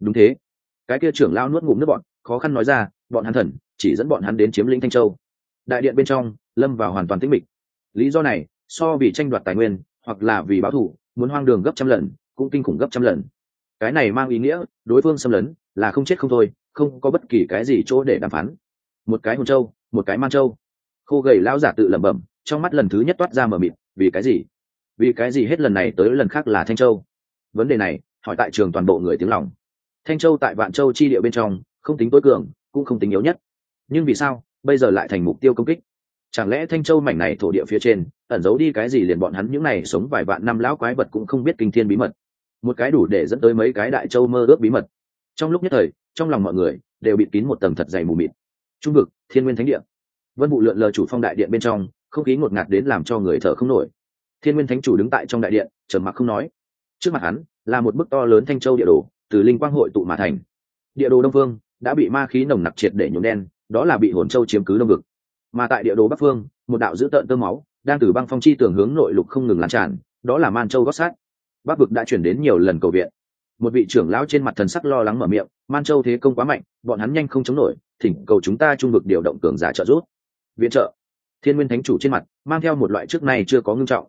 đúng thế. Cái kia trưởng lão nuốt ngụm nước bọn khó khăn nói ra, bọn hắn thần, chỉ dẫn bọn hắn đến chiếm lĩnh thanh châu. Đại điện bên trong, lâm vào hoàn toàn tĩnh mịch. Lý do này, so vì tranh đoạt tài nguyên, hoặc là vì báo thù, muốn hoang đường gấp trăm lần, cũng kinh khủng gấp trăm lần cái này mang ý nghĩa, đối phương xâm lấn, là không chết không thôi, không có bất kỳ cái gì chỗ để đàm phán. Một cái hồn châu, một cái man châu. Khô gầy lão giả tự lẩm bẩm, trong mắt lần thứ nhất toát ra mờ mịt, vì cái gì? Vì cái gì hết lần này tới lần khác là thanh châu? Vấn đề này, hỏi tại trường toàn bộ người tiếng lòng. Thanh châu tại vạn châu chi địa bên trong, không tính tối cường, cũng không tính yếu nhất. Nhưng vì sao, bây giờ lại thành mục tiêu công kích? Chẳng lẽ thanh châu mảnh này thổ địa phía trên, ẩn giấu đi cái gì liền bọn hắn những này sống vài vạn năm lão quái vật cũng không biết kinh thiên bí mật? Một cái đủ để dẫn tới mấy cái đại châu mơ ước bí mật. Trong lúc nhất thời, trong lòng mọi người đều bị kín một tầng thật dày mù mịt. Trung vực, thiên nguyên thánh địa. Vân vụ lượn lờ chủ phong đại điện bên trong, không khí ngột ngạt đến làm cho người thở không nổi. Thiên nguyên thánh chủ đứng tại trong đại điện, trầm mặc không nói. Trước mặt hắn là một bức to lớn thanh châu địa đồ, từ linh quang hội tụ mà thành. Địa đồ đông phương đã bị ma khí nồng nặc triệt để nhuộm đen, đó là bị hồn châu chiếm cứ đông vực. Mà tại địa đồ bắc phương, một đạo dữ tợn tơ máu, đang từ băng phong chi tường hướng nội lục không ngừng lan tràn, đó là man châu gót sát bắc vực đã chuyển đến nhiều lần cầu viện. Một vị trưởng lão trên mặt thần sắc lo lắng mở miệng, man châu thế công quá mạnh, bọn hắn nhanh không chống nổi, thỉnh cầu chúng ta trung vực điều động cường giả trợ giúp. Viện trợ? Thiên nguyên thánh chủ trên mặt mang theo một loại trước này chưa có ngưng trọng.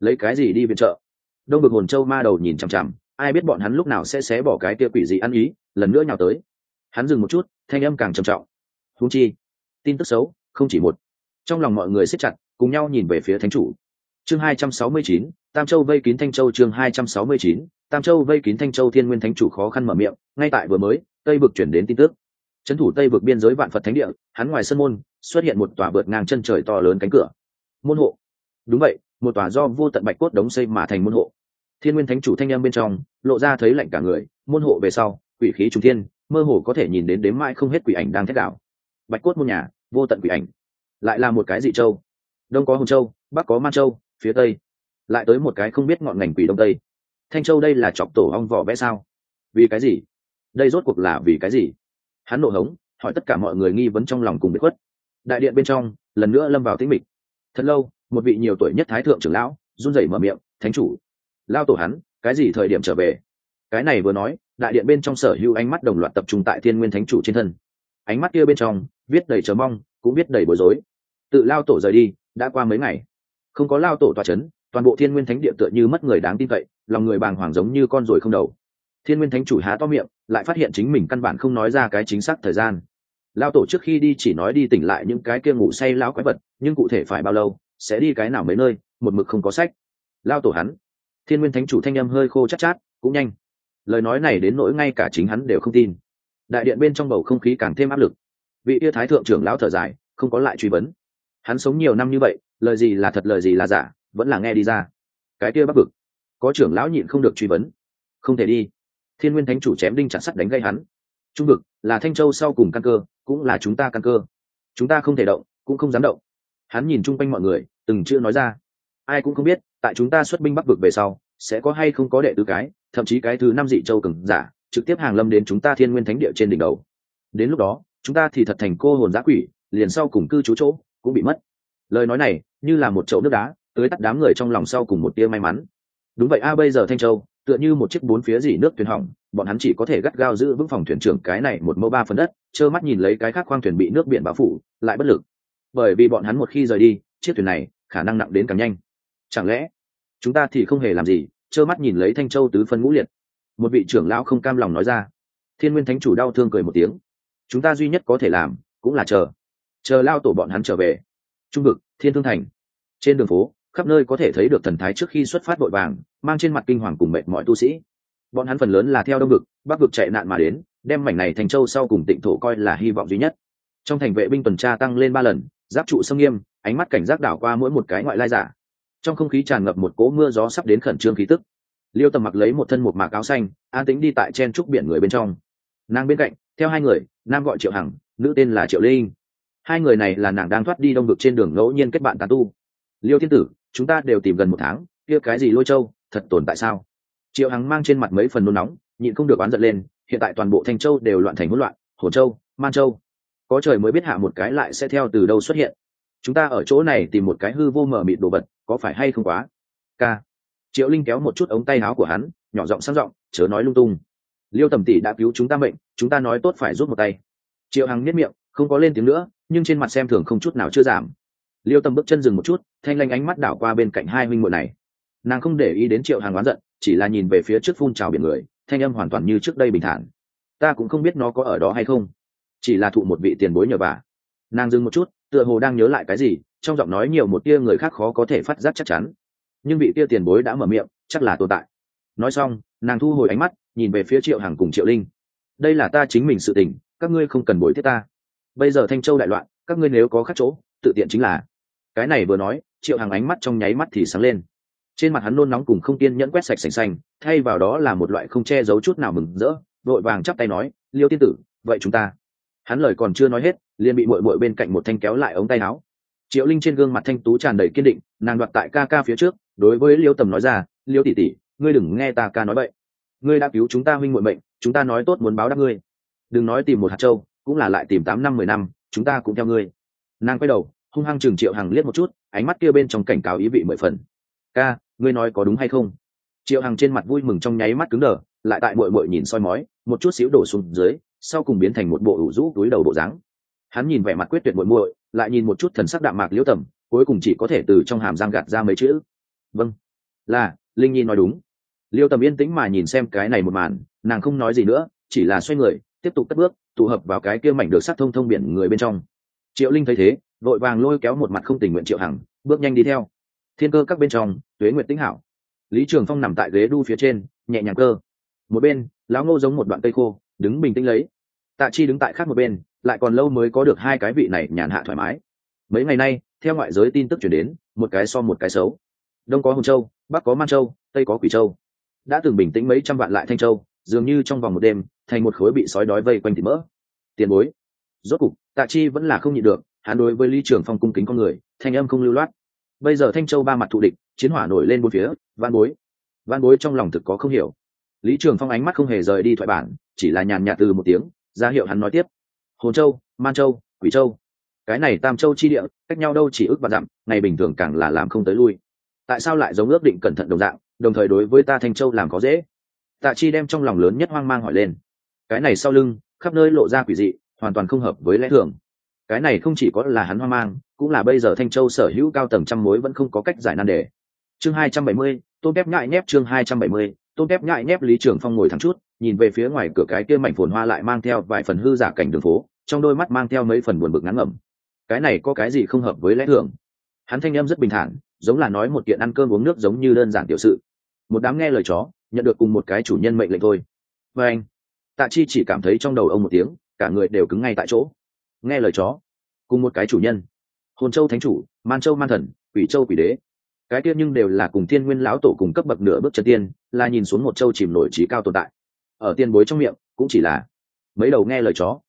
Lấy cái gì đi viện trợ? Đông vực hồn châu ma đầu nhìn chằm chằm, ai biết bọn hắn lúc nào sẽ xé bỏ cái kia quỷ gì ăn ý, lần nữa nhào tới. Hắn dừng một chút, thanh âm càng trầm trọng. Húng chi, tin tức xấu, không chỉ một. Trong lòng mọi người siết chặt, cùng nhau nhìn về phía thánh chủ chương hai trăm sáu mươi chín, tam châu vây kín thanh châu chương hai trăm sáu mươi chín, tam châu vây kín thanh châu thiên nguyên thánh chủ khó khăn mở miệng, ngay tại vừa mới, tây vực chuyển đến tin tức. Trấn thủ tây vực biên giới vạn phật thánh địa, hắn ngoài sân môn, xuất hiện một tòa vượt ngang chân trời to lớn cánh cửa. Môn hộ. Đúng vậy, một tòa do vô tận bạch cốt đống xây mà thành môn hộ. Thiên nguyên thánh chủ thanh âm bên trong, lộ ra thấy lạnh cả người, môn hộ về sau, quỷ khí trung thiên, mơ hồ có thể nhìn đến đếm mãi không hết quỷ ảnh đang thét đạo bạch cốt môn nhà, vô tận quỷ ảnh. Lại là một cái dị châu. Đông có hồng châu, bắc có man châu phía tây, lại tới một cái không biết ngọn ngành quỷ đông tây. Thanh châu đây là chọc tổ ong vỏ vẽ sao? Vì cái gì? Đây rốt cuộc là vì cái gì? Hắn nộ hống, hỏi tất cả mọi người nghi vấn trong lòng cùng bị khuất. Đại điện bên trong, lần nữa lâm vào tĩnh mịch. Thật lâu, một vị nhiều tuổi nhất thái thượng trưởng lão, run rẩy mở miệng, thánh chủ, lao tổ hắn, cái gì thời điểm trở về? Cái này vừa nói, đại điện bên trong sở hữu ánh mắt đồng loạt tập trung tại thiên nguyên thánh chủ trên thân. Ánh mắt kia bên trong, viết đầy chờ mong, cũng viết đầy bối rối. Tự lao tổ rời đi, đã qua mấy ngày không có lao tổ tòa c h ấ n toàn bộ thiên nguyên thánh địa tựa như mất người đáng tin cậy lòng người bàng hoàng giống như con ruồi không đầu. Thiên nguyên thánh chủ há to miệng lại phát hiện chính mình căn bản không nói ra cái chính xác thời gian. Lao tổ trước khi đi chỉ nói đi tỉnh lại những cái kia ngủ say lao quái vật nhưng cụ thể phải bao lâu sẽ đi cái nào mấy nơi một mực không có sách. Lao tổ hắn. Thiên nguyên thánh chủ thanh â m hơi khô chắc chát, chát cũng nhanh. Lời nói này đến nỗi ngay cả chính hắn đều không tin. Đại điện bên trong bầu không khí càng thêm áp lực. Vị yêu thái thượng trưởng lão thở dài không có lại truy vấn. Hắn sống nhiều năm như vậy lời gì là thật, lời gì là giả, vẫn là nghe đi ra. Cái kia bắc vực, có trưởng lão nhịn không được truy vấn. Không thể đi. Thiên nguyên thánh chủ chém đinh chặt sắt đánh gây hắn. Trung vực, là thanh châu sau cùng căn cơ, cũng là chúng ta căn cơ. Chúng ta không thể động, cũng không dám động. Hắn nhìn chung quanh mọi người, từng chưa nói ra. Ai cũng không biết, tại chúng ta xuất binh bắc vực về sau, sẽ có hay không có đệ tứ cái, thậm chí cái thứ năm dị châu cường giả, trực tiếp hàng lâm đến chúng ta thiên nguyên thánh địa trên đỉnh đầu. Đến lúc đó, chúng ta thì thật thành cô hồn giã quỷ, liền sau cùng cư trú chỗ, cũng bị mất lời nói này, như là một chậu nước đá, tưới tắt đám người trong lòng sau cùng một tia may mắn. Đúng vậy a, bây giờ thanh châu, tựa như một chiếc bốn phía dỉ nước thuyền hỏng, bọn hắn chỉ có thể gắt gao giữ vững phòng thuyền trưởng cái này một mẫu ba phần đất, trơ mắt nhìn lấy cái khác khoang thuyền bị nước biển bao phủ, lại bất lực. Bởi vì bọn hắn một khi rời đi, chiếc thuyền này khả năng nặng đến càng nhanh. Chẳng lẽ chúng ta thì không hề làm gì, trơ mắt nhìn lấy thanh châu tứ phân ngũ liệt? Một vị trưởng lão không cam lòng nói ra. Thiên nguyên thánh chủ đau thương cười một tiếng. Chúng ta duy nhất có thể làm cũng là chờ. Chờ lao tổ bọn hắn trở về trung vực, thiên thương thành. Trên đường phố, khắp nơi có thể thấy được thần thái trước khi xuất phát vội vàng, mang trên mặt kinh hoàng cùng mệt mọi tu sĩ. Bọn hắn phần lớn là theo đông vực, bắc vực chạy nạn mà đến, đem mảnh này thành châu sau cùng tịnh thổ coi là hy vọng duy nhất. Trong thành vệ binh tuần tra tăng lên ba lần, giáp trụ sông nghiêm, ánh mắt cảnh giác đảo qua mỗi một cái ngoại lai giả. Trong không khí tràn ngập một cỗ mưa gió sắp đến khẩn trương khí tức. Liêu tầm mặc lấy một thân một mạc áo xanh, an tính đi tại chen trúc biển người bên trong. Nàng bên cạnh, theo hai người, nam gọi triệu hằng, nữ tên là triệu linh hai người này là nàng đang thoát đi đông vực trên đường ngẫu nhiên kết bạn tán tu. Liêu thiên tử, chúng ta đều tìm gần một tháng, kia cái gì lôi châu, thật tồn tại sao? Triệu hằng mang trên mặt mấy phần nôn nóng, nhịn không được oán giận lên, hiện tại toàn bộ thanh châu đều loạn thành hỗn loạn, hồ châu, man châu. Có trời mới biết hạ một cái lại sẽ theo từ đâu xuất hiện. Chúng ta ở chỗ này tìm một cái hư vô mờ mịt đồ vật, có phải hay không quá? K triệu linh kéo một chút ống tay áo của hắn, nhỏ giọng sang giọng, chớ nói lung tung. Liêu tầm tỷ đã cứu chúng ta mệnh, chúng ta nói tốt phải rút một tay. Triệu hằng nhất miệng, không có lên tiếng nữa nhưng trên mặt xem thường không chút nào chưa giảm. Liêu Tâm bước chân dừng một chút, thanh lanh ánh mắt đảo qua bên cạnh hai huynh muội này. Nàng không để ý đến triệu hàng oán giận, chỉ là nhìn về phía trước phun trào biển người, thanh âm hoàn toàn như trước đây bình thản. Ta cũng không biết nó có ở đó hay không, chỉ là thụ một vị tiền bối nhờ bà. Nàng dừng một chút, tựa hồ đang nhớ lại cái gì, trong giọng nói nhiều một tia người khác khó có thể phát giác chắc chắn. Nhưng vị tia tiền bối đã mở miệng, chắc là tồn tại. Nói xong, nàng thu hồi ánh mắt, nhìn về phía triệu hàng cùng triệu linh. Đây là ta chính mình sự tình, các ngươi không cần bồi tiếp ta bây giờ thanh châu đại loạn, các ngươi nếu có khắc chỗ, tự tiện chính là. Cái này vừa nói, triệu hằng ánh mắt trong nháy mắt thì sáng lên. Trên mặt hắn nôn nóng cùng không tiên nhẫn quét sạch sành xanh, thay vào đó là một loại không che giấu chút nào mừng rỡ, vội vàng chắp tay nói, liêu tiên tử, vậy chúng ta. Hắn lời còn chưa nói hết, liền bị bội bội bên cạnh một thanh kéo lại ống tay áo. Triệu linh trên gương mặt thanh tú tràn đầy kiên định, nàng đoạt tại ca ca phía trước, đối với liêu tầm nói ra, liêu tỷ tỷ, ngươi đừng nghe ta ca nói vậy. Ngươi đã cứu chúng ta huynh muội mệnh, chúng ta nói tốt muốn báo đáp ngươi. Đừng nói tìm một hạt châu cũng là lại tìm tám năm mười năm, chúng ta cũng theo ngươi. Nàng quay đầu, hung hăng chừng triệu hằng liếc một chút, ánh mắt kia bên trong cảnh cáo ý vị mười phần. Ca, ngươi nói có đúng hay không? Triệu hằng trên mặt vui mừng trong nháy mắt cứng đờ, lại tại muội muội nhìn soi mói, một chút xíu đổ xuống dưới, sau cùng biến thành một bộ ủ rũ túi đầu bộ dáng. Hắn nhìn vẻ mặt quyết tuyệt muội muội, lại nhìn một chút thần sắc đạm mạc liễu tầm, cuối cùng chỉ có thể từ trong hàm răng gạt ra mấy chữ. Vâng. Là, linh nhi nói đúng. Liêu tầm yên tĩnh mà nhìn xem cái này một màn, nàng không nói gì nữa, chỉ là xoay người, tiếp tục cất bước tụ hợp vào cái kia mảnh được sắt thông thông biển người bên trong. Triệu linh thấy thế, vội vàng lôi kéo một mặt không tình nguyện triệu hằng, bước nhanh đi theo. Thiên cơ các bên trong, tuế nguyệt tĩnh hảo. Lý trường phong nằm tại ghế đu phía trên, nhẹ nhàng cơ. Một bên, lão ngô giống một đoạn cây khô, đứng bình tĩnh lấy. Tạ chi đứng tại khác một bên, lại còn lâu mới có được hai cái vị này nhàn hạ thoải mái. Mấy ngày nay, theo ngoại giới tin tức chuyển đến, một cái so một cái xấu. Đông có hồng châu, bắc có man châu, tây có quỷ châu. Đã từng bình tĩnh mấy trăm vạn lại thanh châu, dường như trong vòng một đêm thành một khối bị sói đói vây quanh thịt mỡ. Tiền bối. Rốt cục, tạ chi vẫn là không nhịn được, hắn đối với lý trường phong cung kính con người, thanh âm không lưu loát. Bây giờ thanh châu ba mặt thù địch, chiến hỏa nổi lên bốn phía, văn bối. Văn bối trong lòng thực có không hiểu. Lý trường phong ánh mắt không hề rời đi thoại bản, chỉ là nhàn nhạt từ một tiếng, ra hiệu hắn nói tiếp. Hồn châu, man châu, quỷ châu. Cái này tam châu chi địa, cách nhau đâu chỉ ước và dặm, ngày bình thường càng là làm không tới lui. Tại sao lại giống ước định cẩn thận đồng dạng, đồng thời đối với ta thanh châu làm có dễ? Tạ chi đem trong lòng lớn nhất hoang mang hỏi lên cái này sau lưng, khắp nơi lộ ra quỷ dị, hoàn toàn không hợp với lẽ thường. Cái này không chỉ có là hắn hoang mang, cũng là bây giờ thanh châu sở hữu cao tầng trăm mối vẫn không có cách giải nan đề. Chương hai trăm bảy mươi, tôn kép ngại nhép chương hai trăm bảy mươi, tôn kép ngại nhép lý trường phong ngồi thẳng chút, nhìn về phía ngoài cửa cái kia mảnh phồn hoa lại mang theo vài phần hư giả cảnh đường phố, trong đôi mắt mang theo mấy phần buồn bực ngắn ngẩm. Cái này có cái gì không hợp với lẽ thường? Hắn thanh em rất bình thản, giống là nói một kiện ăn cơm uống nước giống như đơn giản tiểu sự. Một đám nghe lời chó, nhận được cùng một cái chủ nhân mệnh lệnh thôi. Và anh tạ chi chỉ cảm thấy trong đầu ông một tiếng, cả người đều cứng ngay tại chỗ. Nghe lời chó, cùng một cái chủ nhân. Hồn châu thánh chủ, man châu man thần, quỷ châu quỷ đế. Cái kia nhưng đều là cùng thiên nguyên lão tổ cùng cấp bậc nửa bước chân tiên, là nhìn xuống một châu chìm nổi trí cao tồn tại. Ở tiên bối trong miệng, cũng chỉ là mấy đầu nghe lời chó.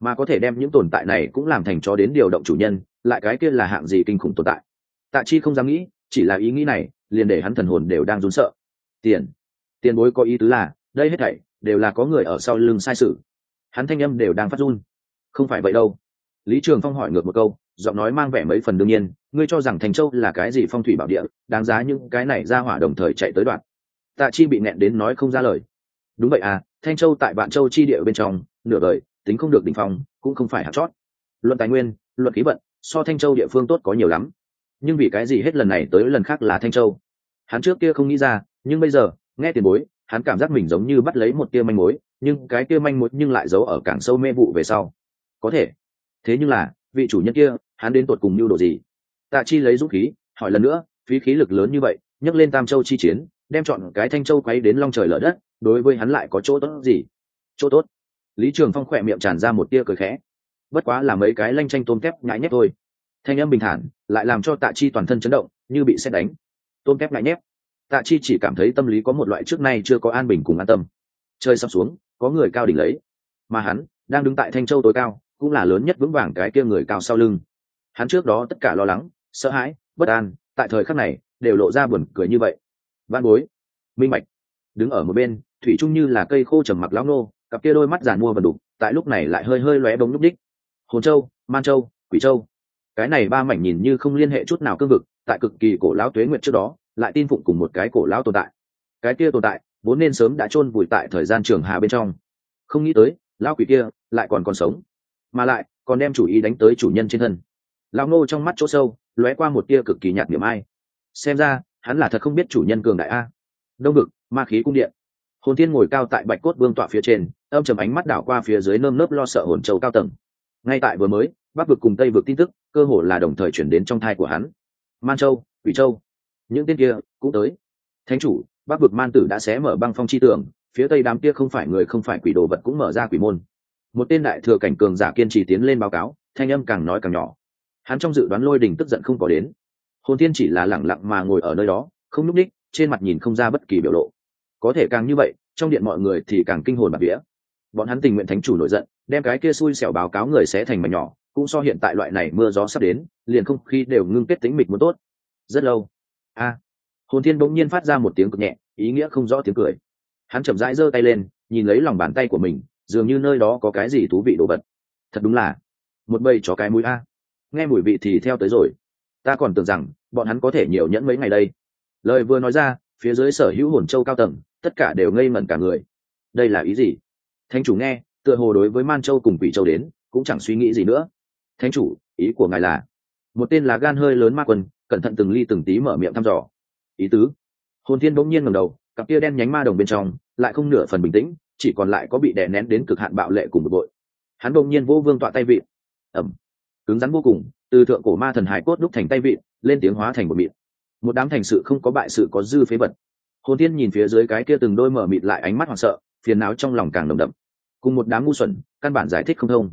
Mà có thể đem những tồn tại này cũng làm thành chó đến điều động chủ nhân, lại cái kia là hạng gì kinh khủng tồn tại? Tạ chi không dám nghĩ, chỉ là ý nghĩ này, liền để hắn thần hồn đều đang run sợ. Tiền tiền bối có ý tứ là, đây hết thảy đều là có người ở sau lưng sai sự. Hắn thanh âm đều đang phát run. Không phải vậy đâu. Lý trường phong hỏi ngược một câu, giọng nói mang vẻ mấy phần đương nhiên, ngươi cho rằng thành châu là cái gì phong thủy bảo địa, đáng giá những cái này ra hỏa đồng thời chạy tới đoạn. Tạ chi bị nẹn đến nói không ra lời. Đúng vậy à thanh châu tại vạn châu chi địa bên trong, nửa đời, tính không được đ ỉ n h phong, cũng không phải hạt chót. Luận tài nguyên, luận khí vận, so thanh châu địa phương tốt có nhiều lắm. Nhưng vì cái gì hết lần này tới lần khác là thanh châu? Hắn trước kia không nghĩ ra, nhưng bây giờ, nghe tiền bối hắn cảm giác mình giống như bắt lấy một tia manh mối, nhưng cái tia manh mối nhưng lại giấu ở cảng sâu mê vụ về sau. Có thể. Thế nhưng là, vị chủ nhân kia, hắn đến tột cùng mưu đồ gì? Tạ chi lấy dũng khí, hỏi lần nữa, phí khí lực lớn như vậy, nhấc lên tam châu chi chiến, đem chọn cái thanh châu quay đến long trời lở đất, đối với hắn lại có chỗ tốt gì? Chỗ tốt. Lý trường phong khỏe miệng tràn ra một tia cười khẽ. Bất quá là mấy cái lanh tranh tôm kép nhãi nhép thôi. Thanh âm bình thản, lại làm cho tạ chi toàn thân chấn động, như bị xét đánh. Tôm kép nhãi nhép tạ chi chỉ cảm thấy tâm lý có một loại trước nay chưa có an bình cùng an tâm. Chơi sắp xuống, có người cao đỉnh lấy. Mà hắn, đang đứng tại thanh châu tối cao, cũng là lớn nhất vững vàng cái kia người cao sau lưng. Hắn trước đó tất cả lo lắng, sợ hãi, bất an, tại thời khắc này, đều lộ ra buồn cười như vậy. Văn bối, minh mạch đứng ở một bên, thủy trung như là cây khô trầm mặc lão nô, cặp kia đôi mắt giàn mua và đục, tại lúc này lại hơi hơi lóe bóng lúc đích. Hồn châu, man châu, quỷ châu. Cái này ba mảnh nhìn như không liên hệ chút nào cương vực, tại cực kỳ cổ lão tuế nguyệt trước đó lại tin phụng cùng một cái cổ lão tồn tại. Cái kia tồn tại, vốn nên sớm đã chôn vùi tại thời gian trường hà bên trong. Không nghĩ tới, lão quỷ kia lại còn còn sống. Mà lại, còn đem chủ ý đánh tới chủ nhân trên thân. Lão ngô trong mắt chỗ sâu, lóe qua một tia cực kỳ nhạt niệm ai. Xem ra, hắn là thật không biết chủ nhân cường đại a. Đông bực ma khí cung điện. Hồn thiên ngồi cao tại bạch cốt vương tọa phía trên, âm trầm ánh mắt đảo qua phía dưới nơm nớp lo sợ hồn châu cao tầng. Ngay tại vừa mới, bắc vực cùng tây vực tin tức, cơ hồ là đồng thời chuyển đến trong thai của hắn. Man châu, quỷ châu những tên kia cũng tới. Thánh chủ, bắc vực man tử đã xé mở băng phong chi tường, phía tây đám kia không phải người không phải quỷ đồ vật cũng mở ra quỷ môn. Một tên đại thừa cảnh cường giả kiên trì tiến lên báo cáo, thanh âm càng nói càng nhỏ. Hắn trong dự đoán lôi đình tức giận không có đến. Hồn thiên chỉ là lẳng lặng mà ngồi ở nơi đó, không núp ních, trên mặt nhìn không ra bất kỳ biểu lộ. Có thể càng như vậy, trong điện mọi người thì càng kinh hồn bạc vía. Bọn hắn tình nguyện thánh chủ nổi giận, đem cái kia xui xẻo báo cáo người sẽ thành mảnh nhỏ, cũng so hiện tại loại này mưa gió sắp đến, liền không khí đều ngưng kết tính mịch muốn tốt. Rất lâu a. Hồn thiên bỗng nhiên phát ra một tiếng cực nhẹ, ý nghĩa không rõ tiếng cười. Hắn chậm rãi giơ tay lên, nhìn lấy lòng bàn tay của mình, dường như nơi đó có cái gì thú vị đồ vật. Thật đúng là một bầy chó cái mũi a. Nghe mùi vị thì theo tới rồi. Ta còn tưởng rằng bọn hắn có thể nhiều nhẫn mấy ngày đây. Lời vừa nói ra, phía dưới sở hữu hồn châu cao tầng, tất cả đều ngây ngẩn cả người. Đây là ý gì? Thánh chủ nghe, tựa hồ đối với man châu cùng quỷ châu đến, cũng chẳng suy nghĩ gì nữa. Thánh chủ, ý của ngài là, một tên là gan hơi lớn ma quân cẩn thận từng ly từng tí mở miệng thăm dò. Ý tứ. Hồn thiên bỗng nhiên ngầm đầu, cặp kia đen nhánh ma đồng bên trong lại không nửa phần bình tĩnh, chỉ còn lại có bị đè nén đến cực hạn bạo lệ cùng một bội. Hắn bỗng nhiên vô vương tọa tay vị ẩm. Cứng rắn vô cùng, từ thượng cổ ma thần hải cốt đúc thành tay vị lên tiếng hóa thành một mịn. Một đám thành sự không có bại sự có dư phế vật. Hồn thiên nhìn phía dưới cái kia từng đôi mở mịt lại ánh mắt hoảng sợ, phiền não trong lòng càng nồng đậm. Cùng một đám ngu xuẩn, căn bản giải thích không thông.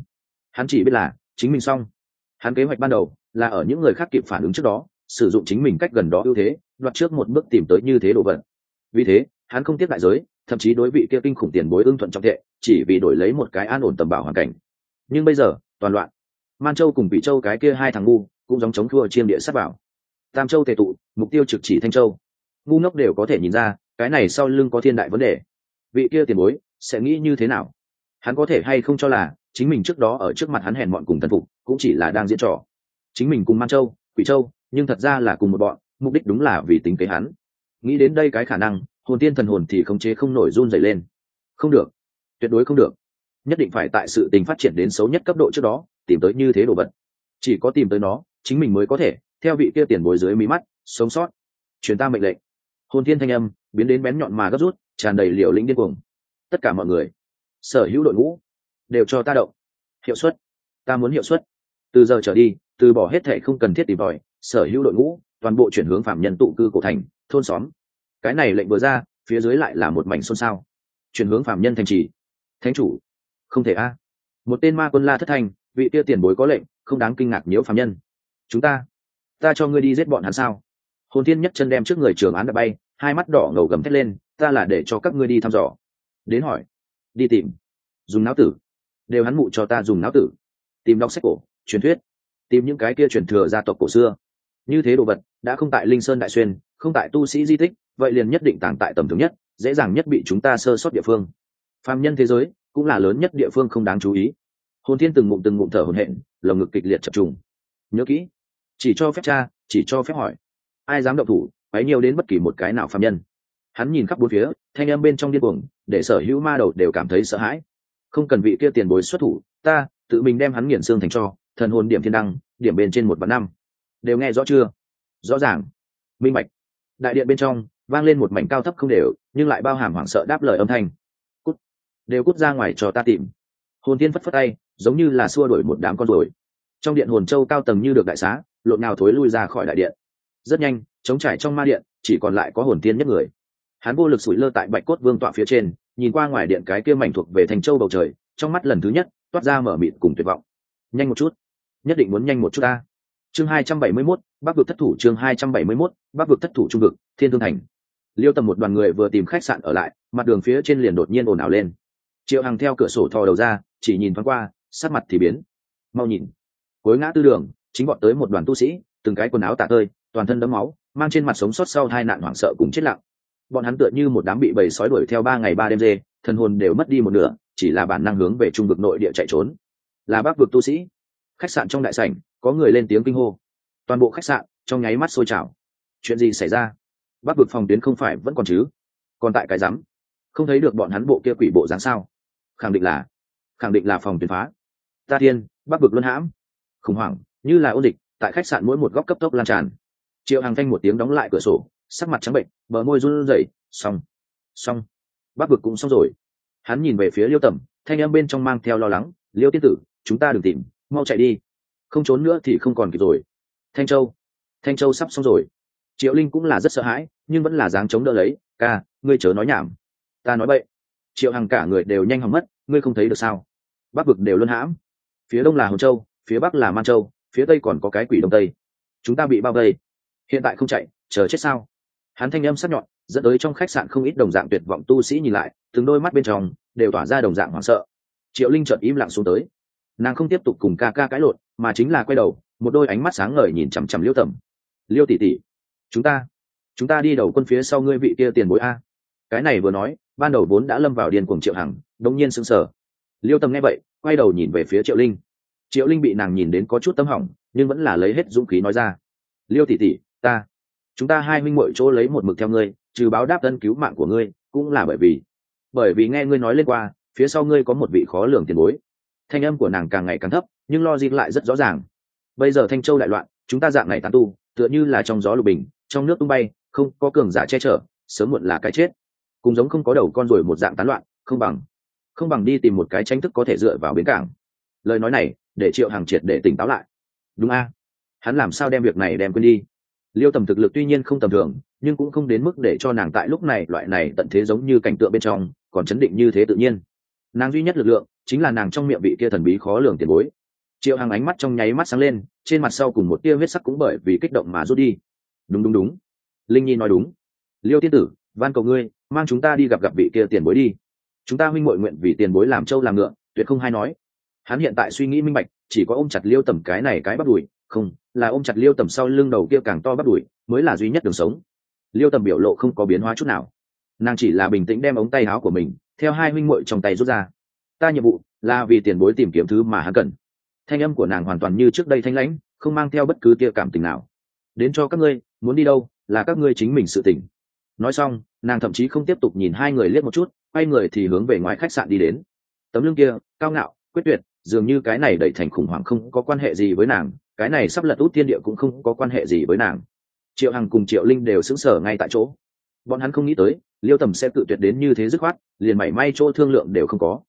Hắn chỉ biết là, chính mình xong. Hắn kế hoạch ban đầu là ở những người khác kịp phản ứng trước đó sử dụng chính mình cách gần đó ưu thế, đoạt trước một bước tìm tới như thế đồ vật. Vì thế, hắn không tiếc đại giới, thậm chí đối vị kia kinh khủng tiền bối ưng thuận trọng tệ chỉ vì đổi lấy một cái an ổn tầm bảo hoàn cảnh. Nhưng bây giờ, toàn loạn. Man châu cùng vị châu cái kia hai thằng ngu, cũng giống chống thua chiêm địa sát bảo. Tam châu tề tụ, mục tiêu trực chỉ thanh châu. Ngu ngốc đều có thể nhìn ra, cái này sau lưng có thiên đại vấn đề. Vị kia tiền bối, sẽ nghĩ như thế nào? Hắn có thể hay không cho là, chính mình trước đó ở trước mặt hắn hèn mọn cùng thần phục, cũng chỉ là đang diễn trò. Chính mình cùng man châu, quỷ châu nhưng thật ra là cùng một bọn, mục đích đúng là vì tính kế hắn. Nghĩ đến đây cái khả năng, hồn tiên thần hồn thì khống chế không nổi run dày lên. Không được. Tuyệt đối không được. Nhất định phải tại sự tình phát triển đến xấu nhất cấp độ trước đó, tìm tới như thế đồ vật. Chỉ có tìm tới nó, chính mình mới có thể, theo vị kia tiền bối dưới mí mắt, sống sót. Truyền ta mệnh lệnh. Hồn thiên thanh âm, biến đến bén nhọn mà gấp rút, tràn đầy liều lĩnh điên cuồng. Tất cả mọi người, sở hữu đội ngũ, đều cho ta động. Hiệu suất. Ta muốn hiệu suất. Từ giờ trở đi, từ bỏ hết thệ không cần thiết tìm tòi sở hữu đội ngũ, toàn bộ chuyển hướng phạm nhân tụ cư cổ thành, thôn xóm. Cái này lệnh vừa ra, phía dưới lại là một mảnh xôn xao. Chuyển hướng phạm nhân thành trì. Thánh chủ. Không thể a. Một tên ma quân la thất thanh vị tia tiền bối có lệnh, không đáng kinh ngạc nhiễu phạm nhân. Chúng ta ta cho ngươi đi giết bọn hắn sao? Hồn thiên nhất chân đem trước người trường án đã bay, hai mắt đỏ ngầu gầm thét lên, ta là để cho các ngươi đi thăm dò. Đến hỏi. Đi tìm. Dùng não tử. Đều hắn mụ cho ta dùng não tử. Tìm đọc sách cổ, truyền thuyết. Tìm những cái kia truyền thừa gia tộc cổ xưa như thế đồ vật, đã không tại linh sơn đại xuyên, không tại tu sĩ di tích, vậy liền nhất định tàng tại tầm thường nhất, dễ dàng nhất bị chúng ta sơ sót địa phương. Phạm nhân thế giới, cũng là lớn nhất địa phương không đáng chú ý. Hồn thiên từng ngụm từng ngụm thở hồn hện lồng ngực kịch liệt chập trùng. Nhớ kỹ, chỉ cho phép cha, chỉ cho phép hỏi. Ai dám động thủ bấy nhiều đến bất kỳ một cái nào phạm nhân. Hắn nhìn khắp bốn phía, thanh âm bên trong điên cuồng, để sở hữu ma đầu đều cảm thấy sợ hãi. Không cần vị kia tiền bối xuất thủ, ta, tự mình đem hắn nghiền xương thành cho, thần hồn điểm thiên đăng, điểm bên trên một vạn năm đều nghe rõ chưa? Rõ ràng. Minh bạch. Đại điện bên trong, vang lên một mảnh cao thấp không đều, nhưng lại bao hàm hoảng sợ đáp lời âm thanh. Cút. Đều cút ra ngoài cho ta tìm. Hồn tiên phất phất tay, giống như là xua đuổi một đám con ruồi. Trong điện hồn châu cao tầng như được đại xá, lộn nào thối lui ra khỏi đại điện. Rất nhanh chống trải trong ma điện, chỉ còn lại có hồn tiên nhất người. Hắn vô lực sủi lơ tại bạch cốt vương tọa phía trên, nhìn qua ngoài điện cái kia mảnh thuộc về thành châu bầu trời, trong mắt lần thứ nhất, toát ra mở mịt cùng tuyệt vọng. Nhanh một chút. Nhất định muốn nhanh một chút ta chương hai trăm bảy mươi 271, bắc vực thất thủ chương hai trăm bảy mươi 271, bắc vực thất thủ trung vực thiên thương thành. Liêu tầm một đoàn người vừa tìm khách sạn ở lại mặt đường phía trên liền đột nhiên ồn ào lên. Triệu hằng theo cửa sổ thò đầu ra chỉ nhìn thoáng qua sát mặt thì biến. Mau nhìn. Cuối ngã tư đường chính bọn tới một đoàn tu sĩ từng cái quần áo tả tơi toàn thân đấm máu mang trên mặt sống sót sau hai nạn hoảng sợ cùng chết lặng. Bọn hắn tựa như một đám bị bầy sói đuổi theo ba ngày ba đêm dê thần hồn đều mất đi một nửa chỉ là bản năng hướng về trung vực nội địa chạy trốn. Là bác vực tu sĩ. Khách sạn trong đại sảnh có người lên tiếng kinh hô. Toàn bộ khách sạn trong nháy mắt sôi trào. Chuyện gì xảy ra? Bác vực phòng tuyến không phải vẫn còn chứ? Còn tại cái rắm? Không thấy được bọn hắn bộ kia quỷ bộ dáng sao? Khẳng định là, khẳng định là phòng tuyến phá. Ta thiên, bắc vực luân hãm. Khủng hoảng, như là ôn địch tại khách sạn mỗi một góc cấp tốc lan tràn. Triệu hàng thanh một tiếng đóng lại cửa sổ, sắc mặt trắng bệnh, bờ môi run rẩy, xong xong, bắc vực cũng xong rồi. Hắn nhìn về phía liêu tầm thanh âm bên trong mang theo lo lắng, liêu tiên tử, chúng ta đừng tìm, mau chạy đi không trốn nữa thì không còn kịp rồi. Thanh châu thanh châu sắp xong rồi. Triệu linh cũng là rất sợ hãi, nhưng vẫn là dáng chống đỡ lấy. Ca, ngươi chớ nói nhảm. Ta nói vậy triệu hằng cả người đều nhanh hỏng mất, ngươi không thấy được sao? Bắc vực đều luân hãm. Phía đông là hồng châu, phía bắc là man châu, phía tây còn có cái quỷ đông tây. Chúng ta bị bao vây. Hiện tại không chạy, chờ chết sao? Hắn thanh âm sắc nhọn, dẫn tới trong khách sạn không ít đồng dạng tuyệt vọng tu sĩ nhìn lại, từng đôi mắt bên trong đều tỏa ra đồng dạng hoảng sợ. Triệu linh chợt im lặng xuống tới nàng không tiếp tục cùng ca ca cãi lộn, mà chính là quay đầu, một đôi ánh mắt sáng ngời nhìn chằm chằm liêu tầm. Liêu tỷ tỷ, chúng ta chúng ta đi đầu quân phía sau ngươi vị kia tiền bối a. Cái này vừa nói, ban đầu vốn đã lâm vào điên cuồng triệu hằng đống nhiên sững sờ. Liêu tầm nghe vậy, quay đầu nhìn về phía triệu linh. Triệu linh bị nàng nhìn đến có chút tấm hỏng, nhưng vẫn là lấy hết dũng khí nói ra. Liêu tỷ tỷ, ta, chúng ta hai minh muội chỗ lấy một mực theo ngươi, trừ báo đáp tân cứu mạng của ngươi, cũng là bởi vì bởi vì nghe ngươi nói lên qua, phía sau ngươi có một vị khó lường tiền bối thanh âm của nàng càng ngày càng thấp, nhưng lo dịp lại rất rõ ràng. Bây giờ thanh châu đại loạn, chúng ta dạng này tán tu, tựa như là trong gió lục bình, trong nước tung bay, không có cường giả che chở, sớm muộn là cái chết. Cùng giống không có đầu con rồi một dạng tán loạn, không bằng không bằng đi tìm một cái tranh thức có thể dựa vào bến cảng. Lời nói này, để triệu hàng triệt để tỉnh táo lại. Đúng a? Hắn làm sao đem việc này đem quên đi? Liêu tầm thực lực tuy nhiên không tầm thường, nhưng cũng không đến mức để cho nàng tại lúc này, loại này tận thế giống như cảnh tượng bên trong, còn chấn định như thế tự nhiên. Nàng duy nhất lực lượng chính là nàng trong miệng vị kia thần bí khó lường tiền bối. Triệu hằng ánh mắt trong nháy mắt sáng lên, trên mặt sau cùng một tia huyết sắc cũng bởi vì kích động mà rút đi. Đúng đúng đúng. Linh nhi nói đúng. Liêu tiên tử, van cầu ngươi, mang chúng ta đi gặp gặp vị kia tiền bối đi. Chúng ta huynh mội nguyện vì tiền bối làm trâu làm ngựa, tuyệt không hay nói. Hắn hiện tại suy nghĩ minh bạch, chỉ có ôm chặt liêu tầm cái này cái bắt đùi không, là ôm chặt liêu tầm sau lưng đầu kia càng to bắt đùi mới là duy nhất đường sống. Liêu tầm biểu lộ không có biến hóa chút nào. Nàng chỉ là bình tĩnh đem ống tay áo của mình, theo hai huynh muội trong tay rút ra ta nhiệm vụ là vì tiền bối tìm kiếm thứ mà hắn cần. Thanh âm của nàng hoàn toàn như trước đây thanh lãnh, không mang theo bất cứ tia cảm tình nào. Đến cho các ngươi, muốn đi đâu, là các ngươi chính mình sự tỉnh nói xong, nàng thậm chí không tiếp tục nhìn hai người liếc một chút, quay người thì hướng về ngoài khách sạn đi đến. Tấm lưng kia, cao ngạo, quyết tuyệt, dường như cái này đẩy thành khủng hoảng không có quan hệ gì với nàng, cái này sắp lật út thiên địa cũng không có quan hệ gì với nàng. Triệu hằng cùng triệu linh đều sững sờ ngay tại chỗ. Bọn hắn không nghĩ tới, liêu tầm sẽ tự tuyệt đến như thế dứt khoát, liền mảy may chỗ thương lượng đều không có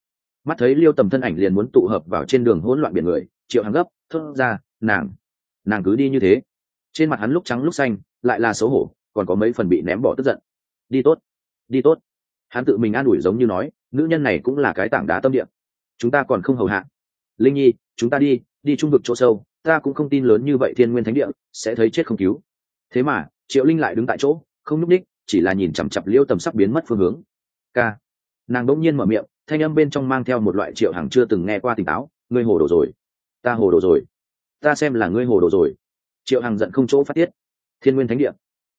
mắt thấy liêu tầm thân ảnh liền muốn tụ hợp vào trên đường hỗn loạn biển người, triệu hằng gấp, thốt ra, nàng nàng cứ đi như thế. Trên mặt hắn lúc trắng lúc xanh, lại là xấu hổ, còn có mấy phần bị ném bỏ tức giận. Đi tốt đi tốt. Hắn tự mình an ủi giống như nói, nữ nhân này cũng là cái tảng đá tâm địa. Chúng ta còn không hầu hạ. Linh nhi, chúng ta đi đi trung vực chỗ sâu, ta cũng không tin lớn như vậy thiên nguyên thánh địa, sẽ thấy chết không cứu. Thế mà, triệu linh lại đứng tại chỗ, không nhúc ních chỉ là nhìn chằm chặp liêu tầm sắc biến mất phương hướng. K nàng đỗng nhiên mở miệng thanh âm bên trong mang theo một loại triệu hàng chưa từng nghe qua tỉnh táo, ngươi hồ đồ rồi. Ta hồ đồ rồi. Ta xem là ngươi hồ đồ rồi. Triệu hằng giận không chỗ phát tiết. Thiên nguyên thánh địa.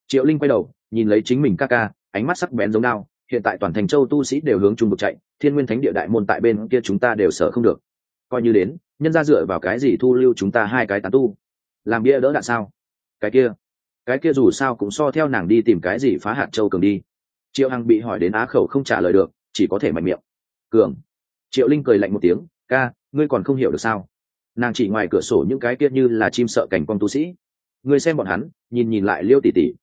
Triệu linh quay đầu, nhìn lấy chính mình ca ca, ánh mắt sắc bén giống đao, hiện tại toàn thành châu tu sĩ đều hướng trung vực chạy, thiên nguyên thánh địa đại môn tại bên kia chúng ta đều sợ không được. Coi như đến, nhân ra dựa vào cái gì thu lưu chúng ta hai cái tán tu? Làm bia đỡ đạn sao? Cái kia cái kia dù sao cũng so theo nàng đi tìm cái gì phá hạt châu cường đi. Triệu hằng bị hỏi đến á khẩu không trả lời được, chỉ có thể mạnh miệng cường. Triệu linh cười lạnh một tiếng, ca, ngươi còn không hiểu được sao? Nàng chỉ ngoài cửa sổ những cái kia như là chim sợ cảnh quang tu sĩ. Ngươi xem bọn hắn, nhìn nhìn lại liêu tỉ tỉ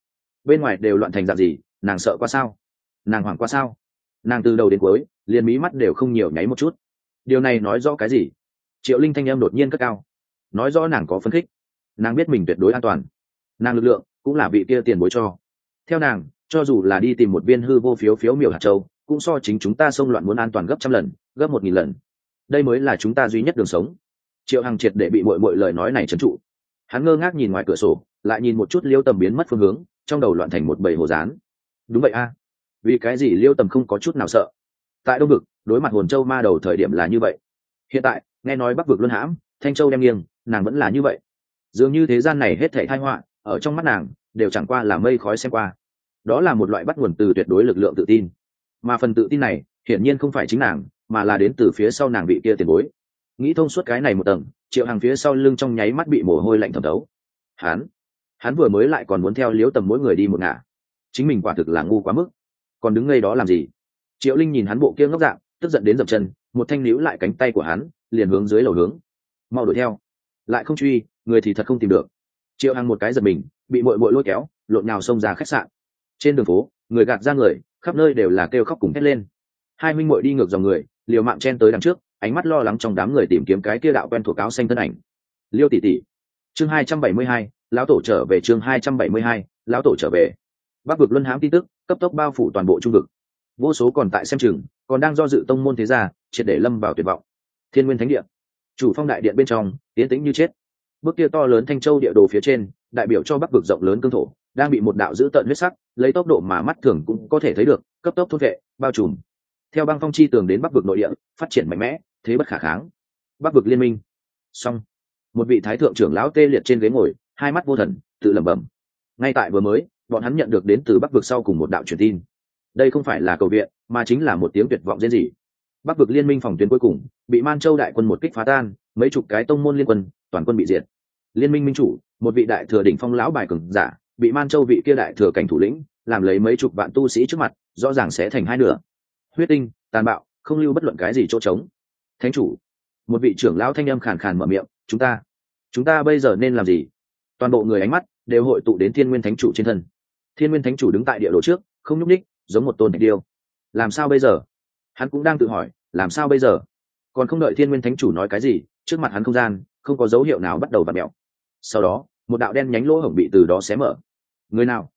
bên ngoài đều loạn thành dạng gì, nàng sợ qua sao? Nàng hoảng qua sao? Nàng từ đầu đến cuối, liền mí mắt đều không nhiều nháy một chút. Điều này nói rõ cái gì? Triệu linh thanh em đột nhiên cất cao. Nói rõ nàng có phấn khích. Nàng biết mình tuyệt đối an toàn. Nàng lực lượng cũng là vị kia tiền bối cho. Theo nàng, cho dù là đi tìm một viên hư vô phiếu phiếu miểu hạt châu cũng so chính chúng ta xông loạn muốn an toàn gấp trăm lần, gấp một nghìn lần. Đây mới là chúng ta duy nhất đường sống. Triệu hằng triệt để bị mội mội lời nói này trấn trụ. Hắn ngơ ngác nhìn ngoài cửa sổ, lại nhìn một chút liêu tầm biến mất phương hướng, trong đầu loạn thành một bầy hồ dán đúng vậy a, vì cái gì liêu tầm không có chút nào sợ? Tại đông vực, đối mặt hồn châu ma đầu thời điểm là như vậy. Hiện tại, nghe nói bắc vực luân hãm, thanh châu đem nghiêng, nàng vẫn là như vậy. Dường như thế gian này hết thể thai họa, ở trong mắt nàng, đều chẳng qua là mây khói xem qua. Đó là một loại bắt nguồn từ tuyệt đối lực lượng tự tin mà phần tự tin này hiển nhiên không phải chính nàng, mà là đến từ phía sau nàng bị kia tiền bối. Nghĩ thông suốt cái này một tầng, triệu hàng phía sau lưng trong nháy mắt bị mồ hôi lạnh thẩm thấu. Hắn hắn vừa mới lại còn muốn theo liếu tầm mỗi người đi một ngả. Chính mình quả thực là ngu quá mức. Còn đứng ngay đó làm gì? Triệu linh nhìn hắn bộ kia ngốc dạng, tức giận đến dập chân, một thanh níu lại cánh tay của hắn, liền hướng dưới lầu hướng. Mau đuổi theo. Lại không truy, người thì thật không tìm được. Triệu hàng một cái giật mình, bị bội bội lôi kéo, lộn nhào xông ra khách sạn. Trên đường phố, người gạt ra người khắp nơi đều là kêu khóc cùng hét lên. Hai minh muội đi ngược dòng người, liều mạng chen tới đằng trước, ánh mắt lo lắng trong đám người tìm kiếm cái kia đạo quen thuộc áo xanh thân ảnh. Liêu tỷ tỷ. Chương hai trăm bảy mươi hai, lão tổ trở về chương hai trăm bảy mươi hai, lão tổ trở về. Bắc vực luân hãm tin tức, cấp tốc bao phủ toàn bộ trung vực. Vô số còn tại xem chừng, còn đang do dự tông môn thế gia, triệt để lâm vào tuyệt vọng. Thiên nguyên thánh điện chủ phong đại điện bên trong tiến tĩnh như chết. Bước kia to lớn thanh châu địa đồ phía trên, đại biểu cho bắc vực rộng lớn cương thổ đang bị một đạo dữ tợn huyết sắc, lấy tốc độ mà mắt thường cũng có thể thấy được, cấp tốc thốt vệ, bao trùm. Theo băng phong chi tường đến bắc vực nội địa, phát triển mạnh mẽ, thế bất khả kháng. Bắc vực liên minh. Xong. Một vị thái thượng trưởng lão tê liệt trên ghế ngồi, hai mắt vô thần, tự lẩm bẩm. Ngay tại vừa mới, bọn hắn nhận được đến từ bắc vực sau cùng một đạo truyền tin. Đây không phải là cầu viện, mà chính là một tiếng tuyệt vọng diễn gì bắc vực liên minh phòng tuyến cuối cùng, bị man châu đại quân một kích phá tan, mấy chục cái tông môn liên quân, toàn quân bị diệt. Liên minh minh chủ, một vị đại thừa đỉnh phong lão bài cường giả bị man châu vị kia đại thừa cảnh thủ lĩnh, làm lấy mấy chục vạn tu sĩ trước mặt, rõ ràng sẽ thành hai nửa. Huyết tinh, tàn bạo, không lưu bất luận cái gì chỗ trống. Thánh chủ, một vị trưởng lão thanh âm khàn khàn mở miệng, chúng ta chúng ta bây giờ nên làm gì? Toàn bộ người ánh mắt đều hội tụ đến thiên nguyên thánh chủ trên thân. Thiên nguyên thánh chủ đứng tại địa đồ trước, không nhúc ních giống một tôn thạch điêu. Làm sao bây giờ? Hắn cũng đang tự hỏi, làm sao bây giờ? Còn không đợi thiên nguyên thánh chủ nói cái gì, trước mặt hắn không gian, không có dấu hiệu nào bắt đầu v ặ mẹo sau đó một đạo đen nhánh lỗ hổng bị từ đó xé mở. Người nào?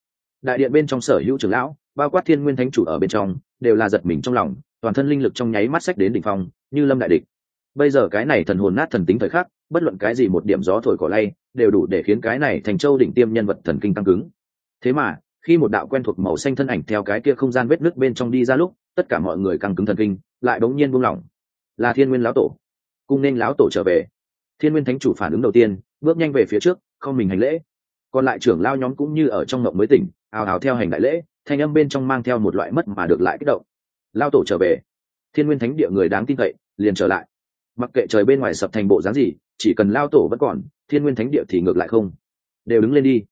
Đại điện bên trong sở hữu trưởng lão, bao quát thiên nguyên thánh chủ ở bên trong, đều là giật mình trong lòng, toàn thân linh lực trong nháy mắt sách đến đỉnh phong, như lâm đại địch. Bây giờ cái này thần hồn nát thần tính thời khắc, bất luận cái gì một điểm gió thổi cỏ lay, đều đủ để khiến cái này thành châu đỉnh tiêm nhân vật thần kinh tăng cứng. Thế mà, khi một đạo quen thuộc màu xanh thân ảnh theo cái kia không gian vết nước bên trong đi ra lúc, tất cả mọi người căng cứng thần kinh, lại bỗng nhiên buông lỏng. Là thiên nguyên lão tổ. Cung nên lão tổ trở về. Thiên nguyên thánh chủ phản ứng đầu tiên, bước nhanh về phía trước không mình hành lễ. Còn lại trưởng lao nhóm cũng như ở trong ngộng mới tỉnh, ào ào theo hành đại lễ, thanh âm bên trong mang theo một loại mất mà được lại kích động. Lao tổ trở về. Thiên nguyên thánh địa người đáng tin cậy, liền trở lại. Mặc kệ trời bên ngoài sập thành bộ dáng gì, chỉ cần lao tổ vẫn còn, thiên nguyên thánh địa thì ngược lại không. Đều đứng lên đi.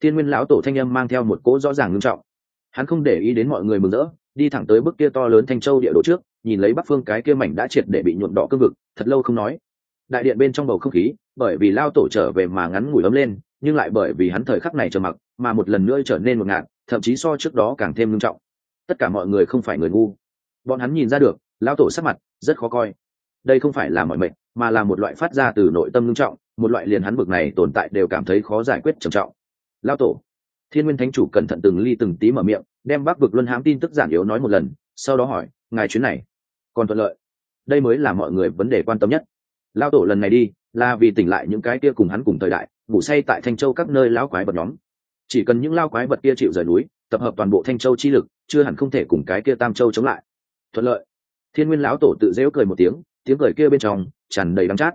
Thiên nguyên lão tổ thanh âm mang theo một cỗ rõ ràng nghiêm trọng. Hắn không để ý đến mọi người mừng rỡ, đi thẳng tới bức kia to lớn thanh châu địa đồ trước, nhìn lấy bắc phương cái kia mảnh đã triệt để bị nhuộm đỏ cương vực, thật lâu không nói. Đại điện bên trong bầu không khí bởi vì lao tổ trở về mà ngắn ngủi ấm lên, nhưng lại bởi vì hắn thời khắc này trở mặc, mà một lần nữa trở nên một ngạn thậm chí so trước đó càng thêm nghiêm trọng. Tất cả mọi người không phải người ngu. Bọn hắn nhìn ra được, lao tổ sắc mặt rất khó coi. Đây không phải là mọi mệnh, mà là một loại phát ra từ nội tâm nghiêm trọng, một loại liền hắn bực này tồn tại đều cảm thấy khó giải quyết trầm trọng. Lao tổ, thiên nguyên thánh chủ cẩn thận từng ly từng tí mở miệng, đem bắc vực luân hãm tin tức giản yếu nói một lần, sau đó hỏi, ngài chuyến này còn thuận lợi? Đây mới là mọi người vấn đề quan tâm nhất. Lao tổ lần này đi là vì tỉnh lại những cái kia cùng hắn cùng thời đại, ngủ say tại thanh châu các nơi lão quái vật nhóm. Chỉ cần những lao quái vật kia chịu rời núi, tập hợp toàn bộ thanh châu chi lực, chưa hẳn không thể cùng cái kia tam châu chống lại. Thuận lợi. Thiên nguyên lão tổ tự dễu cười một tiếng tiếng cười kia bên trong tràn đầy đắng chát.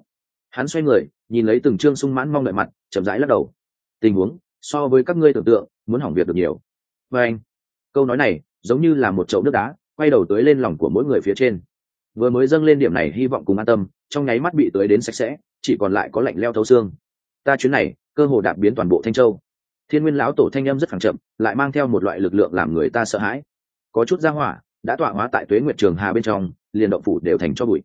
Hắn xoay người, nhìn lấy từng trương sung mãn mong đợi mặt, chậm rãi lắc đầu. Tình huống, so với các ngươi tưởng tượng, muốn hỏng việc được nhiều. Và anh, câu nói này giống như là một chậu nước đá, quay đầu tới lên lòng của mỗi người phía trên. Vừa mới dâng lên điểm này, hy vọng cùng an tâm, trong nháy mắt bị tới đến sạch sẽ chỉ còn lại có lạnh leo thấu xương. Ta chuyến này, cơ hồ đạp biến toàn bộ thanh châu. Thiên nguyên lão tổ thanh â m rất phẳng chậm, lại mang theo một loại lực lượng làm người ta sợ hãi. Có chút gia hỏa đã tọa hóa tại tuế nguyệt trường hà bên trong, liền động phủ đều thành cho bụi.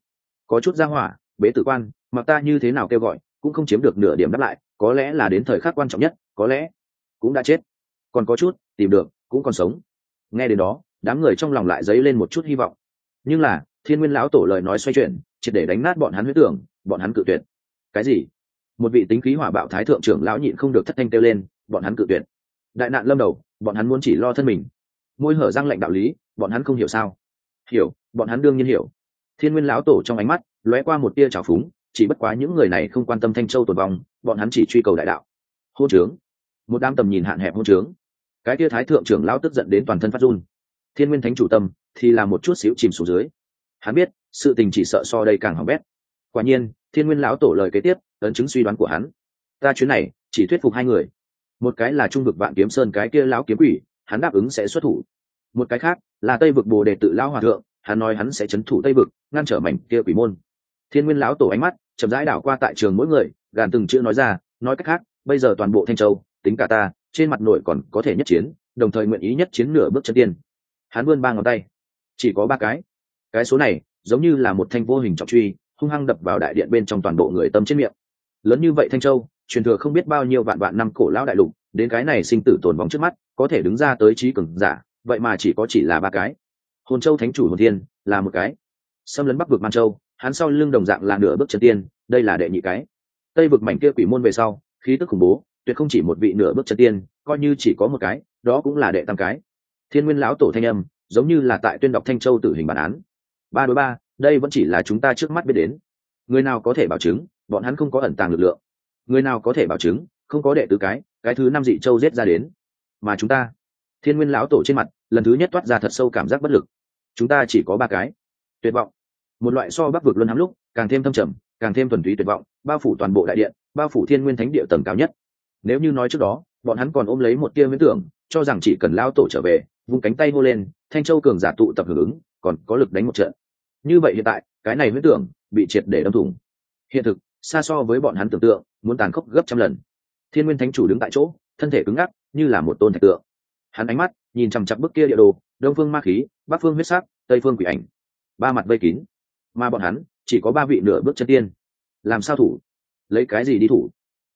Có chút gia hỏa, bế tử quan, mặc ta như thế nào kêu gọi, cũng không chiếm được nửa điểm đáp lại, có lẽ là đến thời khắc quan trọng nhất, có lẽ cũng đã chết. Còn có chút, tìm được, cũng còn sống. Nghe đến đó, đám người trong lòng lại dấy lên một chút hy vọng. Nhưng là, thiên nguyên lão tổ lời nói xoay chuyển, triệt để đánh nát bọn hắn huyết tưởng, bọn hắn cự tuyệt cái gì? Một vị tính khí hỏa bạo thái thượng trưởng lão nhịn không được thất thanh kêu lên, bọn hắn cự tuyệt. Đại nạn lâm đầu, bọn hắn muốn chỉ lo thân mình. Môi hở răng lệnh đạo lý, bọn hắn không hiểu sao? Hiểu, bọn hắn đương nhiên hiểu. Thiên nguyên lão tổ trong ánh mắt lóe qua một tia trào phúng, chỉ bất quá những người này không quan tâm thanh châu tồn vong, bọn hắn chỉ truy cầu đại đạo. Hôn trướng. Một đám tầm nhìn hạn hẹp hôn trướng. Cái tia thái thượng trưởng lão tức giận đến toàn thân phát run. Thiên nguyên thánh chủ tâm thì là một chút xíu chìm xuống dưới. Hắn biết, sự tình chỉ sợ so đây càng hỏng bét. Quả nhiên thiên nguyên lão tổ lời kế tiếp, ấn chứng suy đoán của hắn. Ta chuyến này, chỉ thuyết phục hai người. Một cái là trung vực vạn kiếm sơn cái kia lão kiếm quỷ, hắn đáp ứng sẽ xuất thủ. Một cái khác, là tây vực bồ đề tự lão hòa thượng, hắn nói hắn sẽ c h ấ n thủ tây vực, ngăn trở mảnh kia quỷ môn. Thiên nguyên lão tổ ánh mắt, chậm rãi đảo qua tại trường mỗi người, gàn từng chữ nói ra, nói cách khác, bây giờ toàn bộ thanh châu, tính cả ta, trên mặt nội còn có thể nhất chiến, đồng thời nguyện ý nhất chiến nửa bước chân tiên. Hắn vươn ba ngón tay. Chỉ có ba cái. Cái số này, giống như là một thanh vô hình trọng truy hung hăng đập vào đại điện bên trong toàn bộ người tâm trên miệng. Lớn như vậy thanh châu, truyền thừa không biết bao nhiêu vạn vạn năm cổ lão đại lục, đến cái này sinh tử tồn vong trước mắt, có thể đứng ra tới trí cường giả, vậy mà chỉ có chỉ là ba cái. Hồn châu thánh chủ hồn thiên, là một cái. Xâm lấn bắc vực man châu, hắn sau lưng đồng dạng là nửa bước chân tiên, đây là đệ nhị cái. Tây vực mảnh kia quỷ môn về sau, khí tức khủng bố, tuyệt không chỉ một vị nửa bước chân tiên, coi như chỉ có một cái, đó cũng là đệ tam cái. Thiên nguyên lão tổ thanh âm, giống như là tại tuyên đọc thanh châu tử hình bản án. Ba đối ba đây vẫn chỉ là chúng ta trước mắt biết đến. Người nào có thể bảo chứng, bọn hắn không có ẩn tàng lực lượng. Người nào có thể bảo chứng, không có đệ tứ cái cái thứ năm dị châu giết ra đến. Mà chúng ta, thiên nguyên lão tổ trên mặt, lần thứ nhất toát ra thật sâu cảm giác bất lực. Chúng ta chỉ có ba cái. Tuyệt vọng. Một loại so bắc vực luân hám lúc, càng thêm thâm trầm, càng thêm thuần túy tuyệt vọng, bao phủ toàn bộ đại điện, bao phủ thiên nguyên thánh địa tầng cao nhất. Nếu như nói trước đó, bọn hắn còn ôm lấy một tia viễn tưởng, cho rằng chỉ cần lao tổ trở về vùng cánh tay hô lên, thanh châu cường giả tụ tập hưởng ứng, còn có lực đánh một trận như vậy hiện tại, cái này huyễn tưởng bị triệt để đâm thủng. Hiện thực, xa so với bọn hắn tưởng tượng, muốn tàn khốc gấp trăm lần. Thiên nguyên thánh chủ đứng tại chỗ, thân thể cứng ngắc, như là một tôn thạch tượng. Hắn ánh mắt nhìn chằm chặp bức kia địa đồ, đông phương ma khí, bắc phương huyết sắc, tây phương quỷ ảnh. Ba mặt vây kín. Mà bọn hắn, chỉ có ba vị nửa bước chân tiên. Làm sao thủ? Lấy cái gì đi thủ?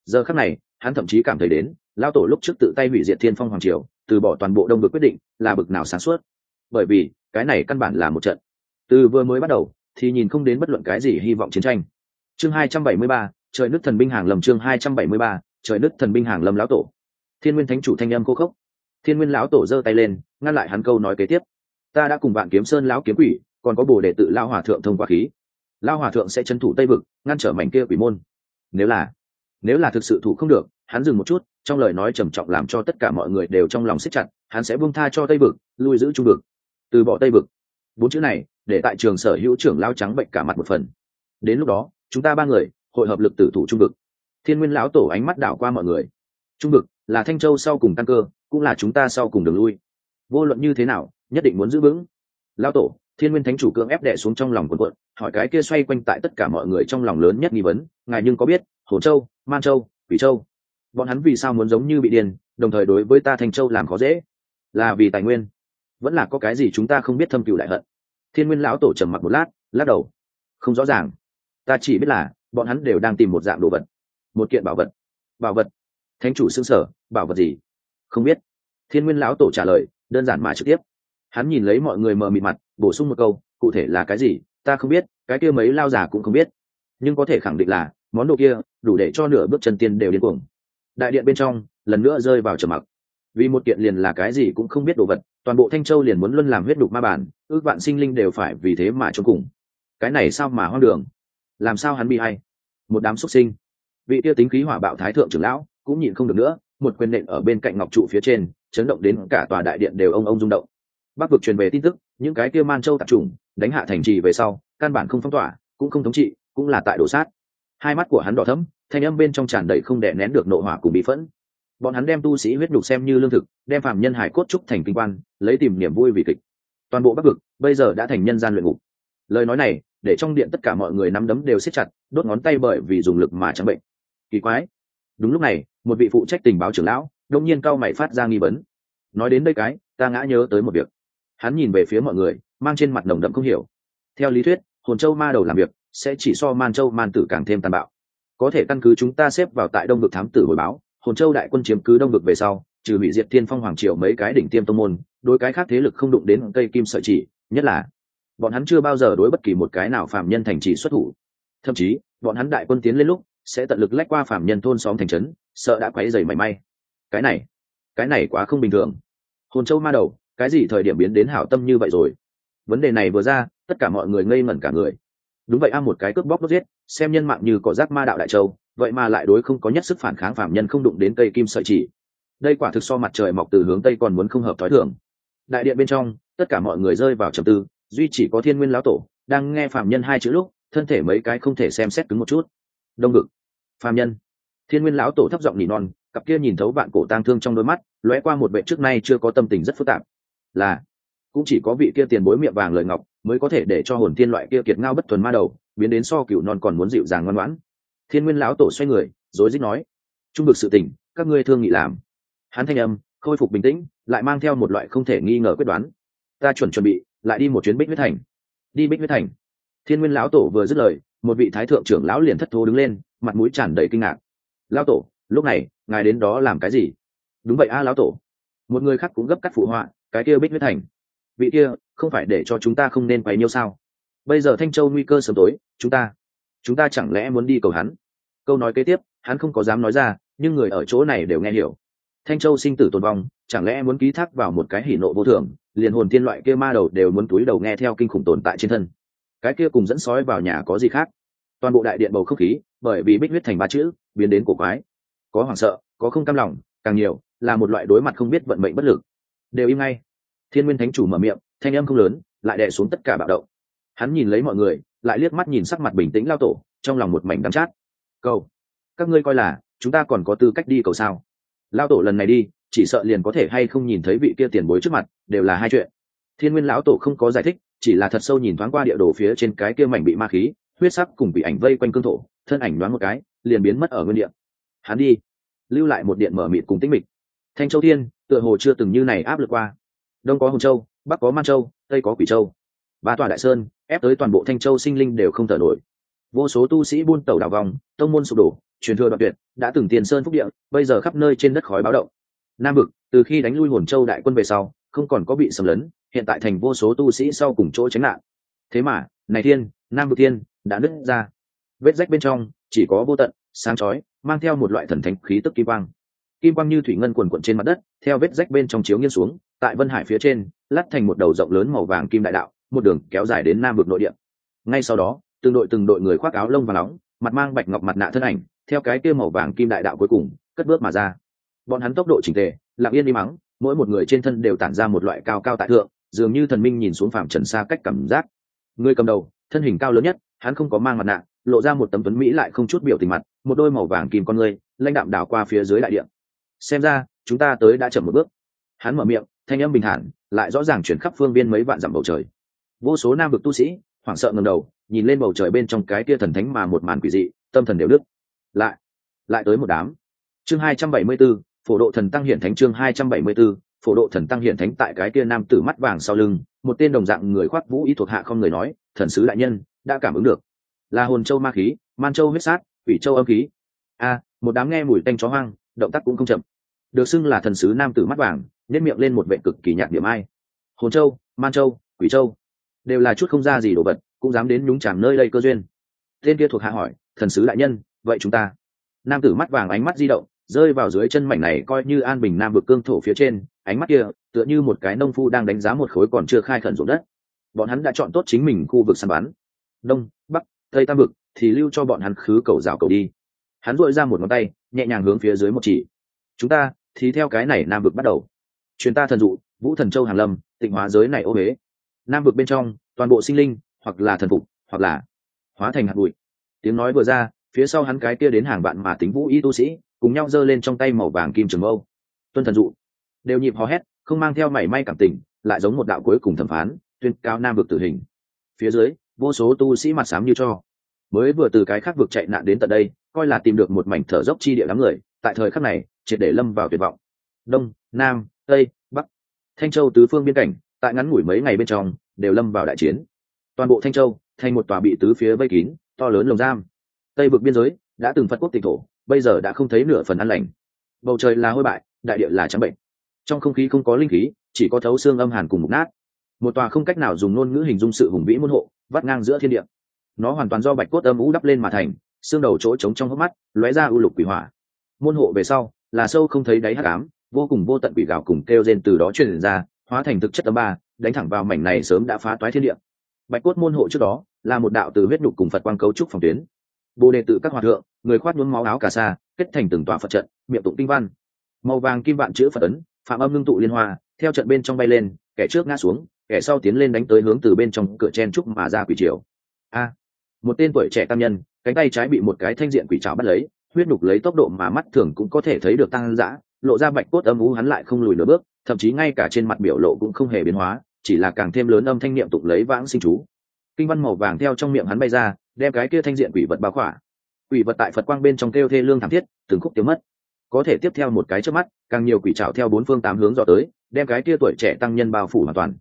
Giờ khắc này, hắn thậm chí cảm thấy đến lao tổ lúc trước tự tay hủy diệt thiên phong hoàng triều, từ bỏ toàn bộ đông được quyết định, là bực nào sáng suốt. Bởi vì, cái này căn bản là một trận từ vừa mới bắt đầu, thì nhìn không đến bất luận cái gì hy vọng chiến tranh. Chương hai trăm bảy mươi ba, trời nước thần binh hàng lầm chương hai trăm bảy mươi ba, trời nước thần binh hàng lầm lão tổ. Thiên nguyên thánh chủ thanh âm cô khốc. Thiên nguyên lão tổ giơ tay lên, ngăn lại hắn câu nói kế tiếp. Ta đã cùng bạn kiếm sơn lão kiếm quỷ, còn có bồ đệ tự lao hòa thượng thông qua khí. Lao hòa thượng sẽ c thủ tây vực, ngăn trở mảnh kia quỷ môn. Nếu là nếu là thực sự thủ không được, hắn dừng một chút, trong lời nói trầm trọng làm cho tất cả mọi người đều trong lòng siết chặt, hắn sẽ buông tha cho tây vực, lui giữ trung vực. Từ bỏ tây vực. Bốn chữ này để tại trường sở hữu trưởng lao trắng bệnh cả mặt một phần. Đến lúc đó chúng ta ba người hội hợp lực tử thủ trung vực. Thiên nguyên lão tổ ánh mắt đảo qua mọi người. Trung vực là thanh châu sau cùng tăng cơ cũng là chúng ta sau cùng đường lui. Vô luận như thế nào nhất định muốn giữ vững. Lão tổ thiên nguyên thánh chủ cưỡng ép đệ xuống trong lòng quần quận hỏi cái kia xoay quanh tại tất cả mọi người trong lòng lớn nhất nghi vấn ngài nhưng có biết hồ châu man châu quỷ châu? Bọn hắn vì sao muốn giống như bị điền, đồng thời đối với ta thanh châu làm khó dễ? Là vì tài nguyên. Vẫn là có cái gì chúng ta không biết thâm cựu đại hận? Thiên nguyên lão tổ trầm mặc một lát, lắc đầu. Không rõ ràng. Ta chỉ biết là, bọn hắn đều đang tìm một dạng đồ vật. Một kiện bảo vật. Bảo vật. Thánh chủ xương sở, bảo vật gì? Không biết. Thiên nguyên lão tổ trả lời, đơn giản mà trực tiếp. Hắn nhìn lấy mọi người mờ mịt mặt, bổ sung một câu, cụ thể là cái gì, ta không biết, cái kia mấy lao già cũng không biết. Nhưng có thể khẳng định là, món đồ kia, đủ để cho nửa bước chân tiên đều điên cuồng. Đại điện bên trong, lần nữa rơi vào trầm mặc. Vì một kiện liền là cái gì cũng không biết đồ vật, toàn bộ thanh châu liền muốn luân làm huyết đục ma bản ước vạn sinh linh đều phải vì thế mà trốn cùng. Cái này sao mà hoang đường? Làm sao hắn bị hay một đám xuất sinh. Vị tiêu tính khí hỏa bạo thái thượng trưởng lão cũng nhịn không được nữa, một quyền nện ở bên cạnh ngọc trụ phía trên, chấn động đến cả tòa đại điện đều ông ông rung động. Bắc vực truyền về tin tức, những cái kia man châu tạp trùng đánh hạ thành trì về sau, căn bản không phong tỏa, cũng không thống trị, cũng là tại đổ sát. Hai mắt của hắn đỏ thấm thanh âm bên trong tràn đầy không đè nén được nộ hỏa cùng bị phẫn. Bọn hắn đem tu sĩ huyết nhục xem như lương thực, đem phạm nhân hải cốt trúc thành kinh quan, lấy tìm niềm vui vì kịch toàn bộ bắc vực, bây giờ đã thành nhân gian luyện ngục. Lời nói này, để trong điện tất cả mọi người nắm đấm đều siết chặt, đốt ngón tay bởi vì dùng lực mà chẳng bệnh. Kỳ quái. Đúng lúc này, một vị phụ trách tình báo trưởng lão đông nhiên cao mày phát ra nghi vấn. Nói đến đây cái, ta ngã nhớ tới một việc. Hắn nhìn về phía mọi người, mang trên mặt nồng đậm không hiểu. Theo lý thuyết, hồn châu ma đầu làm việc, sẽ chỉ so man châu man tử càng thêm tàn bạo. Có thể căn cứ chúng ta xếp vào tại đông vực thám tử hồi báo, hồn châu đại quân chiếm cứ đông vực về sau, trừ hủy diệt thiên phong hoàng triều mấy cái đỉnh tiêm tông môn đối cái khác thế lực không đụng đến cây kim sợi chỉ, nhất là, bọn hắn chưa bao giờ đối bất kỳ một cái nào phạm nhân thành trì xuất thủ. Thậm chí, bọn hắn đại quân tiến lên lúc, sẽ tận lực lách qua phạm nhân thôn xóm thành trấn, sợ đã quấy dày mảy may. Cái này cái này quá không bình thường. Hồn châu ma đầu, cái gì thời điểm biến đến hảo tâm như vậy rồi? Vấn đề này vừa ra, tất cả mọi người ngây ngẩn cả người. Đúng vậy a, một cái cướp bóc đốt giết, xem nhân mạng như cỏ rác ma đạo đại châu, vậy mà lại đối không có nhất sức phản kháng phạm nhân không đụng đến cây kim sợi chỉ. Đây quả thực so mặt trời mọc từ hướng tây còn muốn không hợp thói thường đại điện bên trong, tất cả mọi người rơi vào trầm tư, duy chỉ có thiên nguyên lão tổ đang nghe phạm nhân hai chữ lúc, thân thể mấy cái không thể xem xét cứng một chút. Đông ngực. Phạm nhân. Thiên nguyên lão tổ thấp giọng nỉ non, cặp kia nhìn thấu vạn cổ tang thương trong đôi mắt, lóe qua một vệ trước nay chưa có tâm tình rất phức tạp. Là, cũng chỉ có vị kia tiền bối miệng vàng lời ngọc mới có thể để cho hồn thiên loại kia kiệt ngao bất thuần ma đầu biến đến so cựu non còn muốn dịu dàng ngoan ngoãn. Thiên nguyên lão tổ xoay người, rối rít nói, trung được sự tình, các ngươi thương nghị làm. Hắn thanh âm khôi phục bình tĩnh lại mang theo một loại không thể nghi ngờ quyết đoán. Ta chuẩn chuẩn bị, lại đi một chuyến bích huyết thành. Đi bích huyết thành. Thiên nguyên lão tổ vừa dứt lời, một vị thái thượng trưởng lão liền thất thố đứng lên, mặt mũi tràn đầy kinh ngạc. Lão tổ, lúc này, ngài đến đó làm cái gì? Đúng vậy a, lão tổ. Một người khác cũng gấp cắt phụ họa, cái kia bích huyết thành. Vị kia, không phải để cho chúng ta không nên quấy nhiêu sao? Bây giờ thanh châu nguy cơ sớm tối, chúng ta chúng ta chẳng lẽ muốn đi cầu hắn? Câu nói kế tiếp, hắn không có dám nói ra, nhưng người ở chỗ này đều nghe hiểu thanh châu sinh tử tồn vong, chẳng lẽ muốn ký thác vào một cái hỉ nộ vô thường, liền hồn tiên loại kia ma đầu đều muốn túi đầu nghe theo kinh khủng tồn tại trên thân. Cái kia cùng dẫn sói vào nhà có gì khác? Toàn bộ đại điện bầu không khí, bởi vì bích huyết thành ba chữ, biến đến cổ quái. Có hoảng sợ, có không cam lòng, càng nhiều, là một loại đối mặt không biết vận mệnh bất lực. Đều im ngay. Thiên nguyên thánh chủ mở miệng, thanh âm không lớn, lại đè xuống tất cả bạo động. Hắn nhìn lấy mọi người, lại liếc mắt nhìn sắc mặt bình tĩnh lao tổ, trong lòng một mảnh đắm chát. Câu các ngươi coi là, chúng ta còn có tư cách đi cầu sao? Lao tổ lần này đi, chỉ sợ liền có thể hay không nhìn thấy vị kia tiền bối trước mặt, đều là hai chuyện. Thiên nguyên lão tổ không có giải thích, chỉ là thật sâu nhìn thoáng qua địa đồ phía trên cái kia mảnh bị ma khí, huyết sắc cùng bị ảnh vây quanh cương thổ, thân ảnh đoán một cái, liền biến mất ở nguyên điện hắn đi, lưu lại một điện mở mịt cùng tĩnh mịch. Thanh châu thiên, tựa hồ chưa từng như này áp lực qua. Đông có hồng châu, bắc có man châu, tây có quỷ châu. Ba tòa đại sơn, ép tới toàn bộ thanh châu sinh linh đều không thở nổi vô số tu sĩ buôn tàu đảo vòng, tông môn sụp đổ, truyền thừa đoạn tuyệt, đã từng tiền sơn phúc địa, bây giờ khắp nơi trên đất khói báo động. Nam vực, từ khi đánh lui hồn châu đại quân về sau, không còn có bị xâm lấn, hiện tại thành vô số tu sĩ sau cùng chỗ tránh nạn. Thế mà, này thiên, nam vực thiên, đã nứt ra. Vết rách bên trong, chỉ có vô tận, sáng chói, mang theo một loại thần thánh khí tức kim quang. Kim quang như thủy ngân quần quận trên mặt đất, theo vết rách bên trong chiếu nghiêng xuống, tại vân hải phía trên lắt thành một đầu rộng lớn màu vàng kim đại đạo, một đường kéo dài đến nam vực nội địa. Ngay sau đó từng đội từng đội người khoác áo lông và nóng, mặt mang bạch ngọc mặt nạ thân ảnh, theo cái kia màu vàng kim đại đạo cuối cùng, cất bước mà ra. Bọn hắn tốc độ chỉnh tề, lặng yên đi mắng, mỗi một người trên thân đều tản ra một loại cao cao tại thượng, dường như thần minh nhìn xuống phạm trần xa cách cảm giác. Người cầm đầu, thân hình cao lớn nhất, hắn không có mang mặt nạ, lộ ra một tấm tuấn mỹ lại không chút biểu tình mặt, một đôi màu vàng kim con người lãnh đạm đảo qua phía dưới đại điện xem ra, chúng ta tới đã chậm một bước. Hắn mở miệng, thanh âm bình thản, lại rõ ràng chuyển khắp phương viên mấy vạn dặm bầu trời. Vô số nam vực tu sĩ, hoảng sợ ngầm đầu nhìn lên bầu trời bên trong cái kia thần thánh mà một màn quỷ dị tâm thần đều đức lại lại tới một đám. Chương hai trăm bảy mươi 274, phổ độ thần tăng hiện thánh chương hai trăm bảy mươi 274, phổ độ thần tăng hiện thánh tại cái kia nam tử mắt vàng sau lưng một tên đồng dạng người khoác vũ ý thuộc hạ không người nói thần sứ đại nhân đã cảm ứng được. Là hồn châu ma khí man châu huyết sát quỷ châu âm khí. A một đám nghe mùi tanh chó hoang động tác cũng không chậm. Được xưng là thần sứ nam tử mắt vàng nếp miệng lên một vệ cực kỳ nhạc điểm ai. Hồn châu man châu quỷ châu đều là chút không ra gì đồ vật cũng dám đến nhúng chàm nơi đây cơ duyên. Tên kia thuộc hạ hỏi, thần sứ đại nhân, vậy chúng ta? Nam tử mắt vàng ánh mắt di động, rơi vào dưới chân mảnh này coi như an bình nam vực cương thổ phía trên, ánh mắt kia tựa như một cái nông phu đang đánh giá một khối còn chưa khai khẩn ruộng đất. Bọn hắn đã chọn tốt chính mình khu vực săn bắn. Đông, bắc, tây, tam vực thì lưu cho bọn hắn khứ cầu rào cầu đi. Hắn dội ra một ngón tay, nhẹ nhàng hướng phía dưới một chỉ. Chúng ta thì theo cái này nam vực bắt đầu. Chuyến ta thần dụ, vũ thần châu hàn lâm, tịnh hóa giới này ô huế. Nam vực bên trong, toàn bộ sinh linh hoặc là thần phục, hoặc là hóa thành hạt bụi. Tiếng nói vừa ra, phía sau hắn cái kia đến hàng bạn mà tính vũ y tu sĩ, cùng nhau giơ lên trong tay màu vàng kim trường âu. tuân thần dụ. Đều nhịp hò hét, không mang theo mảy may cảm tình, lại giống một đạo cuối cùng thẩm phán, tuyên cao nam vực tử hình. Phía dưới, vô số tu sĩ mặt sám như cho. Mới vừa từ cái khác vực chạy nạn đến tận đây, coi là tìm được một mảnh thở dốc chi địa đám người, tại thời khắc này, triệt để lâm vào tuyệt vọng. Đông, nam, tây, bắc. Thanh châu tứ phương biên cảnh, tại ngắn ngủi mấy ngày bên trong, đều lâm vào đại chiến toàn bộ thanh châu, thành một tòa bị tứ phía vây kín, to lớn lồng giam. Tây vực biên giới đã từng phật quốc tịch thổ, bây giờ đã không thấy nửa phần ăn lành. Bầu trời là hôi bại, đại địa là trắng bệnh. Trong không khí không có linh khí, chỉ có thấu xương âm hàn cùng mục nát. Một tòa không cách nào dùng ngôn ngữ hình dung sự hùng vĩ môn hộ, vắt ngang giữa thiên địa. Nó hoàn toàn do bạch cốt âm ú đắp lên mà thành, xương đầu chỗ trống trong hốc mắt, lóe ra ưu lục quỷ hỏa. Môn hộ về sau, là sâu không thấy đáy hắc ám, vô cùng vô tận quỷ gạo cùng kêu rên từ đó truyền ra, hóa thành thực chất âm ba, đánh thẳng vào mảnh này sớm đã phá toái thiên địa bạch cốt môn hộ trước đó là một đạo từ huyết nhục cùng phật quang cấu trúc phòng tuyến. Bồ đề tự các hòa thượng, người khoát nhuốm máu áo cà sa, kết thành từng tòa phật trận, miệng tụng tinh văn. Màu vàng kim vạn chữ phật ấn, phạm âm ngưng tụ liên hoa, theo trận bên trong bay lên, kẻ trước ngã xuống, kẻ sau tiến lên đánh tới hướng từ bên trong cửa chen trúc mà ra quỷ triều. A! Một tên tuổi trẻ tam nhân, cánh tay trái bị một cái thanh diện quỷ trào bắt lấy, huyết nhục lấy tốc độ mà mắt thường cũng có thể thấy được tăng dã, lộ ra bạch cốt âm ú hắn lại không lùi nửa bước, thậm chí ngay cả trên mặt biểu lộ cũng không hề biến hóa chỉ là càng thêm lớn âm thanh niệm tụng lấy vãng sinh chú. Kinh văn màu vàng theo trong miệng hắn bay ra, đem cái kia thanh diện quỷ vật bao khỏa. Quỷ vật tại phật quang bên trong kêu thê lương thảm thiết, từng khúc tiêu mất. Có thể tiếp theo một cái trước mắt, càng nhiều quỷ trào theo bốn phương tám hướng dọ tới, đem cái kia tuổi trẻ tăng nhân bao phủ hoàn toàn.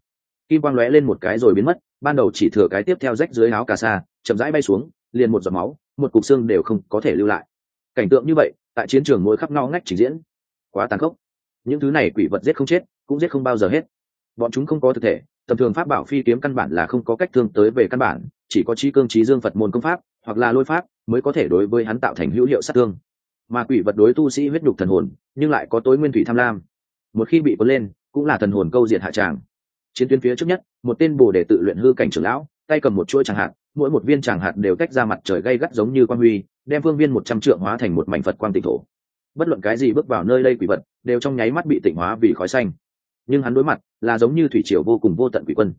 Kim quang lóe lên một cái rồi biến mất, ban đầu chỉ thừa cái tiếp theo rách dưới áo cà sa, chậm rãi bay xuống, liền một giọt máu, một cục xương đều không có thể lưu lại. Cảnh tượng như vậy, tại chiến trường mỗi khắp ngao ngách trình diễn, quá tàn khốc. Những thứ này quỷ vật giết không chết, cũng giết không bao giờ hết bọn chúng không có thực thể, tầm thường pháp bảo phi kiếm căn bản là không có cách thương tới về căn bản, chỉ có trí cương trí dương phật môn công pháp, hoặc là lôi pháp, mới có thể đối với hắn tạo thành hữu hiệu sát thương. Mà quỷ vật đối tu sĩ huyết nhục thần hồn, nhưng lại có tối nguyên thủy tham lam. Một khi bị cuốn lên, cũng là thần hồn câu diệt hạ tràng. Chiến tuyến phía trước nhất, một tên bồ để tự luyện hư cảnh trưởng lão, tay cầm một chuỗi tràng hạt, mỗi một viên tràng hạt đều tách ra mặt trời gay gắt giống như quan huy, đem phương viên một trăm trượng hóa thành một mảnh phật quang tịnh thổ. Bất luận cái gì bước vào nơi đây quỷ vật, đều trong nháy mắt bị tịnh hóa vì khói xanh nhưng hắn đối mặt là giống như thủy triều vô cùng vô tận quỷ quân.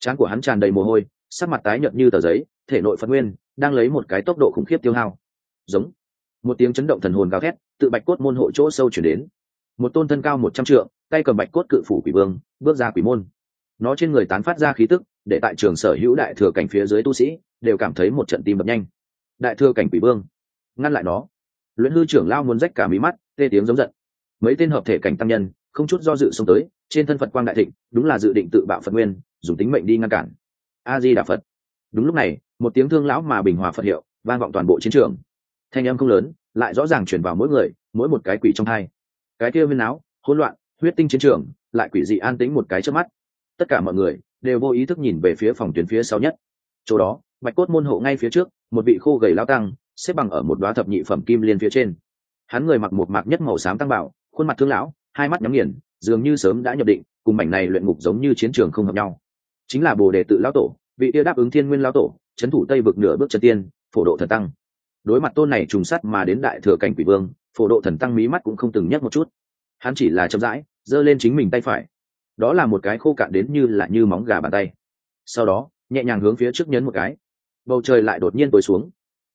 Trán của hắn tràn đầy mồ hôi, sắc mặt tái nhợt như tờ giấy, thể nội phật nguyên đang lấy một cái tốc độ khủng khiếp tiêu hao. Giống. Một tiếng chấn động thần hồn gào thét, tự bạch cốt môn hộ chỗ sâu chuyển đến. Một tôn thân cao một trăm trượng, tay cầm bạch cốt cự phủ quỷ vương, bước ra quỷ môn. Nó trên người tán phát ra khí tức, để tại trường sở hữu đại thừa cảnh phía dưới tu sĩ đều cảm thấy một trận tim đập nhanh. Đại thừa cảnh quỷ vương, ngăn lại nó. Luyện hư trưởng lao muốn rách cả mí mắt, tê tiếng giống giận. Mấy tên hợp thể cảnh tăng nhân không chút do dự xông tới, trên thân phật quang đại thịnh, đúng là dự định tự bạo phật nguyên, dùng tính mệnh đi ngăn cản. A di đà phật. Đúng lúc này, một tiếng thương lão mà bình hòa phật hiệu, vang vọng toàn bộ chiến trường. Thanh âm không lớn, lại rõ ràng chuyển vào mỗi người, mỗi một cái quỷ trong hai cái kia viên áo, hỗn loạn, huyết tinh chiến trường, lại quỷ dị an tĩnh một cái trước mắt. Tất cả mọi người đều vô ý thức nhìn về phía phòng tuyến phía sau nhất. Chỗ đó, bạch cốt môn hộ ngay phía trước, một vị khô gầy lao tăng, xếp bằng ở một đoá thập nhị phẩm kim liên phía trên. Hắn người mặc một mạc nhất màu xám tăng bảo, khuôn mặt thương lão hai mắt nhắm nghiền, dường như sớm đã nhập định, cùng mảnh này luyện ngục giống như chiến trường không hợp nhau. Chính là bồ đề tự lão tổ, vị yêu đáp ứng thiên nguyên lão tổ trấn thủ tây vực nửa bước chân tiên, phổ độ thần tăng. Đối mặt tôn này trùng sắt mà đến đại thừa cảnh quỷ vương, phổ độ thần tăng mí mắt cũng không từng nhắc một chút. Hắn chỉ là chậm rãi, giơ lên chính mình tay phải. Đó là một cái khô cạn đến như là như móng gà bàn tay. Sau đó, nhẹ nhàng hướng phía trước nhấn một cái. Bầu trời lại đột nhiên tối xuống.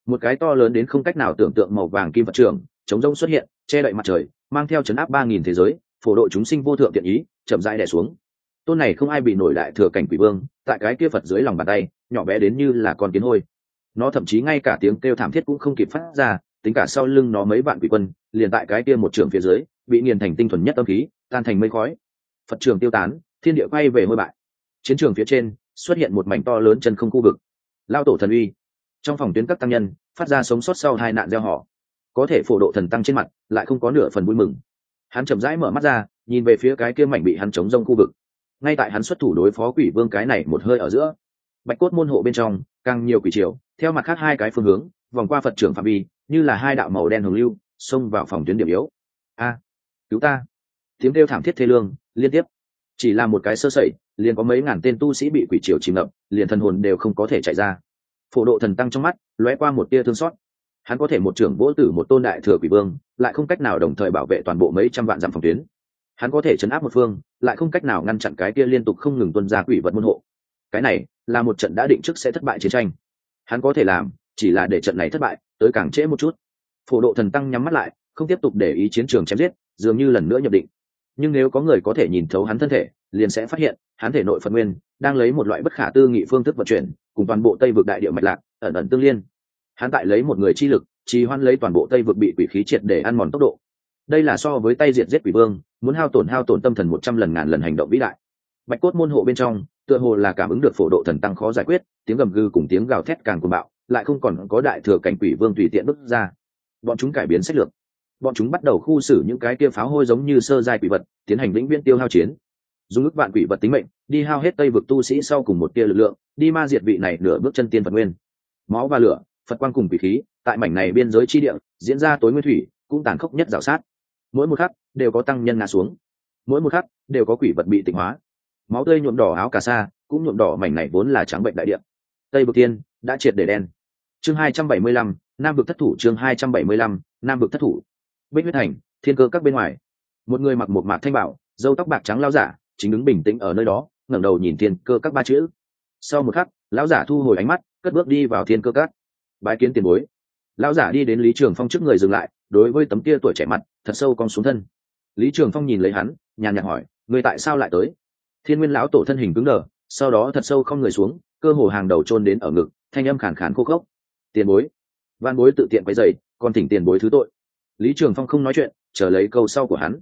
Một cái to lớn đến không cách nào tưởng tượng màu vàng kim vật trường chống rông xuất hiện, che đậy mặt trời, mang theo chấn áp ba nghìn thế giới, phổ độ chúng sinh vô thượng tiện ý, chậm rãi đè xuống. Tôn này không ai bị nổi đại thừa cảnh quỷ vương, tại cái kia phật dưới lòng bàn tay, nhỏ bé đến như là con kiến hôi. Nó thậm chí ngay cả tiếng kêu thảm thiết cũng không kịp phát ra, tính cả sau lưng nó mấy vạn quỷ quân, liền tại cái kia một trường phía dưới, bị nghiền thành tinh thuần nhất âm khí, tan thành mây khói. Phật trường tiêu tán, thiên địa quay về hôi bại. Chiến trường phía trên, xuất hiện một mảnh to lớn chân không khu vực. Lao tổ thần uy. Trong phòng tuyến các tăng nhân, phát ra sống sót sau hai nạn gieo họ có thể phổ độ thần tăng trên mặt, lại không có nửa phần vui mừng. Hắn chậm rãi mở mắt ra, nhìn về phía cái kia mảnh bị hắn chống rông khu vực. Ngay tại hắn xuất thủ đối phó quỷ vương cái này một hơi ở giữa, bạch cốt môn hộ bên trong, càng nhiều quỷ triều, theo mặt khác hai cái phương hướng, vòng qua phật trưởng phạm vi, như là hai đạo màu đen hồng lưu, xông vào phòng tuyến điểm yếu. A, cứu ta. Tiếng kêu thảm thiết thê lương, liên tiếp. Chỉ là một cái sơ sẩy, liền có mấy ngàn tên tu sĩ bị quỷ triều chìm ngập, liền thần hồn đều không có thể chạy ra. Phổ độ thần tăng trong mắt, lóe qua một tia thương xót hắn có thể một trưởng vỗ tử một tôn đại thừa quỷ vương, lại không cách nào đồng thời bảo vệ toàn bộ mấy trăm vạn dặm phòng tuyến. Hắn có thể chấn áp một phương, lại không cách nào ngăn chặn cái kia liên tục không ngừng tuân ra quỷ vật môn hộ. Cái này là một trận đã định trước sẽ thất bại chiến tranh. Hắn có thể làm, chỉ là để trận này thất bại, tới càng trễ một chút. Phổ độ thần tăng nhắm mắt lại, không tiếp tục để ý chiến trường chém giết, dường như lần nữa nhập định. Nhưng nếu có người có thể nhìn thấu hắn thân thể, liền sẽ phát hiện, hắn thể nội phật nguyên đang lấy một loại bất khả tư nghị phương thức vận chuyển, cùng toàn bộ tây vực đại địa mạch lạc, ẩn ẩn tương liên hắn tại lấy một người chi lực, trì hoan lấy toàn bộ tây vực bị quỷ khí triệt để ăn mòn tốc độ. Đây là so với tay diệt giết quỷ vương, muốn hao tổn hao tổn tâm thần một trăm lần ngàn lần hành động vĩ đại. Bạch cốt môn hộ bên trong, tựa hồ là cảm ứng được phổ độ thần tăng khó giải quyết, tiếng gầm gừ cùng tiếng gào thét càng cuồng bạo, lại không còn có đại thừa cảnh quỷ vương tùy tiện bước ra. Bọn chúng cải biến sách lược. Bọn chúng bắt đầu khu xử những cái kia pháo hôi giống như sơ giai quỷ vật, tiến hành lĩnh viễn tiêu hao chiến. Dùng ức vạn quỷ vật tính mệnh, đi hao hết tây vực tu sĩ sau cùng một tia lực lượng, đi ma diệt vị này nửa bước chân tiên phật nguyên. Máu và lửa phật quan cùng quỷ khí, tại mảnh này biên giới chi địa, diễn ra tối nguyên thủy, cũng tàn khốc nhất rào sát. Mỗi một khắc, đều có tăng nhân ngã xuống. Mỗi một khắc, đều có quỷ vật bị tịnh hóa. Máu tươi nhuộm đỏ áo cà sa, cũng nhuộm đỏ mảnh này vốn là trắng bệnh đại địa. Tây bực tiên đã triệt để đen. Chương hai trăm bảy mươi lăm, nam vực thất thủ, chương hai trăm bảy mươi lăm, nam vực thất thủ. Bích huyết thành, thiên cơ các bên ngoài. Một người mặc một mạc thanh bảo dâu tóc bạc trắng lao giả, chính đứng bình tĩnh ở nơi đó, ngẩng đầu nhìn thiên cơ các ba chữ. Sau một khắc, lão giả thu hồi ánh mắt, cất bước đi vào thiên cơ các bái kiến tiền bối. Lão giả đi đến lý trường phong trước người dừng lại, đối với tấm kia tuổi trẻ mặt, thật sâu cong xuống thân. Lý trường phong nhìn lấy hắn, nhàn nhạt hỏi, người tại sao lại tới? Thiên nguyên lão tổ thân hình cứng đờ, sau đó thật sâu không người xuống, cơ hồ hàng đầu chôn đến ở ngực, thanh âm khàn khàn khô khốc. Tiền bối. Văn bối tự tiện quấy dày còn thỉnh tiền bối thứ tội. Lý trường phong không nói chuyện, chờ lấy câu sau của hắn.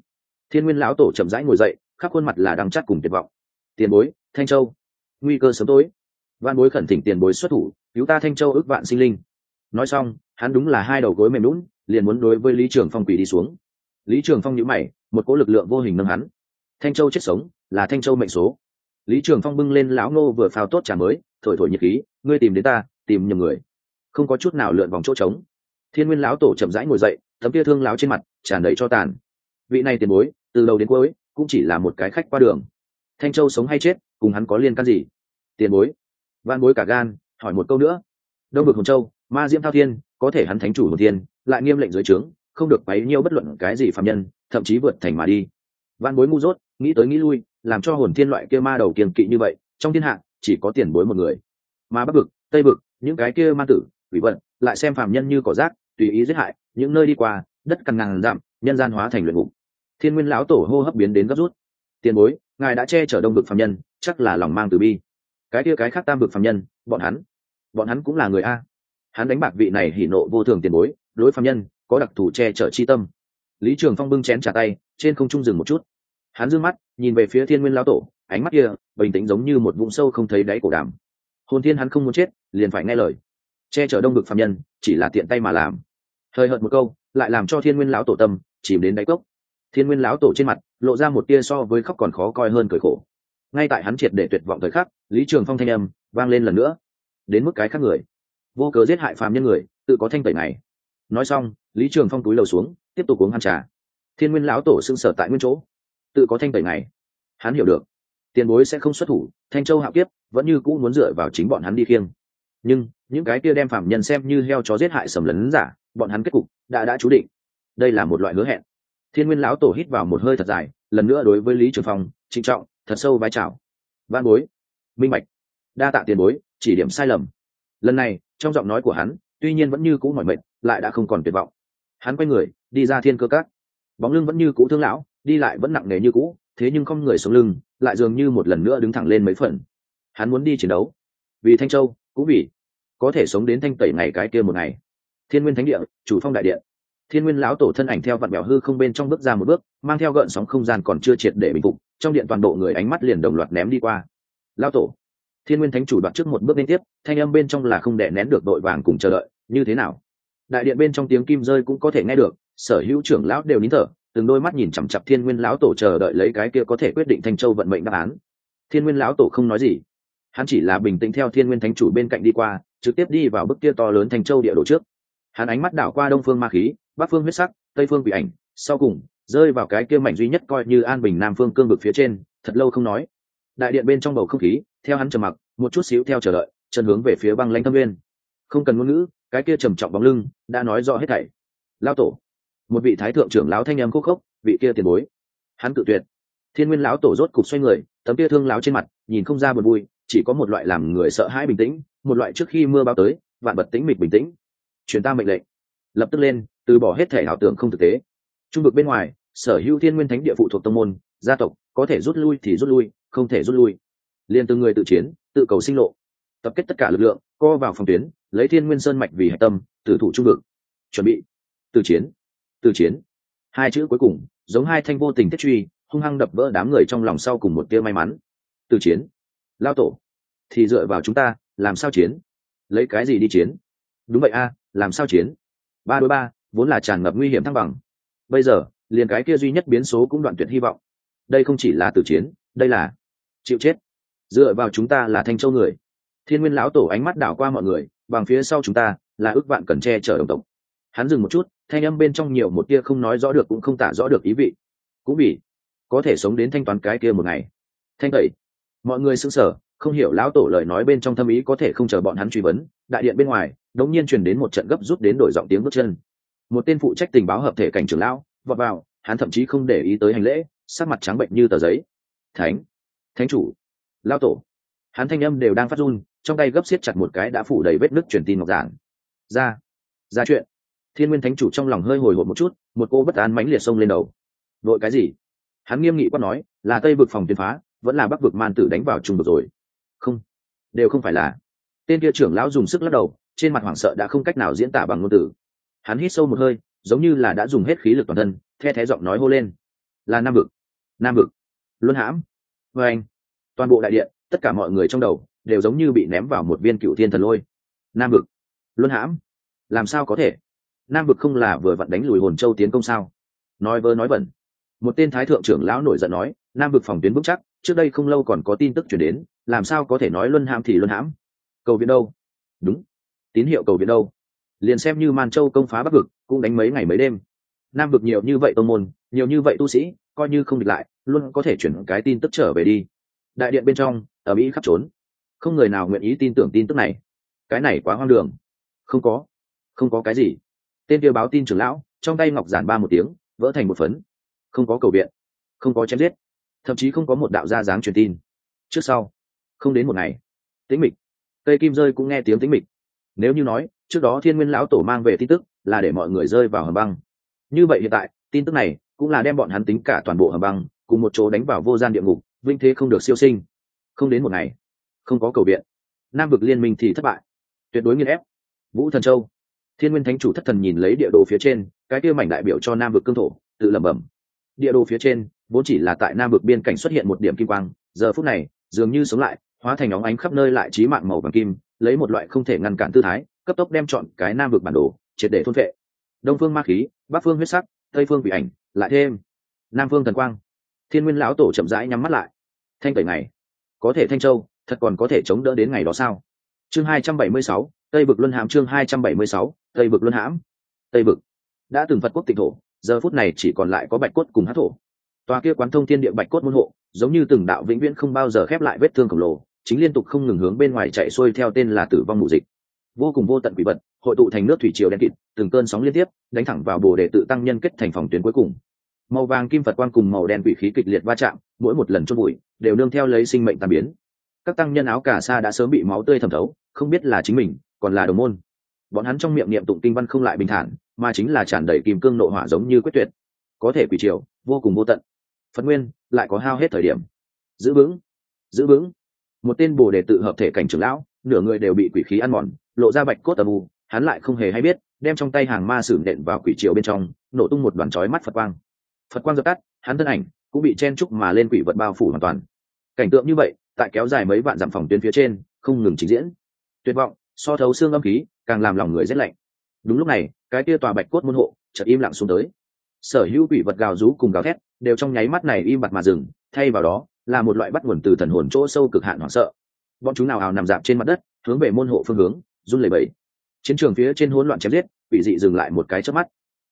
Thiên nguyên lão tổ chậm rãi ngồi dậy, khắp khuôn mặt là đằng chắc cùng tuyệt vọng. Tiền bối, thanh châu, nguy cơ sớm tối. Văn bối khẩn thỉnh tiền bối xuất thủ, cứu ta thanh châu ước vạn sinh linh nói xong, hắn đúng là hai đầu gối mềm lún liền muốn đối với lý trường phong quỳ đi xuống. Lý trường phong nhữ mày, một cỗ lực lượng vô hình nâng hắn. Thanh châu chết sống, là thanh châu mệnh số. Lý trường phong bưng lên lão ngô vừa phao tốt trà mới, thổi thổi nhiệt khí, ngươi tìm đến ta, tìm nhầm người. Không có chút nào lượn vòng chỗ trống. Thiên nguyên lão tổ chậm rãi ngồi dậy, tấm kia thương lão trên mặt tràn đầy cho tàn. Vị này tiền bối, từ đầu đến cuối cũng chỉ là một cái khách qua đường. Thanh châu sống hay chết, cùng hắn có liên can gì? Tiền bối van bối cả gan, hỏi một câu nữa. Đông vực hồng châu ma diễm thao thiên, có thể hắn thánh chủ hồn thiên, lại nghiêm lệnh dưới trướng, không được bấy nhiêu bất luận cái gì phạm nhân, thậm chí vượt thành mà đi. Van bối ngu dốt, nghĩ tới nghĩ lui, làm cho hồn thiên loại kia ma đầu kiềm kỵ như vậy, trong thiên hạ, chỉ có tiền bối một người. Mà bắc vực, tây vực, những cái kia ma tử, quỷ vận lại xem phạm nhân như cỏ rác, tùy ý giết hại, những nơi đi qua, đất cằn ngàn dặm, nhân gian hóa thành luyện ngục. Thiên nguyên lão tổ hô hấp biến đến gấp rút. Tiền bối, ngài đã che chở đông vực phạm nhân, chắc là lòng mang từ bi. Cái kia cái khác tam vực phạm nhân, bọn hắn bọn hắn cũng là người a hắn đánh bạc vị này hỉ nộ vô thường tiền bối, đối phạm nhân, có đặc thù che chở chi tâm. Lý trường phong bưng chén trả tay, trên không trung dừng một chút. Hắn d mắt, nhìn về phía thiên nguyên lão tổ, ánh mắt kia, bình tĩnh giống như một vũng sâu không thấy đáy cổ đàm. Hồn thiên hắn không muốn chết, liền phải nghe lời. Che chở đông vực phạm nhân, chỉ là tiện tay mà làm. Thời hợt một câu, lại làm cho thiên nguyên lão tổ tâm, chìm đến đáy cốc. Thiên nguyên lão tổ trên mặt, lộ ra một tia so với khóc còn khó coi hơn cười khổ. Ngay tại hắn triệt để tuyệt vọng thời khắc, lý trường phong thanh âm, vang lên lần nữa. Đến mức cái khác người vô cớ giết hại phàm nhân người tự có thanh tẩy này nói xong lý trường phong túi lầu xuống tiếp tục uống hắn trà. Thiên nguyên lão tổ xưng sở tại nguyên chỗ. Tự có thanh tẩy này hắn hiểu được. Tiền bối sẽ không xuất thủ thanh châu hạo kiếp vẫn như cũ muốn dựa vào chính bọn hắn đi khiêng. Nhưng những cái kia đem phạm nhân xem như heo chó giết hại sầm lấn giả bọn hắn kết cục đã đã chú định. Đây là một loại hứa hẹn. Thiên nguyên lão tổ hít vào một hơi thật dài lần nữa đối với lý trường phong trịnh trọng thật sâu vai trào văn bối. Minh mạch, đa tạ tiền bối chỉ điểm sai lầm. Lần này trong giọng nói của hắn tuy nhiên vẫn như cũ mỏi mệt lại đã không còn tuyệt vọng. Hắn quay người đi ra thiên cơ cát, bóng lưng vẫn như cũ thương lão đi lại vẫn nặng nề như cũ thế nhưng không người xuống lưng lại dường như một lần nữa đứng thẳng lên mấy phần. Hắn muốn đi chiến đấu. Vì thanh châu cũng vì có thể sống đến thanh tẩy ngày cái kia một ngày. Thiên nguyên thánh địa chủ phong đại điện. Thiên nguyên lão tổ thân ảnh theo vạn mèo hư không bên trong bước ra một bước mang theo gợn sóng không gian còn chưa triệt để bình phục trong điện toàn bộ người ánh mắt liền đồng loạt ném đi qua. Lão tổ thiên nguyên thánh chủ đoạt trước một bước liên tiếp, thanh âm bên trong là không đè nén được đội vàng cùng chờ đợi, như thế nào? Đại điện bên trong tiếng kim rơi cũng có thể nghe được, sở hữu trưởng lão đều nín thở, từng đôi mắt nhìn chằm chặp thiên nguyên lão tổ chờ đợi lấy cái kia có thể quyết định thanh châu vận mệnh đáp án. Thiên nguyên lão tổ không nói gì. Hắn chỉ là bình tĩnh theo thiên nguyên thánh chủ bên cạnh đi qua, trực tiếp đi vào bức kia to lớn thanh châu địa đồ trước. Hắn ánh mắt đảo qua đông phương ma khí, bắc phương huyết sắc, tây phương bị ảnh, sau cùng, rơi vào cái kia mảnh duy nhất coi như an bình nam phương cương vực phía trên, thật lâu không nói. Đại điện bên trong bầu không khí theo hắn trầm mặc, một chút xíu theo chờ đợi, chân hướng về phía băng lãnh thâm nguyên không cần ngôn ngữ, cái kia trầm trọng bóng lưng, đã nói rõ hết thảy. Lao tổ. Một vị thái thượng trưởng lão thanh em khúc khốc, vị kia tiền bối. Hắn tự tuyệt. Thiên nguyên lão tổ rốt cục xoay người, tấm kia thương lão trên mặt, nhìn không ra buồn vui, chỉ có một loại làm người sợ hãi bình tĩnh, một loại trước khi mưa bao tới, vạn bật tĩnh mịch bình tĩnh. Truyền ta mệnh lệnh. Lập tức lên, từ bỏ hết thể ảo tưởng không thực tế. Trung vực bên ngoài, sở hữu thiên nguyên thánh địa phụ thuộc tông môn, gia tộc, có thể rút lui thì rút lui, không thể rút lui liền từ người tự chiến, tự cầu sinh lộ. Tập kết tất cả lực lượng, co vào phòng tuyến, lấy thiên nguyên sơn mạch vì hạch tâm, tử thủ trung vực. Chuẩn bị. Từ chiến. Từ chiến. Hai chữ cuối cùng, giống hai thanh vô tình thiết truy, hung hăng đập vỡ đám người trong lòng sau cùng một tia may mắn. Từ chiến. Lao tổ. Thì dựa vào chúng ta, làm sao chiến? Lấy cái gì đi chiến? Đúng vậy a, làm sao chiến? Ba đối ba, vốn là tràn ngập nguy hiểm thăng bằng. Bây giờ, liền cái kia duy nhất biến số cũng đoạn tuyệt hy vọng. Đây không chỉ là từ chiến, đây là chịu chết dựa vào chúng ta là thanh châu người. Thiên nguyên lão tổ ánh mắt đảo qua mọi người, bằng phía sau chúng ta là ước vạn cần che chở đồng tộc. Hắn dừng một chút, thanh âm bên trong nhiều một tia không nói rõ được cũng không tả rõ được ý vị. Cũng vì có thể sống đến thanh toán cái kia một ngày. Thanh tẩy. Mọi người sững sờ, không hiểu lão tổ lời nói bên trong thâm ý có thể không chờ bọn hắn truy vấn. Đại điện bên ngoài, đống nhiên truyền đến một trận gấp rút đến đổi giọng tiếng bước chân. Một tên phụ trách tình báo hợp thể cảnh trưởng lão, vọt vào, hắn thậm chí không để ý tới hành lễ, sắc mặt trắng bệnh như tờ giấy. Thánh thánh chủ lao tổ. Hắn thanh âm đều đang phát run, trong tay gấp xiết chặt một cái đã phủ đầy vết nứt truyền tin ngọc giản. Ra ra chuyện. Thiên nguyên thánh chủ trong lòng hơi hồi hộp một chút, một cô bất an mãnh liệt xông lên đầu. Đội cái gì? Hắn nghiêm nghị quát nói, là tây vực phòng tiến phá, vẫn là bắc vực man tử đánh vào trung vực rồi. Không, đều không phải là. Tên kia trưởng lão dùng sức lắc đầu, trên mặt hoảng sợ đã không cách nào diễn tả bằng ngôn từ. Hắn hít sâu một hơi, giống như là đã dùng hết khí lực toàn thân, the thé giọng nói hô lên. Là nam vực nam vực. Luân hãm. Vê anh toàn bộ đại điện, tất cả mọi người trong đầu đều giống như bị ném vào một viên cựu thiên thần lôi. Nam vực. Luân hãm. Làm sao có thể? Nam vực không là vừa vặn đánh lùi hồn châu tiến công sao? Nói vơ nói vẩn. Một tên thái thượng trưởng lão nổi giận nói, nam vực phòng tuyến vững chắc, trước đây không lâu còn có tin tức chuyển đến, làm sao có thể nói luân hãm thì luân hãm? Cầu viện đâu? Đúng. Tín hiệu cầu viện đâu? Liền xem như man châu công phá bắc vực, cũng đánh mấy ngày mấy đêm. Nam vực nhiều như vậy tô môn, nhiều như vậy tu sĩ, coi như không địch lại, luôn có thể chuyển cái tin tức trở về đi đại điện bên trong, ở mỹ khắp trốn. Không người nào nguyện ý tin tưởng tin tức này. Cái này quá hoang đường. Không có. Không có cái gì. Tên kia báo tin trưởng lão, trong tay ngọc giản ba một tiếng, vỡ thành một phấn. Không có cầu viện. Không có chém giết. Thậm chí không có một đạo gia dáng truyền tin. Trước sau, không đến một ngày, tĩnh mịch. Cây kim rơi cũng nghe tiếng tĩnh mịch. Nếu như nói, trước đó thiên nguyên lão tổ mang về tin tức, là để mọi người rơi vào hầm băng. Như vậy hiện tại, tin tức này cũng là đem bọn hắn tính cả toàn bộ hầm băng, cùng một chỗ đánh vào vô gian địa ngục vinh thế không được siêu sinh. Không đến một ngày, không có cầu viện. Nam vực liên minh thì thất bại. Tuyệt đối nghiên ép. Vũ thần châu. Thiên nguyên thánh chủ thất thần nhìn lấy địa đồ phía trên, cái kia mảnh đại biểu cho nam vực cương thổ, tự lẩm bẩm. Địa đồ phía trên, vốn chỉ là tại nam vực biên cảnh xuất hiện một điểm kim quang, giờ phút này, dường như sống lại, hóa thành óng ánh khắp nơi lại trí mạng màu vàng kim, lấy một loại không thể ngăn cản tư thái, cấp tốc đem chọn cái nam vực bản đồ, triệt để thôn vệ đông phương ma khí, bắc phương huyết sắc, tây phương vị ảnh, lại thêm nam phương thần quang thiên nguyên lão tổ chậm rãi nhắm mắt lại. Thanh tẩy ngày. Có thể thanh châu, thật còn có thể chống đỡ đến ngày đó sao? Chương hai trăm bảy mươi sáu, tây vực luân hãm chương hai trăm bảy mươi sáu, tây vực luân hãm. Tây vực. Đã từng phật quốc tịnh thổ, giờ phút này chỉ còn lại có bạch cốt cùng hát thổ. Tòa kia quán thông thiên địa bạch cốt môn hộ, giống như từng đạo vĩnh viễn không bao giờ khép lại vết thương khổng lồ, chính liên tục không ngừng hướng bên ngoài chạy xuôi theo tên là tử vong mù dịch. Vô cùng vô tận quỷ vật, hội tụ thành nước thủy triều đen kịt, từng cơn sóng liên tiếp, đánh thẳng vào bồ để tự tăng nhân kết thành phòng tuyến cuối cùng màu vàng kim phật quan cùng màu đen quỷ khí kịch liệt va chạm, mỗi một lần chôn bụi đều nương theo lấy sinh mệnh tàn biến. Các tăng nhân áo cà sa đã sớm bị máu tươi thẩm thấu, không biết là chính mình, còn là đồng môn. Bọn hắn trong miệng niệm tụng kinh văn không lại bình thản, mà chính là tràn đầy kim cương nội hỏa giống như quyết tuyệt. Có thể quỷ triều, vô cùng vô tận. Phật nguyên, lại có hao hết thời điểm. Giữ vững giữ vững. Một tên bồ đề tự hợp thể cảnh trưởng lão, nửa người đều bị quỷ khí ăn mòn, lộ ra bạch cốt tầm u, hắn lại không hề hay biết, đem trong tay hàng ma sử nện vào quỷ triều bên trong, nổ tung một đoàn chói mắt phật quang phật quang dập tắt, hắn thân ảnh cũng bị chen trúc mà lên quỷ vật bao phủ hoàn toàn. Cảnh tượng như vậy, tại kéo dài mấy vạn dặm phòng tuyến phía trên, không ngừng trình diễn. Tuyệt vọng, so thấu xương âm khí, càng làm lòng người rét lạnh. Đúng lúc này, cái tia tòa bạch cốt môn hộ chợt im lặng xuống tới. Sở hữu quỷ vật gào rú cùng gào thét đều trong nháy mắt này im bặt mà dừng, thay vào đó là một loại bắt nguồn từ thần hồn chỗ sâu cực hạn hoảng sợ. Bọn chúng nào hào nằm dạp trên mặt đất, hướng về môn hộ phương hướng, run lẩy bẩy. Chiến trường phía trên hỗn loạn chém giết, quỷ dị dừng lại một cái chớp mắt.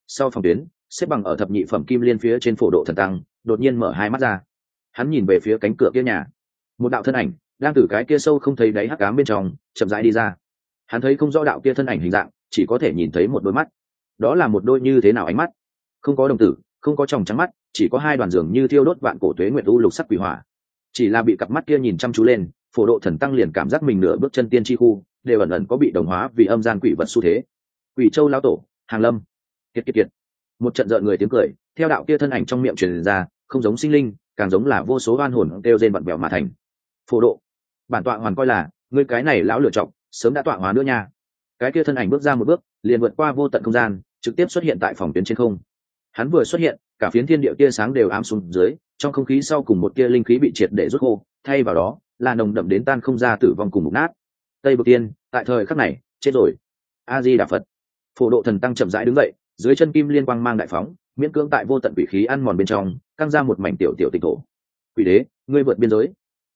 Sau phòng tuyến xếp bằng ở thập nhị phẩm kim liên phía trên phổ độ thần tăng, đột nhiên mở hai mắt ra. Hắn nhìn về phía cánh cửa kia nhà. Một đạo thân ảnh, đang từ cái kia sâu không thấy đáy hắc ám bên trong, chậm rãi đi ra. Hắn thấy không rõ đạo kia thân ảnh hình dạng, chỉ có thể nhìn thấy một đôi mắt. Đó là một đôi như thế nào ánh mắt? Không có đồng tử, không có tròng trắng mắt, chỉ có hai đoàn giường như thiêu đốt vạn cổ tuế nguyệt u lục sắc quỷ hỏa. Chỉ là bị cặp mắt kia nhìn chăm chú lên, phổ độ thần tăng liền cảm giác mình nửa bước chân tiên chi khu, đều ẩn ẩn có bị đồng hóa vì âm gian quỷ vật xu thế. Quỷ châu lao tổ, hàng lâm. Kiệt kiệt kiệt một trận rợn người tiếng cười, theo đạo kia thân ảnh trong miệng truyền ra, không giống sinh linh, càng giống là vô số oan hồn kêu trên vặn bèo mà thành. Phổ độ, bản tọa hoàn coi là, ngươi cái này lão lựa chọc sớm đã tọa hóa nữa nha. Cái kia thân ảnh bước ra một bước, liền vượt qua vô tận không gian, trực tiếp xuất hiện tại phòng tuyến trên không. Hắn vừa xuất hiện, cả phiến thiên địa tia sáng đều ám xuống dưới, trong không khí sau cùng một tia linh khí bị triệt để rút khô, thay vào đó, là nồng đậm đến tan không ra tử vong cùng mục nát. Tây bực tiên, tại thời khắc này, chết rồi. A di đà phật. Phổ độ thần tăng chậm rãi đứng dậy dưới chân kim liên quang mang đại phóng, miễn cưỡng tại vô tận quỷ khí ăn mòn bên trong, căng ra một mảnh tiểu tiểu tịch thổ. Quỷ đế, ngươi vượt biên giới.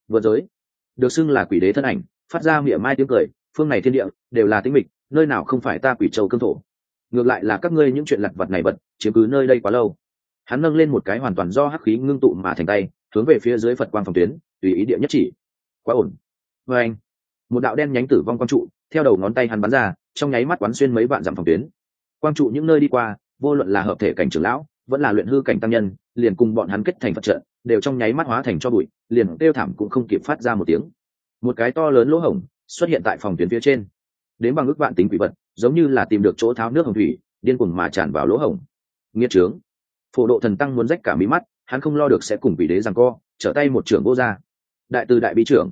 Vượt giới. Được xưng là quỷ đế thân ảnh, phát ra miệng mai tiếng cười, phương này thiên địa, đều là tính mịch, nơi nào không phải ta quỷ châu cương thổ. Ngược lại là các ngươi những chuyện lặt vật này vật chiếm cứ nơi đây quá lâu. Hắn nâng lên một cái hoàn toàn do hắc khí ngưng tụ mà thành tay, hướng về phía dưới phật quang phòng tuyến, tùy ý địa nhất chỉ. Quá ổn. Vê anh một đạo đen nhánh tử vong quang trụ, theo đầu ngón tay hắn bắn ra, trong nháy mắt quán xuyên mấy vạn dặm phòng tuyến quang trụ những nơi đi qua, vô luận là hợp thể cảnh trưởng lão, vẫn là luyện hư cảnh tăng nhân, liền cùng bọn hắn kết thành phật trận, đều trong nháy mắt hóa thành cho bụi, liền kêu thảm cũng không kịp phát ra một tiếng. Một cái to lớn lỗ hổng xuất hiện tại phòng tuyến phía trên. Đến bằng ước vạn tính quỷ vật, giống như là tìm được chỗ tháo nước hồng thủy, điên cuồng mà tràn vào lỗ hổng. Nghĩa trướng. Phổ độ thần tăng muốn rách cả mí mắt, hắn không lo được sẽ cùng quỷ đế rằng co, trở tay một trưởng vô gia. Đại từ đại bí trưởng.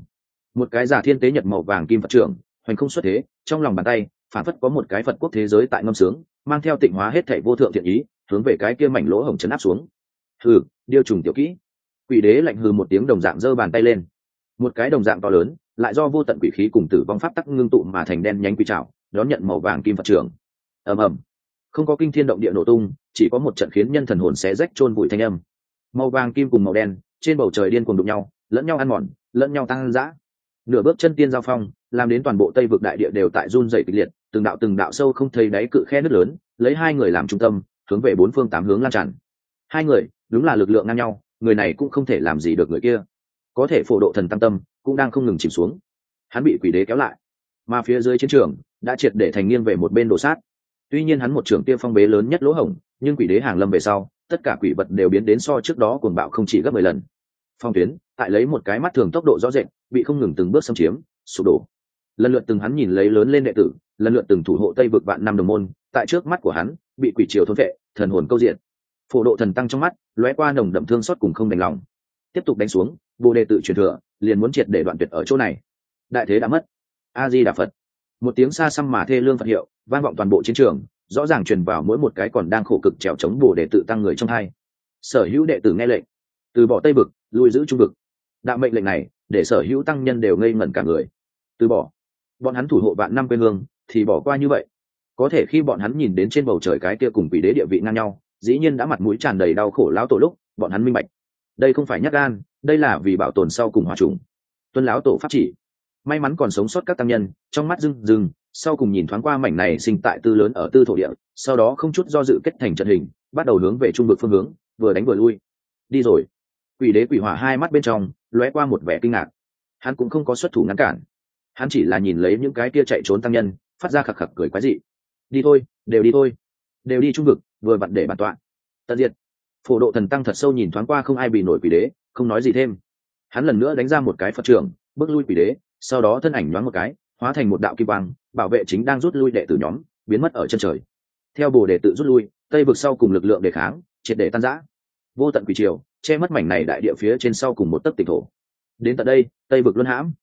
Một cái giả thiên tế nhật màu vàng kim phật trưởng, hoành không xuất thế, trong lòng bàn tay, phản phất có một cái phật quốc thế giới tại ngâm sướng mang theo tịnh hóa hết thảy vô thượng thiện ý, hướng về cái kia mảnh lỗ hổng chấn áp xuống. Hừ, điêu trùng tiểu kỹ. Quỷ đế lạnh hừ một tiếng đồng dạng giơ bàn tay lên. Một cái đồng dạng to lớn, lại do vô tận quỷ khí cùng tử vong pháp tắc ngưng tụ mà thành đen nhánh quỷ trảo, đón nhận màu vàng kim phật trưởng. Ầm ầm. Không có kinh thiên động địa nổ tung, chỉ có một trận khiến nhân thần hồn xé rách chôn bụi thanh âm. Màu vàng kim cùng màu đen, trên bầu trời điên cuồng đụng nhau, lẫn nhau ăn mòn, lẫn nhau tăng dã. Nửa bước chân tiên giao phong, làm đến toàn bộ tây vực đại địa đều tại run dày kịch liệt từng đạo từng đạo sâu không thấy đáy cự khe nứt lớn, lấy hai người làm trung tâm, hướng về bốn phương tám hướng lan tràn. Hai người, đúng là lực lượng ngang nhau, người này cũng không thể làm gì được người kia. Có thể phổ độ thần tam tâm, cũng đang không ngừng chìm xuống. Hắn bị quỷ đế kéo lại, mà phía dưới chiến trường đã triệt để thành nghiêng về một bên đổ sát. Tuy nhiên hắn một trường tiêu phong bế lớn nhất lỗ hổng, nhưng quỷ đế hàng lâm về sau, tất cả quỷ vật đều biến đến so trước đó cuồng bạo không chỉ gấp mười lần. Phong tuyến, tại lấy một cái mắt thường tốc độ rõ rệt, bị không ngừng từng bước xâm chiếm, sụp đổ. Lần lượt từng hắn nhìn lấy lớn lên đệ tử lần lượt từng thủ hộ tây vực vạn năm đồng môn, tại trước mắt của hắn, bị quỷ triều thôn vệ, thần hồn câu diện. Phổ độ thần tăng trong mắt, lóe qua nồng đậm thương xót cùng không đành lòng. Tiếp tục đánh xuống, bồ đề tự truyền thừa, liền muốn triệt để đoạn tuyệt ở chỗ này. Đại thế đã mất. A di đà phật. Một tiếng xa xăm mà thê lương phật hiệu, vang vọng toàn bộ chiến trường, rõ ràng truyền vào mỗi một cái còn đang khổ cực trèo chống bồ đề tự tăng người trong hai. Sở hữu đệ tử nghe lệnh, từ bỏ tây vực, lui giữ trung vực. Đạo mệnh lệnh này, để sở hữu tăng nhân đều ngây ngẩn cả người. Từ bỏ. Bọn hắn thủ hộ vạn năm quê hương thì bỏ qua như vậy. Có thể khi bọn hắn nhìn đến trên bầu trời cái kia cùng quỷ đế địa vị ngang nhau, dĩ nhiên đã mặt mũi tràn đầy đau khổ lão tổ lúc, bọn hắn minh bạch. Đây không phải nhắc gan, đây là vì bảo tồn sau cùng hòa trùng. Tuân lão tổ pháp chỉ. May mắn còn sống sót các tăng nhân, trong mắt rưng rưng, sau cùng nhìn thoáng qua mảnh này sinh tại tư lớn ở tư thổ địa, sau đó không chút do dự kết thành trận hình, bắt đầu hướng về trung vực phương hướng, vừa đánh vừa lui. Đi rồi. Quỷ đế quỷ hỏa hai mắt bên trong, lóe qua một vẻ kinh ngạc. Hắn cũng không có xuất thủ ngăn cản. Hắn chỉ là nhìn lấy những cái kia chạy trốn tăng nhân phát ra khặc khặc cười quái dị. Đi thôi đều đi thôi. Đều đi trung vực vừa vặn để bản tọa. Tận diệt. Phổ độ thần tăng thật sâu nhìn thoáng qua không ai bị nổi quỷ đế không nói gì thêm. Hắn lần nữa đánh ra một cái phật trưởng bước lui quỷ đế sau đó thân ảnh nhoáng một cái hóa thành một đạo kim quang bảo vệ chính đang rút lui đệ tử nhóm biến mất ở chân trời. Theo bồ đệ tự rút lui tây vực sau cùng lực lượng đề kháng triệt để tan giã vô tận quỷ triều che mất mảnh này đại địa phía trên sau cùng một tấc tỉnh thổ. Đến tận đây tây vực luân hãm.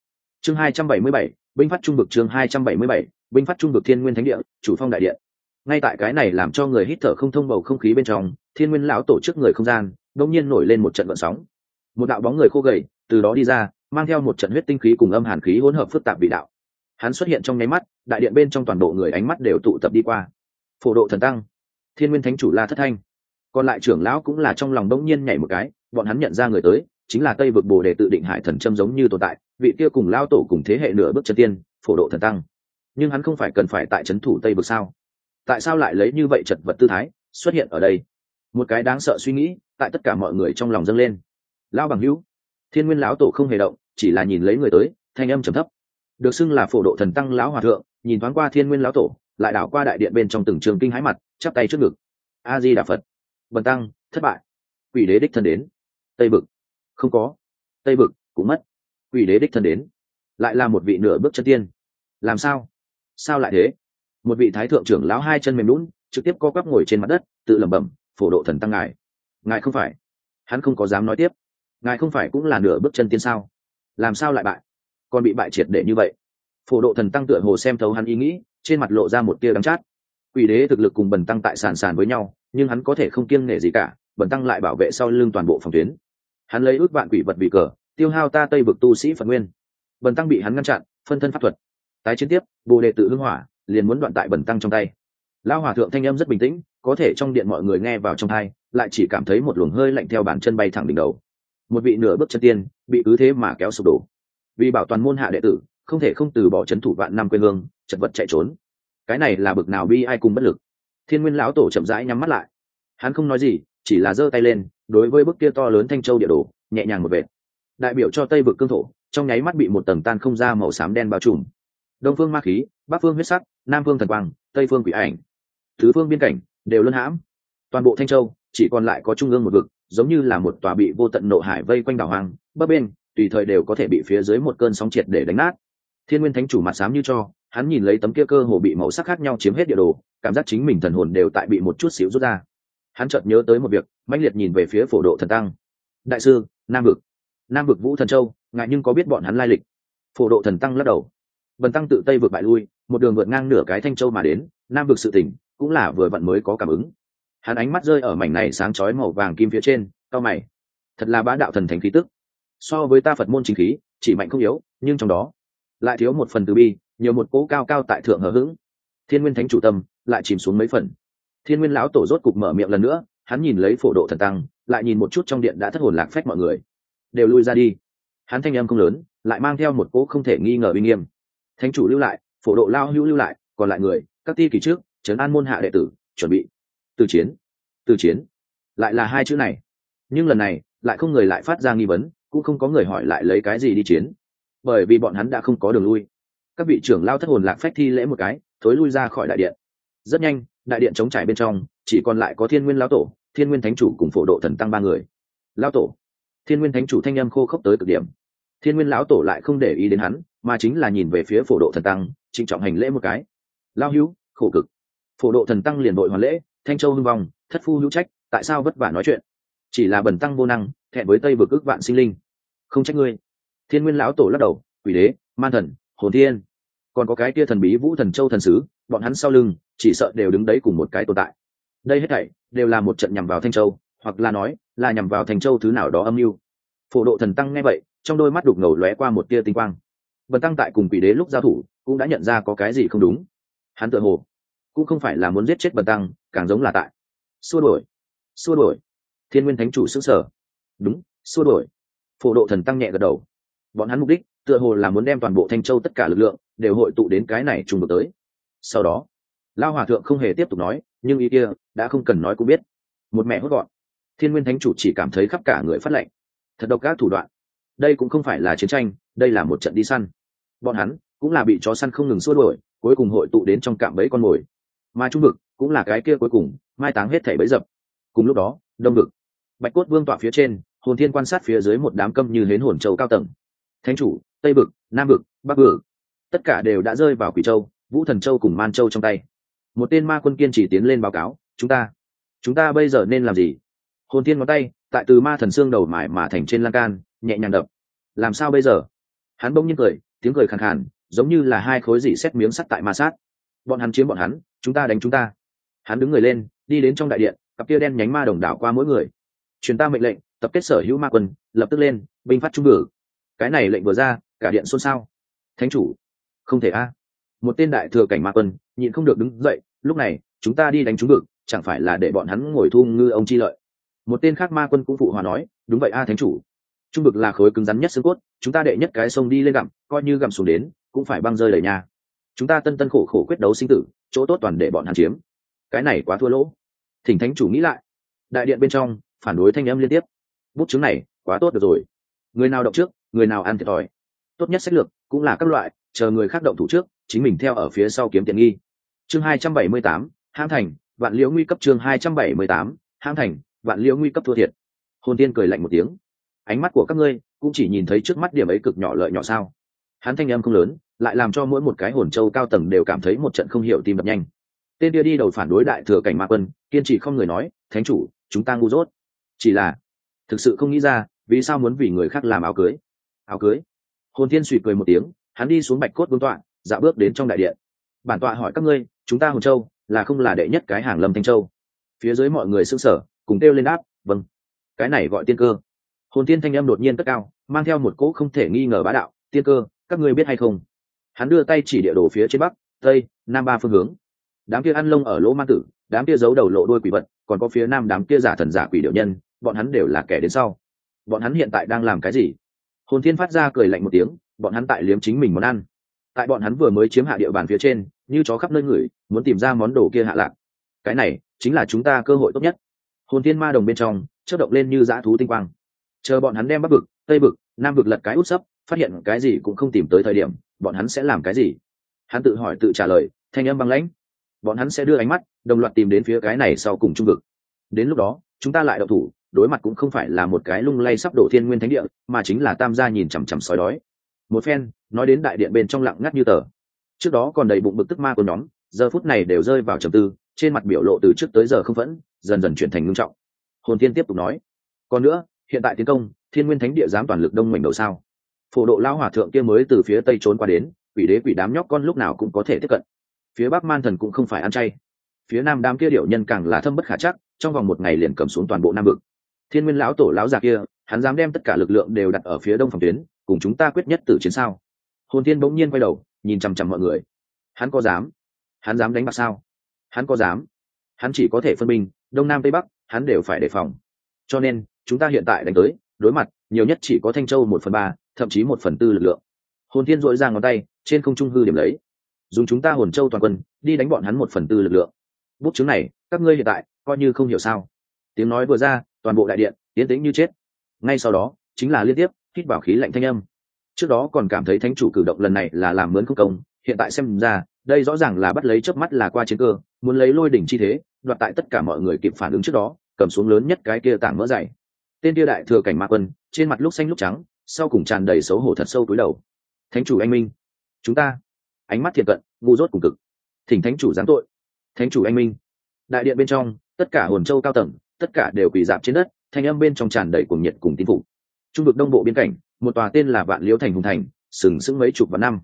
Chương 277, binh phát trung vực chương 277, binh phát trung vực thiên nguyên thánh địa, chủ phong đại điện. Ngay tại cái này làm cho người hít thở không thông bầu không khí bên trong, thiên nguyên lão tổ chức người không gian đông nhiên nổi lên một trận vận sóng. Một đạo bóng người khô gầy, từ đó đi ra, mang theo một trận huyết tinh khí cùng âm hàn khí hỗn hợp phức tạp vị đạo. Hắn xuất hiện trong nháy mắt, đại điện bên trong toàn bộ người ánh mắt đều tụ tập đi qua. Phổ độ thần tăng, thiên nguyên thánh chủ la thất thanh. Còn lại trưởng lão cũng là trong lòng đông nhiên nhảy một cái, bọn hắn nhận ra người tới, chính là tây vực bồ đề tự định hải thần châm giống như tồn tại, vị kia cùng lao tổ cùng thế hệ nửa bước chân tiên, phổ độ thần tăng nhưng hắn không phải cần phải tại trấn thủ tây vực sao? Tại sao lại lấy như vậy chật vật tư thái xuất hiện ở đây? Một cái đáng sợ suy nghĩ tại tất cả mọi người trong lòng dâng lên. Lao bằng hữu, thiên nguyên lão tổ không hề động, chỉ là nhìn lấy người tới, thanh âm trầm thấp. Được xưng là phổ độ thần tăng lão hòa thượng, nhìn thoáng qua thiên nguyên lão tổ, lại đảo qua đại điện bên trong từng trường kinh hái mặt, chắp tay trước ngực. A di đà phật. Bần tăng, thất bại. Quỷ đế đích thân đến. Tây bực không có. Tây bực cũng mất. Quỷ đế đích thân đến. Lại là một vị nửa bước chân tiên. Làm sao? Sao lại thế? Một vị thái thượng trưởng lão hai chân mềm lún trực tiếp co quắp ngồi trên mặt đất, tự lẩm bẩm, phổ độ thần tăng ngài. Ngài không phải. Hắn không có dám nói tiếp. Ngài không phải cũng là nửa bước chân tiên sao? Làm sao lại bại? Còn bị bại triệt để như vậy? Phổ độ thần tăng tựa hồ xem thấu hắn ý nghĩ, trên mặt lộ ra một tia đắng chát. Quỷ đế thực lực cùng bần tăng tại sàn sàn với nhau, nhưng hắn có thể không kiêng nể gì cả, bần tăng lại bảo vệ sau lưng toàn bộ phòng tuyến. Hắn lấy ước vạn quỷ vật bị cờ, tiêu hao ta tây vực tu sĩ phật nguyên. Bần tăng bị hắn ngăn chặn, phân thân pháp thuật tái chiến tiếp, bồ đề tự hưng hỏa, liền muốn đoạn tại bẩn tăng trong tay. Lao hòa thượng thanh âm rất bình tĩnh, có thể trong điện mọi người nghe vào trong hai lại chỉ cảm thấy một luồng hơi lạnh theo bàn chân bay thẳng đỉnh đầu. Một vị nửa bước chân tiên, bị cứ thế mà kéo sụp đổ. Vì bảo toàn môn hạ đệ tử, không thể không từ bỏ c h ấ n thủ vạn năm quê hương, chật vật chạy trốn. Cái này là bực nào bi ai cùng bất lực. Thiên nguyên lão tổ chậm rãi nhắm mắt lại. Hắn không nói gì, chỉ là giơ tay lên, đối với bức kia to lớn thanh châu địa đồ, nhẹ nhàng một vệt. Đại biểu cho tây vực cương thổ, trong nháy mắt bị một tầng tan không ra màu xám đen bao trùm đông phương ma khí, bắc phương huyết sắc, nam phương thần quang, tây phương quỷ ảnh. Thứ phương biên cảnh, đều luân hãm. Toàn bộ thanh châu, chỉ còn lại có trung ương một vực, giống như là một tòa bị vô tận nộ hải vây quanh đảo hoàng bấp bên tùy thời đều có thể bị phía dưới một cơn sóng triệt để đánh nát. Thiên nguyên thánh chủ mặt xám như cho, hắn nhìn lấy tấm kia cơ hồ bị màu sắc khác nhau chiếm hết địa đồ, cảm giác chính mình thần hồn đều tại bị một chút xíu rút ra. Hắn chợt nhớ tới một việc, mãnh liệt nhìn về phía phổ độ thần tăng. Đại sư, nam vực. Nam vực vũ thần châu, ngại nhưng có biết bọn hắn lai lịch. Phổ độ thần tăng lắc đầu bần tăng tự tây vượt bại lui, một đường vượt ngang nửa cái thanh châu mà đến, nam vực sự tỉnh cũng là vừa vặn mới có cảm ứng. Hắn ánh mắt rơi ở mảnh này sáng chói màu vàng kim phía trên, cao mày. Thật là bá đạo thần thánh khí tức. So với ta phật môn chính khí, chỉ mạnh không yếu, nhưng trong đó lại thiếu một phần từ bi, nhiều một cỗ cao cao tại thượng hờ hững. Thiên nguyên thánh chủ tâm lại chìm xuống mấy phần. Thiên nguyên lão tổ rốt cục mở miệng lần nữa, hắn nhìn lấy phổ độ thần tăng, lại nhìn một chút trong điện đã thất hồn lạc phách mọi người. Đều lui ra đi. Hắn thanh âm không lớn, lại mang theo một cỗ không thể nghi ngờ uy nghiêm thánh chủ lưu lại, phổ độ lao hữu lưu lại, còn lại người, các ti kỳ trước, trấn an môn hạ đệ tử, chuẩn bị. Từ chiến từ chiến. Lại là hai chữ này. Nhưng lần này, lại không người lại phát ra nghi vấn, cũng không có người hỏi lại lấy cái gì đi chiến. Bởi vì bọn hắn đã không có đường lui. Các vị trưởng lao thất hồn lạc phách thi lễ một cái, thối lui ra khỏi đại điện. Rất nhanh, đại điện chống trải bên trong, chỉ còn lại có thiên nguyên lao tổ, thiên nguyên thánh chủ cùng phổ độ thần tăng ba người. Lao tổ. Thiên nguyên thánh chủ thanh â m khô khốc tới cực điểm. Thiên nguyên lão tổ lại không để ý đến hắn mà chính là nhìn về phía phổ độ thần tăng, trịnh trọng hành lễ một cái. Lao hữu, khổ cực. Phổ độ thần tăng liền đội hoàn lễ, thanh châu hưng vong, thất phu hữu trách, tại sao vất vả nói chuyện? Chỉ là bẩn tăng vô năng, thẹn với tây vực ước vạn sinh linh. Không trách ngươi. Thiên nguyên lão tổ lắc đầu, quỷ đế, man thần, hồn thiên. Còn có cái kia thần bí vũ thần châu thần sứ, bọn hắn sau lưng, chỉ sợ đều đứng đấy cùng một cái tồn tại. Đây hết thảy, đều là một trận nhằm vào thanh châu, hoặc là nói, là nhằm vào thanh châu thứ nào đó âm mưu. Phổ độ thần tăng nghe vậy, trong đôi mắt đục ngầu lóe qua một tia tinh quang bần tăng tại cùng quỷ đế lúc giao thủ, cũng đã nhận ra có cái gì không đúng. Hắn tự hồ cũng không phải là muốn giết chết bần tăng, càng giống là tại xua đổi xua đổi thiên nguyên thánh chủ xứng sở đúng, xua đổi phổ độ thần tăng nhẹ gật đầu. Bọn hắn mục đích tựa hồ là muốn đem toàn bộ thanh châu tất cả lực lượng đều hội tụ đến cái này trùng được tới. Sau đó, lao hòa thượng không hề tiếp tục nói, nhưng ý kia đã không cần nói cũng biết. Một mẹ hốt gọn. Thiên nguyên thánh chủ chỉ cảm thấy khắp cả người phát lệnh. Thật độc các thủ đoạn. Đây cũng không phải là chiến tranh, đây là một trận đi săn bọn hắn cũng là bị chó săn không ngừng xua đuổi, cuối cùng hội tụ đến trong cạm bẫy con mồi. Mà trung vực cũng là cái kia cuối cùng, mai táng hết thảy bẫy dập. Cùng lúc đó, đông vực, bạch cốt vương tọa phía trên, hồn thiên quan sát phía dưới một đám câm như hến hồn châu cao tầng. Thánh chủ, tây vực, nam vực, bắc vực, tất cả đều đã rơi vào quỷ châu, vũ thần châu cùng man châu trong tay. Một tên ma quân kiên chỉ tiến lên báo cáo, chúng ta chúng ta bây giờ nên làm gì? Hồn thiên ngón tay, tại từ ma thần xương đầu mải mà thành trên lan can, nhẹ nhàng đập. Làm sao bây giờ? Hắn bỗng nhiên cười tiếng cười khàn khàn, giống như là hai khối dị xét miếng sắt tại ma sát. Bọn hắn chiếm bọn hắn, chúng ta đánh chúng ta. Hắn đứng người lên, đi đến trong đại điện, cặp kia đen nhánh ma đồng đảo qua mỗi người. Truyền ta mệnh lệnh, tập kết sở hữu ma quân, lập tức lên, binh phát trung bử. Cái này lệnh vừa ra, cả điện xôn xao. Thánh chủ, không thể a. Một tên đại thừa cảnh ma quân, nhịn không được đứng dậy, lúc này, chúng ta đi đánh chúng ngực chẳng phải là để bọn hắn ngồi thu ngư ông chi lợi. Một tên khác ma quân cũng phụ hòa nói, đúng vậy a, thánh chủ trung vực là khối cứng rắn nhất xương cốt, chúng ta đệ nhất cái sông đi lên gặm, coi như gặm xuống đến, cũng phải băng rơi lời nhà. Chúng ta tân tân khổ khổ quyết đấu sinh tử, chỗ tốt toàn để bọn hắn chiếm. Cái này quá thua lỗ. Thỉnh thánh chủ nghĩ lại. Đại điện bên trong, phản đối thanh âm liên tiếp. Bút chứng này, quá tốt được rồi. Người nào động trước, người nào ăn thiệt thòi. Tốt nhất sách lược, cũng là các loại, chờ người khác động thủ trước, chính mình theo ở phía sau kiếm tiện nghi. Chương hai trăm bảy mươi tám hãng thành, vạn liễu nguy cấp chương hai trăm bảy mươi tám hãng thành, vạn liễu nguy cấp thua thiệt. Hồn tiên cười lạnh một tiếng ánh mắt của các ngươi cũng chỉ nhìn thấy trước mắt điểm ấy cực nhỏ lợi nhỏ sao? Hắn thanh âm không lớn, lại làm cho mỗi một cái hồn châu cao tầng đều cảm thấy một trận không hiểu tim đập nhanh. Tên kia đi đầu phản đối đại thừa cảnh ma quân, kiên trì không người nói, thánh chủ, chúng ta ngu dốt. Chỉ là, thực sự không nghĩ ra, vì sao muốn vì người khác làm áo cưới? Áo cưới? Hồn thiên suy cười một tiếng, hắn đi xuống bạch cốt vương tọa dạ bước đến trong đại điện. Bản tọa hỏi các ngươi, chúng ta hồn châu là không là đệ nhất cái hàng lâm thanh châu? Phía dưới mọi người xưng sở cùng kêu lên đáp vâng. Cái này gọi tiên cơ hồn tiên thanh âm đột nhiên cất cao, mang theo một cỗ không thể nghi ngờ bá đạo, tiên cơ, các ngươi biết hay không? Hắn đưa tay chỉ địa đồ phía trên bắc, tây, nam ba phương hướng. Đám kia ăn lông ở lỗ ma tử, đám kia giấu đầu lộ đôi quỷ vật, còn có phía nam đám kia giả thần giả quỷ điệu nhân, bọn hắn đều là kẻ đến sau. Bọn hắn hiện tại đang làm cái gì? Hồn thiên phát ra cười lạnh một tiếng, bọn hắn tại liếm chính mình món ăn. Tại bọn hắn vừa mới chiếm hạ địa bàn phía trên, như chó khắp nơi ngửi muốn tìm ra món đồ kia hạ lạc. Cái này, chính là chúng ta cơ hội tốt nhất. Hồn thiên ma đồng bên trong chất động lên như dã thú tinh quang chờ bọn hắn đem bắc vực, tây vực, nam vực lật cái út sấp, phát hiện cái gì cũng không tìm tới thời điểm, bọn hắn sẽ làm cái gì? Hắn tự hỏi tự trả lời, thanh âm băng lãnh. Bọn hắn sẽ đưa ánh mắt, đồng loạt tìm đến phía cái này sau cùng trung vực. Đến lúc đó, chúng ta lại đậu thủ, đối mặt cũng không phải là một cái lung lay sắp đổ thiên nguyên thánh địa, mà chính là tam gia nhìn chằm chằm sói đói. Một phen, nói đến đại điện bên trong lặng ngắt như tờ. Trước đó còn đầy bụng bực tức ma của nhóm, giờ phút này đều rơi vào trầm tư, trên mặt biểu lộ từ trước tới giờ không vẫn dần dần chuyển thành ngưng trọng. Hồn tiên tiếp tục nói, còn nữa hiện tại tiến công, thiên nguyên thánh địa dám toàn lực đông mảnh đầu sao? Phổ độ lao hòa thượng kia mới từ phía tây trốn qua đến, quỷ đế quỷ đám nhóc con lúc nào cũng có thể tiếp cận. Phía bắc man thần cũng không phải ăn chay. Phía nam đám kia điệu nhân càng là thâm bất khả chắc, trong vòng một ngày liền cầm xuống toàn bộ nam vực. Thiên nguyên lão tổ lão già kia, hắn dám đem tất cả lực lượng đều đặt ở phía đông phòng tuyến, cùng chúng ta quyết nhất tử chiến sao? Hồn thiên bỗng nhiên quay đầu, nhìn chằm chằm mọi người. Hắn có dám? Hắn dám đánh bạc sao? Hắn có dám? Hắn chỉ có thể phân minh đông nam tây bắc, hắn đều phải đề phòng. Cho nên chúng ta hiện tại đánh tới, đối mặt, nhiều nhất chỉ có thanh châu một phần ba, thậm chí một phần tư lực lượng. Hồn thiên dội ra ngón tay, trên không trung hư điểm lấy. Dùng chúng ta hồn châu toàn quân, đi đánh bọn hắn một phần tư lực lượng. Bút chứng này, các ngươi hiện tại, coi như không hiểu sao. Tiếng nói vừa ra, toàn bộ đại điện tiến tĩnh như chết. Ngay sau đó, chính là liên tiếp, hít vào khí lạnh thanh âm. Trước đó còn cảm thấy thánh chủ cử động lần này là làm mướn không công, hiện tại xem ra, đây rõ ràng là bắt lấy chớp mắt là qua chiến cơ, muốn lấy lôi đỉnh chi thế, đoạt tại tất cả mọi người kịp phản ứng trước đó, cầm xuống lớn nhất cái kia tảng mỡ dày tên tia đại thừa cảnh ma quân, trên mặt lúc xanh lúc trắng, sau cùng tràn đầy xấu hổ thật sâu túi đầu. Thánh chủ anh minh, chúng ta. Ánh mắt thiệt cận, ngu dốt cùng cực. Thỉnh thánh chủ giáng tội. Thánh chủ anh minh. Đại điện bên trong, tất cả hồn châu cao tầng, tất cả đều quỳ dạp trên đất, thanh âm bên trong tràn đầy cuồng nhiệt cùng tín phục. Trung vực đông bộ biên cảnh, một tòa tên là vạn liễu thành hùng thành, sừng sững mấy chục vạn năm.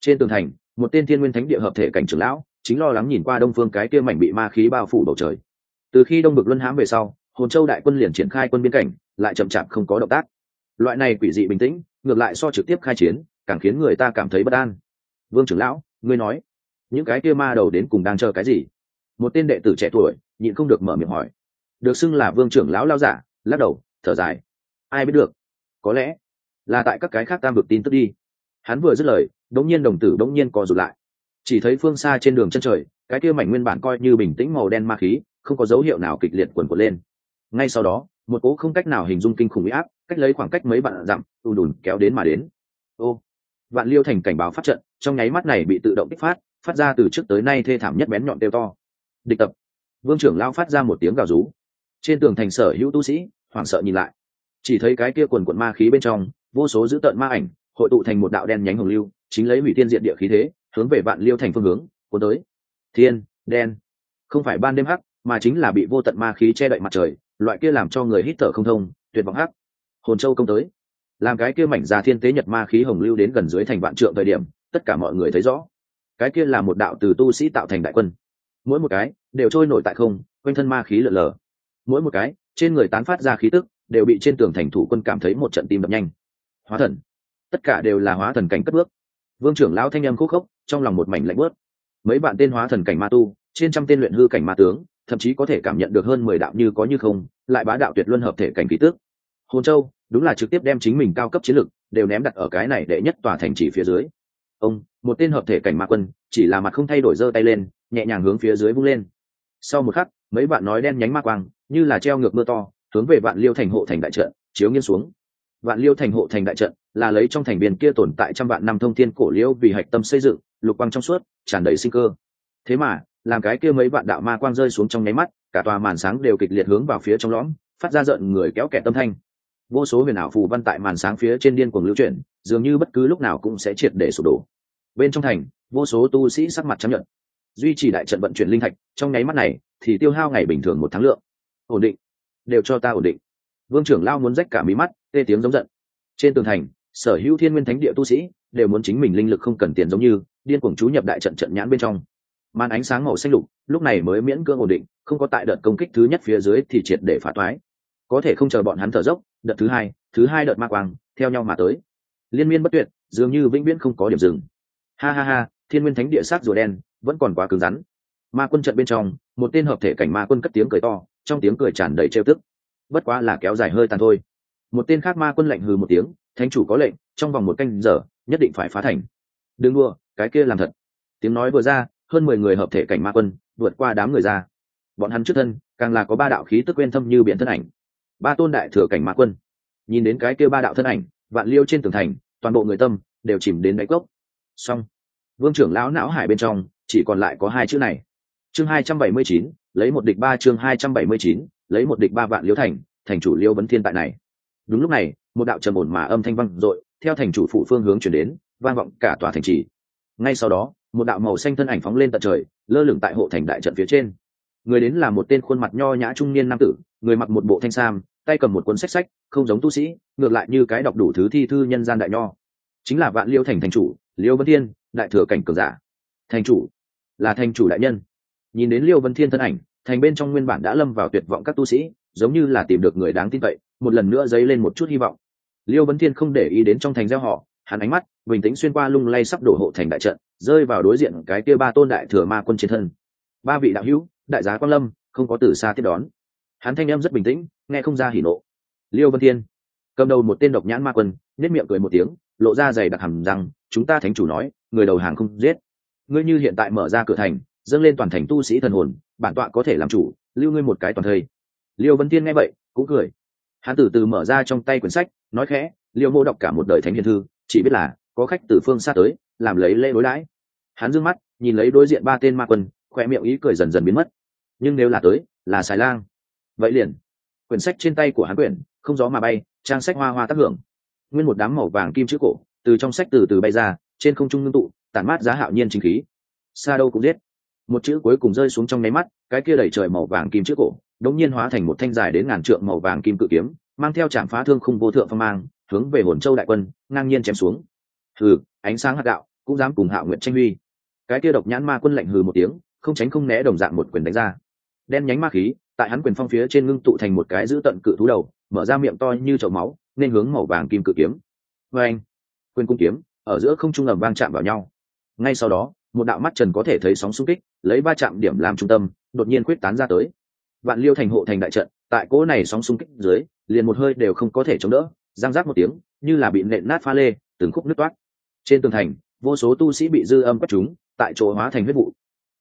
Trên tường thành, một tên thiên nguyên thánh địa hợp thể cảnh trưởng lão, chính lo lắng nhìn qua đông phương cái kia mảnh bị ma khí bao phủ bầu trời. Từ khi đông bực luân hãm về sau hồn châu đại quân liền triển khai quân biên cảnh, lại chậm chạp không có động tác. Loại này quỷ dị bình tĩnh, ngược lại so trực tiếp khai chiến, càng khiến người ta cảm thấy bất an. Vương trưởng lão, ngươi nói, những cái kia ma đầu đến cùng đang chờ cái gì? Một tên đệ tử trẻ tuổi, nhịn không được mở miệng hỏi. Được xưng là vương trưởng lão lao giả, lắc đầu, thở dài. Ai biết được? Có lẽ là tại các cái khác tam vực tin tức đi. Hắn vừa dứt lời, đống nhiên đồng tử đống nhiên co rụt lại. Chỉ thấy phương xa trên đường chân trời, cái kia mảnh nguyên bản coi như bình tĩnh màu đen ma khí, không có dấu hiệu nào kịch liệt quần quật lên ngay sau đó, một cỗ không cách nào hình dung kinh khủng huy áp, cách lấy khoảng cách mấy bạn dặm ùn đùn kéo đến mà đến. Ô, vạn liêu thành cảnh báo phát trận, trong nháy mắt này bị tự động kích phát phát ra từ trước tới nay thê thảm nhất bén nhọn tiêu to. Địch tập. Vương trưởng lao phát ra một tiếng gào rú. Trên tường thành sở hữu tu sĩ, hoảng sợ nhìn lại. Chỉ thấy cái kia quần quận ma khí bên trong, vô số dữ tợn ma ảnh, hội tụ thành một đạo đen nhánh hồng lưu, chính lấy hủy tiên diện địa khí thế, hướng về vạn liêu thành phương hướng, cuốn tới. Thiên, đen. Không phải ban đêm hắc, mà chính là bị vô tận ma khí che đậy mặt trời loại kia làm cho người hít thở không thông, tuyệt vọng hắc. Hồn châu công tới. Làm cái kia mảnh ra thiên tế nhật ma khí hồng lưu đến gần dưới thành vạn trượng thời điểm, tất cả mọi người thấy rõ. Cái kia là một đạo từ tu sĩ tạo thành đại quân. Mỗi một cái đều trôi nổi tại không, quanh thân ma khí lở lờ mỗi một cái, trên người tán phát ra khí tức, đều bị trên tường thành thủ quân cảm thấy một trận tim đập nhanh. Hóa thần. Tất cả đều là hóa thần cảnh cất bước. Vương trưởng lão thanh em khúc khốc, trong lòng một mảnh lạnh bớt mấy bạn tên hóa thần cảnh ma tu, trên trăm tên luyện hư cảnh ma tướng thậm chí có thể cảm nhận được hơn mười đạo như có như không, lại bá đạo tuyệt luân hợp thể cảnh khí tức. hồn châu, đúng là trực tiếp đem chính mình cao cấp chiến lực đều ném đặt ở cái này để nhất tòa thành chỉ phía dưới. Ông, một tên hợp thể cảnh ma quân, chỉ là mặt không thay đổi giơ tay lên, nhẹ nhàng hướng phía dưới vung lên. Sau một khắc, mấy bạn nói đen nhánh ma quang, như là treo ngược mưa to, hướng về vạn liêu thành hộ thành đại trận, chiếu nghiêng xuống. Vạn liêu thành hộ thành đại trận là lấy trong thành biên kia tồn tại trăm vạn năm thông thiên cổ liêu vì hạch tâm xây dựng, lục quang trong suốt, tràn đầy sinh cơ. Thế mà làm cái kia mấy vạn đạo ma quang rơi xuống trong nháy mắt, cả tòa màn sáng đều kịch liệt hướng vào phía trong lõm, phát ra giận người kéo kẻ tâm thanh. Vô số huyền ảo phù văn tại màn sáng phía trên điên cuồng lưu chuyển, dường như bất cứ lúc nào cũng sẽ triệt để sụp đổ. Bên trong thành, vô số tu sĩ sắc mặt chấp nhận duy trì đại trận vận chuyển linh thạch, trong nháy mắt này, thì tiêu hao ngày bình thường một tháng lượng. Ổn định. Đều cho ta ổn định. Vương trưởng lao muốn rách cả mí mắt, tê tiếng giống giận. Trên tường thành, sở hữu thiên nguyên thánh địa tu sĩ đều muốn chính mình linh lực không cần tiền giống như, điên cuồng chú nhập đại trận trận nhãn bên trong màn ánh sáng màu xanh lục, lúc này mới miễn cưỡng ổn định, không có tại đợt công kích thứ nhất phía dưới thì triệt để phá toái. Có thể không chờ bọn hắn thở dốc, đợt thứ hai thứ hai đợt ma quang, theo nhau mà tới. Liên miên bất tuyệt, dường như vĩnh viễn không có điểm dừng. Ha ha ha, thiên nguyên thánh địa sát rùa đen, vẫn còn quá cứng rắn. Ma quân trận bên trong, một tên hợp thể cảnh ma quân cất tiếng cười to, trong tiếng cười tràn đầy trêu tức. Bất quá là kéo dài hơi tàn thôi. Một tên khác ma quân lạnh hừ một tiếng, thánh chủ có lệnh, trong vòng một canh giờ, nhất định phải phá thành. Đừng đua cái kia làm thật. Tiếng nói vừa ra hơn mười người hợp thể cảnh ma quân vượt qua đám người ra. Bọn hắn trước thân, càng là có ba đạo khí tức quen thâm như biển thân ảnh. Ba tôn đại thừa cảnh ma quân. Nhìn đến cái kia ba đạo thân ảnh, vạn liêu trên tường thành, toàn bộ người tâm đều chìm đến đáy cốc. Xong. Vương trưởng lão não hải bên trong, chỉ còn lại có hai chữ này. Chương hai trăm bảy mươi chín, lấy một địch ba chương hai trăm bảy mươi chín, lấy một địch ba vạn liêu thành thành chủ liêu vấn thiên tại này. Đúng lúc này, một đạo trầm ổn mà âm thanh vang dội, theo thành chủ phụ phương hướng chuyển đến, vang vọng cả tòa thành trì. Ngay sau đó một đạo màu xanh thân ảnh phóng lên tận trời, lơ lửng tại hộ thành đại trận phía trên. Người đến là một tên khuôn mặt nho nhã trung niên nam tử, người mặc một bộ thanh sam, tay cầm một cuốn sách sách, không giống tu sĩ, ngược lại như cái đọc đủ thứ thi thư nhân gian đại nho. Chính là vạn liêu thành thành chủ, liêu vân thiên, đại thừa cảnh cường giả. Thành chủ, là thành chủ đại nhân. Nhìn đến liêu vân thiên thân ảnh, thành bên trong nguyên bản đã lâm vào tuyệt vọng các tu sĩ, giống như là tìm được người đáng tin cậy, một lần nữa dấy lên một chút hy vọng. Liêu vân thiên không để ý đến trong thành gieo họ, hắn ánh mắt bình tĩnh xuyên qua lung lay sắp đổ hộ thành đại trận rơi vào đối diện cái kia ba tôn đại thừa ma quân trên thân. Ba vị đạo hữu, đại giá quang lâm, không có từ xa tiếp đón. Hắn thanh em rất bình tĩnh, nghe không ra hỉ nộ. Liêu vân thiên, cầm đầu một tên độc nhãn ma quân nết miệng cười một tiếng, lộ ra dày đặc hầm rằng chúng ta thánh chủ nói, người đầu hàng không giết. Ngươi như hiện tại mở ra cửa thành, dâng lên toàn thành tu sĩ thần hồn, bản tọa có thể làm chủ, lưu ngươi một cái toàn thây. Liêu vân thiên nghe vậy, cũng cười. Hắn từ từ mở ra trong tay quyển sách, nói khẽ, liêu mô đọc cả một đời thánh hiền thư, chỉ biết là có khách từ phương xa tới làm lấy lễ đối đãi. Hắn d mắt, nhìn lấy đối diện ba tên ma quân khoe miệng ý cười dần dần biến mất. Nhưng nếu là tới, là xài lang. Vậy liền. Quyển sách trên tay của hắn quyển, không gió mà bay, trang sách hoa hoa tác hưởng. Nguyên một đám màu vàng kim chữ cổ, từ trong sách từ từ bay ra, trên không trung ngưng tụ, tản mát giá hạo nhiên chính khí. Xa đâu cũng giết. Một chữ cuối cùng rơi xuống trong nháy mắt, cái kia đẩy trời màu vàng kim chữ cổ, đống nhiên hóa thành một thanh dài đến ngàn trượng màu vàng kim cự kiếm, mang theo trạm phá thương khung vô thượng phong mang, hướng về hồn châu đại quân, ngang nhiên chém xuống. Thừ ánh sáng hạt đạo cũng dám cùng hạo nguyện tranh huy. Cái kia độc nhãn ma quân lạnh hừ một tiếng, không tránh không né đồng dạng một quyền đánh ra. Đen nhánh ma khí, tại hắn quyền phong phía trên ngưng tụ thành một cái giữ tận cự thú đầu, mở ra miệng to như chậu máu, nên hướng màu vàng kim cự kiếm. Vê anh quyền cung kiếm, ở giữa không trung ầm vang chạm vào nhau. Ngay sau đó, một đạo mắt trần có thể thấy sóng xung kích, lấy ba chạm điểm làm trung tâm, đột nhiên quyết tán ra tới. Vạn liêu thành hộ thành đại trận, tại cỗ này sóng xung kích dưới, liền một hơi đều không có thể chống đỡ giang rác một tiếng, như là bị nện nát pha lê, từng khúc nứt toát trên tường thành, vô số tu sĩ bị dư âm quất chúng, tại chỗ hóa thành huyết vụ.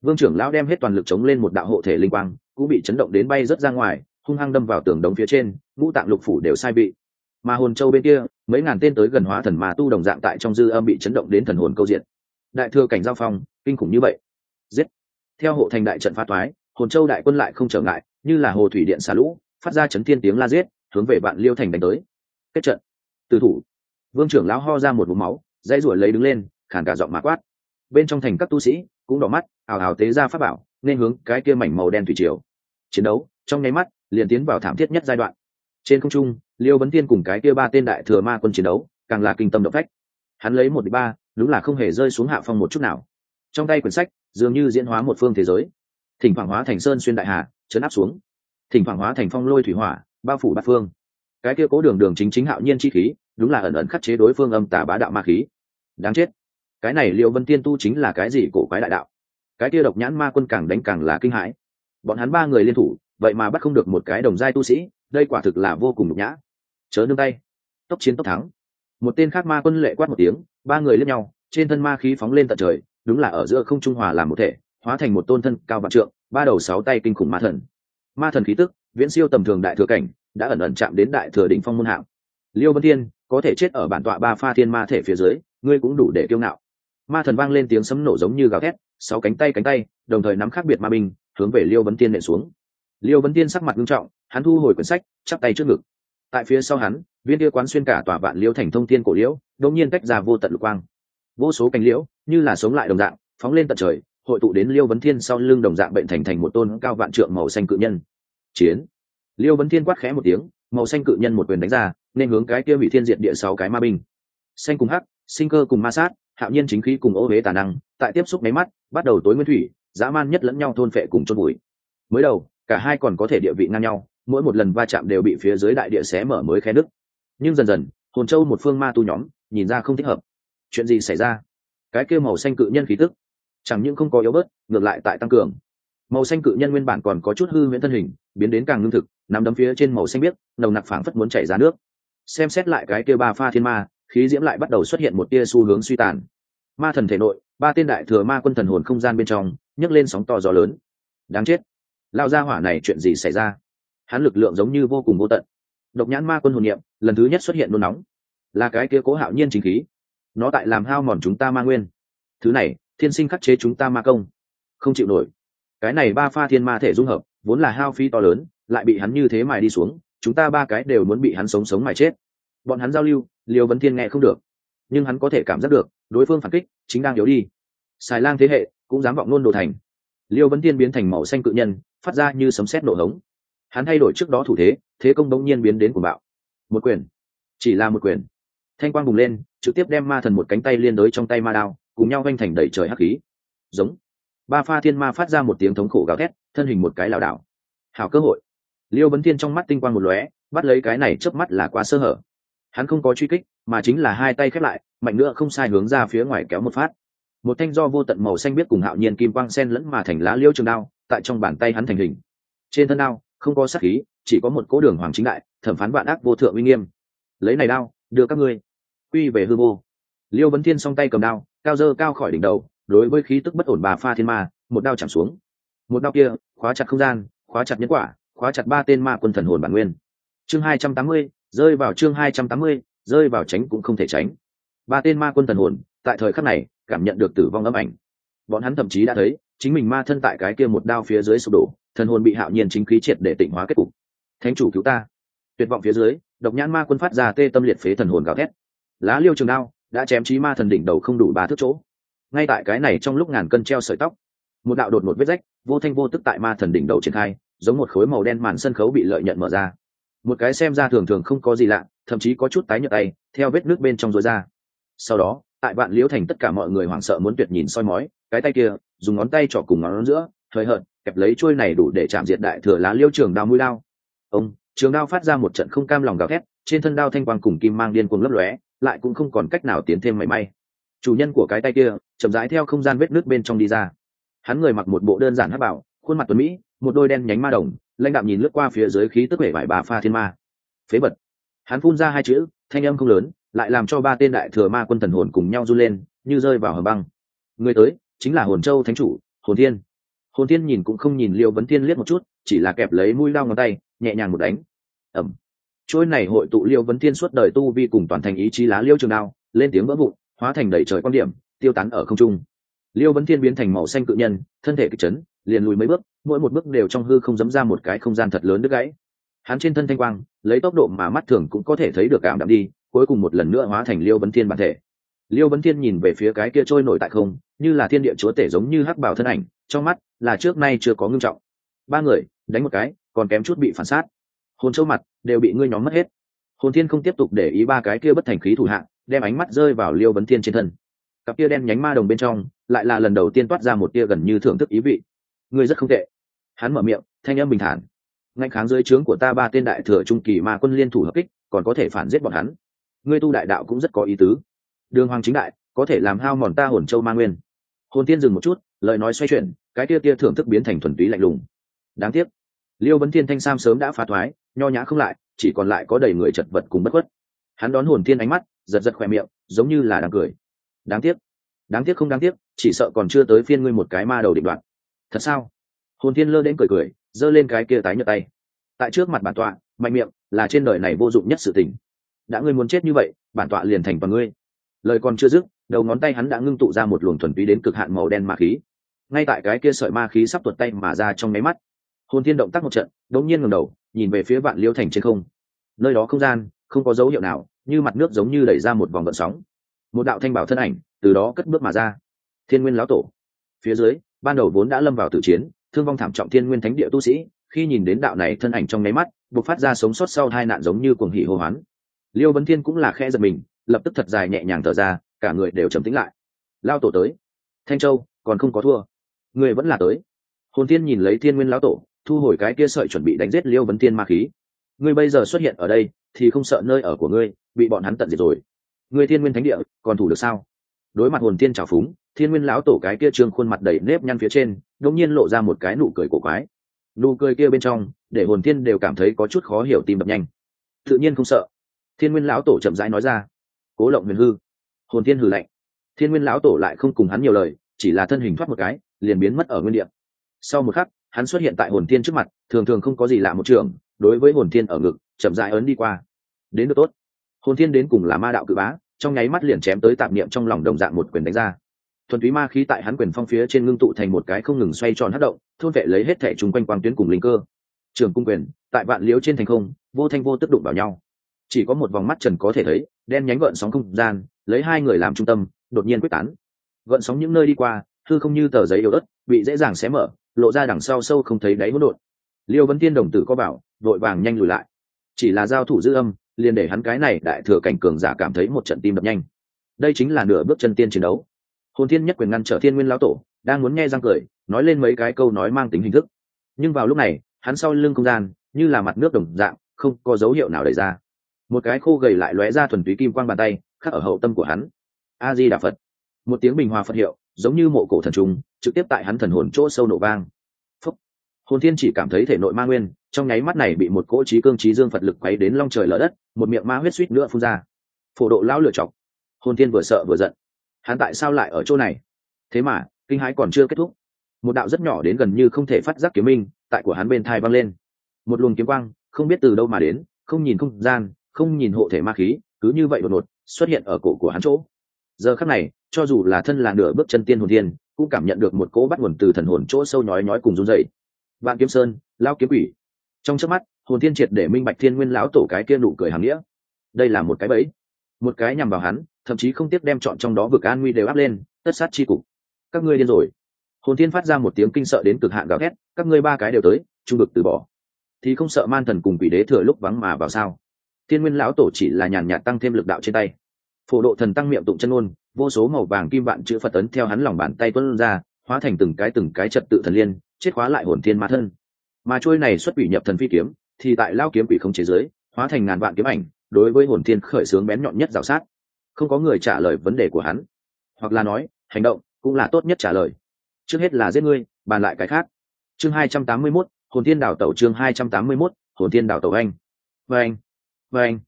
Vương trưởng lão đem hết toàn lực chống lên một đạo hộ thể linh quang, cũng bị chấn động đến bay rớt ra ngoài, hung hăng đâm vào tường đống phía trên, ngũ tạng lục phủ đều sai bị. Mà hồn châu bên kia, mấy ngàn tên tới gần hóa thần mà tu đồng dạng tại trong dư âm bị chấn động đến thần hồn câu diện. Đại thừa cảnh giao phong, kinh khủng như vậy. Giết. Theo hộ thành đại trận phá toái, hồn châu đại quân lại không trở ngại, như là hồ thủy điện xả lũ, phát ra chấn thiên tiếng la giết, hướng về vạn liêu thành đánh tới. Kết trận. Từ thủ. Vương trưởng lão ho ra một vùng máu dãy ruổi lấy đứng lên, khàn cả giọng mã quát. Bên trong thành các tu sĩ cũng đỏ mắt, ào ào tế ra pháp bảo, nên hướng cái kia mảnh màu đen thủy triều. Chiến đấu, trong nháy mắt, liền tiến vào thảm thiết nhất giai đoạn. Trên không trung, liêu vấn tiên cùng cái kia ba tên đại thừa ma quân chiến đấu, càng là kinh tâm động phách. Hắn lấy một ba, đúng là không hề rơi xuống hạ phong một chút nào. Trong tay quyển sách, dường như diễn hóa một phương thế giới. Thỉnh thoảng hóa thành sơn xuyên đại hà, chấn áp xuống. Thỉnh thoảng hóa thành phong lôi thủy hỏa, bao phủ bát phương. Cái kia cố đường đường chính chính hạo nhiên chi khí đúng là ẩn ẩn khắc chế đối phương âm tà bá đạo ma khí. Đáng chết. Cái này liệu vân tiên tu chính là cái gì cổ quái đại đạo? Cái kia độc nhãn ma quân càng đánh càng là kinh hãi. Bọn hắn ba người liên thủ, vậy mà bắt không được một cái đồng giai tu sĩ, đây quả thực là vô cùng nhục nhã. Chớ nương tay. Tốc chiến tốc thắng. Một tên khác ma quân lệ quát một tiếng, ba người lên nhau, trên thân ma khí phóng lên tận trời, đúng là ở giữa không trung hòa làm một thể, hóa thành một tôn thân cao vạn trượng, ba đầu sáu tay kinh khủng ma thần. Ma thần khí tức, viễn siêu tầm thường đại thừa cảnh, đã ẩn ẩn chạm đến đại thừa đỉnh phong môn hạng liêu vân thiên, có thể chết ở bản tọa ba pha thiên ma thể phía dưới, ngươi cũng đủ để kiêu ngạo. Ma thần vang lên tiếng sấm nổ giống như gào thét, sáu cánh tay cánh tay, đồng thời nắm khác biệt ma binh, hướng về liêu vấn tiên nện xuống. Liêu vấn tiên sắc mặt nghiêm trọng, hắn thu hồi quyển sách, chắp tay trước ngực. Tại phía sau hắn, viên kia quán xuyên cả tòa vạn liêu thành thông tiên cổ liễu, đột nhiên tách ra vô tận lục quang. Vô số cánh liễu, như là sống lại đồng dạng, phóng lên tận trời, hội tụ đến liêu vấn thiên sau lưng đồng dạng bệnh thành thành một tôn cao vạn trượng màu xanh cự nhân. Chiến! Liêu vấn thiên quát khẽ một tiếng, màu xanh cự nhân một quyền đánh ra nên hướng cái kia bị thiên diệt địa sáu cái ma binh. Xanh cùng hắc, sinh cơ cùng ma sát, hạo nhiên chính khí cùng ô huế tà năng, tại tiếp xúc máy mắt, bắt đầu tối nguyên thủy, dã man nhất lẫn nhau thôn phệ cùng chôn bụi mới đầu, cả hai còn có thể địa vị ngang nhau, mỗi một lần va chạm đều bị phía dưới đại địa xé mở mới khe nứt. Nhưng dần dần, hồn châu một phương ma tu nhóm, nhìn ra không thích hợp. Chuyện gì xảy ra? Cái kêu màu xanh cự nhân khí tức, chẳng những không có yếu bớt, ngược lại tại tăng cường. Màu xanh cự nhân nguyên bản còn có chút hư huyễn thân hình, biến đến càng ngưng thực nằm đấm phía trên màu xanh biếc, nồng nặc phảng phất muốn chảy ra nước xem xét lại cái kia ba pha thiên ma, khí diễm lại bắt đầu xuất hiện một tia xu hướng suy tàn. Ma thần thể nội, ba tên đại thừa ma quân thần hồn không gian bên trong, nhấc lên sóng to gió lớn. Đáng chết. Lao ra hỏa này chuyện gì xảy ra? Hắn lực lượng giống như vô cùng vô tận. Độc nhãn ma quân hồn niệm, lần thứ nhất xuất hiện nôn nóng. Là cái kia cố hạo nhiên chính khí. Nó tại làm hao mòn chúng ta ma nguyên. Thứ này, thiên sinh khắc chế chúng ta ma công. Không chịu nổi. Cái này ba pha thiên ma thể dung hợp, vốn là hao phi to lớn, lại bị hắn như thế mài đi xuống chúng ta ba cái đều muốn bị hắn sống sống mà chết. Bọn hắn giao lưu liều vấn thiên nghe không được. Nhưng hắn có thể cảm giác được, đối phương phản kích, chính đang yếu đi. Xài lang thế hệ, cũng dám vọng nôn đồ thành. Liêu vấn thiên biến thành màu xanh cự nhân, phát ra như sấm sét nổ hống. Hắn thay đổi trước đó thủ thế thế công bỗng nhiên biến đến cuồng bạo. Một quyền. Chỉ là một quyền. Thanh quang bùng lên, trực tiếp đem ma thần một cánh tay liên đới trong tay ma đao, cùng nhau vanh thành đẩy trời hắc khí. Giống. Ba pha thiên ma phát ra một tiếng thống khổ gào thét, thân hình một cái lảo đảo. Hảo cơ hội liêu vấn thiên trong mắt tinh quang một lóe, bắt lấy cái này chớp mắt là quá sơ hở. Hắn không có truy kích, mà chính là hai tay khép lại, mạnh nữa không sai hướng ra phía ngoài kéo một phát. Một thanh do vô tận màu xanh biết cùng hạo nhiên kim quang sen lẫn mà thành lá liêu trường đao, tại trong bàn tay hắn thành hình. Trên thân đao, không có sát khí, chỉ có một cố đường hoàng chính đại, thẩm phán vạn ác vô thượng uy nghiêm. Lấy này đao, đưa các ngươi. Quy về hư vô. Liêu vấn thiên song tay cầm đao, cao dơ cao khỏi đỉnh đầu, đối với khí tức bất ổn bà pha thiên ma, một đao chạm xuống. Một đao kia, khóa chặt không gian, khóa chặt nhân quả khóa chặt ba tên ma quân thần hồn bản nguyên. Chương hai trăm tám mươi, rơi vào chương hai trăm tám mươi, rơi vào tránh cũng không thể tránh. Ba tên ma quân thần hồn, tại thời khắc này, cảm nhận được tử vong âm ảnh. Bọn hắn thậm chí đã thấy, chính mình ma thân tại cái kia một đao phía dưới sụp đổ, thần hồn bị hạo nhiên chính khí triệt để tịnh hóa kết cục. Thánh chủ cứu ta. Tuyệt vọng phía dưới, độc nhãn ma quân phát ra tê tâm liệt phế thần hồn gào thét. Lá liêu trường đao đã chém trí ma thần đỉnh đầu không đủ ba thước chỗ. Ngay tại cái này trong lúc ngàn cân treo sợi tóc, một đạo đột một vết rách, vô thanh vô tức tại ma thần đỉnh đầu triển khai giống một khối màu đen màn sân khấu bị lợi nhận mở ra. Một cái xem ra thường thường không có gì lạ, thậm chí có chút tái nhợt tay, theo vết nước bên trong rối ra. Sau đó, tại bạn liễu thành tất cả mọi người hoảng sợ muốn tuyệt nhìn soi mói, cái tay kia, dùng ngón tay trỏ cùng ngón giữa thời hợt, kẹp lấy trôi này đủ để chạm diệt đại thừa lá liêu trường đao mũi lao ông, trường đao phát ra một trận không cam lòng gào thét, trên thân đao thanh quang cùng kim mang điên cuồng lấp lóe, lại cũng không còn cách nào tiến thêm mảy may. Chủ nhân của cái tay kia, chậm rãi theo không gian vết nước bên trong đi ra. Hắn người mặc một bộ đơn giản hát bảo, khuôn mặt tuấn mỹ một đôi đen nhánh ma đồng, lãnh đạm nhìn lướt qua phía dưới khí tức vẻ vải bà pha thiên ma. Phế vật. Hắn phun ra hai chữ, thanh âm không lớn, lại làm cho ba tên đại thừa ma quân thần hồn cùng nhau run lên, như rơi vào hầm băng. Người tới, chính là hồn châu thánh chủ, hồn thiên. Hồn thiên nhìn cũng không nhìn liêu vấn thiên liếc một chút, chỉ là kẹp lấy mũi lao ngón tay, nhẹ nhàng một đánh. Ẩm chuỗi này hội tụ liêu vấn thiên suốt đời tu vi cùng toàn thành ý chí lá liêu trường đao, lên tiếng vỡ vụn, hóa thành đầy trời quan điểm, tiêu tán ở không trung. Liêu vấn thiên biến thành màu xanh cự nhân, thân thể kịch chấn, liền lùi mấy bước mỗi một bước đều trong hư không dấm ra một cái không gian thật lớn đứt gãy. Hắn trên thân thanh quang, lấy tốc độ mà mắt thường cũng có thể thấy được cảm đạm đi, cuối cùng một lần nữa hóa thành liêu vấn thiên bản thể. Liêu vấn thiên nhìn về phía cái kia trôi nổi tại không, như là thiên địa chúa tể giống như hắc bảo thân ảnh, trong mắt là trước nay chưa có ngưng trọng. Ba người, đánh một cái, còn kém chút bị phản sát. Hồn châu mặt đều bị ngươi nhóm mất hết. Hồn thiên không tiếp tục để ý ba cái kia bất thành khí thủ hạng, đem ánh mắt rơi vào liêu vấn thiên trên thân. Cặp kia đen nhánh ma đồng bên trong, lại là lần đầu tiên toát ra một tia gần như thưởng thức ý vị. Ngươi rất không tệ hắn mở miệng, thanh âm bình thản. Ngạnh kháng dưới trướng của ta ba tên đại thừa trung kỳ ma quân liên thủ hợp kích, còn có thể phản giết bọn hắn. Ngươi tu đại đạo cũng rất có ý tứ. Đường hoàng chính đại, có thể làm hao mòn ta hồn châu ma nguyên. Hồn tiên dừng một chút, lời nói xoay chuyển, cái tia tia thưởng thức biến thành thuần túy lạnh lùng. Đáng tiếc, liêu vấn thiên thanh sam sớm đã phá thoái, nho nhã không lại, chỉ còn lại có đầy người chật vật cùng bất khuất. Hắn đón hồn tiên ánh mắt, giật giật khỏe miệng, giống như là đang cười. Đáng tiếc đáng tiếc không đáng tiếc, chỉ sợ còn chưa tới phiên ngươi một cái ma đầu định đoạn. Thật sao? Hồn thiên lơ đến cười cười, giơ lên cái kia tái nhợt tay. Tại trước mặt bản tọa, mạnh miệng là trên đời này vô dụng nhất sự tình. Đã ngươi muốn chết như vậy, bản tọa liền thành vào ngươi. Lời còn chưa dứt, đầu ngón tay hắn đã ngưng tụ ra một luồng thuần túy đến cực hạn màu đen ma khí. Ngay tại cái kia sợi ma khí sắp tuột tay mà ra trong máy mắt, hồn thiên động tác một trận, đống nhiên ngẩng đầu, nhìn về phía vạn liêu thành trên không. Nơi đó không gian, không có dấu hiệu nào, như mặt nước giống như đẩy ra một vòng vận sóng. Một đạo thanh bảo thân ảnh từ đó cất bước mà ra. Thiên nguyên lão tổ. Phía dưới, ban đầu vốn đã lâm vào tử chiến thương vong thảm trọng thiên nguyên thánh địa tu sĩ, khi nhìn đến đạo này thân ảnh trong nháy mắt buộc phát ra sống sót sau hai nạn giống như cuồng hỉ hô hoán. Liêu vấn thiên cũng là khe giật mình, lập tức thật dài nhẹ nhàng thở ra, cả người đều trầm tĩnh lại. Lao tổ tới. Thanh châu, còn không có thua. Người vẫn là tới. Hồn thiên nhìn lấy thiên nguyên lão tổ, thu hồi cái kia sợi chuẩn bị đánh giết liêu vấn thiên ma khí. Ngươi bây giờ xuất hiện ở đây, thì không sợ nơi ở của ngươi, bị bọn hắn tận diệt rồi. Ngươi thiên nguyên thánh địa, còn thủ được sao? Đối mặt hồn thiên trào phúng thiên nguyên lão tổ cái kia trương khuôn mặt đầy nếp nhăn phía trên, đột nhiên lộ ra một cái nụ cười cổ quái. Nụ cười kia bên trong, để hồn thiên đều cảm thấy có chút khó hiểu tìm đập nhanh. Tự nhiên không sợ. Thiên nguyên lão tổ chậm rãi nói ra. Cố lộng huyền hư. Hồn thiên hừ lạnh. Thiên nguyên lão tổ lại không cùng hắn nhiều lời, chỉ là thân hình thoát một cái, liền biến mất ở nguyên địa. Sau một khắc, hắn xuất hiện tại hồn thiên trước mặt, thường thường không có gì lạ một trường, đối với hồn thiên ở ngực, chậm rãi ấn đi qua. Đến được tốt. Hồn thiên đến cùng là ma đạo cự bá, trong nháy mắt liền chém tới tạp niệm trong lòng đồng dạng một quyền đánh ra thuần túy ma khí tại hắn quyền phong phía trên ngưng tụ thành một cái không ngừng xoay tròn hất động, thôn vệ lấy hết thẻ chung quanh quang tuyến cùng linh cơ. Trường cung quyền, tại vạn liếu trên thành không, vô thanh vô tức đụng vào nhau. Chỉ có một vòng mắt trần có thể thấy, đen nhánh gợn sóng không gian, lấy hai người làm trung tâm, đột nhiên quyết tán. Gợn sóng những nơi đi qua thư không như tờ giấy yếu ớt, bị dễ dàng xé mở, lộ ra đằng sau sâu không thấy đáy hỗn độn. Liêu vấn tiên đồng tử có bảo, vội vàng nhanh lùi lại. Chỉ là giao thủ dư âm, liền để hắn cái này đại thừa cảnh cường giả cảm thấy một trận tim đập nhanh. Đây chính là nửa bước chân tiên chiến đấu hồn thiên nhất quyền ngăn trở thiên nguyên lão tổ, đang muốn nghe răng cười, nói lên mấy cái câu nói mang tính hình thức. Nhưng vào lúc này, hắn sau lưng không gian, như là mặt nước đồng dạng, không có dấu hiệu nào đẩy ra. Một cái khô gầy lại lóe ra thuần túy kim quang bàn tay, khắc ở hậu tâm của hắn. A di đà phật. Một tiếng bình hòa phật hiệu, giống như mộ cổ thần trùng, trực tiếp tại hắn thần hồn chỗ sâu nổ vang. Phúc. hồn thiên chỉ cảm thấy thể nội ma nguyên, trong nháy mắt này bị một cỗ trí cương trí dương phật lực quấy đến long trời lở đất, một miệng ma huyết suýt nữa phun ra. Phổ độ lão lửa chọc hồn thiên vừa sợ vừa giận hắn tại sao lại ở chỗ này? Thế mà, kinh hãi còn chưa kết thúc. Một đạo rất nhỏ đến gần như không thể phát giác kiếm minh tại của hắn bên thai văng lên. Một luồng kiếm quang, không biết từ đâu mà đến, không nhìn không gian, không nhìn hộ thể ma khí, cứ như vậy đột ngột xuất hiện ở cổ của hắn chỗ. Giờ khắc này, cho dù là thân là nửa bước chân tiên hồn thiên cũng cảm nhận được một cỗ bắt nguồn từ thần hồn chỗ sâu nhói nhói cùng run dậy vạn kiếm sơn lao kiếm quỷ. Trong chớp mắt, hồn thiên triệt để minh bạch thiên nguyên lão tổ cái kia nụ cười hàm nghĩa. Đây là một cái bẫy. Một cái nhằm vào hắn thậm chí không tiếc đem chọn trong đó vực an nguy đều áp lên, tất sát chi cục. Các ngươi điên rồi. Hồn thiên phát ra một tiếng kinh sợ đến cực hạn gào thét, các ngươi ba cái đều tới, trung vực từ bỏ. Thì không sợ man thần cùng quỷ đế thừa lúc vắng mà vào sao? Thiên nguyên lão tổ chỉ là nhàn nhạt tăng thêm lực đạo trên tay. Phổ độ thần tăng miệng tụng chân ôn vô số màu vàng kim vạn chữ phật ấn theo hắn lòng bàn tay tuân ra, hóa thành từng cái từng cái trật tự thần liên, chết khóa lại hồn thiên ma thân. Mà trôi này xuất quỷ nhập thần phi kiếm, thì tại lao kiếm quỷ không chế giới, hóa thành ngàn vạn kiếm ảnh, đối với hồn thiên khởi sướng bén nhọn nhất rào sát không có người trả lời vấn đề của hắn. Hoặc là nói hành động cũng là tốt nhất trả lời. Trước hết là giết ngươi bàn lại cái khác. Chương hai trăm tám mươi 281, hồn thiên đảo tẩu chương hai trăm tám mươi 281, hồn thiên đảo tẩu anh. Và anh và anh.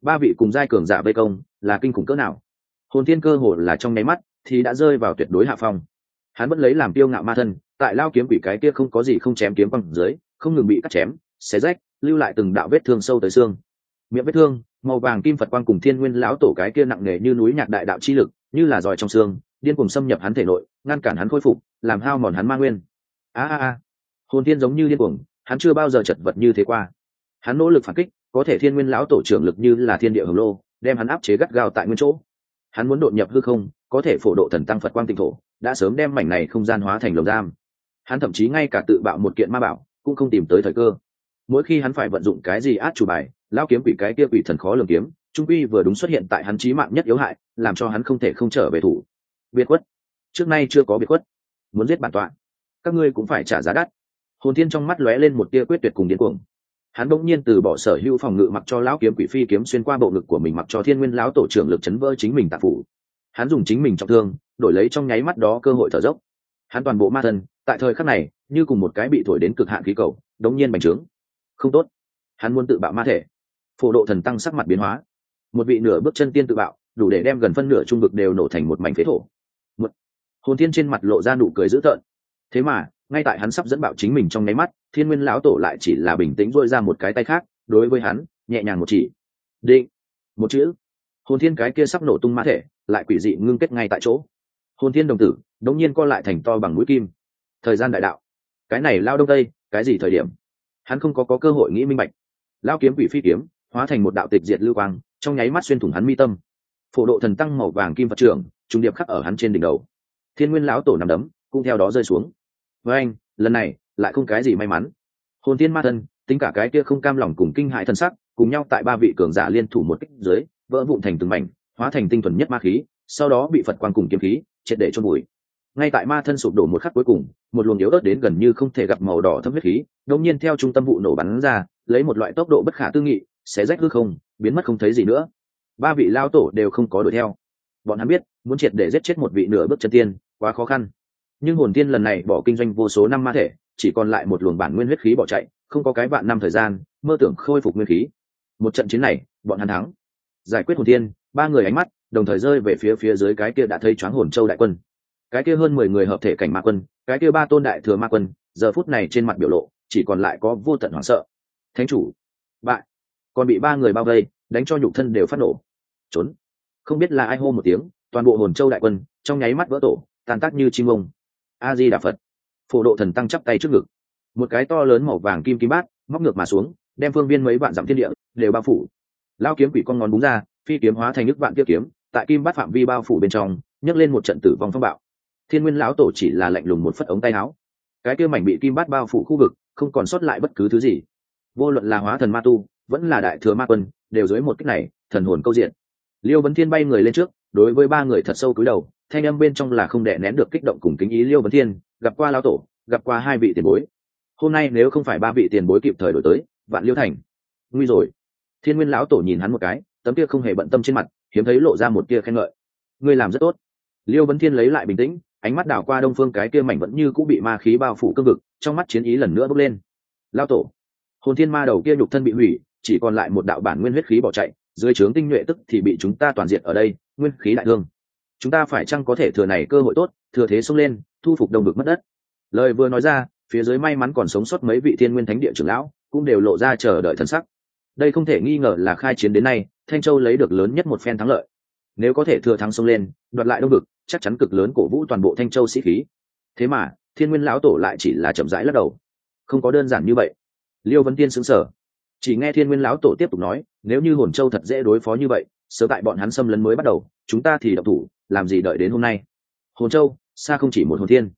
Ba vị cùng giai cường giả vây công là kinh khủng cỡ nào? Hồn thiên cơ hồ là trong nháy mắt thì đã rơi vào tuyệt đối hạ phong. Hắn vẫn lấy làm tiêu ngạo ma thân tại lao kiếm quỷ cái kia không có gì không chém kiếm bằng dưới không ngừng bị cắt chém xé rách lưu lại từng đạo vết thương sâu tới xương miệng vết thương, màu vàng kim phật quang cùng thiên nguyên lão tổ cái kia nặng nề như núi nhạc đại đạo chi lực, như là giỏi trong xương, điên cùng xâm nhập hắn thể nội, ngăn cản hắn khôi phục, làm hao mòn hắn ma nguyên. A a a, hồn thiên giống như điên cuồng, hắn chưa bao giờ chật vật như thế qua. Hắn nỗ lực phản kích, có thể thiên nguyên lão tổ trưởng lực như là thiên địa hồng lô, đem hắn áp chế gắt gao tại nguyên chỗ. Hắn muốn đột nhập hư không, có thể phổ độ thần tăng phật quang tinh thổ, đã sớm đem mảnh này không gian hóa thành lồng giam. Hắn thậm chí ngay cả tự bạo một kiện ma bảo, cũng không tìm tới thời cơ. Mỗi khi hắn phải vận dụng cái gì át chủ bài lao kiếm quỷ cái kia quỷ thần khó lường kiếm, trung quy vừa đúng xuất hiện tại hắn trí mạng nhất yếu hại, làm cho hắn không thể không trở về thủ. Biệt khuất. Trước nay chưa có biệt khuất. Muốn giết bản tọa. Các ngươi cũng phải trả giá đắt. Hồn thiên trong mắt lóe lên một tia quyết tuyệt cùng điên cuồng. Hắn bỗng nhiên từ bỏ sở hữu phòng ngự mặc cho lão kiếm quỷ phi kiếm xuyên qua bộ ngực của mình mặc cho thiên nguyên lão tổ trưởng lực chấn vỡ chính mình tạ phủ. Hắn dùng chính mình trọng thương, đổi lấy trong nháy mắt đó cơ hội thở dốc. Hắn toàn bộ ma thân, tại thời khắc này, như cùng một cái bị thổi đến cực hạn khí cầu, đống nhiên bành trướng. Không tốt. Hắn muốn tự bạo ma thể phổ độ thần tăng sắc mặt biến hóa. Một vị nửa bước chân tiên tự bạo đủ để đem gần phân nửa trung vực đều nổ thành một mảnh phế thổ. Một hồn thiên trên mặt lộ ra nụ cười dữ tợn. Thế mà ngay tại hắn sắp dẫn bạo chính mình trong nháy mắt thiên nguyên lão tổ lại chỉ là bình tĩnh dôi ra một cái tay khác đối với hắn nhẹ nhàng một chỉ. Định. Một chữ. Hồn thiên cái kia sắp nổ tung mã thể lại quỷ dị ngưng kết ngay tại chỗ. Hồn thiên đồng tử đống nhiên co lại thành to bằng mũi kim. Thời gian đại đạo. Cái này lao đông tây cái gì thời điểm? Hắn không có, có cơ hội nghĩ minh bạch. Lao kiếm quỷ phi kiếm hóa thành một đạo tịch diệt lưu quang, trong nháy mắt xuyên thủng hắn mi tâm. Phổ độ thần tăng màu vàng kim vật trưởng trung điệp khắc ở hắn trên đỉnh đầu. Thiên nguyên lão tổ nằm đấm, cũng theo đó rơi xuống. Với anh, lần này, lại không cái gì may mắn. Hồn thiên ma thân tính cả cái kia không cam lòng cùng kinh hại thân sắc, cùng nhau tại ba vị cường giả liên thủ một kích dưới, vỡ vụn thành từng mảnh, hóa thành tinh thuần nhất ma khí, sau đó bị phật quang cùng kiếm khí triệt để chôn bụi ngay tại ma thân sụp đổ một khắc cuối cùng, một luồng yếu ớt đến gần như không thể gặp màu đỏ thâm huyết khí, đột nhiên theo trung tâm vụ nổ bắn ra, lấy một loại tốc độ bất khả tư nghị sẽ rách hư không, biến mất không thấy gì nữa. Ba vị lao tổ đều không có đuổi theo. Bọn hắn biết, muốn triệt để giết chết một vị nửa bước chân tiên, quá khó khăn. Nhưng hồn tiên lần này bỏ kinh doanh vô số năm ma thể, chỉ còn lại một luồng bản nguyên huyết khí bỏ chạy, không có cái vạn năm thời gian, mơ tưởng khôi phục nguyên khí. Một trận chiến này, bọn hắn thắng. Giải quyết hồn tiên, ba người ánh mắt, đồng thời rơi về phía phía dưới cái kia đã thấy choáng hồn châu đại quân. Cái kia hơn mười người hợp thể cảnh ma quân, cái kia ba tôn đại thừa ma quân, giờ phút này trên mặt biểu lộ, chỉ còn lại có vô tận hoảng sợ. Thánh chủ, bại! Còn bị ba người bao vây, đánh cho nhục thân đều phát nổ. Trốn. Không biết là ai hô một tiếng, toàn bộ hồn châu đại quân, trong nháy mắt vỡ tổ, tàn tác như chim ông a di đà phật. Phổ độ thần tăng chắp tay trước ngực. Một cái to lớn màu vàng kim kim bát, móc ngược mà xuống, đem phương viên mấy vạn dặm thiên địa, đều bao phủ. Lao kiếm quỷ con ngón búng ra, phi kiếm hóa thành nước vạn tiết kiếm, tại kim bát phạm vi bao phủ bên trong, nhấc lên một trận tử vong phong bạo. Thiên nguyên lão tổ chỉ là lạnh lùng một phất ống tay áo. Cái kia mảnh bị kim bát bao phủ khu vực, không còn sót lại bất cứ thứ gì. Vô luận là hóa thần ma tu vẫn là đại thừa ma quân, đều dưới một cách này, thần hồn câu diện. Liêu vấn thiên bay người lên trước, đối với ba người thật sâu cúi đầu, thanh âm bên trong là không đè nén được kích động cùng kính ý liêu vấn thiên, gặp qua lão tổ, gặp qua hai vị tiền bối. Hôm nay nếu không phải ba vị tiền bối kịp thời đổi tới, vạn liêu thành. Nguy rồi. Thiên nguyên lão tổ nhìn hắn một cái, tấm kia không hề bận tâm trên mặt, hiếm thấy lộ ra một tia khen ngợi. Ngươi làm rất tốt. Liêu vấn thiên lấy lại bình tĩnh, ánh mắt đảo qua đông phương cái kia mảnh vẫn như cũng bị ma khí bao phủ cương vực, trong mắt chiến ý lần nữa bốc lên. Lao tổ, hồn thiên ma đầu kia nhục thân bị hủy chỉ còn lại một đạo bản nguyên huyết khí bỏ chạy dưới trướng tinh nhuệ tức thì bị chúng ta toàn diện ở đây nguyên khí đại thương. Chúng ta phải chăng có thể thừa này cơ hội tốt thừa thế xông lên thu phục đông bực mất đất? Lời vừa nói ra phía dưới may mắn còn sống sót mấy vị thiên nguyên thánh địa trưởng lão cũng đều lộ ra chờ đợi thân sắc. Đây không thể nghi ngờ là khai chiến đến nay thanh châu lấy được lớn nhất một phen thắng lợi. Nếu có thể thừa thắng xông lên đoạt lại đông bực, chắc chắn cực lớn cổ vũ toàn bộ thanh châu sĩ khí. Thế mà thiên nguyên lão tổ lại chỉ là chậm rãi lắc đầu. Không có đơn giản như vậy. Liêu vấn tiên xứng sở chỉ nghe thiên nguyên lão tổ tiếp tục nói, nếu như hồn châu thật dễ đối phó như vậy, sớm tại bọn hắn xâm lấn mới bắt đầu, chúng ta thì độc thủ, làm gì đợi đến hôm nay? Hồn châu, xa không chỉ một hồn thiên.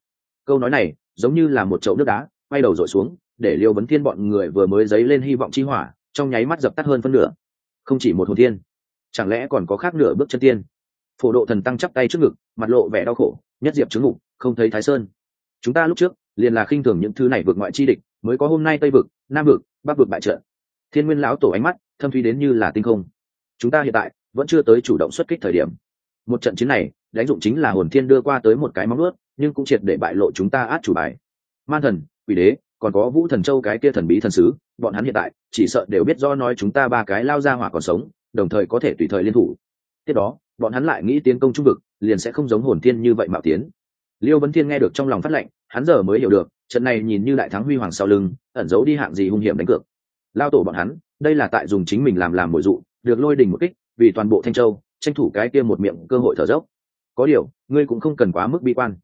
Câu nói này, giống như là một chậu nước đá, quay đầu dội xuống, để liêu vấn thiên bọn người vừa mới dấy lên hy vọng chi hỏa, trong nháy mắt dập tắt hơn phân nửa. Không chỉ một hồn thiên, chẳng lẽ còn có khác nửa bước chân tiên? Phổ độ thần tăng chắp tay trước ngực, mặt lộ vẻ đau khổ, nhất diệp chứng ngục, không thấy thái sơn. Chúng ta lúc trước liền là khinh thường những thứ này vượt ngoại chi địch, mới có hôm nay tây vực, nam vực, bắc vực bại trận thiên nguyên lão tổ ánh mắt, thâm thúy đến như là tinh không. Chúng ta hiện tại, vẫn chưa tới chủ động xuất kích thời điểm. Một trận chiến này, đánh dụng chính là hồn thiên đưa qua tới một cái móng ướt nhưng cũng triệt để bại lộ chúng ta át chủ bài. Man thần, quỷ đế, còn có vũ thần châu cái kia thần bí thần sứ, bọn hắn hiện tại, chỉ sợ đều biết do nói chúng ta ba cái lao ra hỏa còn sống, đồng thời có thể tùy thời liên thủ. Tiếp đó, bọn hắn lại nghĩ tiến công trung vực, liền sẽ không giống hồn thiên như vậy mạo tiến. Liêu vấn thiên nghe được trong lòng phát lệnh, hắn giờ mới hiểu được, trận này nhìn như đại thắng huy hoàng sau lưng, ẩn giấu đi hạng gì hung hiểm đánh cược lao tổ bọn hắn, đây là tại dùng chính mình làm làm mồi dụ, được lôi đình một kích, vì toàn bộ thanh châu, tranh thủ cái kia một miệng cơ hội thở dốc. Có điều, ngươi cũng không cần quá mức bi quan.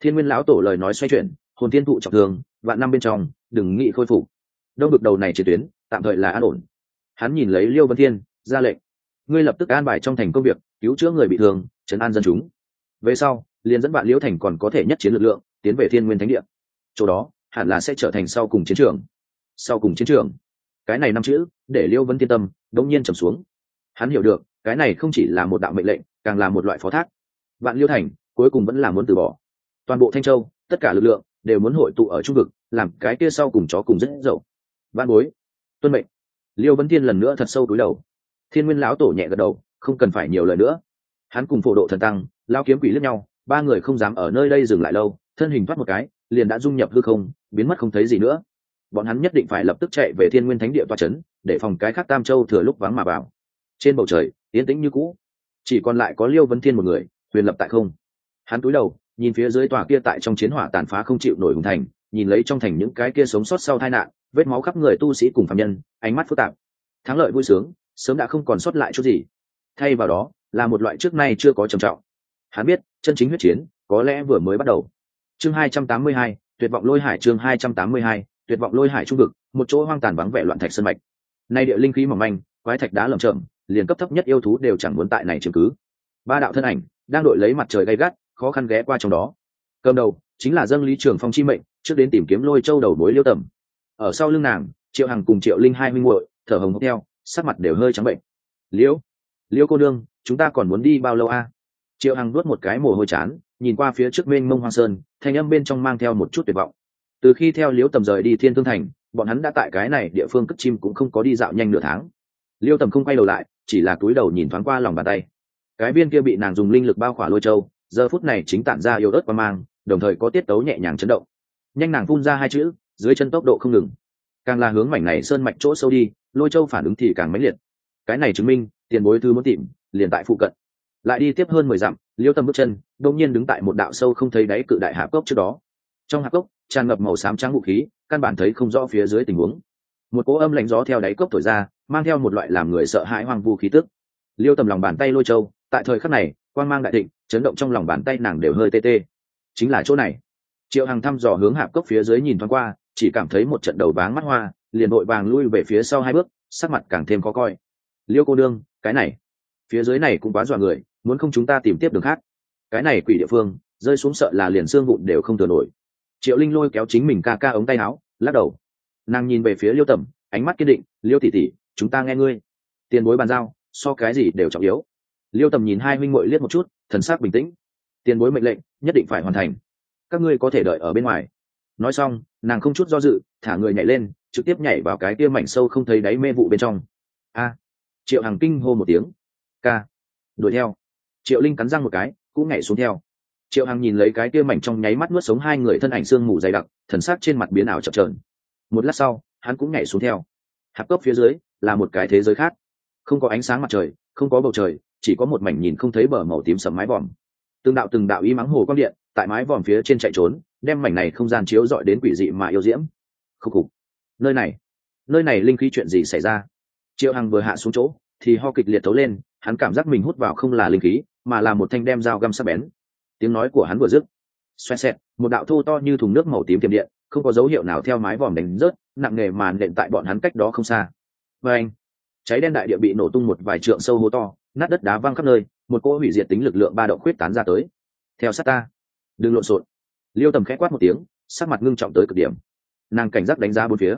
Thiên nguyên lão tổ lời nói xoay chuyển, hồn thiên thụ trọng thương, vạn năm bên trong, đừng nghĩ khôi phục. Đông vực đầu này chỉ tuyến, tạm thời là an ổn. Hắn nhìn lấy liêu vân thiên, ra lệnh. Ngươi lập tức an bài trong thành công việc, cứu chữa người bị thương chấn an dân chúng. Về sau, liền dẫn bạn liễu thành còn có thể nhất chiến lực lượng, tiến về thiên nguyên thánh địa. Chỗ đó, hẳn là sẽ trở thành sau cùng chiến trường. Sau cùng chiến trường cái này năm chữ, để liêu vân thiên tâm đống nhiên trầm xuống. Hắn hiểu được, cái này không chỉ là một đạo mệnh lệnh, càng là một loại phó thác. Vạn liêu thành, cuối cùng vẫn là muốn từ bỏ. Toàn bộ thanh châu, tất cả lực lượng đều muốn hội tụ ở trung vực, làm cái kia sau cùng chó cùng rất dậu. Văn bối, tuân mệnh. Liêu vân thiên lần nữa thật sâu túi đầu. Thiên nguyên lão tổ nhẹ gật đầu, không cần phải nhiều lời nữa. Hắn cùng phổ độ thần tăng lao kiếm quỷ lướt nhau, ba người không dám ở nơi đây dừng lại lâu, thân hình thoát một cái, liền đã dung nhập hư không, biến mất không thấy gì nữa bọn hắn nhất định phải lập tức chạy về thiên nguyên thánh địa toa c h ấ n để phòng cái khác tam châu thừa lúc vắng mà vào. Trên bầu trời yến tĩnh như cũ. Chỉ còn lại có liêu vân thiên một người huyền lập tại không. Hắn cúi đầu nhìn phía dưới tòa kia tại trong chiến hỏa tàn phá không chịu nổi hùng thành nhìn lấy trong thành những cái kia sống sót sau tai nạn vết máu khắp người tu sĩ cùng phạm nhân ánh mắt phức tạp. Thắng lợi vui sướng sớm đã không còn sót lại chút gì. Thay vào đó là một loại trước nay chưa có trầm trọng. Hắn biết chân chính huyết chiến có lẽ vừa mới bắt đầu. Chương 282, tuyệt vọng lôi hải chương 282, tuyệt vọng lôi hải trung vực, một chỗ hoang tàn vắng vẻ loạn thạch sơn mạch. Nay địa linh khí mỏng manh, quái thạch đá lởm chởm, liền cấp thấp nhất yêu thú đều chẳng muốn tại này chiếm cứ. Ba đạo thân ảnh, đang đội lấy mặt trời gay gắt, khó khăn ghé qua trong đó. Cầm đầu, chính là dâng lý trường phong chi mệnh, trước đến tìm kiếm lôi châu đầu mối liêu tầm. Ở sau lưng nàng, triệu hằng cùng triệu linh hai minh muội, thở hồng hộc theo, sắc mặt đều hơi trắng bệnh. Liễu liễu cô đương chúng ta còn muốn đi bao lâu a? Triệu hằng nuốt một cái mồ hôi chán, nhìn qua phía trước mênh mông hoang sơn, thanh âm bên trong mang theo một chút tuyệt vọng từ khi theo liễu tầm rời đi thiên thương thành, bọn hắn đã tại cái này địa phương cất chim cũng không có đi dạo nhanh nửa tháng. Liêu tầm không quay đầu lại, chỉ là túi đầu nhìn thoáng qua lòng bàn tay. Cái viên kia bị nàng dùng linh lực bao khỏa lôi châu, giờ phút này chính tản ra yếu ớt qua mang, đồng thời có tiết tấu nhẹ nhàng chấn động. Nhanh nàng phun ra hai chữ, dưới chân tốc độ không ngừng. Càng là hướng mảnh này sơn mạch chỗ sâu đi, lôi châu phản ứng thì càng mãnh liệt. Cái này chứng minh, tiền bối thư muốn tìm, liền tại phụ cận. Lại đi tiếp hơn mười dặm liêu tâm bước chân đông nhiên đứng tại một đạo sâu không thấy đáy cự đại hạp cốc trước đó. Trong hạp cốc tràn ngập màu xám trắng vũ khí, căn bản thấy không rõ phía dưới tình huống. Một cỗ âm lạnh gió theo đáy cốc thổi ra, mang theo một loại làm người sợ hãi hoang vu khí tức. Liêu tầm lòng bàn tay lôi châu, tại thời khắc này quan mang đại thịnh, chấn động trong lòng bàn tay nàng đều hơi tê tê. Chính là chỗ này. Triệu hằng thăm dò hướng hạp cốc phía dưới nhìn thoáng qua, chỉ cảm thấy một trận đầu váng mắt hoa, liền đội vàng lui về phía sau hai bước, sắc mặt càng thêm khó coi. Liêu cô đương cái này. Phía dưới này cũng quá dọa người, muốn không chúng ta tìm tiếp đường khác. Cái này quỷ địa phương, rơi xuống sợ là liền xương vụn đều không thừa nổi triệu linh lôi kéo chính mình ca ca ống tay áo, lắc đầu. Nàng nhìn về phía liêu tầm ánh mắt kiên định, liêu tỉ tỉ chúng ta nghe ngươi. Tiền bối bàn giao, so cái gì đều trọng yếu. Liêu tầm nhìn hai minh muội liếc một chút, thần sắc bình tĩnh. Tiền bối mệnh lệnh, nhất định phải hoàn thành. Các ngươi có thể đợi ở bên ngoài. Nói xong, nàng không chút do dự, thả người nhảy lên, trực tiếp nhảy vào cái kia mảnh sâu không thấy đáy mê vụ bên trong. A. Triệu hằng kinh hô một tiếng. K. đuổi theo. Triệu linh cắn răng một cái, cũng nhảy xuống theo triệu hằng nhìn lấy cái kia mảnh trong nháy mắt nuốt sống hai người thân ảnh sương mù dày đặc, thần sắc trên mặt biến ảo chập trờn một lát sau, hắn cũng nhảy xuống theo. Hạp cốc phía dưới là một cái thế giới khác. Không có ánh sáng mặt trời, không có bầu trời, chỉ có một mảnh nhìn không thấy bờ màu tím sầm mái vòm. Từng đạo từng đạo y mắng hồ quang điện tại mái vòm phía trên chạy trốn, đem mảnh này không gian chiếu dọi đến quỷ dị mà yêu diễm. Khúc khục. Nơi này nơi này linh khí chuyện gì xảy ra? Triệu hằng vừa hạ xuống chỗ, thì ho kịch liệt thấu lên, hắn cảm giác mình hút vào không là linh khí, mà là một thanh đem dao găm sắc bén tiếng nói của hắn vừa dứt. Xoẹt xẹt, một đạo thô to như thùng nước màu tím tiềm điện, không có dấu hiệu nào theo mái vòm đánh rớt, nặng nề màn nện tại bọn hắn cách đó không xa. Và anh cháy đen đại địa bị nổ tung một vài trượng sâu hố to, nát đất đá văng khắp nơi, một cỗ hủy diệt tính lực lượng ba động khuyết tán ra tới. Theo sát ta. Đừng lộn xộn. Liêu tầm khẽ quát một tiếng, sắc mặt ngưng trọng tới cực điểm. Nàng cảnh giác đánh giá bốn phía.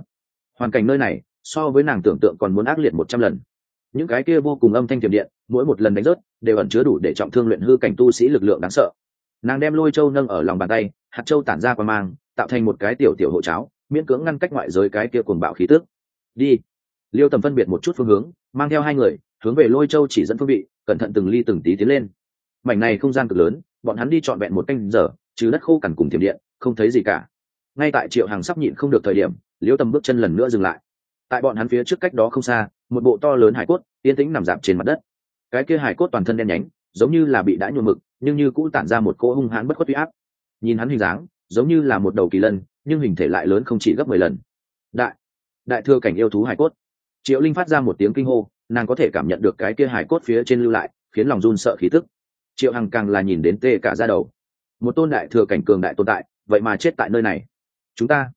Hoàn cảnh nơi này, so với nàng tưởng tượng còn muốn ác liệt một trăm lần. Những cái kia vô cùng âm thanh tiềm điện, mỗi một lần đánh rớt, đều ẩn chứa đủ để trọng thương luyện hư cảnh tu sĩ lực lượng đáng sợ nàng đem lôi châu nâng ở lòng bàn tay, hạt châu tản ra qua mang, tạo thành một cái tiểu tiểu hộ cháo, miễn cưỡng ngăn cách ngoại giới cái kia cuồng bạo khí tước đi. Liêu tầm phân biệt một chút phương hướng, mang theo hai người, hướng về lôi châu chỉ dẫn phương vị, cẩn thận từng ly từng tí tiến lên. Mảnh này không gian cực lớn, bọn hắn đi trọn vẹn một canh giờ chứ đất khô cằn cùng tiềm điện, không thấy gì cả. Ngay tại triệu hàng sắp nhịn không được thời điểm, liêu tầm bước chân lần nữa dừng lại. Tại bọn hắn phía trước cách đó không xa, một bộ to lớn hải cốt, yên tĩnh nằm dạp trên mặt đất. Cái kia hải cốt toàn thân đen nhánh, giống như là bị đã nhuộm mực nhưng như cũng tản ra một cỗ hung hãn bất khuất huy áp. Nhìn hắn hình dáng, giống như là một đầu kỳ lân, nhưng hình thể lại lớn không chỉ gấp mười lần. Đại đại thừa cảnh yêu thú hải cốt. Triệu linh phát ra một tiếng kinh hô, nàng có thể cảm nhận được cái kia hải cốt phía trên lưu lại, khiến lòng run sợ khí tức. Triệu hằng càng là nhìn đến tê cả ra đầu. Một tôn đại thừa cảnh cường đại tồn tại, vậy mà chết tại nơi này. Chúng ta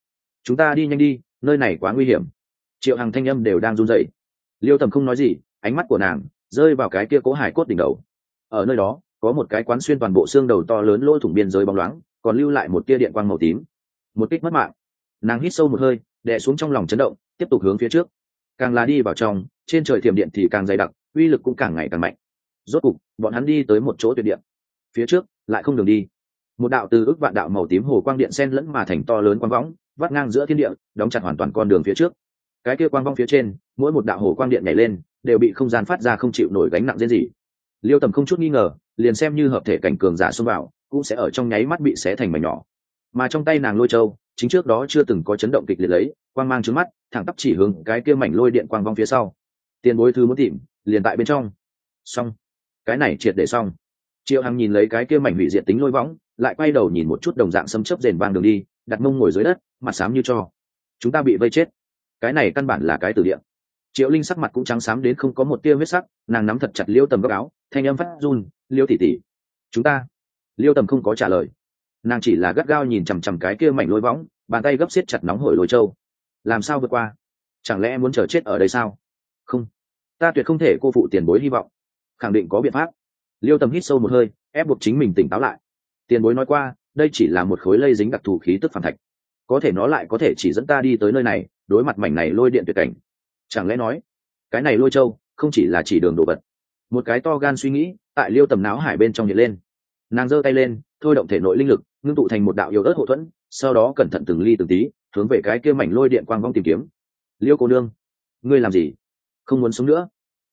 chúng ta đi nhanh đi, nơi này quá nguy hiểm. Triệu hằng thanh âm đều đang run dậy liêu tầm không nói gì, ánh mắt của nàng rơi vào cái kia cố hải cốt đỉnh đầu. Ở nơi đó có một cái quán xuyên toàn bộ xương đầu to lớn lỗ thủng biên giới bóng loáng, còn lưu lại một tia điện quang màu tím. Một kích mất mạng. Nàng hít sâu một hơi, đè xuống trong lòng chấn động, tiếp tục hướng phía trước. Càng là đi vào trong, trên trời thiểm điện thì càng dày đặc, uy lực cũng càng ngày càng mạnh. Rốt cục, bọn hắn đi tới một chỗ tuyệt điện phía trước, lại không đường đi. Một đạo từ ước vạn đạo màu tím hồ quang điện sen lẫn mà thành to lớn quang võng, vắt ngang giữa thiên địa, đóng chặt hoàn toàn con đường phía trước. Cái kia quang vong phía trên, mỗi một đạo hồ quang điện nhảy lên, đều bị không gian phát ra không chịu nổi gánh nặng diễn gì. Liêu tầm không chút nghi ngờ liền xem như hợp thể cảnh cường giả xông vào, cũng sẽ ở trong nháy mắt bị xé thành mảnh nhỏ. Mà trong tay nàng lôi châu, chính trước đó chưa từng có chấn động kịch liệt lấy, quang mang trước mắt, thẳng tắp chỉ hướng cái kia mảnh lôi điện quang vong phía sau. Tiền bối thứ muốn tìm, liền tại bên trong. Xong. Cái này triệt để xong. Triệu hằng nhìn lấy cái kia mảnh hủy diệt tính lôi võng, lại quay đầu nhìn một chút đồng dạng xâm chấp rền vang đường đi, đặt mông ngồi dưới đất, mặt xám như cho. Chúng ta bị vây chết. Cái này căn bản là cái tử điện triệu linh sắc mặt cũng trắng xám đến không có một tia huyết sắc, nàng nắm thật chặt liêu tầm góc áo, thanh âm phát run liêu tỷ tỷ, chúng ta. Liêu tầm không có trả lời. Nàng chỉ là gắt gao nhìn chằm chằm cái kia mảnh lôi võng bàn tay gấp xiết chặt nóng hổi lôi trâu làm sao vượt qua? Chẳng lẽ muốn chờ chết ở đây sao? Không ta tuyệt không thể cô phụ tiền bối hy vọng. Khẳng định có biện pháp. Liêu tầm hít sâu một hơi ép buộc chính mình tỉnh táo lại. Tiền bối nói qua đây chỉ là một khối lây dính đặc thù khí tức phản thạch. Có thể nó lại có thể chỉ dẫn ta đi tới nơi này đối mặt mảnh này lôi điện tuyệt cảnh. Chẳng lẽ nói cái này lôi châu không chỉ là chỉ đường đồ vật một cái to gan suy nghĩ tại liêu tầm não hải bên trong nhện lên. Nàng giơ tay lên, thôi động thể nội linh lực, ngưng tụ thành một đạo yếu ớt hậu thuẫn, sau đó cẩn thận từng ly từng tí, hướng về cái kia mảnh lôi điện quang vong tìm kiếm. Liêu cô nương, ngươi làm gì? Không muốn sống nữa.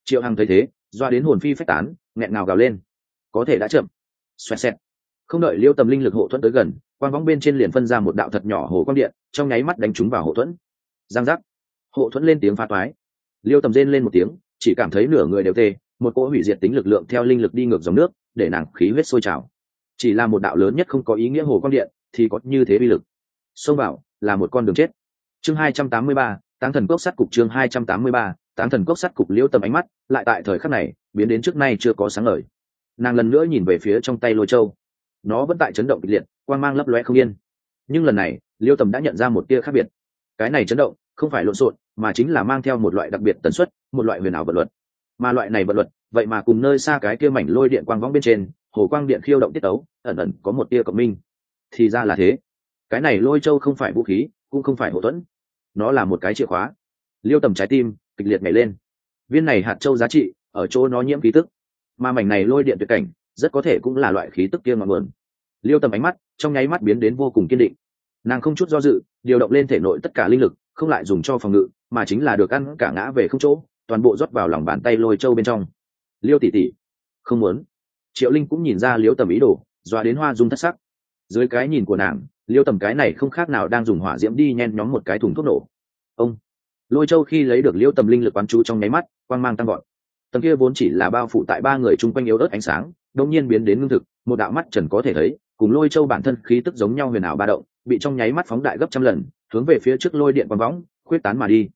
Triệu hằng thấy thế, doa đến hồn phi phách tán, nghẹn ngào gào lên. Có thể đã chậm. Xoẹt xẹt. Không đợi liêu tầm linh lực hộ thuẫn tới gần, quang vong bên trên liền phân ra một đạo thật nhỏ hồ quang điện, trong nháy mắt đánh trúng vào hộ thuẫn. Giang giác. Hộ thuẫn lên tiếng pha toái. Liêu tầm rên lên một tiếng, chỉ cảm thấy nửa người đều tê một cỗ hủy diệt tính lực lượng theo linh lực đi ngược dòng nước, để nàng khí huyết sôi trào. Chỉ là một đạo lớn nhất không có ý nghĩa hồ quang điện, thì có như thế vi lực. Xông vào là một con đường chết. Chương hai trăm tám mươi ba, táng thần cốc sát cục chương hai trăm tám mươi ba, táng thần cốc sát cục liêu tầm ánh mắt, lại tại thời khắc này, biến đến trước nay chưa có sáng lời nàng lần nữa nhìn về phía trong tay lôi châu. Nó vẫn tại chấn động kịch liệt, quang mang lấp loe không yên. Nhưng lần này liêu tầm đã nhận ra một tia khác biệt. Cái này chấn động, không phải lộn xộn, mà chính là mang theo một loại đặc biệt tần suất, một loại huyền ảo vật luật mà loại này vật luật, vậy mà cùng nơi xa cái kia mảnh lôi điện quang võng bên trên, hồ quang điện khiêu động tiết tấu, ẩn ẩn có một tia cộng minh. Thì ra là thế. Cái này lôi châu không phải vũ khí, cũng không phải hậu thuẫn. Nó là một cái chìa khóa. Liêu tầm trái tim, kịch liệt nhảy lên. Viên này hạt châu giá trị, ở chỗ nó nhiễm khí tức. Mà mảnh này lôi điện tuyệt cảnh, rất có thể cũng là loại khí tức kia ngọn nguồn. Liêu tầm ánh mắt, trong nháy mắt biến đến vô cùng kiên định. Nàng không chút do dự, điều động lên thể nội tất cả linh lực, không lại dùng cho phòng ngự, mà chính là được ăn cả ngã về không chỗ toàn bộ rót vào lòng bàn tay lôi châu bên trong. Liêu tỉ tỉ không muốn. Triệu linh cũng nhìn ra liêu tầm ý đồ, dọa đến hoa dung thất sắc. Dưới cái nhìn của nàng, liêu tầm cái này không khác nào đang dùng hỏa diễm đi nhen nhóm một cái thùng thuốc nổ. Ông, lôi châu khi lấy được liêu tầm linh lực quán chú trong nháy mắt, quang mang tăng gọn tầm kia vốn chỉ là bao phủ tại ba người chung quanh yếu ớt ánh sáng đông nhiên biến đến ngưng thực, một đạo mắt trần có thể thấy, cùng lôi châu bản thân khí tức giống nhau huyền ảo ba động, bị trong nháy mắt phóng đại gấp trăm lần, hướng về phía trước lôi điện quang võng, khuyết tán mà đi.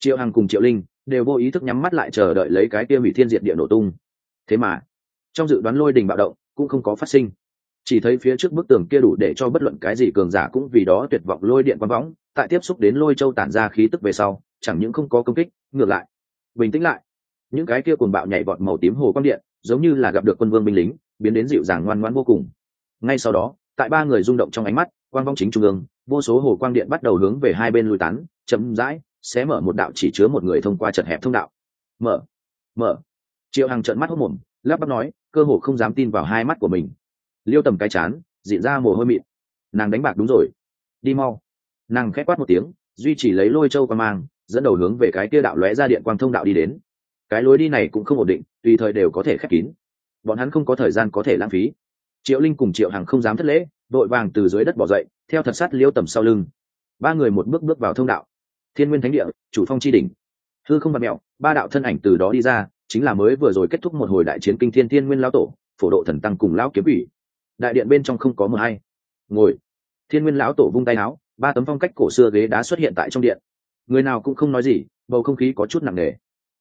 Triệu hằng cùng triệu linh đều vô ý thức nhắm mắt lại chờ đợi lấy cái kia hủy thiên diệt địa nổ tung. Thế mà, trong dự đoán lôi đình bạo động cũng không có phát sinh. Chỉ thấy phía trước bức tường kia đủ để cho bất luận cái gì cường giả cũng vì đó tuyệt vọng lôi điện quang võng, tại tiếp xúc đến lôi châu tản ra khí tức về sau, chẳng những không có công kích, ngược lại, bình tĩnh lại. Những cái kia cuồng bạo nhảy vọt màu tím hồ quang điện, giống như là gặp được quân vương binh lính, biến đến dịu dàng ngoan ngoãn vô cùng. Ngay sau đó, tại ba người rung động trong ánh mắt, quang vong chính trung ương, vô số hồ quang điện bắt đầu hướng về hai bên lùi tán, chậm rãi sẽ mở một đạo chỉ chứa một người thông qua chật hẹp thông đạo. Mở mở. Triệu hằng trợn mắt hốc mồm, lắp bắp nói, cơ hồ không dám tin vào hai mắt của mình. Liêu tầm cái chán diện ra mồ hôi mịn. Nàng đánh bạc đúng rồi. Đi mau. Nàng khét quát một tiếng, duy chỉ lấy lôi châu qua mang, dẫn đầu hướng về cái kia đạo lóe ra điện quang thông đạo đi đến. Cái lối đi này cũng không ổn định, tùy thời đều có thể khép kín. Bọn hắn không có thời gian có thể lãng phí. Triệu linh cùng triệu hằng không dám thất lễ, đội vàng từ dưới đất bỏ dậy, theo thật sát liêu tầm sau lưng. Ba người một bước bước vào thông đạo thiên nguyên thánh địa, chủ phong chi đỉnh. Thư không bật mẹo, ba đạo thân ảnh từ đó đi ra, chính là mới vừa rồi kết thúc một hồi đại chiến kinh thiên thiên nguyên lão tổ, phổ độ thần tăng cùng lão kiếm ủy đại điện bên trong không có mờ hay. Ngồi. Thiên nguyên lão tổ vung tay áo, ba tấm phong cách cổ xưa ghế đá xuất hiện tại trong điện. Người nào cũng không nói gì, bầu không khí có chút nặng nề.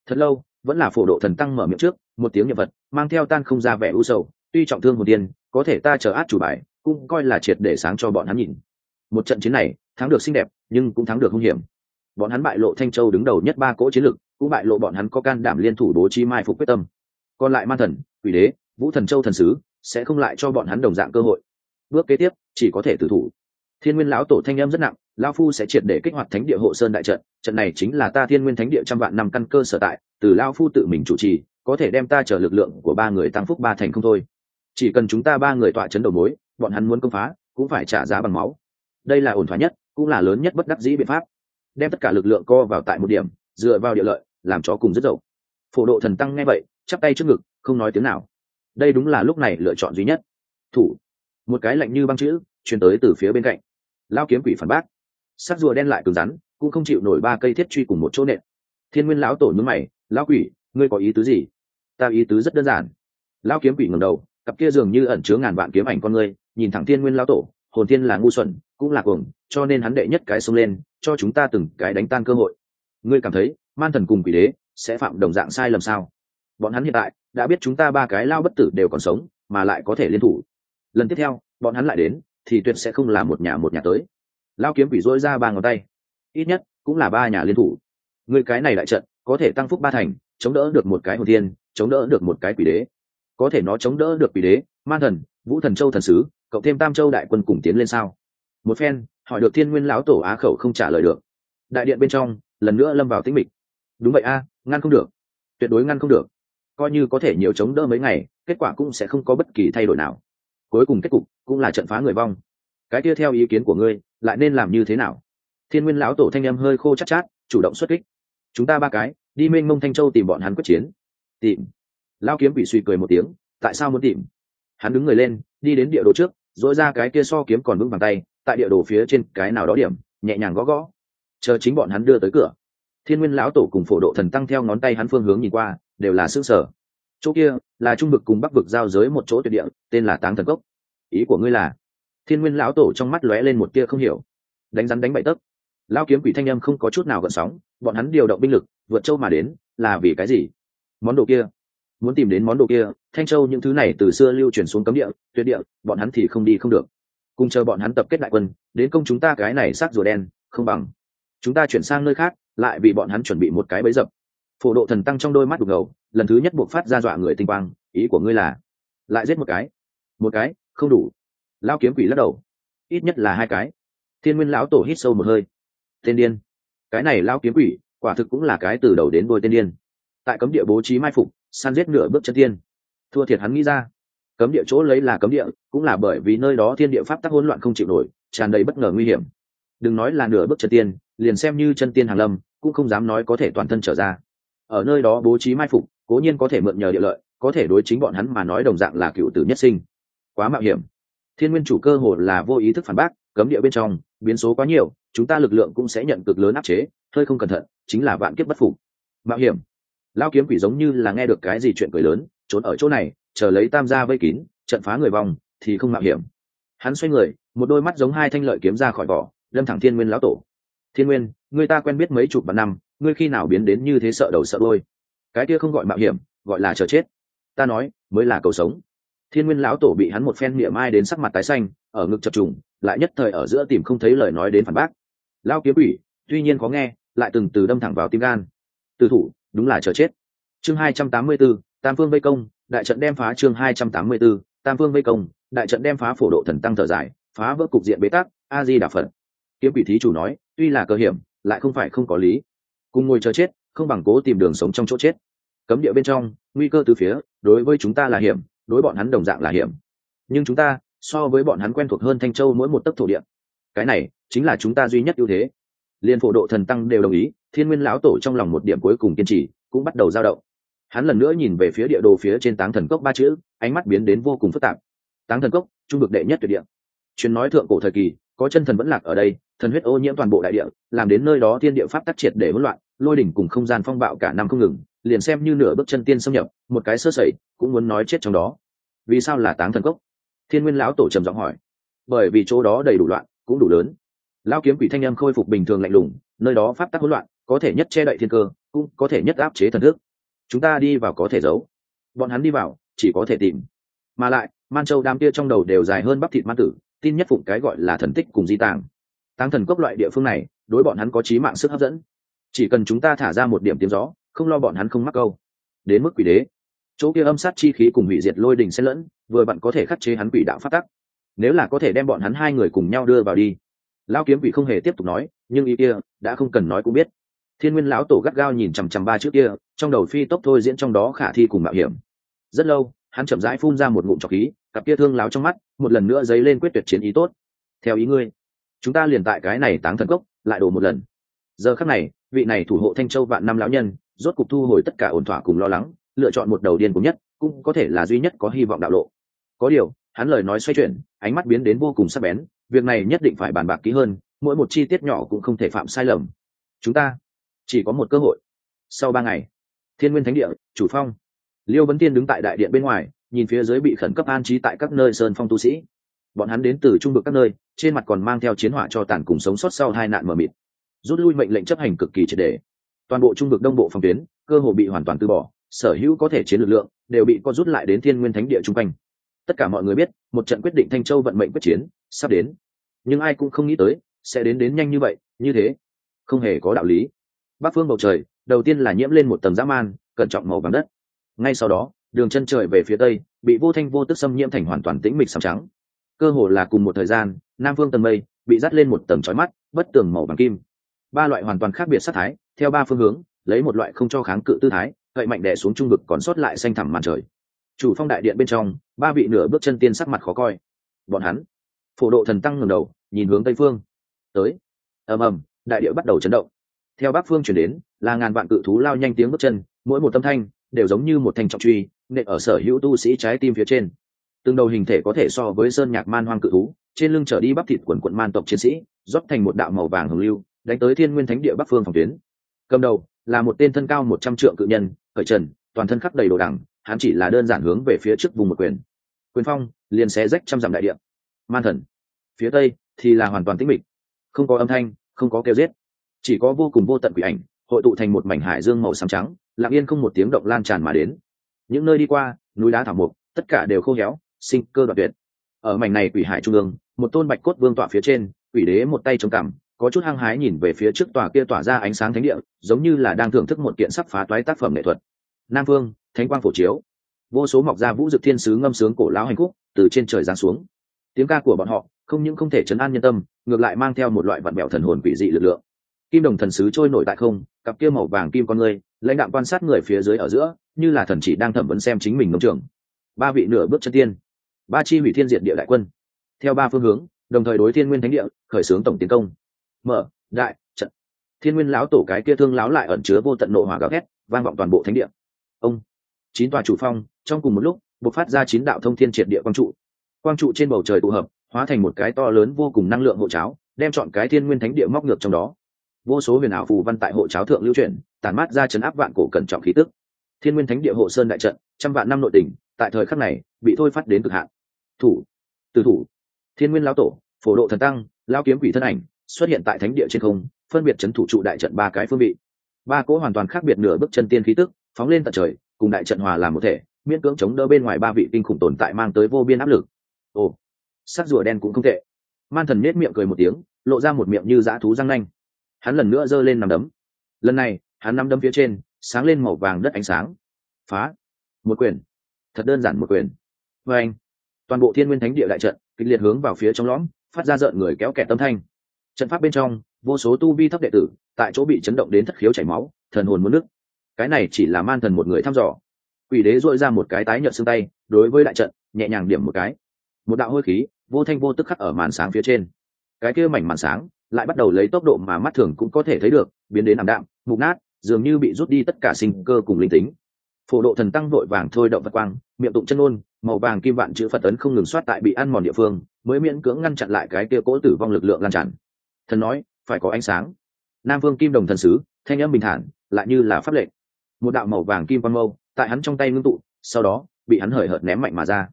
Thật lâu, vẫn là phổ độ thần tăng mở miệng trước, một tiếng nhật vật mang theo tan không ra vẻ u sầu. Tuy trọng thương một tiên có thể ta chờ át chủ bài, cũng coi là triệt để sáng cho bọn hắn nhìn. Một trận chiến này, thắng được xinh đẹp, nhưng cũng thắng được hung hiểm bọn hắn bại lộ thanh châu đứng đầu nhất ba cỗ chiến lực, cũng bại lộ bọn hắn có can đảm liên thủ bố trí mai phục quyết tâm. Còn lại man thần, quỷ đế, vũ thần châu thần sứ, sẽ không lại cho bọn hắn đồng dạng cơ hội. Bước kế tiếp, chỉ có thể tử thủ. Thiên nguyên lão tổ thanh em rất nặng, lão phu sẽ triệt để kích hoạt thánh địa hộ sơn đại trận trận này chính là ta thiên nguyên thánh địa trăm vạn năm căn cơ sở tại, từ lão phu tự mình chủ trì, có thể đem ta chở lực lượng của ba người tăng phúc ba thành không thôi. Chỉ cần chúng ta ba người tọa chấn đầu mối, bọn hắn muốn công phá, cũng phải trả giá bằng máu. Đây là ổn thỏa nhất, cũng là lớn nhất bất đắc dĩ biện pháp đem tất cả lực lượng co vào tại một điểm, dựa vào địa lợi, làm chó cùng rất dậu. Phổ độ thần tăng nghe vậy, chắp tay trước ngực, không nói tiếng nào. Đây đúng là lúc này lựa chọn duy nhất. Thủ. Một cái lạnh như băng chữ, truyền tới từ phía bên cạnh. Lao kiếm quỷ phản bác. Sắc rùa đen lại cứng rắn, cũng không chịu nổi ba cây thiết truy cùng một chỗ nện. Thiên nguyên lão tổ nhướng mày, lão quỷ, ngươi có ý tứ gì? Ta ý tứ rất đơn giản. Lao kiếm quỷ ngầm đầu, cặp kia dường như ẩn chứa ngàn vạn kiếm ảnh con ngươi, nhìn thẳng thiên nguyên lão tổ, hồn thiên là ngu xuẩn cũng là cuồng, cho nên hắn đệ nhất cái xông lên, cho chúng ta từng cái đánh tan cơ hội. Ngươi cảm thấy, man thần cùng quỷ đế, sẽ phạm đồng dạng sai lầm sao? Bọn hắn hiện tại, đã biết chúng ta ba cái lao bất tử đều còn sống, mà lại có thể liên thủ. Lần tiếp theo, bọn hắn lại đến, thì tuyệt sẽ không là một nhà một nhà tới. Lao kiếm quỷ dỗi ra ba ngón tay. Ít nhất, cũng là ba nhà liên thủ. Người cái này lại trận, có thể tăng phúc ba thành, chống đỡ được một cái hồn thiên, chống đỡ được một cái quỷ đế. Có thể nó chống đỡ được quỷ đế, man thần, vũ thần châu thần sứ, cộng thêm tam châu đại quân cùng tiến lên sao? Một phen hỏi được thiên nguyên lão tổ á khẩu không trả lời được. Đại điện bên trong lần nữa lâm vào tĩnh mịch. Đúng vậy a ngăn không được. Tuyệt đối ngăn không được. Coi như có thể nhiều chống đỡ mấy ngày kết quả cũng sẽ không có bất kỳ thay đổi nào. Cuối cùng kết cục cũng là trận phá người vong. Cái kia theo ý kiến của ngươi lại nên làm như thế nào? Thiên nguyên lão tổ thanh em hơi khô chắc chát, chát chủ động xuất kích. Chúng ta ba cái đi mênh mông thanh châu tìm bọn hắn quyết chiến. Tìm. Lao kiếm bị suy cười một tiếng tại sao muốn tìm? Hắn đứng người lên đi đến địa đồ trước dội ra cái kia so kiếm còn vững bằng tay tại địa đồ phía trên cái nào đó điểm, nhẹ nhàng gõ gõ. Chờ chính bọn hắn đưa tới cửa, thiên nguyên lão tổ cùng phổ độ thần tăng theo ngón tay hắn phương hướng nhìn qua, đều là xương sở chỗ kia là trung vực cùng bắc vực giao giới một chỗ tuyệt địa, tên là táng thần cốc. Ý của ngươi là? Thiên nguyên lão tổ trong mắt lóe lên một tia không hiểu. Đánh rắn đánh bậy tấc. Lao kiếm quỷ thanh âm không có chút nào gợn sóng, bọn hắn điều động binh lực, vượt châu mà đến, là vì cái gì? Món đồ kia. Muốn tìm đến món đồ kia, thanh châu những thứ này từ xưa lưu truyền xuống cấm địa, tuyệt địa, bọn hắn thì không đi không được cùng chờ bọn hắn tập kết đại quân, đến công chúng ta cái này xác rùa đen, không bằng. Chúng ta chuyển sang nơi khác, lại vì bọn hắn chuẩn bị một cái bẫy dập. Phổ độ thần tăng trong đôi mắt đục ngầu, lần thứ nhất buộc phát ra dọa người tinh quang, ý của ngươi là, lại giết một cái. Một cái, không đủ. Lao kiếm quỷ lắc đầu. Ít nhất là hai cái. Thiên nguyên lão tổ hít sâu một hơi. Tên điên. Cái này lao kiếm quỷ, quả thực cũng là cái từ đầu đến đôi tên điên. Tại cấm địa bố trí mai phục, săn giết nửa bước chân tiên. Thua thiệt hắn nghĩ ra cấm địa chỗ lấy là cấm địa, cũng là bởi vì nơi đó thiên địa pháp tắc hỗn loạn không chịu nổi, tràn đầy bất ngờ nguy hiểm. Đừng nói là nửa bước chân tiên, liền xem như chân tiên hàng lâm, cũng không dám nói có thể toàn thân trở ra. Ở nơi đó bố trí mai phục, cố nhiên có thể mượn nhờ địa lợi, có thể đối chính bọn hắn mà nói đồng dạng là cựu tử nhất sinh. Quá mạo hiểm. Thiên nguyên chủ cơ hồ là vô ý thức phản bác, cấm địa bên trong, biến số quá nhiều, chúng ta lực lượng cũng sẽ nhận cực lớn áp chế, hơi không cẩn thận, chính là vạn kiếp bất phục. Mạo hiểm. Lao kiếm quỷ giống như là nghe được cái gì chuyện cười lớn, trốn ở chỗ này chờ lấy tam gia vây kín trận phá người vòng thì không mạo hiểm. Hắn xoay người một đôi mắt giống hai thanh lợi kiếm ra khỏi vỏ đâm thẳng thiên nguyên lão tổ. Thiên nguyên người ta quen biết mấy chục vạn năm ngươi khi nào biến đến như thế sợ đầu sợ đôi cái kia không gọi mạo hiểm gọi là chờ chết. Ta nói mới là cầu sống. Thiên nguyên lão tổ bị hắn một phen miệng ai đến sắc mặt tái xanh ở ngực chập trùng lại nhất thời ở giữa tìm không thấy lời nói đến phản bác. Lao kiếm ủy tuy nhiên có nghe lại từng từ đâm thẳng vào tim gan. Từ thủ đúng là chờ chết. Chương hai trăm tám mươi 284, tam phương vây công đại trận đem phá chương hai trăm tám mươi 284, tam phương vây công đại trận đem phá phổ độ thần tăng thở dài phá vỡ cục diện bế tắc a di đà phật. Kiếm quỷ thí chủ nói tuy là cơ hiểm lại không phải không có lý. Cùng ngồi chờ chết không bằng cố tìm đường sống trong chỗ chết. Cấm địa bên trong nguy cơ từ phía đối với chúng ta là hiểm đối bọn hắn đồng dạng là hiểm. Nhưng chúng ta so với bọn hắn quen thuộc hơn thanh châu mỗi một tấc thổ địa. Cái này chính là chúng ta duy nhất ưu thế. Liên phổ độ thần tăng đều đồng ý thiên nguyên lão tổ trong lòng một điểm cuối cùng kiên trì cũng bắt đầu dao động hắn lần nữa nhìn về phía địa đồ phía trên táng thần cốc ba chữ, ánh mắt biến đến vô cùng phức tạp. Táng thần cốc, trung vực đệ nhất tuyệt địa. Chuyến nói thượng cổ thời kỳ, có chân thần vẫn lạc ở đây, thần huyết ô nhiễm toàn bộ đại địa, làm đến nơi đó thiên địa pháp tắc triệt để hỗn loạn, lôi đỉnh cùng không gian phong bạo cả năm không ngừng, liền xem như nửa bước chân tiên xâm nhập, một cái sơ sẩy, cũng muốn nói chết trong đó. Vì sao là táng thần cốc? Thiên nguyên lão tổ trầm giọng hỏi. Bởi vì chỗ đó đầy đủ loạn, cũng đủ lớn. Lão kiếm quỷ thanh âm khôi phục bình thường lạnh lùng, nơi đó pháp tắc hỗn loạn, có thể nhất che đậy thiên cơ, cũng có thể nhất áp chế thần thức chúng ta đi vào có thể giấu. Bọn hắn đi vào, chỉ có thể tìm. Mà lại, man châu đám kia trong đầu đều dài hơn bắp thịt man tử, tin nhất phụng cái gọi là thần tích cùng di tàng. Tăng thần cốc loại địa phương này, đối bọn hắn có trí mạng sức hấp dẫn. Chỉ cần chúng ta thả ra một điểm tiếng gió, không lo bọn hắn không mắc câu. Đến mức quỷ đế. Chỗ kia âm sát chi khí cùng hủy diệt lôi đình xen lẫn, vừa bạn có thể khắc chế hắn quỷ đạo phát tắc. Nếu là có thể đem bọn hắn hai người cùng nhau đưa vào đi. Lao kiếm quỷ không hề tiếp tục nói, nhưng ý kia, đã không cần nói cũng biết thiên nguyên lão tổ gắt gao nhìn chằm chằm ba trước kia, trong đầu phi tốc thôi diễn trong đó khả thi cùng mạo hiểm. Rất lâu, hắn chậm rãi phun ra một ngụm trọc khí, cặp kia thương láo trong mắt, một lần nữa dấy lên quyết tuyệt chiến ý tốt. Theo ý ngươi, chúng ta liền tại cái này táng thần cốc, lại đổ một lần. Giờ khắc này, vị này thủ hộ thanh châu vạn năm lão nhân, rốt cục thu hồi tất cả ổn thỏa cùng lo lắng, lựa chọn một đầu điên cùng nhất, cũng có thể là duy nhất có hy vọng đạo lộ. Có điều, hắn lời nói xoay chuyển, ánh mắt biến đến vô cùng sắc bén, việc này nhất định phải bàn bạc kỹ hơn, mỗi một chi tiết nhỏ cũng không thể phạm sai lầm. Chúng ta chỉ có một cơ hội. Sau ba ngày, thiên nguyên thánh địa, chủ phong, liêu vấn tiên đứng tại đại điện bên ngoài, nhìn phía dưới bị khẩn cấp an trí tại các nơi sơn phong tu sĩ. Bọn hắn đến từ trung vực các nơi, trên mặt còn mang theo chiến hỏa cho tàn cùng sống sót sau hai nạn mờ mịt. Rút lui mệnh lệnh chấp hành cực kỳ triệt đề toàn bộ trung vực đông bộ phòng tuyến, cơ hồ bị hoàn toàn từ bỏ, sở hữu có thể chiến lực lượng đều bị co rút lại đến thiên nguyên thánh địa chung quanh. Tất cả mọi người biết, một trận quyết định thanh châu vận mệnh quyết chiến sắp đến. Nhưng ai cũng không nghĩ tới, sẽ đến đến nhanh như vậy, như thế. Không hề có đạo lý bắc phương bầu trời, đầu tiên là nhiễm lên một tầng dã man, cẩn trọng màu vàng đất. Ngay sau đó, đường chân trời về phía tây, bị vô thanh vô tức xâm nhiễm thành hoàn toàn tĩnh mịch sầm trắng. Cơ hồ là cùng một thời gian, nam phương tầng mây bị dắt lên một tầng trói mắt, bất tường màu vàng kim. Ba loại hoàn toàn khác biệt sát thái, theo ba phương hướng, lấy một loại không cho kháng cự tư thái, gậy mạnh đè xuống trung vực còn sót lại xanh thẳm màn trời. Chủ phong đại điện bên trong, ba vị nửa bước chân tiên sắc mặt khó coi. Bọn hắn, phổ độ thần tăng ngầm đầu, nhìn hướng tây phương. Tới. Ầm ầm, đại địa bắt đầu chấn động theo bắc phương chuyển đến, là ngàn vạn cự thú lao nhanh tiếng bước chân, mỗi một tâm thanh đều giống như một thanh trọng truy, nện ở sở hữu tu sĩ trái tim phía trên. Từng đầu hình thể có thể so với sơn nhạc man hoang cự thú, trên lưng trở đi bắp thịt quần quận man tộc chiến sĩ, rót thành một đạo màu vàng hồng lưu, đánh tới thiên nguyên thánh địa bắc phương phòng tuyến. Cầm đầu là một tên thân cao một trăm trượng cự nhân, khởi trần, toàn thân khắc đầy đồ đẳng hắn chỉ là đơn giản hướng về phía trước vùng một quyền. Quyền phong liền xé rách trăm dặm đại địa. Man thần, phía tây thì là hoàn toàn tĩnh mịch. Không có âm thanh, không có kêu giết chỉ có vô cùng vô tận quỷ ảnh, hội tụ thành một mảnh hải dương màu xám trắng, lặng yên không một tiếng động lan tràn mà đến. Những nơi đi qua, núi đá thảo mục tất cả đều khô héo, sinh cơ đoạn tuyệt. Ở mảnh này quỷ hải trung ương, một tôn bạch cốt vương tọa phía trên, quỷ đế một tay chống cằm, có chút hăng hái nhìn về phía trước tòa kia tỏa ra ánh sáng thánh địa, giống như là đang thưởng thức một kiện sắp phá toái tác phẩm nghệ thuật. Nam vương, thánh quang phổ chiếu. Vô số mọc ra vũ dực thiên sứ ngâm sướng cổ lão hành khúc, từ trên trời giáng xuống. Tiếng ca của bọn họ không những không thể chấn an nhân tâm, ngược lại mang theo một loại vạn mẹo thần hồn quỷ dị lực lượng kim đồng thần sứ trôi nổi tại không, cặp kia màu vàng kim con người lãnh đạo quan sát người phía dưới ở giữa, như là thần chỉ đang thẩm vấn xem chính mình nông trường. Ba vị nửa bước chân tiên, ba chi hủy thiên diệt địa đại quân. Theo ba phương hướng, đồng thời đối thiên nguyên thánh địa, khởi xướng tổng tiến công. Mở, đại, trận. Thiên nguyên lão tổ cái kia thương lão lại ẩn chứa vô tận nộ hỏa gào thét, vang vọng toàn bộ thánh địa. Ông, chín tòa chủ phong, trong cùng một lúc, bộc phát ra chín đạo thông thiên triệt địa quang trụ. Quang trụ trên bầu trời tụ hợp, hóa thành một cái to lớn vô cùng năng lượng hộ cháo, đem chọn cái thiên nguyên thánh địa móc ngược trong đó vô số huyền ảo phù văn tại hộ cháo thượng lưu chuyển tàn mát ra chấn áp vạn cổ cẩn trọng khí tức. Thiên nguyên thánh địa hộ sơn đại trận, trăm vạn năm nội tình, tại thời khắc này, bị thôi phát đến cực hạn. Thủ, từ thủ. Thiên nguyên lão tổ, phổ độ thần tăng lao kiếm quỷ thân ảnh, xuất hiện tại thánh địa trên không, phân biệt chấn thủ trụ đại trận ba cái phương vị. Ba cỗ hoàn toàn khác biệt nửa bước chân tiên khí tức, phóng lên tận trời, cùng đại trận hòa làm một thể, miễn cưỡng chống đỡ bên ngoài ba vị kinh khủng tồn tại mang tới vô biên áp lực. Ồ, sắc rùa đen cũng không tệ. Man thần nết miệng cười một tiếng, lộ ra một miệng như dã thú răng nanh hắn lần nữa giơ lên nằm đấm. Lần này, hắn nắm đấm phía trên, sáng lên màu vàng đất ánh sáng. Phá. Một quyền. Thật đơn giản một quyền. Và anh, toàn bộ thiên nguyên thánh địa đại trận, kịch liệt hướng vào phía trong lõm, phát ra rợn người kéo kẹt tâm thanh. Trận pháp bên trong, vô số tu vi thấp đệ tử, tại chỗ bị chấn động đến thất khiếu chảy máu, thần hồn muốn nước cái này chỉ là man thần một người thăm dò. Quỷ đế dội ra một cái tái nhợt xương tay, đối với đại trận, nhẹ nhàng điểm một cái. Một đạo hôi khí, vô thanh vô tức khắc ở màn sáng phía trên. Cái kia mảnh màn sáng lại bắt đầu lấy tốc độ mà mắt thường cũng có thể thấy được, biến đến ảm đạm, mục nát, dường như bị rút đi tất cả sinh cơ cùng linh tính. Phổ độ thần tăng vội vàng thôi động vật quang, miệng tụng chân ôn, màu vàng kim vạn chữ phật ấn không ngừng soát tại bị ăn mòn địa phương, mới miễn cưỡng ngăn chặn lại cái kia cỗ tử vong lực lượng lan tràn. Thần nói, phải có ánh sáng. Nam vương kim đồng thần sứ, thanh âm bình thản, lại như là pháp lệnh. Một đạo màu vàng kim quan mâu, tại hắn trong tay ngưng tụ, sau đó, bị hắn hời hợt ném mạnh mà ra.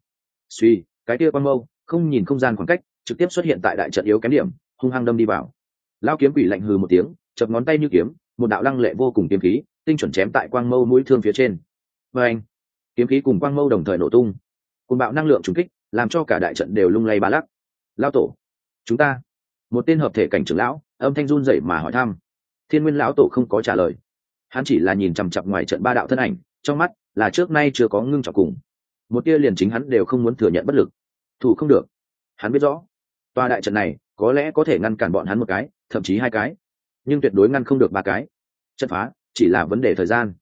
Suy, cái kia quan mâu, không nhìn không gian khoảng cách, trực tiếp xuất hiện tại đại trận yếu kém điểm hung hăng đâm đi vào. Lao kiếm quỷ lạnh hừ một tiếng, chập ngón tay như kiếm, một đạo lăng lệ vô cùng kiếm khí, tinh chuẩn chém tại quang mâu mũi thương phía trên. Và anh, kiếm khí cùng quang mâu đồng thời nổ tung. Cùng bạo năng lượng trùng kích, làm cho cả đại trận đều lung lay ba lắc. Lao tổ, chúng ta. Một tên hợp thể cảnh trưởng lão, âm thanh run dậy mà hỏi thăm. Thiên nguyên lão tổ không có trả lời. Hắn chỉ là nhìn chằm chặp ngoài trận ba đạo thân ảnh, trong mắt là trước nay chưa có ngưng trọng cùng. Một tia liền chính hắn đều không muốn thừa nhận bất lực. Thủ không được. Hắn biết rõ, tòa đại trận này có lẽ có thể ngăn cản bọn hắn một cái, thậm chí hai cái. Nhưng tuyệt đối ngăn không được ba cái. Chất phá chỉ là vấn đề thời gian.